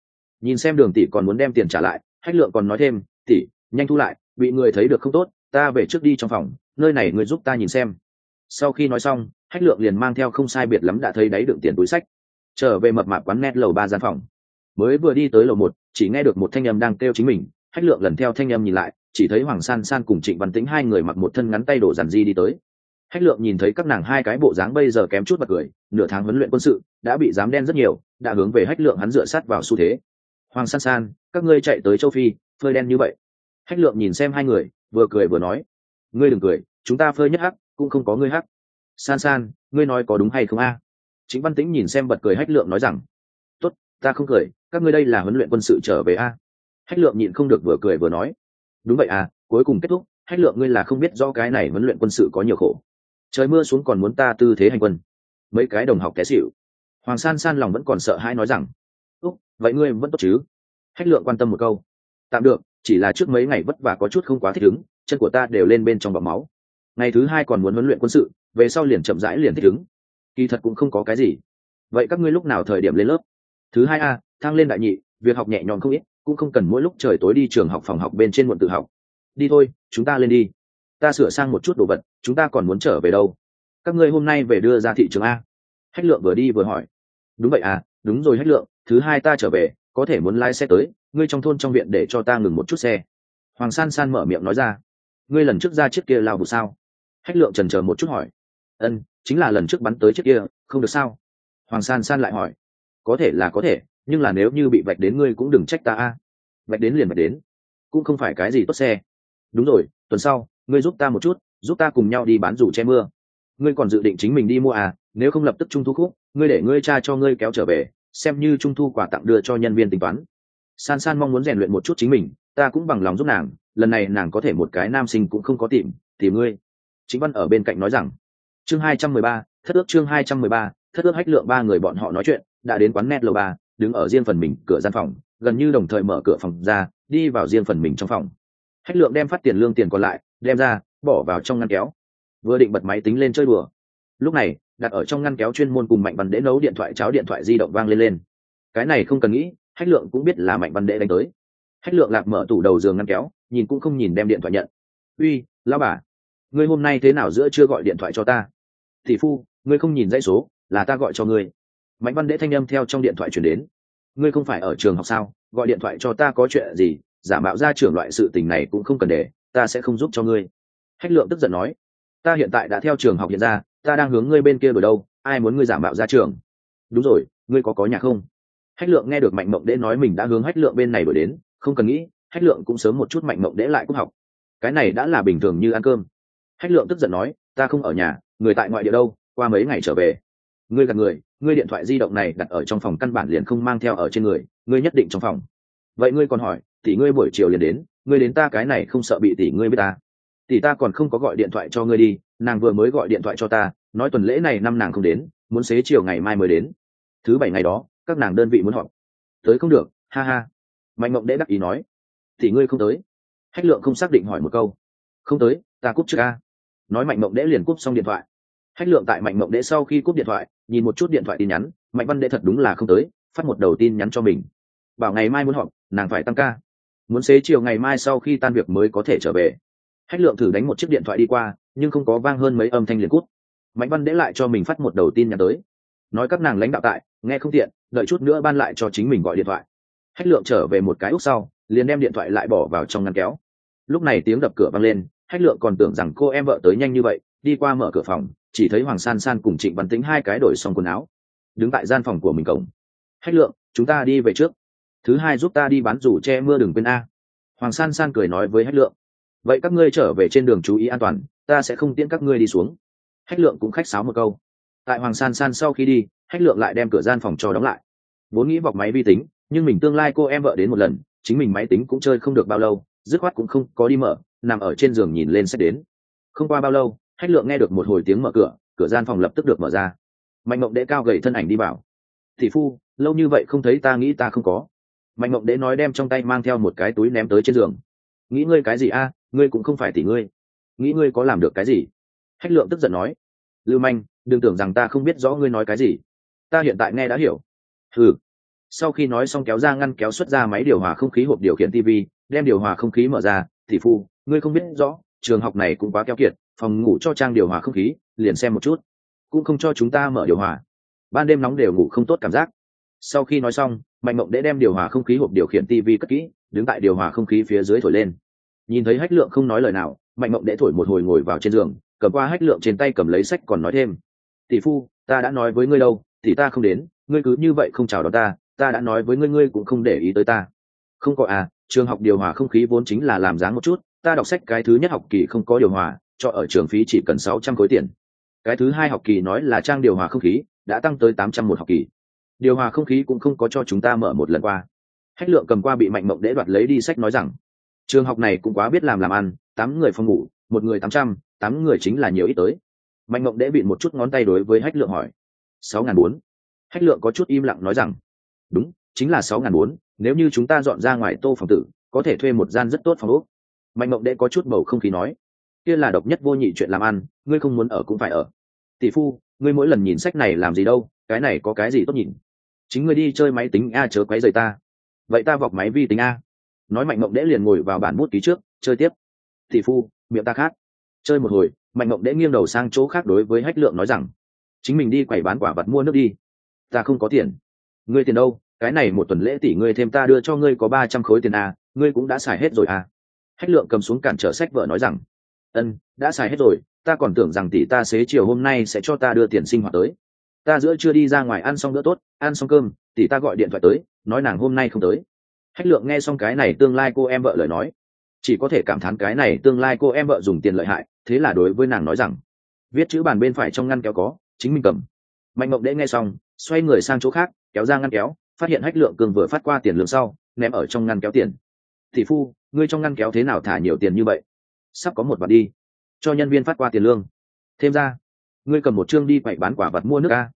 Nhìn xem đường tỷ còn muốn đem tiền trả lại, hách lượng còn nói thêm, tỷ, nhanh thu lại, bị người thấy được không tốt, ta về trước đi trong phòng, nơi này người giúp ta nhìn xem. Sau khi nói xong, hách lượng liền mang theo không sai biệt lắm đã thấy đáy đựng tiền túi sách. Trở về mập mạp quán net lầu ba gian phòng. Mới vừa đi tới lầu một, chỉ nghe được một thanh âm đang kêu chính mình, hách lượng lần theo thanh âm nhìn lại, chỉ thấy hoàng san san cùng trịnh văn tĩnh hai người mặc một thân ngắn tay đổ dàn di đi tới hách lượng nhìn thấy các nàng hai cái bộ dáng bây giờ kém chút bật cười, nửa tháng huấn luyện quân sự đã bị dám đen rất nhiều, đã hướng về hách lượng hắn dựa sát vào xu thế. Hoàng san san, các ngươi chạy tới châu phi, phơi đen như vậy. Hách lượng nhìn xem hai người, vừa cười vừa nói, ngươi đừng cười, chúng ta phơi nhất hắc, cũng không có ngươi hắc. San san, ngươi nói có đúng hay không a? Chính văn tĩnh nhìn xem bật cười hách lượng nói rằng, tốt, ta không cười, các ngươi đây là huấn luyện quân sự trở về a? Hách lượng nhịn không được vừa cười vừa nói, đúng vậy à cuối cùng kết thúc, hách lượng ngươi là không biết do cái này huấn luyện quân sự có nhiều khổ trời mưa xuống còn muốn ta tư thế hành quân. Mấy cái đồng học té xịu hoàng san san lòng vẫn còn sợ hãi nói rằng, úc, vậy ngươi vẫn tốt chứ? Hách lượng quan tâm một câu. Tạm được, chỉ là trước mấy ngày vất vả có chút không quá thích ứng, chân của ta đều lên bên trong bọc máu. Ngày thứ hai còn muốn huấn luyện quân sự, về sau liền chậm rãi liền thích ứng. Kỳ thật cũng không có cái gì. Vậy các ngươi lúc nào thời điểm lên lớp? Thứ hai a, thang lên đại nhị, việc học nhẹ nhõm không ít, cũng không cần mỗi lúc trời tối đi trường học phòng học bên trên muộn tự học. Đi thôi, chúng ta lên đi ta sửa sang một chút đồ vật, chúng ta còn muốn trở về đâu? Các ngươi hôm nay về đưa ra thị trường a. Hách lượng vừa đi vừa hỏi. Đúng vậy à đúng rồi hách lượng, thứ hai ta trở về, có thể muốn lái xe tới, ngươi trong thôn trong viện để cho ta ngừng một chút xe. Hoàng san san mở miệng nói ra. Ngươi lần trước ra chiếc kia lao vụ sao? Hách lượng trần chờ một chút hỏi. Ân, chính là lần trước bắn tới chiếc kia, không được sao? Hoàng san san lại hỏi. Có thể là có thể, nhưng là nếu như bị vạch đến ngươi cũng đừng trách ta a. Vạch đến liền vạch đến. Cũng không phải cái gì tốt xe. Đúng rồi, tuần sau ngươi giúp ta một chút, giúp ta cùng nhau đi bán rủ che mưa. Ngươi còn dự định chính mình đi mua à nếu không lập tức trung thu khúc, ngươi để ngươi cha cho ngươi kéo trở về, xem như trung thu quà tặng đưa cho nhân viên tính toán. San san mong muốn rèn luyện một chút chính mình, ta cũng bằng lòng giúp nàng, lần này nàng có thể một cái nam sinh cũng không có tìm tìm ngươi. Chính văn ở bên cạnh nói rằng, chương hai trăm mười ba, thất ước chương hai trăm mười ba, thất ước hách lượng ba người bọn họ nói chuyện, đã đến quán net lầu ba, đứng ở riêng phần mình, cửa gian phòng, gần như đồng thời mở cửa phòng ra, đi vào riêng phần mình trong phòng. Hách lượng đem phát tiền lương tiền còn lại đem ra, bỏ vào trong ngăn kéo. Vừa định bật máy tính lên chơi đùa. Lúc này, đặt ở trong ngăn kéo chuyên môn cùng mạnh văn đễ nấu điện thoại, cháo điện thoại di động vang lên lên. Cái này không cần nghĩ, hách lượng cũng biết là mạnh văn đễ đánh tới. Hách lượng lạc mở tủ đầu giường ngăn kéo, nhìn cũng không nhìn đem điện thoại nhận. Uy lao bà, ngươi hôm nay thế nào giữa chưa gọi điện thoại cho ta? Tỷ phu, ngươi không nhìn dãy số, là ta gọi cho ngươi. Mạnh văn đễ thanh â m theo trong điện thoại chuyển đến. Ngươi không phải ở trường học sao? Gọi điện thoại cho ta có chuyện gì? Giả mạo ra trưởng loại sự tình này cũng không cần để ta sẽ không giúp cho ngươi. Hách lượng tức giận nói, ta hiện tại đã theo trường học hiện ra, ta đang hướng ngươi bên kia đổi đâu, ai muốn ngươi giả mạo ra trường? Đúng rồi, ngươi có có nhà không? Hách lượng nghe được mạnh mộng đễ nói mình đã hướng hách lượng bên này đổi đến, không cần nghĩ, hách lượng cũng sớm một chút mạnh mộng đễ lại cúc học. Cái này đã là bình thường như ăn cơm. Hách lượng tức giận nói, ta không ở nhà, người tại ngoại địa đâu, qua mấy ngày trở về. Ngươi gặp người, ngươi điện thoại di động này đặt ở trong phòng căn bản liền không mang theo ở trên người, ngươi nhất định trong phòng. Vậy ngươi còn hỏi tỷ ngươi buổi chiều liền đến ngươi đến ta cái này không sợ bị tỷ ngươi biết ta. Tỷ ta còn không có gọi điện thoại cho ngươi đi, nàng vừa mới gọi điện thoại cho ta, nói tuần lễ này năm nàng không đến, muốn xế chiều ngày mai mới đến. Thứ bảy ngày đó, các nàng đơn vị muốn họp. Tới không được, ha ha. Mạnh mộng đễ đắc ý nói. Tỷ ngươi không tới. Hách lượng không xác định hỏi một câu. Không tới, ta cúp trước a. Nói mạnh mộng đễ liền cúp xong điện thoại. Hách lượng tại mạnh mộng đễ sau khi cúp điện thoại, nhìn một chút điện thoại tin nhắn, mạnh văn đễ thật đúng là không tới, phát một đầu tin nhắn cho mình. Bảo ngày mai muốn họp, nàng phải tăng ca muốn xế chiều ngày mai sau khi tan việc mới có thể trở về. Hách lượng thử đánh một chiếc điện thoại đi qua, nhưng không có vang hơn mấy âm thanh liền cút. Mạnh văn đễ lại cho mình phát một đầu tin nhắn tới. Nói các nàng lãnh đạo tại, nghe không tiện, đợi chút nữa ban lại cho chính mình gọi điện thoại. Hách lượng trở về một cái úc sau, liền đem điện thoại lại bỏ vào trong ngăn kéo. Lúc này tiếng đập cửa vang lên, hách lượng còn tưởng rằng cô em vợ tới nhanh như vậy, đi qua mở cửa phòng, chỉ thấy hoàng san san cùng trịnh văn tính hai cái đổi xong quần áo. Đứng tại gian phòng của mình cổng. Hách lượng, chúng ta đi về trước thứ hai giúp ta đi bán rủ che mưa đừng quên a. Hoàng san san cười nói với hách lượng, vậy các ngươi trở về trên đường chú ý an toàn, ta sẽ không tiễn các ngươi đi xuống. Hách lượng cũng khách sáo một câu. Tại hoàng san san sau khi đi, hách lượng lại đem cửa gian phòng cho đóng lại. Vốn nghĩ vọc máy vi tính, nhưng mình tương lai cô em vợ đến một lần, chính mình máy tính cũng chơi không được bao lâu, dứt khoát cũng không có đi mở, nằm ở trên giường nhìn lên sách đến. Không qua bao lâu, hách lượng nghe được một hồi tiếng mở cửa cửa gian phòng lập tức được mở ra. Mạnh mộng đễ cao gầy thân ảnh đi vào. Thị phu, lâu như vậy không thấy ta nghĩ ta không có mạnh mộng đế nói đem trong tay mang theo một cái túi ném tới trên giường. Nghĩ ngươi cái gì a? Ngươi cũng không phải tỷ ngươi. Nghĩ ngươi có làm được cái gì? Hách lượng tức giận nói. Lưu manh, đừng tưởng rằng ta không biết rõ ngươi nói cái gì. Ta hiện tại nghe đã hiểu. Ừ sau khi nói xong kéo ra ngăn kéo xuất ra máy điều hòa không khí hộp điều khiển tv đem điều hòa không khí mở ra. Thì phu, ngươi không biết rõ, trường học này cũng quá keo kiệt, phòng ngủ cho trang điều hòa không khí, liền xem một chút. Cũng không cho chúng ta mở điều hòa. Ban đêm nóng đều ngủ không tốt cảm giác. Sau khi nói xong mạnh mộng đễ đem điều hòa không khí hộp điều khiển tv cất kỹ, đứng tại điều hòa không khí phía dưới thổi lên. Nhìn thấy hách lượng không nói lời nào, mạnh mộng đễ thổi một hồi ngồi vào trên giường, cầm qua hách lượng trên tay cầm lấy sách còn nói thêm. Tỷ phu, ta đã nói với ngươi đâu thì ta không đến, ngươi cứ như vậy không chào đón ta ta đã nói với ngươi ngươi cũng không để ý tới ta. Không có à trường học điều hòa không khí vốn chính là làm dáng một chút, ta đọc sách cái thứ nhất học kỳ không có điều hòa, cho ở trường phí chỉ cần sáu trăm khối tiền. Cái thứ hai học kỳ nói là trang điều hòa không khí, đã tăng tới tám trăm một học kỳ điều hòa không khí cũng không có cho chúng ta mở một lần qua. Hách lượng cầm qua bị mạnh mộng đễ đoạt lấy đi sách nói rằng, trường học này cũng quá biết làm làm ăn, tám người phòng ngủ, một người tám trăm, tám người chính là nhiều ít tới. Mạnh mộng đễ bị một chút ngón tay đối với hách lượng hỏi, sáu n g h n bốn? Hách lượng có chút im lặng nói rằng, đúng, chính là sáu n g h n bốn, nếu như chúng ta dọn ra ngoài tô phòng tử, có thể thuê một gian rất tốt phòng úc mạnh mộng đễ có chút bầu không khí nói, kia là độc nhất vô nhị chuyện làm ăn, ngươi không muốn ở cũng phải ở. Tỷ phu, ngươi mỗi lần nhìn sách này làm gì đâu, cái này có cái gì tốt nhìn? Chính ngươi đi chơi máy tính a chớ quấy rời ta. Vậy ta vọc máy vi tính a. Nói mạnh mộng đễ liền ngồi vào bản bút ký trước, chơi tiếp. Thị phu, miệng ta khát chơi một hồi, mạnh mộng đễ nghiêng đầu sang chỗ khác đối với hách lượng nói rằng, chính mình đi quẩy bán quả vật mua nước đi. Ta không có tiền. Ngươi tiền đâu? Cái này một tuần lễ tỷ ngươi thêm ta đưa cho ngươi có ba trăm khối tiền a, ngươi cũng đã xài hết rồi à hách lượng cầm xuống cản trở sách vợ nói rằng, ân, đã xài hết rồi, ta còn tưởng rằng tỷ ta xế chiều hôm nay sẽ cho ta đưa tiền sinh hoạt tới ta giữa chưa đi ra ngoài ăn xong bữa tốt, ăn xong cơm thì ta gọi điện thoại tới, nói nàng hôm nay không tới. Hách lượng nghe xong cái này tương lai cô em vợ lời nói, chỉ có thể cảm thán cái này tương lai cô em vợ dùng tiền lợi hại, thế là đối với nàng nói rằng, viết chữ bàn bên phải trong ngăn kéo có, chính mình cầm. Mạnh mộng đễ nghe xong, xoay người sang chỗ khác, kéo ra ngăn kéo, phát hiện hách lượng cường vừa phát qua tiền lương sau, ném ở trong ngăn kéo tiền. Thì phu, ngươi trong ngăn kéo thế nào thả nhiều tiền như vậy? Sắp có một vạn đi. Cho nhân viên phát qua tiền lương. Thêm ra, ngươi cầm một chương đi quậy bán quả vật mua nước a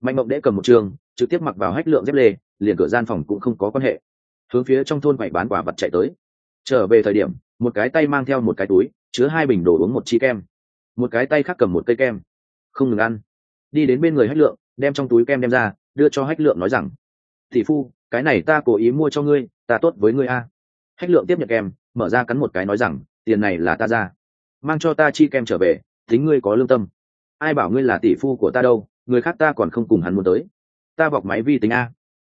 mạnh mộng đễ cầm một trường, trực tiếp mặc vào hách lượng dép lê liền cửa gian phòng cũng không có quan hệ. Hướng phía trong thôn quậy bán quả vật chạy tới. Trở về thời điểm một cái tay mang theo một cái túi chứa hai bình đồ uống một chi kem. Một cái tay khác cầm một cây kem. Không ngừng ăn. Đi đến bên người hách lượng đem trong túi kem đem ra đưa cho hách lượng nói rằng thị phu cái này ta cố ý mua cho ngươi ta tốt với ngươi a. Hách lượng tiếp nhận kem mở ra cắn một cái nói rằng tiền này là ta ra. Mang cho ta chi kem trở về tính ngươi có lương tâm. Ai bảo ngươi là tỷ phu của ta đâu? Người khác ta còn không cùng hắn muốn tới. Ta vọc máy vi tính a.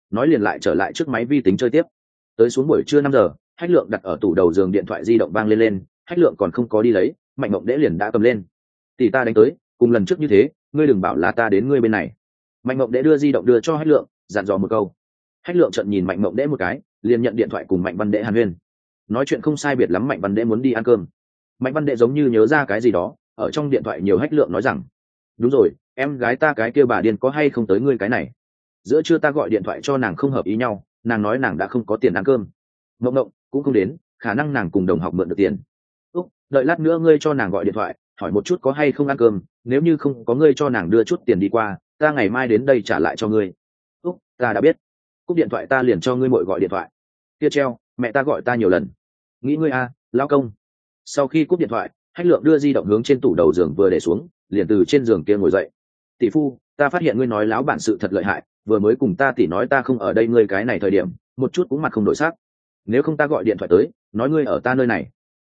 Nói liền lại trở lại trước máy vi tính chơi tiếp. Tới xuống buổi trưa năm giờ, hách lượng đặt ở tủ đầu giường điện thoại di động vang lên lên, hách lượng còn không có đi lấy, mạnh mộng đễ liền đã cầm lên. Tỷ ta đánh tới, cùng lần trước như thế, ngươi đừng bảo là ta đến ngươi bên này. Mạnh mộng đễ đưa di động đưa cho hách lượng, dặn dò một câu. Hách lượng trận nhìn mạnh mộng đễ một cái, liền nhận điện thoại cùng mạnh văn đễ hàn huyên. Nói chuyện không sai biệt lắm, mạnh văn đễ muốn đi ăn cơm. Mạnh văn đệ giống như nhớ ra cái gì đó, ở trong điện thoại nhiều hách lượng nói rằng, đúng rồi em gái ta cái kia bà điên có hay không tới ngươi cái này? Giữa trưa ta gọi điện thoại cho nàng không hợp ý nhau nàng nói nàng đã không có tiền ăn cơm. Mộng mộng cũng không đến khả năng nàng cùng đồng học mượn được tiền. Úc đợi lát nữa ngươi cho nàng gọi điện thoại hỏi một chút có hay không ăn cơm nếu như không có ngươi cho nàng đưa chút tiền đi qua ta ngày mai đến đây trả lại cho ngươi. Úc ta đã biết. Cúp điện thoại ta liền cho ngươi mội gọi điện thoại. Kia treo mẹ ta gọi ta nhiều lần. Nghĩ ngươi a à, lao công. Sau khi cúp điện thoại hách lượng đưa di động hướng trên tủ đầu giường vừa để xuống liền từ trên giường kia ngồi dậy tỷ phu, ta phát hiện ngươi nói láo bản sự thật lợi hại, vừa mới cùng ta tỷ nói ta không ở đây ngươi cái này thời điểm, một chút cũng mặt không đổi sắc. Nếu không ta gọi điện thoại tới, nói ngươi ở ta nơi này.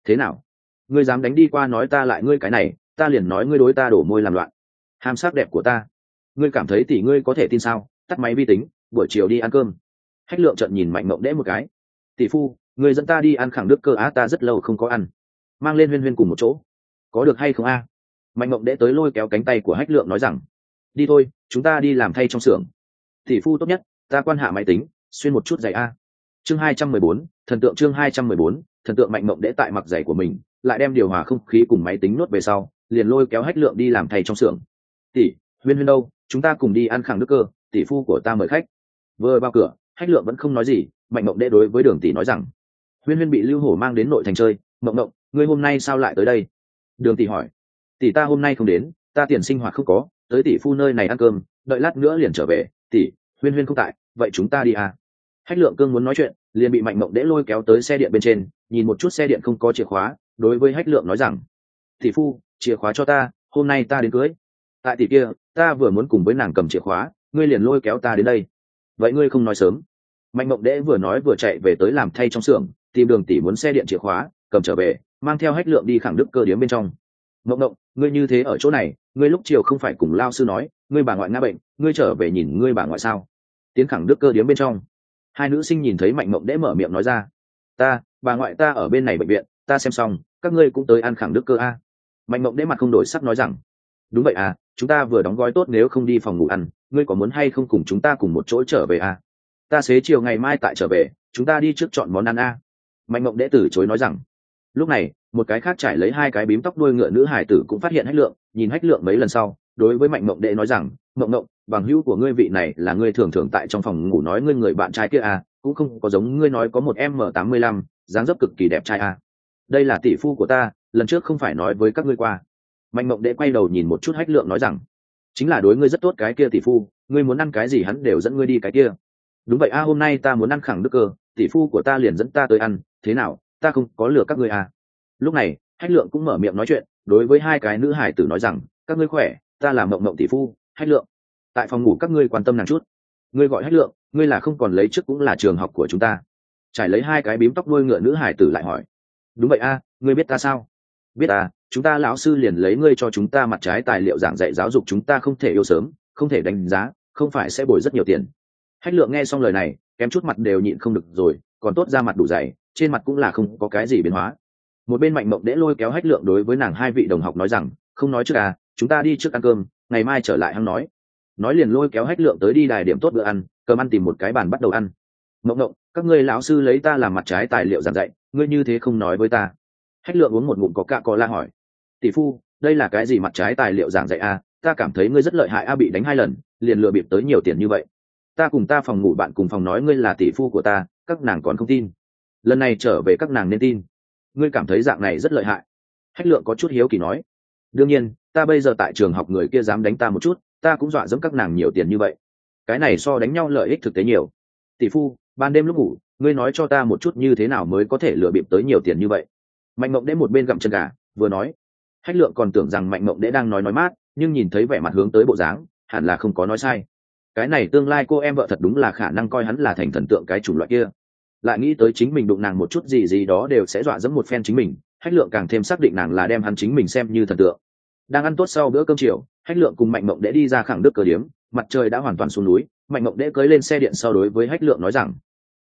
Thế nào? Ngươi dám đánh đi qua nói ta lại ngươi cái này, ta liền nói ngươi đối ta đổ môi làm loạn. Ham sắc đẹp của ta. Ngươi cảm thấy tỷ ngươi có thể tin sao? Tắt máy vi tính, buổi chiều đi ăn cơm. Hách lượng trận nhìn mạnh mộng đẽ một cái. Tỷ phu người dẫn ta đi ăn khẳng đức cơ á, ta rất lâu không có ăn. Mang lên huyên huyên cùng một chỗ. Có được hay không a? Mạnh mộng đễ tới lôi kéo cánh tay của hách lượng nói rằng, đi thôi, chúng ta đi làm thay trong xưởng. Tỷ phu tốt nhất, ta quan hạ máy tính, xuyên một chút giày a. Chương hai trăm mười bốn, thần tượng chương hai trăm mười bốn, thần tượng mạnh mộng đễ tại mặc giày của mình, lại đem điều hòa không khí cùng máy tính nuốt về sau, liền lôi kéo hách lượng đi làm thay trong xưởng. Tỷ, huyên huyên đâu? Chúng ta cùng đi ăn khẳng đức cơ, tỷ phu của ta mời khách. Vừa vào cửa, hách lượng vẫn không nói gì, mạnh mộng đễ đối với đường tỷ nói rằng, huyên huyên bị lưu hổ mang đến nội thành chơi mộng mộng ngươi hôm nay sao lại tới đây? Đường tỷ hỏi tỷ ta hôm nay không đến, ta tiền sinh hoạt không có, tới tỷ phu nơi này ăn cơm, đợi lát nữa liền trở về. Tỷ, huyên huyên không tại, vậy chúng ta đi à? Hách lượng cương muốn nói chuyện, liền bị mạnh mộng đễ lôi kéo tới xe điện bên trên, nhìn một chút xe điện không có chìa khóa, đối với hách lượng nói rằng, tỷ phu, chìa khóa cho ta, hôm nay ta đến cưới. Tại tỷ kia, ta vừa muốn cùng với nàng cầm chìa khóa, ngươi liền lôi kéo ta đến đây. Vậy ngươi không nói sớm. Mạnh mộng đễ vừa nói vừa chạy về tới làm thay trong xưởng, tìm đường tỷ muốn xe điện chìa khóa, cầm trở về, mang theo hách lượng đi khẳng đức cơ điếm bên trong mộng mộng ngươi như thế ở chỗ này, ngươi lúc chiều không phải cùng lao sư nói, ngươi bà ngoại nga bệnh, ngươi trở về nhìn ngươi bà ngoại sao? Tiến khẳng đức cơ điếm bên trong. Hai nữ sinh nhìn thấy mạnh mộng đễ mở miệng nói ra. Ta, bà ngoại ta ở bên này bệnh viện, ta xem xong, các ngươi cũng tới ăn khẳng đức cơ a. Mạnh mộng đễ mặt không đổi sắc nói rằng. Đúng vậy à chúng ta vừa đóng gói tốt nếu không đi phòng ngủ ăn, ngươi có muốn hay không cùng chúng ta cùng một chỗ trở về à? ta xế chiều ngày mai tại trở về, chúng ta đi trước chọn món ăn a. Mạnh mộng đễ từ chối nói rằng lúc này một cái khác trải lấy hai cái bím tóc đuôi ngựa nữ hải tử cũng phát hiện hách lượng nhìn hách lượng mấy lần sau đối với mạnh mộng đệ nói rằng mộng mộng bằng hữu của ngươi vị này là ngươi thường thường tại trong phòng ngủ nói ngươi người bạn trai kia à cũng không có giống ngươi nói có một m tám mươi lăm dáng dấp cực kỳ đẹp trai à. Đây là tỷ phu của ta lần trước không phải nói với các ngươi qua. Mạnh mộng đệ quay đầu nhìn một chút hách lượng nói rằng chính là đối ngươi rất tốt cái kia tỷ phu ngươi muốn ăn cái gì hắn đều dẫn ngươi đi cái kia. Đúng vậy a à, hôm nay ta muốn ăn khẳng đức cơ tỷ phu của ta liền dẫn ta tới ăn thế nào ta không có lừa các ngươi à. Lúc này, hách lượng cũng mở miệng nói chuyện, đối với hai cái nữ hải tử nói rằng, các ngươi khỏe, ta là mộng mộng tỷ phu, hách lượng. Tại phòng ngủ các ngươi quan tâm nàng chút. Ngươi gọi hách lượng, ngươi là không còn lấy chức cũng là trường học của chúng ta. Trải lấy hai cái bím tóc đuôi ngựa nữ hải tử lại hỏi. Đúng vậy a, ngươi biết ta sao? Biết à chúng ta lão sư liền lấy ngươi cho chúng ta mặt trái tài liệu giảng dạy giáo dục chúng ta không thể yêu sớm, không thể đánh giá, không phải sẽ bồi rất nhiều tiền. Hách lượng nghe xong lời này, kém chút mặt đều nhịn không được rồi, còn tốt ra mặt đủ dày trên mặt cũng là không có cái gì biến hóa. Một bên mạnh mộng đễ lôi kéo hách lượng đối với nàng hai vị đồng học nói rằng, không nói trước à chúng ta đi trước ăn cơm, ngày mai trở lại hắn nói. Nói liền lôi kéo hách lượng tới đi đài điểm tốt bữa ăn cơm ăn tìm một cái bàn bắt đầu ăn. Mộng mộng, các ngươi lão sư lấy ta làm mặt trái tài liệu giảng dạy, ngươi như thế không nói với ta. Hách lượng uống một ngụm có cạ có la hỏi, tỷ phu, đây là cái gì mặt trái tài liệu giảng dạy a à? ta cảm thấy ngươi rất lợi hại a bị đánh hai lần, liền lừa bịp tới nhiều tiền như vậy. Ta cùng ta phòng ngủ bạn cùng phòng nói ngươi là tỷ phu của ta, các nàng còn không tin lần này trở về các nàng nên tin. Ngươi cảm thấy dạng này rất lợi hại. Hách lượng có chút hiếu kỳ nói. Đương nhiên, ta bây giờ tại trường học người kia dám đánh ta một chút, ta cũng dọa dẫm các nàng nhiều tiền như vậy. Cái này so đánh nhau lợi ích thực tế nhiều. Tỷ phu, ban đêm lúc ngủ, ngươi nói cho ta một chút như thế nào mới có thể lừa bịp tới nhiều tiền như vậy. Mạnh mộng đễ một bên gặm chân gà, vừa nói. Hách lượng còn tưởng rằng mạnh mộng đễ đang nói nói mát, nhưng nhìn thấy vẻ mặt hướng tới bộ dáng, hẳn là không có nói sai. Cái này tương lai cô em vợ thật đúng là khả năng coi hắn là thành thần tượng cái chủng loại kia lại nghĩ tới chính mình đụng nàng một chút gì gì đó đều sẽ dọa dẫm một phen chính mình, hách lượng càng thêm xác định nàng là đem hắn chính mình xem như thần tượng. Đang ăn tốt sau bữa cơm chiều, hách lượng cùng mạnh mộng đễ đi ra khẳng đức cờ điếm, mặt trời đã hoàn toàn xuống núi, mạnh mộng đễ cưới lên xe điện sau đối với hách lượng nói rằng,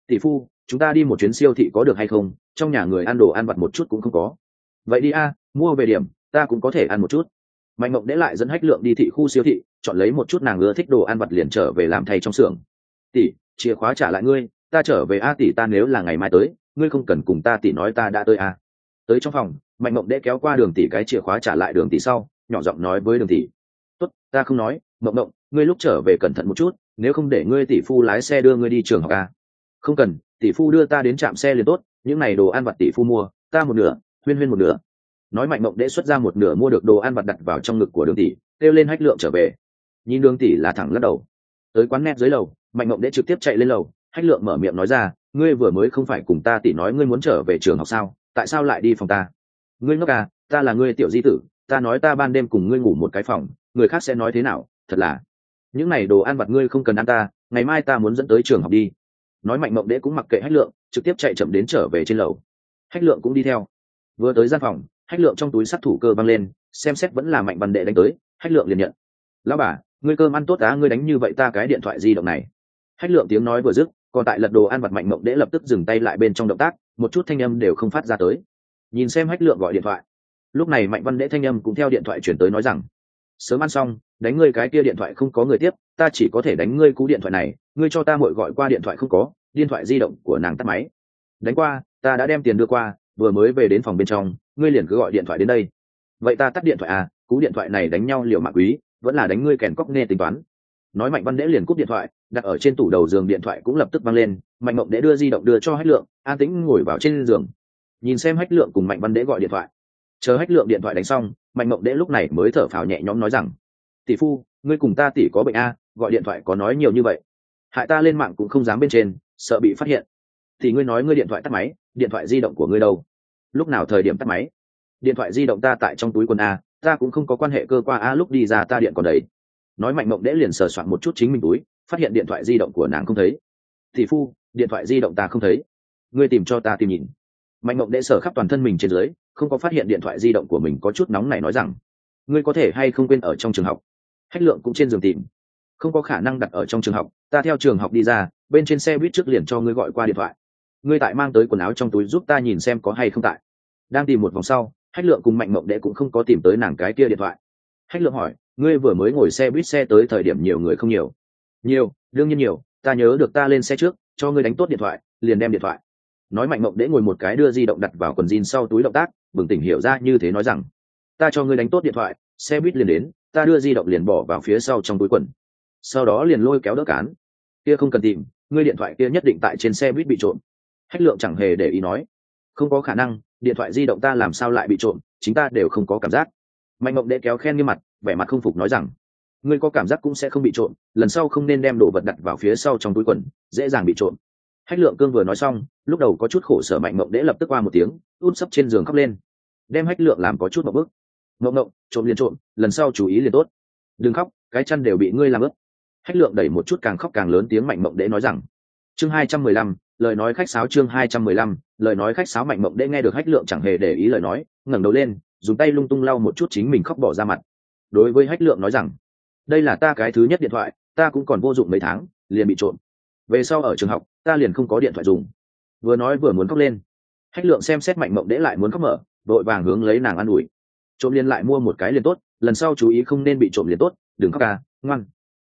tỷ phu, chúng ta đi một chuyến siêu thị có được hay không? Trong nhà người ăn đồ ăn vặt một chút cũng không có. Vậy đi a, mua về điểm, ta cũng có thể ăn một chút. Mạnh mộng đễ lại dẫn hách lượng đi thị khu siêu thị, chọn lấy một chút nàng ưa thích đồ ăn vặt liền trở về làm thay trong xưởng. Tỷ, chìa khóa trả lại ngươi ta trở về a tỷ ta nếu là ngày mai tới, ngươi không cần cùng ta tỷ nói ta đã tới a. Tới trong phòng, mạnh mộng đẽ kéo qua đường tỷ cái chìa khóa trả lại đường tỷ sau, nhỏ giọng nói với đường tỷ. Tốt, ta không nói, mộng mộng, ngươi lúc trở về cẩn thận một chút, nếu không để ngươi tỷ phu lái xe đưa ngươi đi trường học a. Không cần, tỷ phu đưa ta đến trạm xe liền tốt, những này đồ ăn vặt tỷ phu mua, ta một nửa, huyên huyên một nửa. Nói mạnh mộng đễ xuất ra một nửa mua được đồ ăn vặt đặt vào trong ngực của đường tỷ, kêu lên hách lượng trở về. Nhìn đường tỷ là thẳng lắc đầu. Tới quán net dưới lầu, mạnh mộng đễ trực tiếp chạy lên lầu hách lượng mở miệng nói ra, ngươi vừa mới không phải cùng ta tỷ nói ngươi muốn trở về trường học sao? Tại sao lại đi phòng ta? Ngươi ngốc à ta là ngươi tiểu di tử, ta nói ta ban đêm cùng ngươi ngủ một cái phòng, người khác sẽ nói thế nào? Thật là, những này đồ ăn vặt ngươi không cần ăn ta, ngày mai ta muốn dẫn tới trường học đi. Nói mạnh mộng đễ cũng mặc kệ hách lượng, trực tiếp chạy chậm đến trở về trên lầu. Hách lượng cũng đi theo. Vừa tới gian phòng, hách lượng trong túi sắt thủ cơ băng lên, xem xét vẫn là mạnh văn đệ đánh tới, hách lượng liền nhận. Lão bà, ngươi cơm ăn tốt á, ngươi đánh như vậy ta cái điện thoại di động này. Hách lượng tiếng nói vừa dứt còn tại lật đồ ăn vặt mạnh mộng đễ lập tức dừng tay lại bên trong động tác, một chút thanh âm đều không phát ra tới. Nhìn xem hách lượng gọi điện thoại. Lúc này mạnh văn đễ thanh âm cũng theo điện thoại chuyển tới nói rằng, sớm ăn xong, đánh ngươi cái kia điện thoại không có người tiếp, ta chỉ có thể đánh ngươi cú điện thoại này, ngươi cho ta mội gọi qua điện thoại không có, điện thoại di động của nàng tắt máy. Đánh qua, ta đã đem tiền đưa qua, vừa mới về đến phòng bên trong, ngươi liền cứ gọi điện thoại đến đây. Vậy ta tắt điện thoại à cú điện thoại này đánh nhau liệu mạng quý, vẫn là đánh ngươi kèn cóc nghe tính toán nói mạnh văn đễ liền cúp điện thoại, đặt ở trên tủ đầu giường điện thoại cũng lập tức văng lên, mạnh mộng đễ đưa di động đưa cho hách lượng, an tĩnh ngồi vào trên giường. Nhìn xem hách lượng cùng mạnh văn đễ gọi điện thoại. Chờ hách lượng điện thoại đánh xong, mạnh mộng đễ lúc này mới thở phào nhẹ nhõm nói rằng, tỷ phu, ngươi cùng ta tỷ có bệnh a, gọi điện thoại có nói nhiều như vậy. Hại ta lên mạng cũng không dám bên trên, sợ bị phát hiện. Thì ngươi nói ngươi điện thoại tắt máy, điện thoại di động của ngươi đâu? Lúc nào thời điểm tắt máy? Điện thoại di động ta tại trong túi quần a, ta cũng không có quan hệ cơ qua a, lúc đi ra ta điện còn đấy nói mạnh mộng đễ liền sờ soạn một chút chính mình túi, phát hiện điện thoại di động của nàng không thấy. Thị phu, điện thoại di động ta không thấy. Ngươi tìm cho ta tìm nhìn. Mạnh mộng đệ sờ khắp toàn thân mình trên dưới, không có phát hiện điện thoại di động của mình có chút nóng này nói rằng, ngươi có thể hay không quên ở trong trường học? Hách lượng cũng trên giường tìm. Không có khả năng đặt ở trong trường học, ta theo trường học đi ra, bên trên xe buýt trước liền cho ngươi gọi qua điện thoại. Ngươi tại mang tới quần áo trong túi giúp ta nhìn xem có hay không tại. Đang tìm một vòng sau, hách lượng cùng mạnh mộng đệ cũng không có tìm tới nàng cái kia điện thoại. Hách lượng hỏi ngươi vừa mới ngồi xe buýt xe tới thời điểm nhiều người không nhiều. Nhiều, đương nhiên nhiều, ta nhớ được ta lên xe trước, cho ngươi đánh tốt điện thoại, liền đem điện thoại. Nói mạnh mộng đễ ngồi một cái đưa di động đặt vào quần jean sau túi động tác, bừng tỉnh hiểu ra như thế nói rằng, ta cho ngươi đánh tốt điện thoại, xe buýt liền đến, ta đưa di động liền bỏ vào phía sau trong túi quần. Sau đó liền lôi kéo đỡ cán. Kia không cần tìm, ngươi điện thoại kia nhất định tại trên xe buýt bị trộm. Hách lượng chẳng hề để ý nói, không có khả năng, điện thoại di động ta làm sao lại bị trộm, chính ta đều không có cảm giác. Mạnh mộng đễ kéo khen như mặt vẻ mặt không phục nói rằng, ngươi có cảm giác cũng sẽ không bị trộm, lần sau không nên đem đồ vật đặt vào phía sau trong túi quần, dễ dàng bị trộm. Hách lượng cương vừa nói xong, lúc đầu có chút khổ sở mạnh mộng đễ lập tức qua một tiếng, út sấp trên giường khóc lên. Đem hách lượng làm có chút một bước. Mộng mộng, trộm liền trộm, lần sau chú ý liền tốt. Đừng khóc, cái chăn đều bị ngươi làm ướt. Hách lượng đẩy một chút càng khóc càng lớn tiếng mạnh mộng đễ nói rằng, chương hai trăm mười lăm, lời nói khách sáo chương hai trăm mười lăm, lời nói khách sáo mạnh mộng đễ nghe được hách lượng chẳng hề để ý lời nói, ngẩng đầu lên, dùng tay lung tung lau một chút chính mình khóc bỏ ra mặt đối với hách lượng nói rằng, đây là ta cái thứ nhất điện thoại, ta cũng còn vô dụng mấy tháng, liền bị trộm. Về sau ở trường học, ta liền không có điện thoại dùng. Vừa nói vừa muốn khóc lên. Hách lượng xem xét mạnh mộng đễ lại muốn khóc mở, vội vàng hướng lấy nàng ă n ủi. Trộm liền lại mua một cái liền tốt, lần sau chú ý không nên bị trộm liền tốt, đừng khóc ca, ngoan.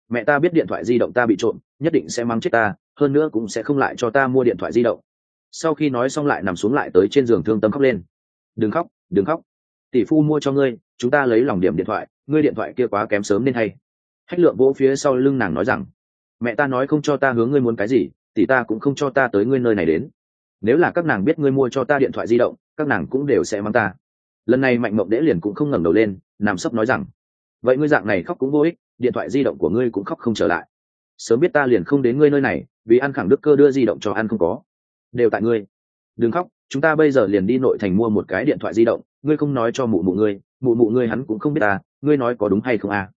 Mẹ ta biết điện thoại di động ta bị trộm, nhất định sẽ mắng chết ta, hơn nữa cũng sẽ không lại cho ta mua điện thoại di động. Sau khi nói xong lại nằm xuống lại tới trên giường thương tâm khóc lên. Đừng khóc đừng khóc tỷ phu mua cho ngươi, chúng ta lấy lòng điểm điện thoại, ngươi điện thoại kia quá kém sớm nên hay hách lượng vỗ phía sau lưng nàng nói rằng, mẹ ta nói không cho ta hướng ngươi muốn cái gì, tỷ ta cũng không cho ta tới ngươi nơi này đến. Nếu là các nàng biết ngươi mua cho ta điện thoại di động, các nàng cũng đều sẽ mang ta. Lần này mạnh mộng đễ liền cũng không ngẩng đầu lên, nằm sấp nói rằng, vậy ngươi dạng này khóc cũng vô ích, điện thoại di động của ngươi cũng khóc không trở lại. Sớm biết ta liền không đến ngươi nơi này, vì ăn khẳng đức cơ đưa di động cho ăn không có. Đều tại ngươi. Đừng khóc, chúng ta bây giờ liền đi nội thành mua một cái điện thoại di động ngươi không nói cho mụ mụ ngươi, mụ mụ ngươi hắn cũng không biết ta ngươi nói có đúng hay không à.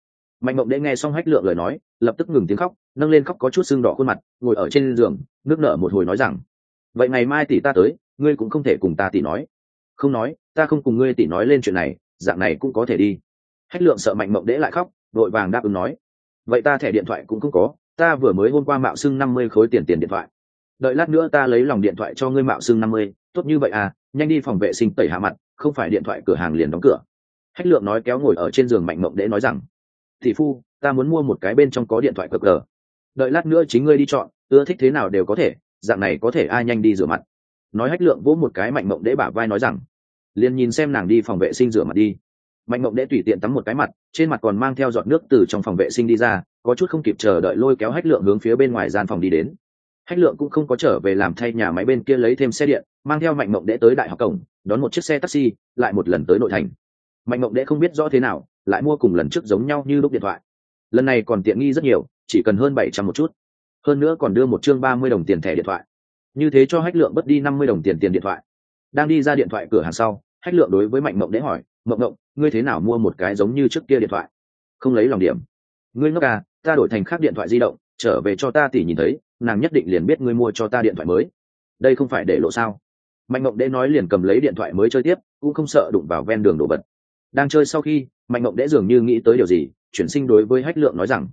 Mạnh mộng đễ nghe xong hách lượng lời nói, lập tức ngừng tiếng khóc, nâng lên khóc có chút sưng đỏ khuôn mặt, ngồi ở trên giường, nước nở một hồi nói rằng, vậy ngày mai tỷ ta tới, ngươi cũng không thể cùng ta tỷ nói. Không nói, ta không cùng ngươi tỷ nói lên chuyện này, dạng này cũng có thể đi. Hách lượng sợ mạnh mộng đễ lại khóc đội vàng đáp ứng nói, vậy ta thẻ điện thoại cũng không có, ta vừa mới hôm qua mạo xưng năm mươi khối tiền tiền điện thoại. Đợi lát nữa ta lấy lòng điện thoại cho ngươi mạo xưng năm mươi, tốt như vậy à nhanh đi phòng vệ sinh tẩy hạ mặt không phải điện thoại cửa hàng liền đóng cửa. Hách lượng nói kéo ngồi ở trên giường mạnh mộng đễ nói rằng thị phu, ta muốn mua một cái bên trong có điện thoại cực cờ. Đợi lát nữa chính ngươi đi chọn, ưa thích thế nào đều có thể, dạng này có thể ai nhanh đi rửa mặt. Nói hách lượng vỗ một cái mạnh mộng đễ bả vai nói rằng, liền nhìn xem nàng đi phòng vệ sinh rửa mặt đi. Mạnh mộng đễ tùy tiện tắm một cái mặt, trên mặt còn mang theo giọt nước từ trong phòng vệ sinh đi ra, có chút không kịp chờ đợi lôi kéo hách lượng hướng phía bên ngoài gian phòng đi đến hách lượng cũng không có trở về làm thay nhà máy bên kia lấy thêm xe điện, mang theo mạnh mộng đễ tới đại học cổng, đón một chiếc xe taxi, lại một lần tới nội thành. Mạnh mộng đễ không biết rõ thế nào, lại mua cùng lần trước giống nhau như lúc điện thoại. Lần này còn tiện nghi rất nhiều, chỉ cần hơn bảy trăm một chút. Hơn nữa còn đưa một chương ba mươi đồng tiền thẻ điện thoại. Như thế cho hách lượng bất đi năm mươi đồng tiền tiền điện thoại. Đang đi ra điện thoại cửa hàng sau, hách lượng đối với mạnh mộng đễ hỏi, mộng mộng, ngươi thế nào mua một cái giống như trước kia điện thoại? Không lấy lòng điểm. Ngươi ngốc à ta đổi thành khác điện thoại di động, trở về cho ta tỉ nhìn thấy nàng nhất định liền biết ngươi mua cho ta điện thoại mới. Đây không phải để lộ sao? Mạnh mộng đễ nói liền cầm lấy điện thoại mới chơi tiếp, cũng không sợ đụng vào ven đường đổ vật. Đang chơi sau khi, mạnh mộng đễ dường như nghĩ tới điều gì, chuyển sinh đối với hách lượng nói rằng,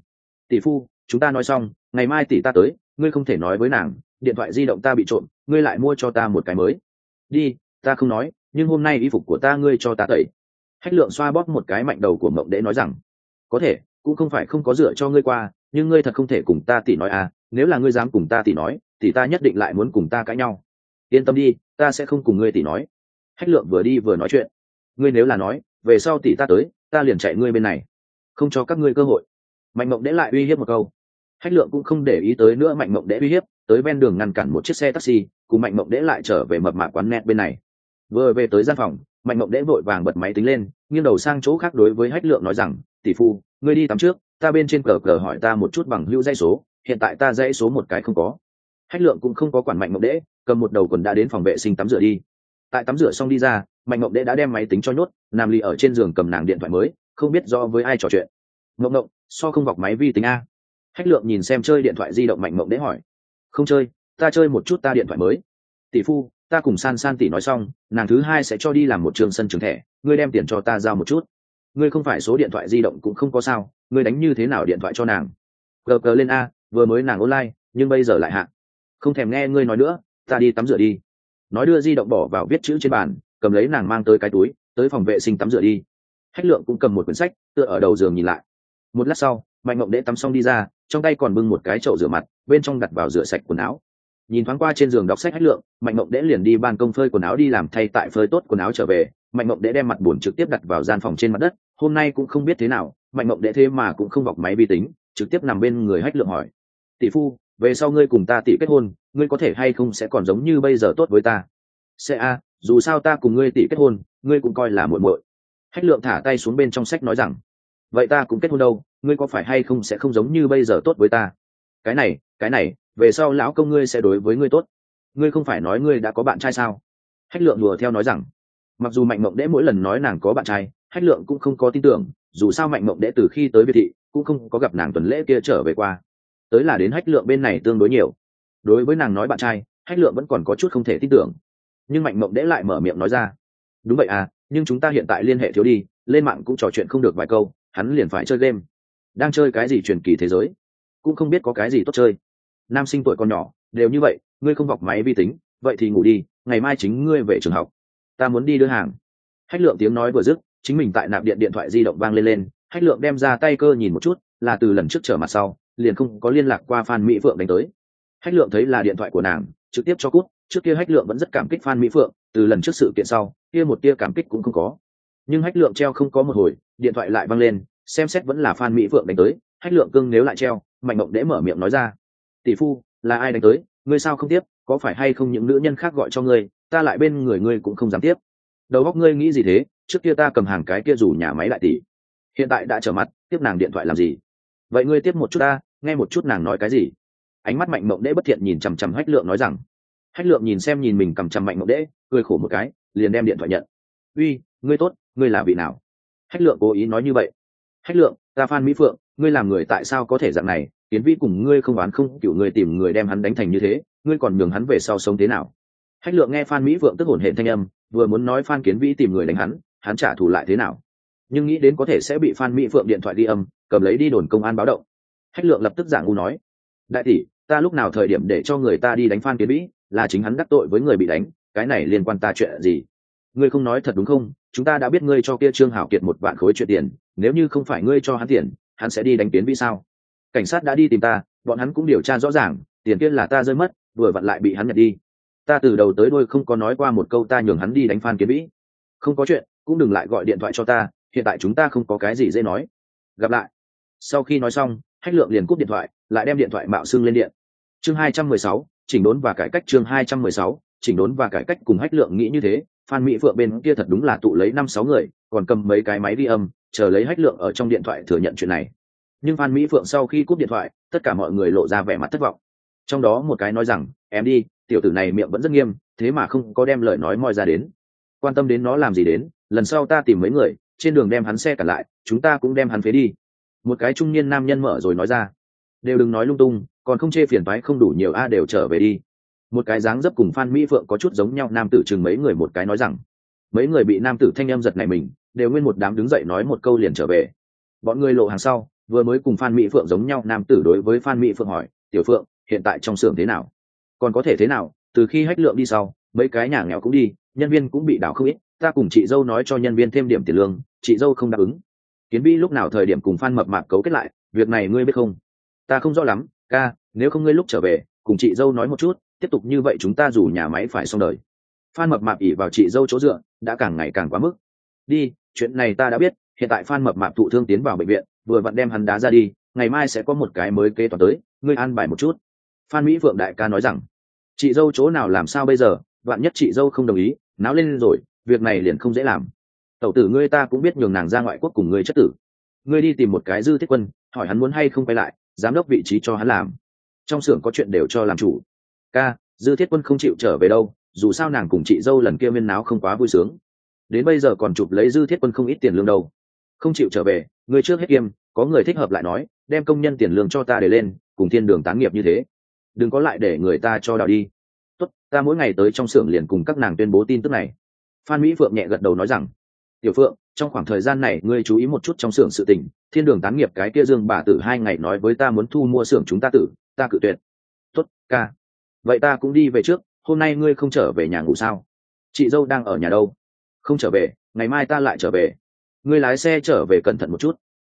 tỷ phu, chúng ta nói xong, ngày mai tỷ ta tới, ngươi không thể nói với nàng, điện thoại di động ta bị trộm, ngươi lại mua cho ta một cái mới. Đi, ta không nói, nhưng hôm nay y phục của ta ngươi cho ta tẩy. Hách lượng xoa bóp một cái mạnh đầu của mộng đễ nói rằng, có thể, cũng không phải không có dựa cho ngươi qua, nhưng ngươi thật không thể cùng ta tỷ nói à nếu là ngươi dám cùng ta tỷ nói, thì ta nhất định lại muốn cùng ta cãi nhau. Yên tâm đi, ta sẽ không cùng ngươi tỷ nói. Hách lượng vừa đi vừa nói chuyện. Ngươi nếu là nói, về sau tỷ ta tới, ta liền chạy ngươi bên này. Không cho các ngươi cơ hội. Mạnh mộng đẽ lại uy hiếp một câu. Hách lượng cũng không để ý tới nữa mạnh mộng đẽ uy hiếp, tới ven đường ngăn cản một chiếc xe taxi, cùng mạnh mộng đẽ lại trở về mập mạ quán net bên này. Vừa về tới gian phòng, mạnh mộng đẽ vội vàng bật máy tính lên, nghiêng đầu sang chỗ khác đối với hách lượng nói rằng, tỷ phu, ngươi đi tắm trước ta bên trên cờ cờ hỏi ta một chút bằng hữu dãy số, hiện tại ta dãy số một cái không có. Hách lượng cũng không có quản mạnh mộng đễ cầm một đầu quần đã đến phòng vệ sinh tắm rửa đi. Tại tắm rửa xong đi ra, mạnh mộng đễ đã đem máy tính cho nhốt, nằm lì ở trên giường cầm nàng điện thoại mới, không biết do với ai trò chuyện. Mộng mộng so không vọc máy vi tính a. Hách lượng nhìn xem chơi điện thoại di động mạnh mộng đễ hỏi. Không chơi, ta chơi một chút ta điện thoại mới. Tỷ phu, ta cùng san san tỷ nói xong, nàng thứ hai sẽ cho đi làm một trường sân trường thẻ, ngươi đem tiền cho ta giao một chút. Ngươi không phải số điện thoại di động cũng không có sao ngươi đánh như thế nào điện thoại cho nàng? Gờ gờ lên a, vừa mới nàng online, nhưng bây giờ lại hạ. Không thèm nghe ngươi nói nữa, ta đi tắm rửa đi. Nói đưa di động bỏ vào viết chữ trên bàn, cầm lấy nàng mang tới cái túi, tới phòng vệ sinh tắm rửa đi. Hách lượng cũng cầm một quyển sách, tựa ở đầu giường nhìn lại. Một lát sau, mạnh mộng đệ tắm xong đi ra, trong tay còn bưng một cái chậu rửa mặt, bên trong đặt vào rửa sạch quần áo. Nhìn thoáng qua trên giường đọc sách hách lượng, mạnh mộng đễ liền đi ban công phơi quần áo đi làm thay tại phơi tốt quần áo trở về. Mạnh mộng đễ đem mặt buồn trực tiếp đặt vào gian phòng trên mặt đất hôm nay cũng không biết thế nào, mạnh mộng đệ thế mà cũng không vọc máy vi tính, trực tiếp nằm bên người hách lượng hỏi. Tỷ phu, về sau ngươi cùng ta tỷ kết hôn, ngươi có thể hay không sẽ còn giống như bây giờ tốt với ta? Sẽ a, dù sao ta cùng ngươi tỷ kết hôn, ngươi cũng coi là muội muội. Hách lượng thả tay xuống bên trong sách nói rằng. Vậy ta cũng kết hôn đâu, ngươi có phải hay không sẽ không giống như bây giờ tốt với ta? Cái này cái này, về sau lão công ngươi sẽ đối với ngươi tốt. Ngươi không phải nói ngươi đã có bạn trai sao? Hách lượng đùa theo nói rằng. Mặc dù mạnh mộng đễ mỗi lần nói nàng có bạn trai hách lượng cũng không có tin tưởng, dù sao mạnh mộng đệ từ khi tới việt thị, cũng không có gặp nàng tuần lễ kia trở về qua. Tới là đến hách lượng bên này tương đối nhiều. Đối với nàng nói bạn trai, hách lượng vẫn còn có chút không thể tin tưởng. Nhưng mạnh mộng đễ lại mở miệng nói ra, đúng vậy à nhưng chúng ta hiện tại liên hệ thiếu đi, lên mạng cũng trò chuyện không được vài câu, hắn liền phải chơi game. Đang chơi cái gì truyền kỳ thế giới, cũng không biết có cái gì tốt chơi. Nam sinh tuổi còn nhỏ, đều như vậy, ngươi không vọc máy vi tính, vậy thì ngủ đi, ngày mai chính ngươi về trường học. Ta muốn đi đưa hàng. Hách lượng tiếng nói vừa dứt chính mình tại nạp điện điện thoại di động vang lên lên, hách lượng đem ra tay cơ nhìn một chút, là từ lần trước trở mặt sau, liền không có liên lạc qua phan mỹ phượng đánh tới. Hách lượng thấy là điện thoại của nàng, trực tiếp cho cút, trước kia hách lượng vẫn rất cảm kích phan mỹ phượng, từ lần trước sự kiện sau, kia một tia cảm kích cũng không có. Nhưng hách lượng treo không có một hồi, điện thoại lại vang lên, xem xét vẫn là phan mỹ phượng đánh tới, hách lượng cưng nếu lại treo, mạnh mộng đễ mở miệng nói ra, tỷ phu, là ai đánh tới? Ngươi sao không tiếp? Có phải hay không những nữ nhân khác gọi cho ngươi? Ta lại bên người ngươi cũng không dám tiếp đầu óc ngươi nghĩ gì thế? Trước kia ta cầm hàng cái kia dù nhà máy lại tỷ hiện tại đã trở mặt, tiếp nàng điện thoại làm gì? Vậy ngươi tiếp một chút ta, nghe một chút nàng nói cái gì? Ánh mắt mạnh mộng đễ bất thiện nhìn chằm chằm hách lượng nói rằng. Hách lượng nhìn xem nhìn mình cầm chằm mạnh mộng đễ, cười khổ một cái, liền đem điện thoại nhận. Uy, ngươi tốt, ngươi là vị nào? Hách lượng cố ý nói như vậy. Hách lượng, ta phan mỹ phượng, ngươi làm người tại sao có thể dạng này? Tiến Vi cùng ngươi không oán không cựu người tìm người đem hắn đánh thành như thế, ngươi còn nhường hắn về sau sống thế nào? Hách lượng nghe phan mỹ phượng tức hổn hệ thanh âm vừa muốn nói phan kiến vĩ tìm người đánh hắn hắn trả thù lại thế nào? Nhưng nghĩ đến có thể sẽ bị phan mỹ phượng điện thoại đi âm, cầm lấy đi đồn công an báo động. Hách lượng lập tức giảng u nói, đại tỷ, ta lúc nào thời điểm để cho người ta đi đánh phan kiến vĩ, là chính hắn đắc tội với người bị đánh, cái này liên quan ta chuyện gì? Ngươi không nói thật đúng không? Chúng ta đã biết ngươi cho kia trương hảo kiệt một vạn khối chuyện tiền, nếu như không phải ngươi cho hắn tiền, hắn sẽ đi đánh kiến vĩ sao? Cảnh sát đã đi tìm ta, bọn hắn cũng điều tra rõ ràng, tiền kia là ta rơi mất, vừa vặn lại bị hắn nhặt đi ta từ đầu tới đôi không có nói qua một câu ta nhường hắn đi đánh phan kiến vĩ. Không có chuyện, cũng đừng lại gọi điện thoại cho ta, hiện tại chúng ta không có cái gì dễ nói. Gặp lại. Sau khi nói xong, hách lượng liền cúp điện thoại, lại đem điện thoại mạo xưng lên điện. Chương hai trăm mười sáu, chỉnh đốn và cải cách chương hai trăm mười sáu, chỉnh đốn và cải cách cùng hách lượng nghĩ như thế, phan mỹ phượng bên kia thật đúng là tụ lấy năm sáu người, còn cầm mấy cái máy ghi âm, chờ lấy hách lượng ở trong điện thoại thừa nhận chuyện này. Nhưng phan mỹ phượng sau khi cúp điện thoại, tất cả mọi người lộ ra vẻ mặt thất vọng. Trong đó một cái nói rằng em đi, tiểu tử này miệng vẫn rất nghiêm, thế mà không có đem lời nói moi ra đến. Quan tâm đến nó làm gì đến, lần sau ta tìm mấy người, trên đường đem hắn xe cả lại, chúng ta cũng đem hắn phế đi. Một cái trung niên nam nhân mở rồi nói ra. Đều đừng nói lung tung, còn không chê phiền thoái không đủ nhiều a, đều trở về đi. Một cái dáng dấp cùng phan mỹ phượng có chút giống nhau, nam tử chừng mấy người một cái nói rằng. Mấy người bị nam tử thanh em giật này mình, đều nguyên một đám đứng dậy nói một câu liền trở về. Bọn người lộ hàng sau, vừa mới cùng phan mỹ phượng giống nhau, nam tử đối với phan mỹ phượng hỏi, tiểu phượng, hiện tại trong xưởng thế nào? Còn có thể thế nào, từ khi hách lượng đi sau, mấy cái nhà nghèo cũng đi, nhân viên cũng bị đảo không ít, ta cùng chị dâu nói cho nhân viên thêm điểm tiền lương, chị dâu không đáp ứng. Kiến vi lúc nào thời điểm cùng phan mập mạp cấu kết lại, việc này ngươi biết không? Ta không rõ lắm, ca, nếu không ngươi lúc trở về, cùng chị dâu nói một chút, tiếp tục như vậy chúng ta dù nhà máy phải xong đời. Phan mập mạp ỉ vào chị dâu chỗ dựa, đã càng ngày càng quá mức. Đi, chuyện này ta đã biết, hiện tại phan mập mạp thụ thương tiến vào bệnh viện, vừa vặn đem hắn đá ra đi, ngày mai sẽ có một cái mới kế toán tới, ngươi an bài một chút phan mỹ phượng đại ca nói rằng, chị dâu chỗ nào làm sao bây giờ? Vạn nhất chị dâu không đồng ý, náo lên rồi, việc này liền không dễ làm. Tẩu tử ngươi ta cũng biết nhường nàng ra ngoại quốc cùng ngươi chất tử. Ngươi đi tìm một cái dư thiết quân, hỏi hắn muốn hay không quay lại, giám đốc vị trí cho hắn làm. Trong xưởng có chuyện đều cho làm chủ. Ca, dư thiết quân không chịu trở về đâu, dù sao nàng cùng chị dâu lần kia viên náo không quá vui sướng. Đến bây giờ còn chụp lấy dư thiết quân không ít tiền lương đâu. Không chịu trở về người trước hết kiêm, có người thích hợp lại nói, đem công nhân tiền lương cho ta để lên, cùng thiên đường tán nghiệp như thế đừng có lại để người ta cho đào đi. Tốt, ta mỗi ngày tới trong xưởng liền cùng các nàng tuyên bố tin tức này. Phan mỹ phượng nhẹ gật đầu nói rằng, tiểu phượng, trong khoảng thời gian này ngươi chú ý một chút trong xưởng sự tình, thiên đường tán nghiệp cái kia dương bà tử hai ngày nói với ta muốn thu mua xưởng chúng ta tử, ta cự tuyệt. Tốt, ca. Vậy ta cũng đi về trước, hôm nay ngươi không trở về nhà ngủ sao? Chị dâu đang ở nhà đâu? Không trở về, ngày mai ta lại trở về. Ngươi lái xe trở về cẩn thận một chút.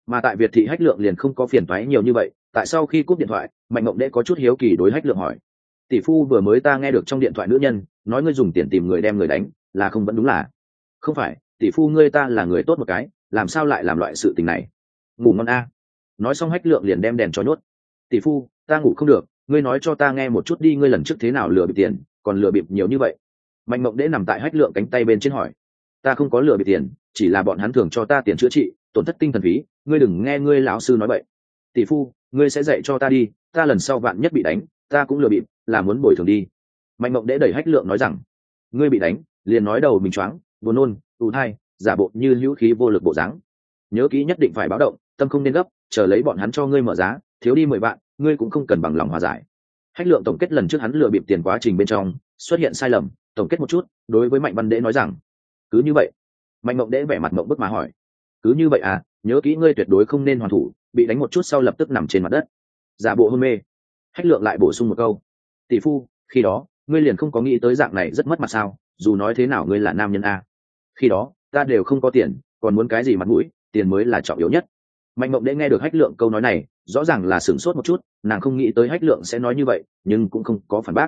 Mà tại việt thị hách lượng liền không có phiền toái nhiều như vậy, tại sau khi cúp điện thoại mạnh mộng đệ có chút hiếu kỳ đối hách lượng hỏi. Tỷ phu vừa mới ta nghe được trong điện thoại nữ nhân, nói ngươi dùng tiền tìm người đem người đánh, là không vẫn đúng là? Không phải, tỷ phu ngươi ta là người tốt một cái, làm sao lại làm loại sự tình này? Ngủ ngon a. Nói xong hách lượng liền đem đèn cho nhốt. Tỷ phu, ta ngủ không được, ngươi nói cho ta nghe một chút đi, ngươi lần trước thế nào lừa bịp tiền, còn lừa bịp nhiều như vậy? Mạnh mộng đễ nằm tại hách lượng cánh tay bên trên hỏi. Ta không có lừa bịp tiền, chỉ là bọn hắn thường cho ta tiền chữa trị, tổn thất tinh thần phí, ngươi đừng nghe ngươi lão sư nói vậy tỷ phu, ngươi sẽ dạy cho ta đi ta lần sau vạn nhất bị đánh, ta cũng lừa bịp, là muốn bồi thường đi. Mạnh mộng đễ đẩy hách lượng nói rằng, ngươi bị đánh, liền nói đầu mình choáng, buồn nôn ù thai, giả bộ như hữu khí vô lực bộ dáng. Nhớ kỹ nhất định phải báo động, tâm không nên gấp, chờ lấy bọn hắn cho ngươi mở giá, thiếu đi mười vạn, ngươi cũng không cần bằng lòng hòa giải. Hách lượng tổng kết lần trước hắn lừa bịp tiền quá trình bên trong, xuất hiện sai lầm, tổng kết một chút, đối với mạnh văn đễ nói rằng, cứ như vậy. Mạnh mộng đễ vẻ mặt mộng bức mà hỏi, cứ như vậy à nhớ kỹ ngươi tuyệt đối không nên hoàn thủ, bị đánh một chút sau lập tức nằm trên mặt đất giả bộ hôn mê. Hách lượng lại bổ sung một câu. Tỷ phu, khi đó, ngươi liền không có nghĩ tới dạng này rất mất mặt sao? Dù nói thế nào ngươi là nam nhân a. Khi đó, ta đều không có tiền, còn muốn cái gì mặt mũi, tiền mới là trọng yếu nhất. Mạnh mộng đễ nghe được hách lượng câu nói này, rõ ràng là sửng sốt một chút, nàng không nghĩ tới hách lượng sẽ nói như vậy, nhưng cũng không có phản bác.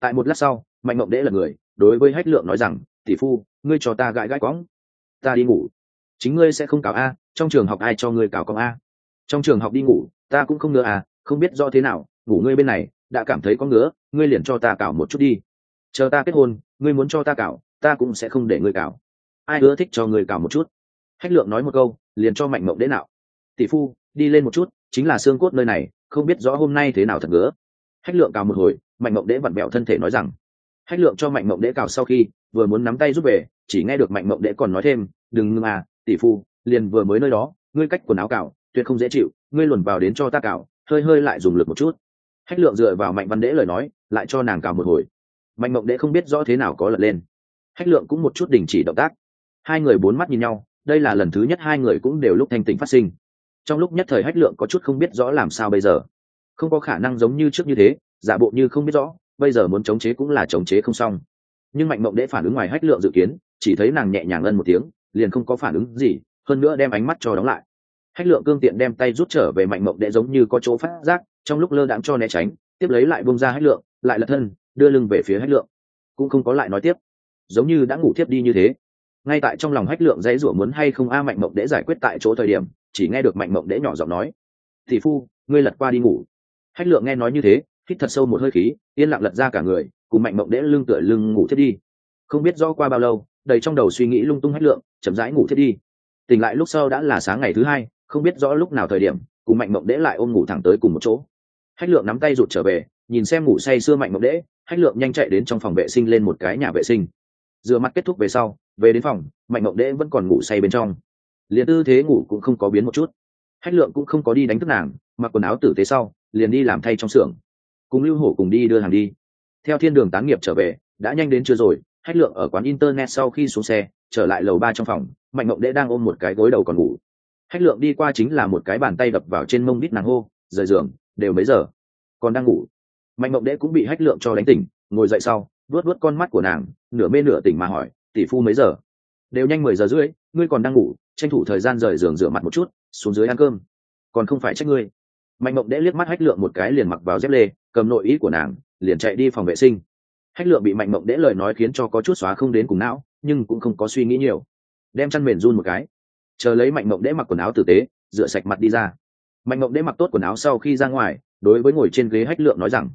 Tại một lát sau, mạnh mộng đễ là người, đối với hách lượng nói rằng, tỷ phu, ngươi cho ta gãi gãi quõng. Ta đi ngủ. Chính ngươi sẽ không cào a, trong trường học ai cho ngươi cào con a? Trong trường học đi ngủ, ta cũng không ngờ à không biết do thế nào, ngủ ngươi bên này, đã cảm thấy có ngứa, ngươi liền cho ta cào một chút đi. Chờ ta kết hôn, ngươi muốn cho ta cào ta cũng sẽ không để ngươi cào ai ưa thích cho ngươi cào một chút? Hách lượng nói một câu, liền cho mạnh mộng đế nào tỷ phu, đi lên một chút, chính là xương cốt nơi này, không biết rõ hôm nay thế nào thật ngứa. Hách lượng cào một hồi, mạnh mộng đế vặn bẹo thân thể nói rằng, hách lượng cho mạnh mộng đế cào sau khi, vừa muốn nắm tay rút về, chỉ nghe được mạnh mộng đế còn nói thêm, đừng ngưng à tỷ phu, liền vừa mới nơi đó, ngươi cách quần áo cào, tuyệt không dễ chịu, ngươi luồn vào đến cho ta cào hơi hơi lại dùng lực một chút. Hách lượng dựa vào mạnh văn đễ lời nói, lại cho nàng cào một hồi. Mạnh mộng đễ không biết rõ thế nào có lật lên. Hách lượng cũng một chút đình chỉ động tác. Hai người bốn mắt nhìn nhau, đây là lần thứ nhất hai người cũng đều lúc thanh tình phát sinh. Trong lúc nhất thời hách lượng có chút không biết rõ làm sao bây giờ. Không có khả năng giống như trước như thế, giả bộ như không biết rõ, bây giờ muốn chống chế cũng là chống chế không xong. Nhưng mạnh mộng đễ phản ứng ngoài hách lượng dự kiến, chỉ thấy nàng nhẹ nhàng ân một tiếng, liền không có phản ứng gì, hơn nữa đem ánh mắt cho đóng lại hách lượng cương tiện đem tay rút trở về mạnh mộng đệ giống như có chỗ phát giác, trong lúc lơ đãng cho né tránh, tiếp lấy lại bông ra hách lượng, lại lật thân, đưa lưng về phía hách lượng. Cũng không có lại nói tiếp. Giống như đã ngủ tiếp đi như thế. Ngay tại trong lòng hách lượng dãy rủa muốn hay không a, mạnh mộng đễ giải quyết tại chỗ thời điểm, chỉ nghe được mạnh mộng đễ nhỏ giọng nói thị phu, ngươi lật qua đi ngủ. Hách lượng nghe nói như thế, hít thật sâu một hơi khí, yên lặng lật ra cả người, cùng mạnh mộng đễ lưng tựa lưng ngủ thiết đi. Không biết do qua bao lâu, đầy trong đầu suy nghĩ lung tung hách lượng, chậm rãi ngủ thiết đi. Tỉnh lại lúc sau đã là sáng ngày thứ hai không biết rõ lúc nào thời điểm, cùng mạnh mộng đễ lại ôm ngủ thẳng tới cùng một chỗ. Hách lượng nắm tay rụt trở về, nhìn xem ngủ say sưa mạnh mộng đễ, hách lượng nhanh chạy đến trong phòng vệ sinh lên một cái nhà vệ sinh. Rửa mặt kết thúc về sau, về đến phòng, mạnh mộng đễ vẫn còn ngủ say bên trong. Liền tư thế ngủ cũng không có biến một chút. Hách lượng cũng không có đi đánh thức nàng, mặc quần áo tử tế sau, liền đi làm thay trong xưởng. Cùng lưu hổ cùng đi đưa hàng đi. Theo thiên đường tán nghiệp trở về, đã nhanh đến chưa rồi, hách lượng ở quán internet sau khi xuống xe, trở lại lầu ba trong phòng, mạnh mộng đễ đang ôm một cái gối đầu còn ngủ hách lượng đi qua chính là một cái bàn tay đập vào trên mông đít nàng hô, rời giường, đều mấy giờ? Còn đang ngủ? Mạnh mộng đễ cũng bị hách lượng cho đánh tỉnh, ngồi dậy sau, vuốt vuốt con mắt của nàng, nửa mê nửa tỉnh mà hỏi, tỷ phu mấy giờ? Đều nhanh mười giờ rưỡi, ngươi còn đang ngủ, tranh thủ thời gian rời giường rửa mặt một chút, xuống dưới ăn cơm. Còn không phải trách ngươi. Mạnh mộng đễ liếc mắt hách lượng một cái liền mặc vào dép lê, cầm nội ý của nàng, liền chạy đi phòng vệ sinh. Hách lượng bị mạnh mộng đễ lời nói khiến cho có chút xóa không đến cùng não, nhưng cũng không có suy nghĩ nhiều. Đem chăn mền run một cái chờ lấy mạnh mộng đễ mặc quần áo tử tế, rửa sạch mặt đi ra. Mạnh mộng đễ mặc tốt quần áo sau khi ra ngoài, đối với ngồi trên ghế hách lượng nói rằng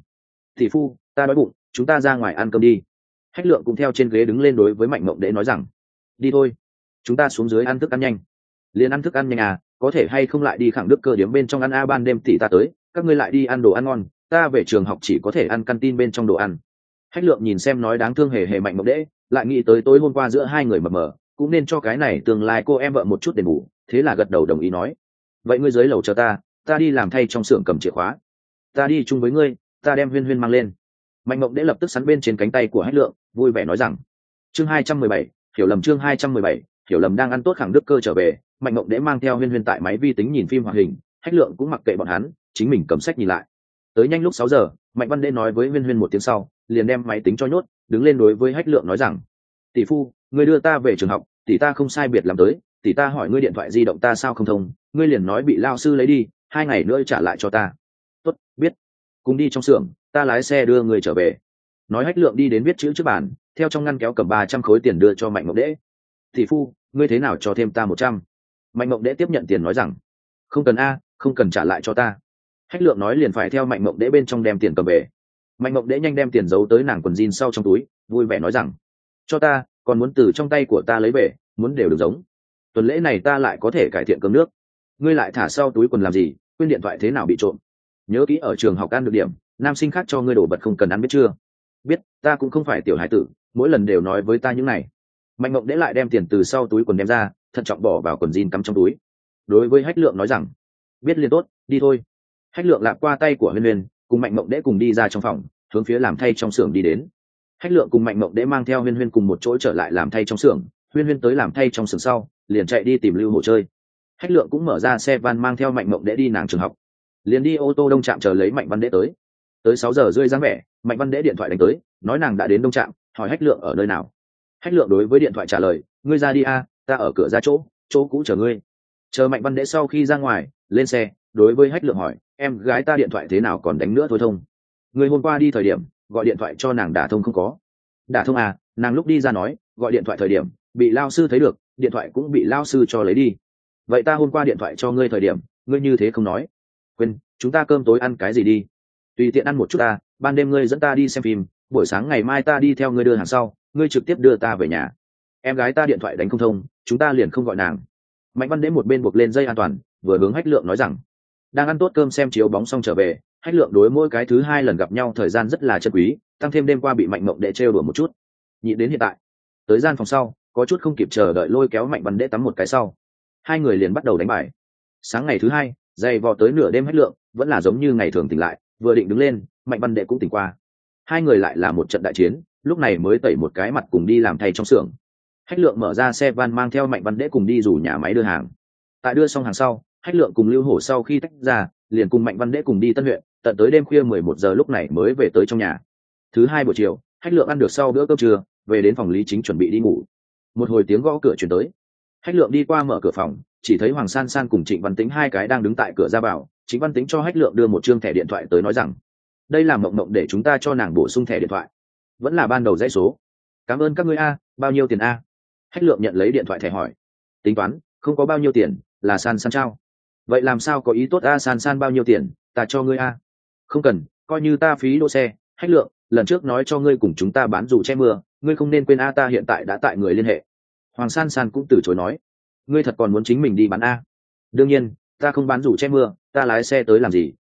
thị phu, ta đói bụng, chúng ta ra ngoài ăn cơm đi. Hách lượng cũng theo trên ghế đứng lên đối với mạnh mộng đễ nói rằng, đi thôi, chúng ta xuống dưới ăn thức ăn nhanh. Liền ăn thức ăn nhanh à có thể hay không lại đi khẳng đức cơ điếm bên trong ăn a ban đêm tỷ ta tới, các ngươi lại đi ăn đồ ăn ngon, ta về trường học chỉ có thể ăn căn tin bên trong đồ ăn. Hách lượng nhìn xem nói đáng thương hề hề mạnh mộng đễ lại nghĩ tới tối hôm qua giữa hai người mập mờ cũng nên cho cái này tương lai cô em vợ một chút để bù thế là gật đầu đồng ý nói. Vậy ngươi dưới lầu chờ ta ta đi làm thay trong xưởng cầm chìa khóa. Ta đi chung với ngươi, ta đem huyên huyên mang lên. Mạnh mộng đễ lập tức sắn bên trên cánh tay của hách lượng, vui vẻ nói rằng, chương hai trăm mười bảy, hiểu lầm chương hai trăm mười bảy, hiểu lầm đang ăn tốt khẳng đức cơ trở về. Mạnh mộng đễ mang theo huyên huyên tại máy vi tính nhìn phim hoạt hình, hách lượng cũng mặc kệ bọn hắn, chính mình cầm sách nhìn lại. Tới nhanh lúc sáu giờ, mạnh văn đễ nói với huyên huyên một tiếng sau, liền đem máy tính cho nhốt, đứng lên đối với hách lượng nói rằng, tỷ phu ngươi đưa ta về trường học tỷ ta không sai biệt làm tới tỷ ta hỏi ngươi điện thoại di động ta sao không thông, ngươi liền nói bị lao sư lấy đi, hai ngày nữa trả lại cho ta. Tốt, biết. Cùng đi trong xưởng, ta lái xe đưa người trở về. Nói hách lượng đi đến viết chữ trước bàn, theo trong ngăn kéo cầm ba trăm khối tiền đưa cho mạnh mộng đễ. Thì phu, ngươi thế nào cho thêm ta một trăm? Mạnh mộng đễ tiếp nhận tiền nói rằng, không cần a, không cần trả lại cho ta. Hách lượng nói liền phải theo mạnh mộng đễ bên trong đem tiền cầm về. Mạnh mộng đễ nhanh đem tiền giấu tới nàng quần jean sau trong túi, vui vẻ nói rằng, cho ta còn muốn từ trong tay của ta lấy về, muốn đều được giống. Tuần lễ này ta lại có thể cải thiện cơm nước. Ngươi lại thả sau túi quần làm gì, quên điện thoại thế nào bị trộm. Nhớ kỹ ở trường học ăn được điểm, nam sinh khác cho ngươi đổ vật không cần ăn biết chưa? Biết, ta cũng không phải tiểu hải tử, mỗi lần đều nói với ta những này. Mạnh mộng đễ lại đem tiền từ sau túi quần đem ra, thận trọng bỏ vào quần jean cắm trong túi. Đối với hách lượng nói rằng, biết liền tốt, đi thôi. Hách lượng lạc qua tay của huyên huyên, cùng mạnh mộng đễ cùng đi ra trong phòng, hướng phía làm thay trong xưởng đi đến hách lượng cùng mạnh mộng đễ mang theo huyên huyên cùng một chỗ trở lại làm thay trong xưởng, huyên huyên tới làm thay trong xưởng sau, liền chạy đi tìm lưu hồ chơi. Hách lượng cũng mở ra xe van mang theo mạnh mộng đễ đi nàng trường học. Liền đi ô tô đông trạm chờ lấy mạnh văn đệ tới. Tới sáu giờ rưỡi dáng vẻ, mạnh văn đệ điện thoại đánh tới, nói nàng đã đến đông trạm, hỏi hách lượng ở nơi nào. Hách lượng đối với điện thoại trả lời, ngươi ra đi a, ta ở cửa ra chỗ chỗ cũ chờ ngươi. Chờ mạnh văn đệ sau khi ra ngoài, lên xe, đối với hách lượng hỏi, em gái ta điện thoại thế nào còn đánh nữa thôi thông người hôm qua đi thời điểm gọi điện thoại cho nàng đả thông không có. Đả thông à nàng lúc đi ra nói, gọi điện thoại thời điểm, bị lao sư thấy được, điện thoại cũng bị lao sư cho lấy đi. Vậy ta hôm qua điện thoại cho ngươi thời điểm, ngươi như thế không nói. Quên, chúng ta cơm tối ăn cái gì đi? Tùy tiện ăn một chút ta, ban đêm ngươi dẫn ta đi xem phim, buổi sáng ngày mai ta đi theo ngươi đưa hàng sau, ngươi trực tiếp đưa ta về nhà. Em gái ta điện thoại đánh không thông, chúng ta liền không gọi nàng. Mạnh văn đến một bên buộc lên dây an toàn, vừa hướng hách lượng nói rằng, đang ăn tốt cơm xem chiếu bóng xong trở về hách lượng đối mỗi cái thứ hai lần gặp nhau thời gian rất là chân quý, tăng thêm đêm qua bị mạnh mộng đệ trêu đùa một chút. Nhịn đến hiện tại, tới gian phòng sau, có chút không kịp chờ đợi lôi kéo mạnh văn đệ tắm một cái sau. Hai người liền bắt đầu đánh bài. Sáng ngày thứ hai, dày vò tới nửa đêm hách lượng, vẫn là giống như ngày thường tỉnh lại, vừa định đứng lên, mạnh văn đệ cũng tỉnh qua. Hai người lại là một trận đại chiến, lúc này mới tẩy một cái mặt cùng đi làm thay trong xưởng. Hách lượng mở ra xe van mang theo mạnh văn đệ cùng đi rủ nhà máy đưa hàng. Tại đưa xong hàng sau, hách lượng cùng lưu hổ sau khi tách ra, liền cùng mạnh văn đệ cùng đi tân huyện tận tới đêm khuya mười một giờ lúc này mới về tới trong nhà. Thứ hai buổi chiều hách lượng ăn được sau bữa cơm trưa, về đến phòng lý chính chuẩn bị đi ngủ. Một hồi tiếng gõ cửa chuyển tới. Hách lượng đi qua mở cửa phòng, chỉ thấy hoàng san san cùng trịnh văn tính hai cái đang đứng tại cửa ra vào. Chính văn tính cho hách lượng đưa một chương thẻ điện thoại tới nói rằng, đây là mộng mộng để chúng ta cho nàng bổ sung thẻ điện thoại. Vẫn là ban đầu dãy số. Cảm ơn các ngươi a, bao nhiêu tiền a? Hách lượng nhận lấy điện thoại thẻ hỏi. Tính toán, không có bao nhiêu tiền, là san san trao. Vậy làm sao có ý tốt a, san san bao nhiêu tiền, ta cho ngươi a không cần, coi như ta phí đỗ xe, hách lượng, lần trước nói cho ngươi cùng chúng ta bán dù che mưa, ngươi không nên quên a ta hiện tại đã tại người liên hệ. Hoàng san san cũng từ chối nói. Ngươi thật còn muốn chính mình đi bán a? Đương nhiên, ta không bán dù che mưa, ta lái xe tới làm gì?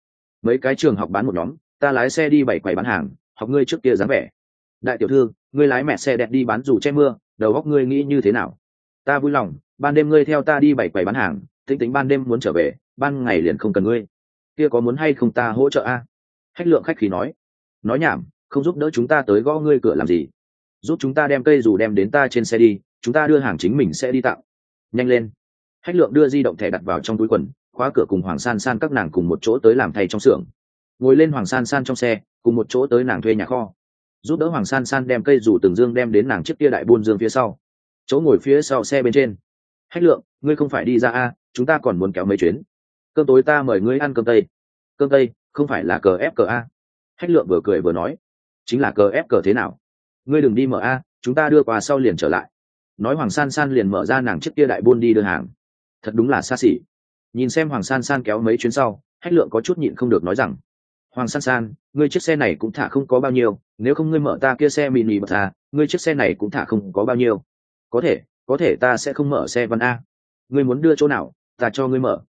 Mấy cái trường học bán một nhóm, ta lái xe đi bảy quầy bán hàng, học ngươi trước kia dáng vẻ. Đại tiểu thư, ngươi lái mẹ xe đẹp đi bán dù che mưa, đầu góc ngươi nghĩ như thế nào? Ta vui lòng, ban đêm ngươi theo ta đi bảy quầy bán hàng, tính tính ban đêm muốn trở về, ban ngày liền không cần ngươi. Kia có muốn hay không ta hỗ trợ a? Hách lượng khách khí nói nói nhảm, không giúp đỡ chúng ta tới gõ ngươi cửa làm gì? Giúp chúng ta đem cây dù đem đến ta trên xe đi, chúng ta đưa hàng chính mình sẽ đi tặng nhanh lên. Hách lượng đưa di động thẻ đặt vào trong túi quần, khóa cửa cùng hoàng san san các nàng cùng một chỗ tới làm thay trong xưởng. Ngồi lên hoàng san san trong xe, cùng một chỗ tới nàng thuê nhà kho. Giúp đỡ hoàng san san đem cây dù từng dương đem đến nàng chiếc kia đại buôn dương phía sau. Chỗ ngồi phía sau xe bên trên. Hách lượng, ngươi không phải đi ra a, chúng ta còn muốn kéo mấy chuyến. Cơm tối ta mời ngươi ăn cơm tây. Cơm tây? Không phải là cờ ép cờ a. Hách lượng vừa cười vừa nói. Chính là cờ ép cờ thế nào? Ngươi đừng đi mở a, chúng ta đưa qua sau liền trở lại. Nói hoàng san san liền mở ra nàng chiếc kia đại buôn đi đưa hàng. Thật đúng là xa xỉ. Nhìn xem hoàng san san kéo mấy chuyến sau, hách lượng có chút nhịn không được nói rằng, hoàng san san, ngươi chiếc xe này cũng thả không có bao nhiêu, nếu không ngươi mở ta kia xe mini bật thà ngươi chiếc xe này cũng thả không có bao nhiêu. Có thể có thể ta sẽ không mở xe văn a. Ngươi muốn đưa chỗ nào, ta cho ngươi mở.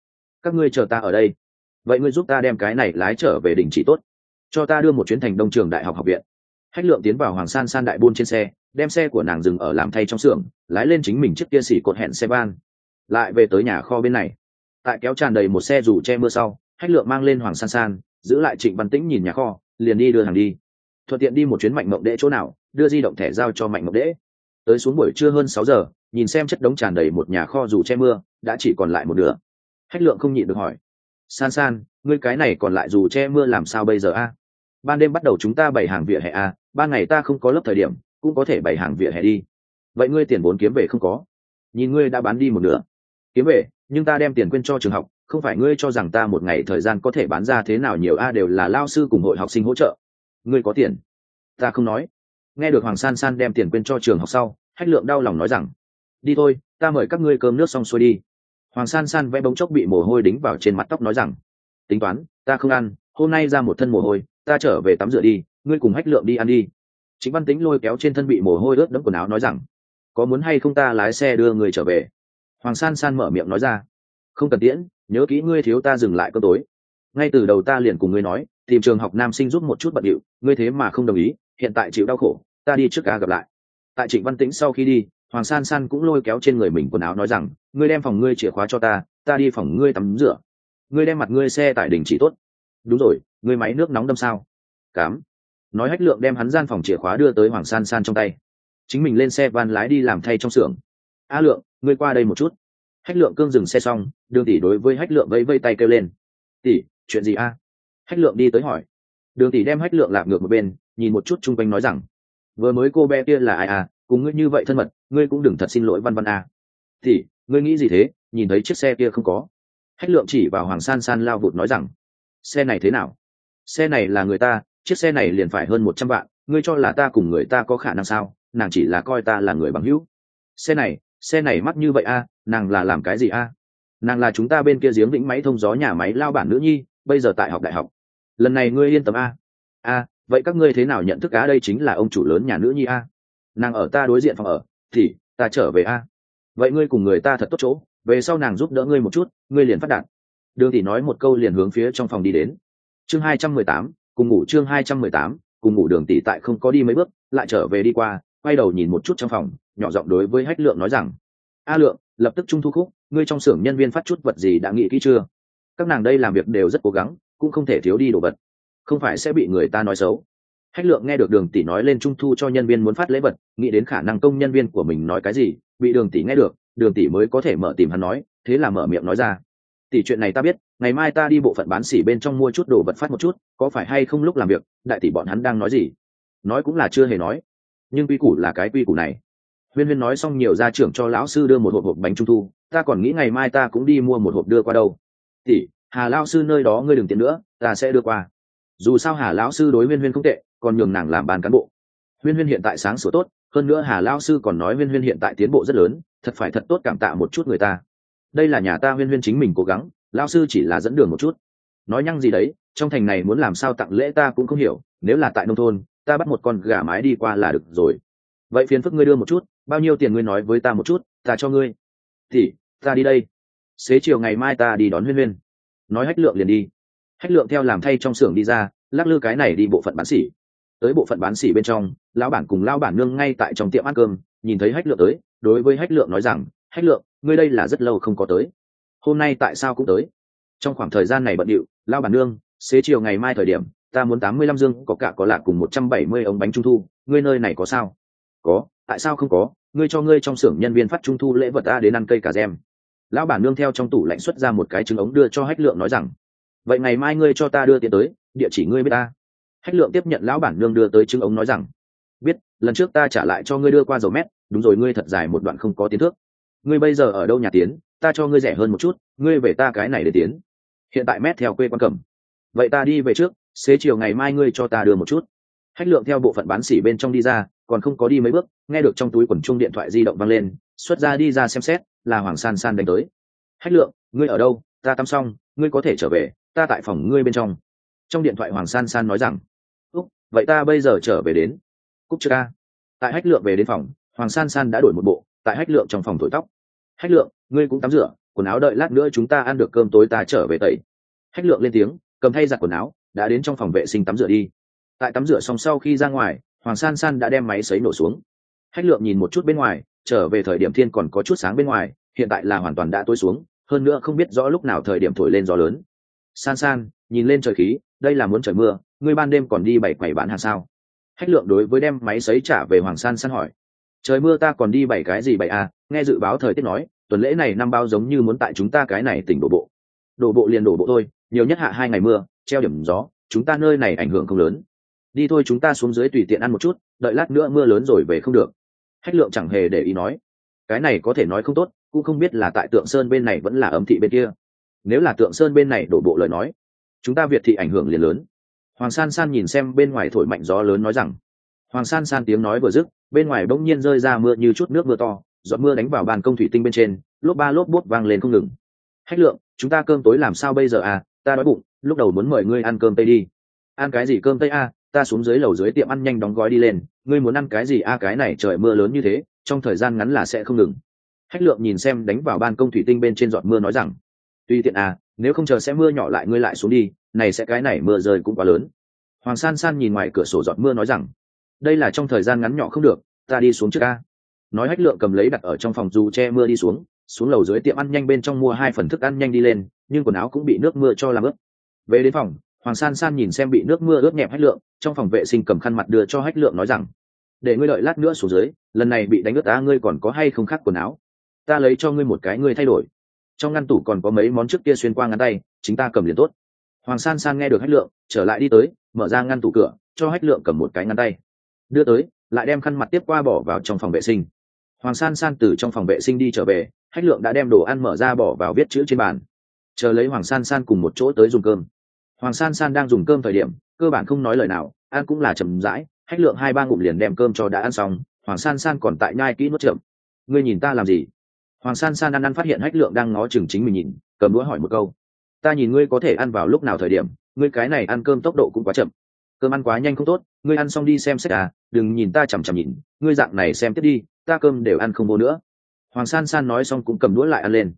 Các ngươi chờ ta ở đây vậy ngươi giúp ta đem cái này lái trở về đỉnh chỉ tốt, cho ta đưa một chuyến thành đông trường đại học học viện. Hách lượng tiến vào hoàng san san đại buôn trên xe, đem xe của nàng dừng ở làm thay trong xưởng, lái lên chính mình chiếc kia xỉ cột hẹn xe van. Lại về tới nhà kho bên này. Tại kéo tràn đầy một xe dù che mưa sau, hách lượng mang lên hoàng san san, giữ lại trịnh văn tĩnh nhìn nhà kho, liền đi đưa hàng đi. Thuận tiện đi một chuyến mạnh mộng đễ chỗ nào, đưa di động thẻ giao cho mạnh mộng đễ. Tới xuống buổi trưa hơn sáu giờ, nhìn xem chất đống tràn đầy một nhà kho dù che mưa, đã chỉ còn lại một nửa. Hách lượng không nhịn được hỏi san san, ngươi cái này còn lại dù che mưa làm sao bây giờ a? Ban đêm bắt đầu chúng ta bày hàng vỉa hè a, ban ngày ta không có lớp thời điểm, cũng có thể bày hàng vỉa hè đi. Vậy ngươi tiền vốn kiếm về không có? Nhìn ngươi đã bán đi một nửa. Kiếm về, nhưng ta đem tiền quên cho trường học, không phải ngươi cho rằng ta một ngày thời gian có thể bán ra thế nào nhiều a, đều là lao sư cùng hội học sinh hỗ trợ. Ngươi có tiền? Ta không nói. Nghe được hoàng san san đem tiền quên cho trường học sau, hách lượng đau lòng nói rằng, đi thôi, ta mời các ngươi cơm nước xong xuôi đi hoàng san san vẽ bóng chốc bị mồ hôi đính vào trên mặt tóc nói rằng, tính toán, ta không ăn, hôm nay ra một thân mồ hôi, ta trở về tắm rửa đi, ngươi cùng hách lượng đi ăn đi. Chính văn tính lôi kéo trên thân bị mồ hôi ướt đẫm quần áo nói rằng, có muốn hay không ta lái xe đưa người trở về? Hoàng san san mở miệng nói ra, không cần tiễn, nhớ kỹ ngươi thiếu ta dừng lại cơm tối. Ngay từ đầu ta liền cùng ngươi nói, tìm trường học nam sinh giúp một chút bận điệu, ngươi thế mà không đồng ý, hiện tại chịu đau khổ, ta đi trước ca gặp lại. Tại trịnh văn tĩnh sau khi đi hoàng san san cũng lôi kéo trên người mình quần áo nói rằng, ngươi đem phòng ngươi chìa khóa cho ta ta đi phòng ngươi tắm rửa. Ngươi đem mặt ngươi xe tại đình chỉ tốt. Đúng rồi, ngươi máy nước nóng đâm sao? Cám. Nói hách lượng đem hắn gian phòng chìa khóa đưa tới hoàng san san trong tay. Chính mình lên xe van lái đi làm thay trong xưởng. A lượng, ngươi qua đây một chút. Hách lượng cương dừng xe xong, đường tỷ đối với hách lượng vẫy vây tay kêu lên. Tỷ, chuyện gì a? Hách lượng đi tới hỏi. Đường tỷ đem hách lượng lạc ngược một bên, nhìn một chút chung quanh nói rằng, vừa mới cô bé kia là ai à? Cùng ngươi như vậy thân mật, ngươi cũng đừng thật xin lỗi văn văn a. Thì, ngươi nghĩ gì thế? Nhìn thấy chiếc xe kia không có. Hách lượng chỉ vào hoàng san san lao vụt nói rằng, xe này thế nào? Xe này là người ta, chiếc xe này liền phải hơn một trăm vạn, ngươi cho là ta cùng người ta có khả năng sao? Nàng chỉ là coi ta là người bằng hữu. Xe này xe này mắc như vậy a, nàng là làm cái gì a? Nàng là chúng ta bên kia giếng vĩnh máy thông gió nhà máy lao bản nữ nhi, bây giờ tại học đại học. Lần này ngươi yên tâm a. A, vậy các ngươi thế nào nhận thức á đây chính là ông chủ lớn nhà nữ nhi a? Nàng ở ta đối diện phòng ở, thì, ta trở về a. Vậy ngươi cùng người ta thật tốt chỗ, về sau nàng giúp đỡ ngươi một chút, ngươi liền phát đạt. Đường tỷ nói một câu liền hướng phía trong phòng đi đến. Chương hai trăm mười tám, cùng ngủ chương hai trăm mười tám, cùng ngủ đường tỷ tại không có đi mấy bước, lại trở về đi qua, quay đầu nhìn một chút trong phòng, nhỏ giọng đối với hách lượng nói rằng, a lượng, lập tức trung thu khúc, ngươi trong xưởng nhân viên phát chút vật gì đã nghĩ kỹ chưa? Các nàng đây làm việc đều rất cố gắng, cũng không thể thiếu đi đồ vật. Không phải sẽ bị người ta nói xấu hách lượng nghe được đường tỷ nói lên trung thu cho nhân viên muốn phát lễ vật, nghĩ đến khả năng công nhân viên của mình nói cái gì, bị đường tỷ nghe được, đường tỷ mới có thể mở tìm hắn nói, thế là mở miệng nói ra. Tỷ chuyện này ta biết, ngày mai ta đi bộ phận bán xỉ bên trong mua chút đồ vật phát một chút, có phải hay không lúc làm việc, đại tỷ bọn hắn đang nói gì? Nói cũng là chưa hề nói. Nhưng quy củ là cái quy củ này. Huyên huyên nói xong nhiều gia trưởng cho lão sư đưa một hộp hộp bánh trung thu, ta còn nghĩ ngày mai ta cũng đi mua một hộp đưa qua đâu. Tỷ, hà lao sư nơi đó ngươi đừng tiền nữa, ta sẽ đưa qua. Dù sao hà lão sư đối huyên huyên không tệ còn nhường nàng làm ban cán bộ. Huyên huyên hiện tại sáng sủa tốt, hơn nữa hà lao sư còn nói huyên huyên hiện tại tiến bộ rất lớn, thật phải thật tốt cảm tạ một chút người ta. Đây là nhà ta huyên huyên chính mình cố gắng, lao sư chỉ là dẫn đường một chút. Nói nhăng gì đấy, trong thành này muốn làm sao tặng lễ ta cũng không hiểu, nếu là tại nông thôn, ta bắt một con gà mái đi qua là được rồi. Vậy phiền phức ngươi đưa một chút, bao nhiêu tiền ngươi nói với ta một chút, ta cho ngươi. Thì, ta đi đây. Xế chiều ngày mai ta đi đón huyên huyên. Nói hách lượng liền đi. Hách lượng theo làm thay trong xưởng đi ra, lắc lư cái này đi bộ phận bán xỉ tới bộ phận bán xỉ bên trong, lão bản cùng lão bản nương ngay tại trong tiệm ăn cơm, nhìn thấy hách lượng tới, đối với hách lượng nói rằng, hách lượng, ngươi đây là rất lâu không có tới. Hôm nay tại sao cũng tới? Trong khoảng thời gian này bận điệu, lão bản nương, xế chiều ngày mai thời điểm, ta muốn tám mươi lăm dương, có cả có lạc cùng một trăm bảy mươi ống bánh trung thu, ngươi nơi này có sao? Có, tại sao không có? Ngươi cho ngươi trong xưởng nhân viên phát trung thu lễ vật ta đến ăn cây cà gem lão bản nương theo trong tủ lạnh xuất ra một cái trứng ống đưa cho hách lượng nói rằng, vậy ngày mai ngươi cho ta đưa tiền tới, địa chỉ ngươi biết ta hách lượng tiếp nhận lão bản nương đưa tới chứng ống nói rằng, biết, lần trước ta trả lại cho ngươi đưa qua dầu mét, đúng rồi, ngươi thật dài một đoạn không có tiến thước. Ngươi bây giờ ở đâu nhà tiến, ta cho ngươi rẻ hơn một chút, ngươi về ta cái này để tiến. Hiện tại mét theo quê quan cẩm vậy ta đi về trước, xế chiều ngày mai ngươi cho ta đưa một chút. Hách lượng theo bộ phận bán xỉ bên trong đi ra, còn không có đi mấy bước, nghe được trong túi quần chung điện thoại di động văng lên, xuất ra đi ra xem xét, là hoàng san san đánh tới. Hách lượng, ngươi ở đâu? Ta tắm xong, ngươi có thể trở về, ta tại phòng ngươi bên trong. Trong điện thoại hoàng san san nói rằng vậy ta bây giờ trở về đến cúc chưa ca tại hách lượng về đến phòng, hoàng san san đã đổi một bộ, tại hách lượng trong phòng thổi tóc. Hách lượng, ngươi cũng tắm rửa, quần áo đợi lát nữa chúng ta ăn được cơm tối ta trở về tẩy. Hách lượng lên tiếng, cầm thay giặt quần áo, đã đến trong phòng vệ sinh tắm rửa đi. Tại tắm rửa xong sau khi ra ngoài, hoàng san san đã đem máy sấy nổ xuống. Hách lượng nhìn một chút bên ngoài, trở về thời điểm thiên còn có chút sáng bên ngoài, hiện tại là hoàn toàn đã tối xuống, hơn nữa không biết rõ lúc nào thời điểm thổi lên gió lớn. San san nhìn lên trời khí, đây là muốn trời mưa, ngươi ban đêm còn đi bảy quầy bán hàng sao? Hách lượng đối với đem máy sấy trả về hoàng san san hỏi. Trời mưa ta còn đi bảy cái gì bảy à? Nghe dự báo thời tiết nói, tuần lễ này năm bao giống như muốn tại chúng ta cái này tỉnh đổ bộ. Đổ bộ liền đổ bộ thôi, nhiều nhất hạ hai ngày mưa, treo điểm gió, chúng ta nơi này ảnh hưởng không lớn. Đi thôi chúng ta xuống dưới tùy tiện ăn một chút, đợi lát nữa mưa lớn rồi về không được. Hách lượng chẳng hề để ý nói. Cái này có thể nói không tốt, cũng không biết là tại tượng sơn bên này vẫn là ấm thị bên kia. Nếu là tượng sơn bên này đổ bộ lời nói chúng ta việt thị ảnh hưởng liền lớn. Hoàng san san nhìn xem bên ngoài thổi mạnh gió lớn nói rằng hoàng san san tiếng nói vừa dứt bên ngoài bỗng nhiên rơi ra mưa như chút nước mưa to giọt mưa đánh vào bàn công thủy tinh bên trên lốp ba lốp bút vang lên không ngừng. Hách lượng chúng ta cơm tối làm sao bây giờ à? Ta đói bụng lúc đầu muốn mời ngươi ăn cơm tây đi. Ăn cái gì cơm tây à, ta xuống dưới lầu dưới tiệm ăn nhanh đóng gói đi lên ngươi muốn ăn cái gì a à, cái này trời mưa lớn như thế trong thời gian ngắn là sẽ không ngừng. Hách lượng nhìn xem đánh vào ban công thủy tinh bên trên giọt mưa nói rằng tuy tiện à nếu không chờ sẽ mưa nhỏ lại ngươi lại xuống đi, này sẽ cái này mưa rơi cũng quá lớn. Hoàng san san nhìn ngoài cửa sổ giọt mưa nói rằng, đây là trong thời gian ngắn nhỏ không được, ta đi xuống trước ca nói hách lượng cầm lấy đặt ở trong phòng dù che mưa đi xuống xuống lầu dưới tiệm ăn nhanh bên trong mua hai phần thức ăn nhanh đi lên, nhưng quần áo cũng bị nước mưa cho làm ướt. Về đến phòng, hoàng san san nhìn xem bị nước mưa ướt nhẹp hách lượng, trong phòng vệ sinh cầm khăn mặt đưa cho hách lượng nói rằng, để ngươi đợi lát nữa xuống dưới, lần này bị đánh ướt ta ngươi còn có hay không khác quần áo? Ta lấy cho ngươi một cái, ngươi thay đổi trong ngăn tủ còn có mấy món trước kia xuyên qua ngăn tay, chính ta cầm liền tốt. Hoàng san san nghe được hách lượng, trở lại đi tới, mở ra ngăn tủ cửa, cho hách lượng cầm một cái ngăn tay. Đưa tới, lại đem khăn mặt tiếp qua bỏ vào trong phòng vệ sinh. Hoàng san san từ trong phòng vệ sinh đi trở về, hách lượng đã đem đồ ăn mở ra bỏ vào viết chữ trên bàn. Chờ lấy hoàng san san cùng một chỗ tới dùng cơm. Hoàng san san đang dùng cơm thời điểm, cơ bản không nói lời nào, ăn cũng là chầm rãi, hách lượng hai ba ngụm liền đem cơm cho đã ăn xong, hoàng san san còn tại nhai kỹ nuốt chậm. Ngươi nhìn ta làm gì? Hoàng san san ăn ăn phát hiện hách lượng đang ngó chừng chính mình nhìn, cầm đũa hỏi một câu. Ta nhìn ngươi có thể ăn vào lúc nào thời điểm, ngươi cái này ăn cơm tốc độ cũng quá chậm. Cơm ăn quá nhanh không tốt, ngươi ăn xong đi xem sách à đừng nhìn ta chằm chằm nhìn, ngươi dạng này xem tiếp đi, ta cơm đều ăn không vô nữa. Hoàng san san nói xong cũng cầm đũa lại ăn lên.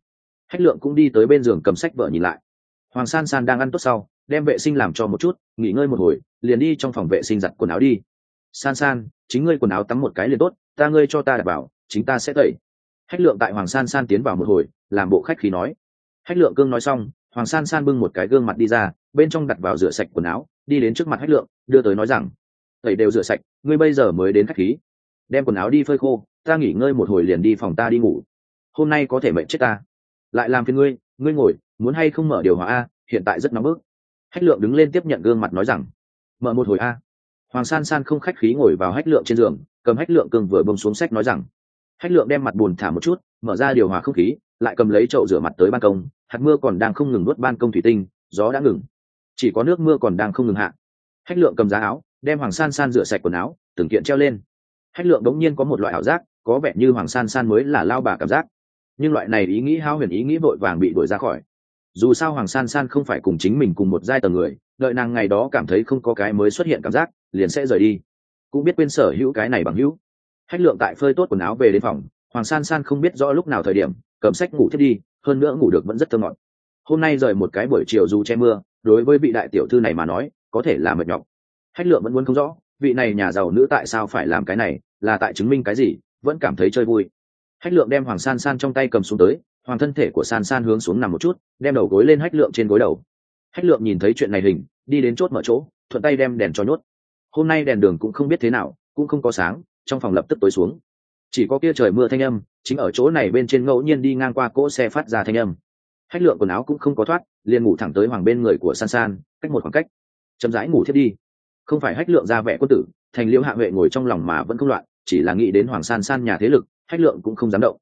Hách lượng cũng đi tới bên giường cầm sách vợ nhìn lại. Hoàng san san đang ăn tốt sau, đem vệ sinh làm cho một chút, nghỉ ngơi một hồi, liền đi trong phòng vệ sinh giặt quần áo đi. San san, chính ngươi quần áo tắm một cái liền tốt, ta ngươi cho ta đảm bảo, chính ta sẽ tẩy hách lượng tại hoàng san san tiến vào một hồi, làm bộ khách khí nói. Hách lượng cương nói xong, hoàng san san bưng một cái gương mặt đi ra, bên trong đặt vào rửa sạch quần áo, đi đến trước mặt hách lượng, đưa tới nói rằng, tẩy đều rửa sạch, ngươi bây giờ mới đến khách khí. Đem quần áo đi phơi khô, ta nghỉ ngơi một hồi liền đi phòng ta đi ngủ. Hôm nay có thể mệnh chết ta. Lại làm phiền ngươi ngươi ngồi, muốn hay không mở điều hòa a, hiện tại rất nóng bức. Hách lượng đứng lên tiếp nhận gương mặt nói rằng, mở một hồi a. Hoàng san san không khách khí ngồi vào hách lượng trên giường, cầm hách lượng cương vừa bông xuống sách nói rằng hách lượng đem mặt bùn thả một chút, mở ra điều hòa không khí, lại cầm lấy chậu rửa mặt tới ban công, hạt mưa còn đang không ngừng nuốt ban công thủy tinh, gió đã ngừng. Chỉ có nước mưa còn đang không ngừng hạ. Hách lượng cầm giá áo, đem hoàng san san rửa sạch quần áo, từng kiện treo lên. Hách lượng đống nhiên có một loại ảo giác, có vẻ như hoàng san san mới là lao bà cảm giác. Nhưng loại này ý nghĩ hao huyền ý nghĩ vội vàng bị đuổi ra khỏi. Dù sao hoàng san san không phải cùng chính mình cùng một giai tầng người, đợi nàng ngày đó cảm thấy không có cái mới xuất hiện cảm giác, liền sẽ rời đi. Cũng biết quên sở hữu cái này bằng hữu hách lượng tại phơi tốt quần áo về đến phòng, hoàng san san không biết rõ lúc nào thời điểm cầm sách ngủ thiết đi, hơn nữa ngủ được vẫn rất thơ ngọt. Hôm nay rời một cái buổi chiều dù che mưa, đối với vị đại tiểu thư này mà nói, có thể là mệt nhọc. Hách lượng vẫn muốn không rõ, vị này nhà giàu nữ tại sao phải làm cái này, là tại chứng minh cái gì, vẫn cảm thấy chơi vui. Hách lượng đem hoàng san san trong tay cầm xuống tới, hoàng thân thể của san san hướng xuống nằm một chút, đem đầu gối lên hách lượng trên gối đầu. Hách lượng nhìn thấy chuyện này hình, đi đến chốt mở chỗ, thuận tay đem đèn cho nhốt. Hôm nay đèn đường cũng không biết thế nào, cũng không có sáng trong phòng lập tức tối xuống. Chỉ có kia trời mưa thanh âm, chính ở chỗ này bên trên ngẫu nhiên đi ngang qua cỗ xe phát ra thanh âm. Hách lượng quần áo cũng không có thoát, liền ngủ thẳng tới hoàng bên người của san san, cách một khoảng cách. Chậm rãi ngủ thiết đi. Không phải hách lượng ra vẻ quân tử, thành liễu hạ huệ ngồi trong lòng mà vẫn không loạn, chỉ là nghĩ đến hoàng san san nhà thế lực, hách lượng cũng không dám động.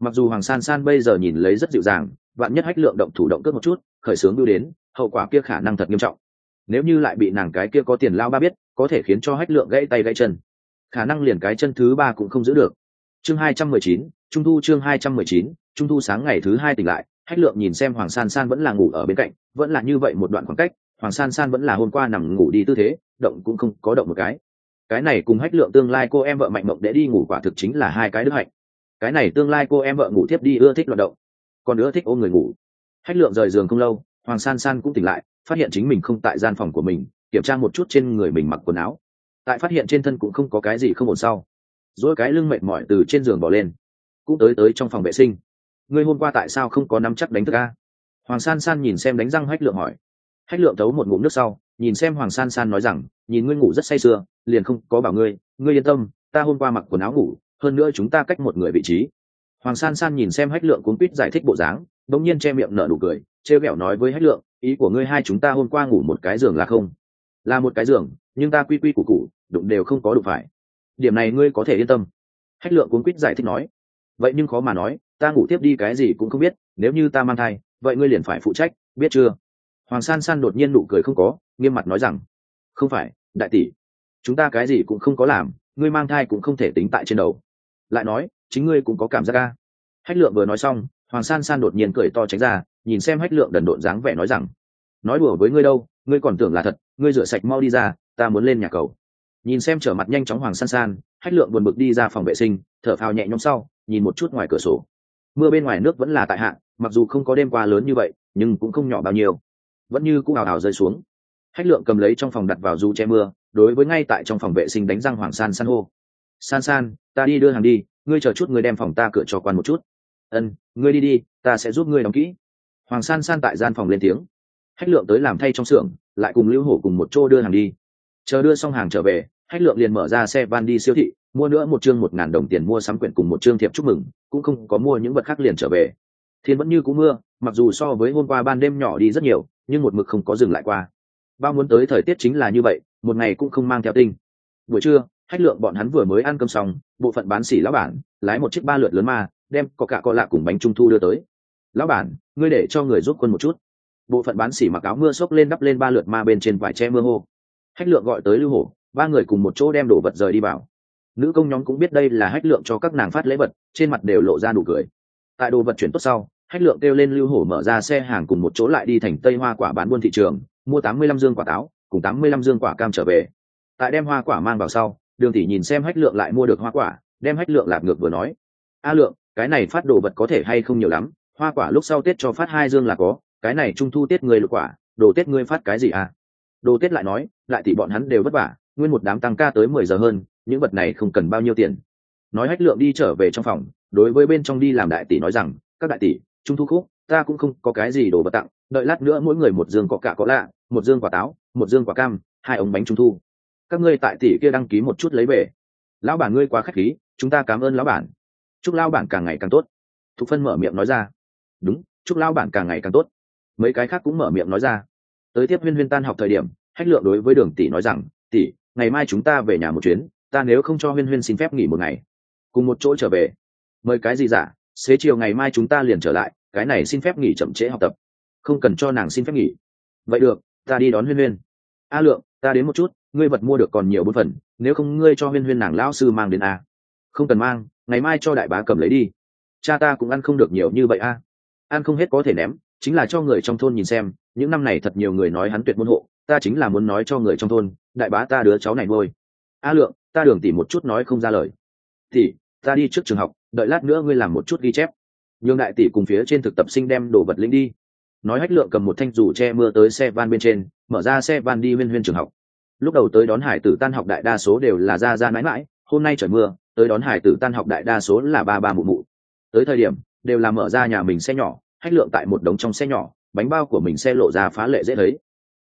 Mặc dù hoàng san san bây giờ nhìn lấy rất dịu dàng, vạn nhất hách lượng động thủ động cướp một chút, khởi xướng đưa đến, hậu quả kia khả năng thật nghiêm trọng. Nếu như lại bị nàng cái kia có tiền lao ba biết, có thể khiến cho hách lượng gãy tay gãy chân khả năng liền cái chân thứ ba cũng không giữ được. Chương hai trăm mười chín, trung thu chương hai trăm mười chín, trung thu sáng ngày thứ hai tỉnh lại, hách lượng nhìn xem hoàng san san vẫn là ngủ ở bên cạnh, vẫn là như vậy một đoạn khoảng cách, hoàng san san vẫn là hôm qua nằm ngủ đi tư thế, động cũng không có động một cái. Cái này cùng hách lượng tương lai cô em vợ mạnh mộng để đi ngủ quả thực chính là hai cái đức hạnh. Cái này tương lai cô em vợ ngủ tiếp đi ưa thích loạt động, còn ưa thích ôm người ngủ. Hách lượng rời giường không lâu, hoàng san san cũng tỉnh lại, phát hiện chính mình không tại gian phòng của mình, kiểm tra một chút trên người mình mặc quần áo tại phát hiện trên thân cũng không có cái gì không ổn sau. Dỗi cái lưng mệt mỏi từ trên giường bỏ lên, cũng tới tới trong phòng vệ sinh. Ngươi hôm qua tại sao không có nắm chắc đánh thức a? Hoàng san san nhìn xem đánh răng hách lượng hỏi. Hách lượng thấu một ngụm nước sau, nhìn xem hoàng san san nói rằng, nhìn ngươi ngủ rất say sưa, liền không có bảo ngươi ngươi yên tâm, ta hôm qua mặc quần áo ngủ, hơn nữa chúng ta cách một người vị trí. Hoàng san san nhìn xem hách lượng cuốn quýt giải thích bộ dáng đ nhiên che miệng nở nụ cười, trêu ghẹo nói với hách lượng, ý của ngươi hai chúng ta hôm qua ngủ một cái giường là không? Là một cái giường, nhưng ta quy quy củ củ đụng đều không có đụng phải. Điểm này ngươi có thể yên tâm. Hách lượng cuốn quýt giải thích nói. Vậy nhưng khó mà nói, ta ngủ tiếp đi cái gì cũng không biết, nếu như ta mang thai, vậy ngươi liền phải phụ trách, biết chưa? Hoàng san san đột nhiên nụ cười không có, nghiêm mặt nói rằng, không phải, đại tỷ, chúng ta cái gì cũng không có làm, ngươi mang thai cũng không thể tính tại trên đầu. Lại nói, chính ngươi cũng có cảm giác ca hách lượng vừa nói xong, hoàng san san đột nhiên cười to tránh ra, nhìn xem hách lượng đần độn dáng vẻ nói rằng, nói đùa với ngươi đâu, ngươi còn tưởng là thật, ngươi rửa sạch mau đi ra, ta muốn lên nhà cầu nhìn xem trở mặt nhanh chóng hoàng san san, hách lượng buồn bực đi ra phòng vệ sinh, thở phào nhẹ nhõm sau, nhìn một chút ngoài cửa sổ. Mưa bên ngoài nước vẫn là tại hạn mặc dù không có đêm qua lớn như vậy, nhưng cũng không nhỏ bao nhiêu. Vẫn như cũng ào ào rơi xuống. Hách lượng cầm lấy trong phòng đặt vào du che mưa, đối với ngay tại trong phòng vệ sinh đánh răng hoàng san san hô. San san, ta đi đưa hàng đi, ngươi chờ chút ngươi đem phòng ta cửa cho quan một chút. Ân, ngươi đi đi, ta sẽ giúp ngươi đóng kỹ. Hoàng san san tại gian phòng lên tiếng. Hách lượng tới làm thay trong xưởng, lại cùng lưu hổ cùng một chỗ đưa hàng đi. Chờ đưa xong hàng trở về hách lượng liền mở ra xe van đi siêu thị, mua nữa một chương một ngàn đồng tiền mua sắm quyển cùng một chương thiệp chúc mừng, cũng không có mua những vật khác liền trở về. Thiên vẫn như cũ mưa, mặc dù so với hôm qua ban đêm nhỏ đi rất nhiều, nhưng một mực không có dừng lại qua. Bao muốn tới thời tiết chính là như vậy, một ngày cũng không mang theo tinh. Buổi trưa, hách lượng bọn hắn vừa mới ăn cơm xong, bộ phận bán xỉ lão bản, lái một chiếc ba lượt lớn ma, đem có cả có lạ cùng bánh trung thu đưa tới. Lão bản, ngươi để cho người giúp quân một chút. Bộ phận bán xỉ mặc áo mưa xốc lên đắp lên ba lượt ma bên trên vải che mưa hô. Hách lượng gọi tới lưu hổ ba người cùng một chỗ đem đồ vật rời đi vào. Nữ công nhóm cũng biết đây là hách lượng cho các nàng phát lễ vật, trên mặt đều lộ ra nụ cười. Tại đồ vật chuyển tốt sau, hách lượng kêu lên lưu hổ mở ra xe hàng cùng một chỗ lại đi thành tây hoa quả bán buôn thị trường, mua tám mươi lăm dương quả táo, cùng tám mươi lăm dương quả cam trở về. Tại đem hoa quả mang vào sau, đường tỷ nhìn xem hách lượng lại mua được hoa quả, đem hách lượng lạp ngược vừa nói, a lượng, cái này phát đồ vật có thể hay không nhiều lắm, hoa quả lúc sau tết cho phát hai dương là có, cái này trung thu tết người lục quả, đồ tết ngươi phát cái gì à? Đồ tết lại nói, lại tỷ bọn hắn đều vất vả nguyên một đám tăng ca tới mười giờ hơn, những vật này không cần bao nhiêu tiền. Nói hách lượng đi trở về trong phòng, đối với bên trong đi làm đại tỷ nói rằng, các đại tỷ, trung thu khúc, ta cũng không có cái gì đồ vật tặng, đợi lát nữa mỗi người một dương có cả có lạ, một dương quả táo, một dương quả cam, hai ống bánh trung thu. Các ngươi tại tỷ kia đăng ký một chút lấy về. Lão bản ngươi quá khách khí, chúng ta cảm ơn lão bản. Chúc lão bản càng ngày càng tốt. Thục phân mở miệng nói ra. Đúng, chúc lão bản càng ngày càng tốt. Mấy cái khác cũng mở miệng nói ra. Tới tiếp huyên huyên tan học thời điểm, hách lượng đối với đường tỷ nói rằng, tỷ ngày mai chúng ta về nhà một chuyến, ta nếu không cho huyên huyên xin phép nghỉ một ngày. Cùng một chỗ trở về. Mời cái gì giả xế chiều ngày mai chúng ta liền trở lại, cái này xin phép nghỉ chậm trễ học tập. Không cần cho nàng xin phép nghỉ. Vậy được, ta đi đón huyên huyên. A lượng, ta đến một chút, ngươi vật mua được còn nhiều bốn phần, nếu không ngươi cho huyên huyên nàng lão sư mang đến a. Không cần mang, ngày mai cho đại bá cầm lấy đi. Cha ta cũng ăn không được nhiều như vậy a. Ăn không hết có thể ném, chính là cho người trong thôn nhìn xem, những năm này thật nhiều người nói hắn tuyệt môn hộ, ta chính là muốn nói cho người trong thôn đại bá ta đứa cháu này nuôi. a lượng, ta đường tỉ một chút nói không ra lời. Tỉ, ta đi trước trường học, đợi lát nữa ngươi làm một chút ghi chép. Nhường đại tỷ cùng phía trên thực tập sinh đem đồ vật lĩnh đi. Nói hách lượng cầm một thanh dù che mưa tới xe van bên trên, mở ra xe van đi huyên huyên trường học. Lúc đầu tới đón hải tử tan học đại đa số đều là ra ra mãi mãi, hôm nay trời mưa, tới đón hải tử tan học đại đa số là ba ba mụ mụ. Tới thời điểm, đều là mở ra nhà mình xe nhỏ, hách lượng tại một đống trong xe nhỏ, bánh bao của mình xe lộ ra phá lệ dễ thấy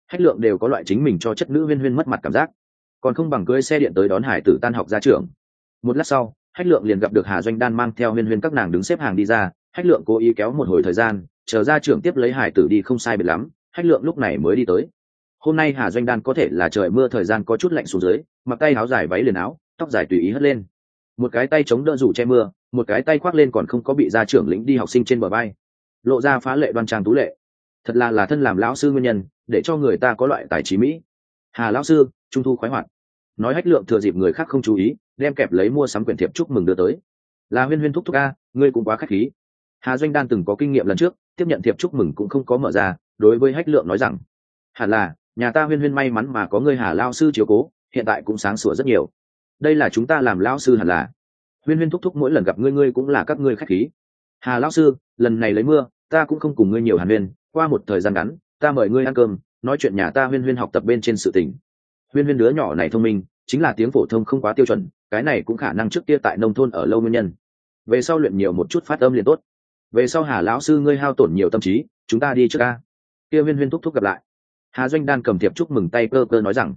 hách lượng đều có loại chính mình cho chất nữ huyên huyên mất mặt cảm giác. Còn không bằng cưới xe điện tới đón hải tử tan học ra trường. Một lát sau, hách lượng liền gặp được hà doanh đan mang theo huyên huyên các nàng đứng xếp hàng đi ra. Hách lượng cố ý kéo một hồi thời gian, chờ ra trường tiếp lấy hải tử đi không sai biệt lắm, hách lượng lúc này mới đi tới. Hôm nay hà doanh đan có thể là trời mưa thời gian có chút lạnh xuống dưới, mặc tay áo dài váy liền áo, tóc dài tùy ý hất lên. Một cái tay chống đỡ dù che mưa, một cái tay khoác lên còn không có bị ra trưởng lĩnh đi học sinh trên bờ bay. Lộ ra phá lệ đoan trang tú lệ thật là là thân làm lão sư nguyên nhân, để cho người ta có loại tài trí mỹ. Hà lão sư, trung thu khoái hoạt. Nói hách lượng thừa dịp người khác không chú ý, đem kẹp lấy mua sắm quyển thiệp chúc mừng đưa tới. Là huyên huyên thúc thúc a, ngươi cũng quá k h á c h khí. Hà doanh đan từng có kinh nghiệm lần trước, tiếp nhận thiệp chúc mừng cũng không có mở ra, đối với hách lượng nói rằng, hẳn là, nhà ta huyên huyên may mắn mà có ngươi hà lao sư chiếu cố, hiện tại cũng sáng sủa rất nhiều. Đây là chúng ta làm lao sư hẳn là. Huyên huyên thúc thúc mỗi lần gặp ngươi ngươi cũng là các ngươi k h á c h khí. Hà lao sư, lần này lấy mưa ta cũng không cùng ngươi nhiều hàn huyên, qua một thời gian ngắn, ta mời ngươi ăn cơm, nói chuyện nhà ta huyên huyên học tập bên trên sự tình. Huyên huyên đứa nhỏ này thông minh, chính là tiếng phổ thông không quá tiêu chuẩn, cái này cũng khả năng trước kia tại nông thôn ở lâu nguyên nhân. Về sau luyện nhiều một chút phát âm liền tốt. Về sau hà lão sư ngươi hao tổn nhiều tâm trí, chúng ta đi trước ca. Kia huyên huyên thúc thúc gặp lại. Hà doanh đan cầm thiệp chúc mừng tay cơ cơ nói rằng,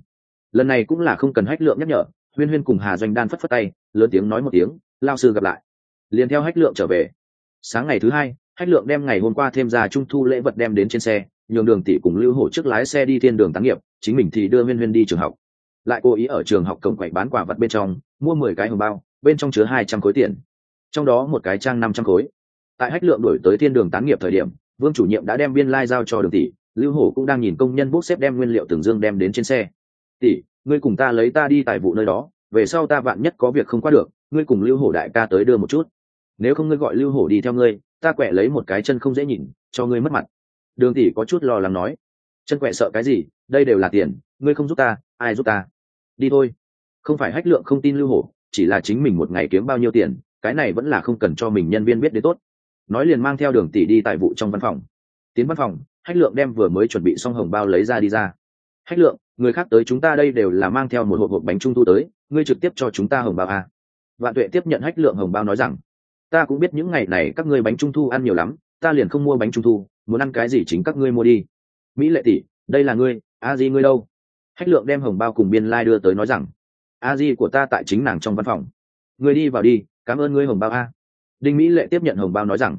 lần này cũng là không cần hách lượng nhắc nhở, huyên huyên cùng hà doanh đan phất phất tay, lớn tiếng nói một tiếng lao sư gặp lại. Liền theo hách lượng trở về. Sáng ngày thứ hai hách lượng đem ngày hôm qua thêm ra trung thu lễ vật đem đến trên xe, nhường đường tỷ cùng lưu hổ trước lái xe đi thiên đường táng nghiệp, chính mình thì đưa huyên huyên đi trường học. Lại cố ý ở trường học cổng quậy bán quả vật bên trong, mua mười cái hồng bao, bên trong chứa hai trăm khối tiền. Trong đó một cái trang năm trăm khối. Tại hách lượng đổi tới thiên đường tán nghiệp thời điểm, vương chủ nhiệm đã đem biên lai、like、giao cho đường tỷ, lưu hổ cũng đang nhìn công nhân bốc xếp đem nguyên liệu từng dương đem đến trên xe. Tỷ, ngươi cùng ta lấy ta đi tài vụ nơi đó, về sau ta vạn nhất có việc không qua được, ngươi cùng lưu hổ đại ca tới đưa một chút nếu không ngươi gọi lưu hổ đi theo ngươi, ta quẹ lấy một cái chân không dễ nhìn, cho ngươi mất mặt. Đường tỷ có chút lo lắng nói. Chân quẹ sợ cái gì? Đây đều là tiền, ngươi không giúp ta, ai giúp ta? Đi thôi. Không phải hách lượng không tin lưu hổ, chỉ là chính mình một ngày kiếm bao nhiêu tiền, cái này vẫn là không cần cho mình nhân viên biết đến tốt. Nói liền mang theo đường tỷ đi tại vụ trong văn phòng. Tiến văn phòng, hách lượng đem vừa mới chuẩn bị xong hồng bao lấy ra đi ra. Hách lượng, người khác tới chúng ta đây đều là mang theo một hộp hộp bánh trung thu tới, ngươi trực tiếp cho chúng ta hồng bao à. vạn tuệ tiếp nhận hách lượng hồng bao nói rằng ta cũng biết những ngày này các ngươi bánh trung thu ăn nhiều lắm, ta liền không mua bánh trung thu, muốn ăn cái gì chính các ngươi mua đi. Mỹ lệ tỷ, đây là ngươi, a di ngươi đâu? Hách lượng đem hồng bao cùng biên lai、like、đưa tới nói rằng, a di của ta tại chính nàng trong văn phòng. Ngươi đi vào đi, cảm ơn ngươi hồng bao a. Đinh mỹ lệ tiếp nhận hồng bao nói rằng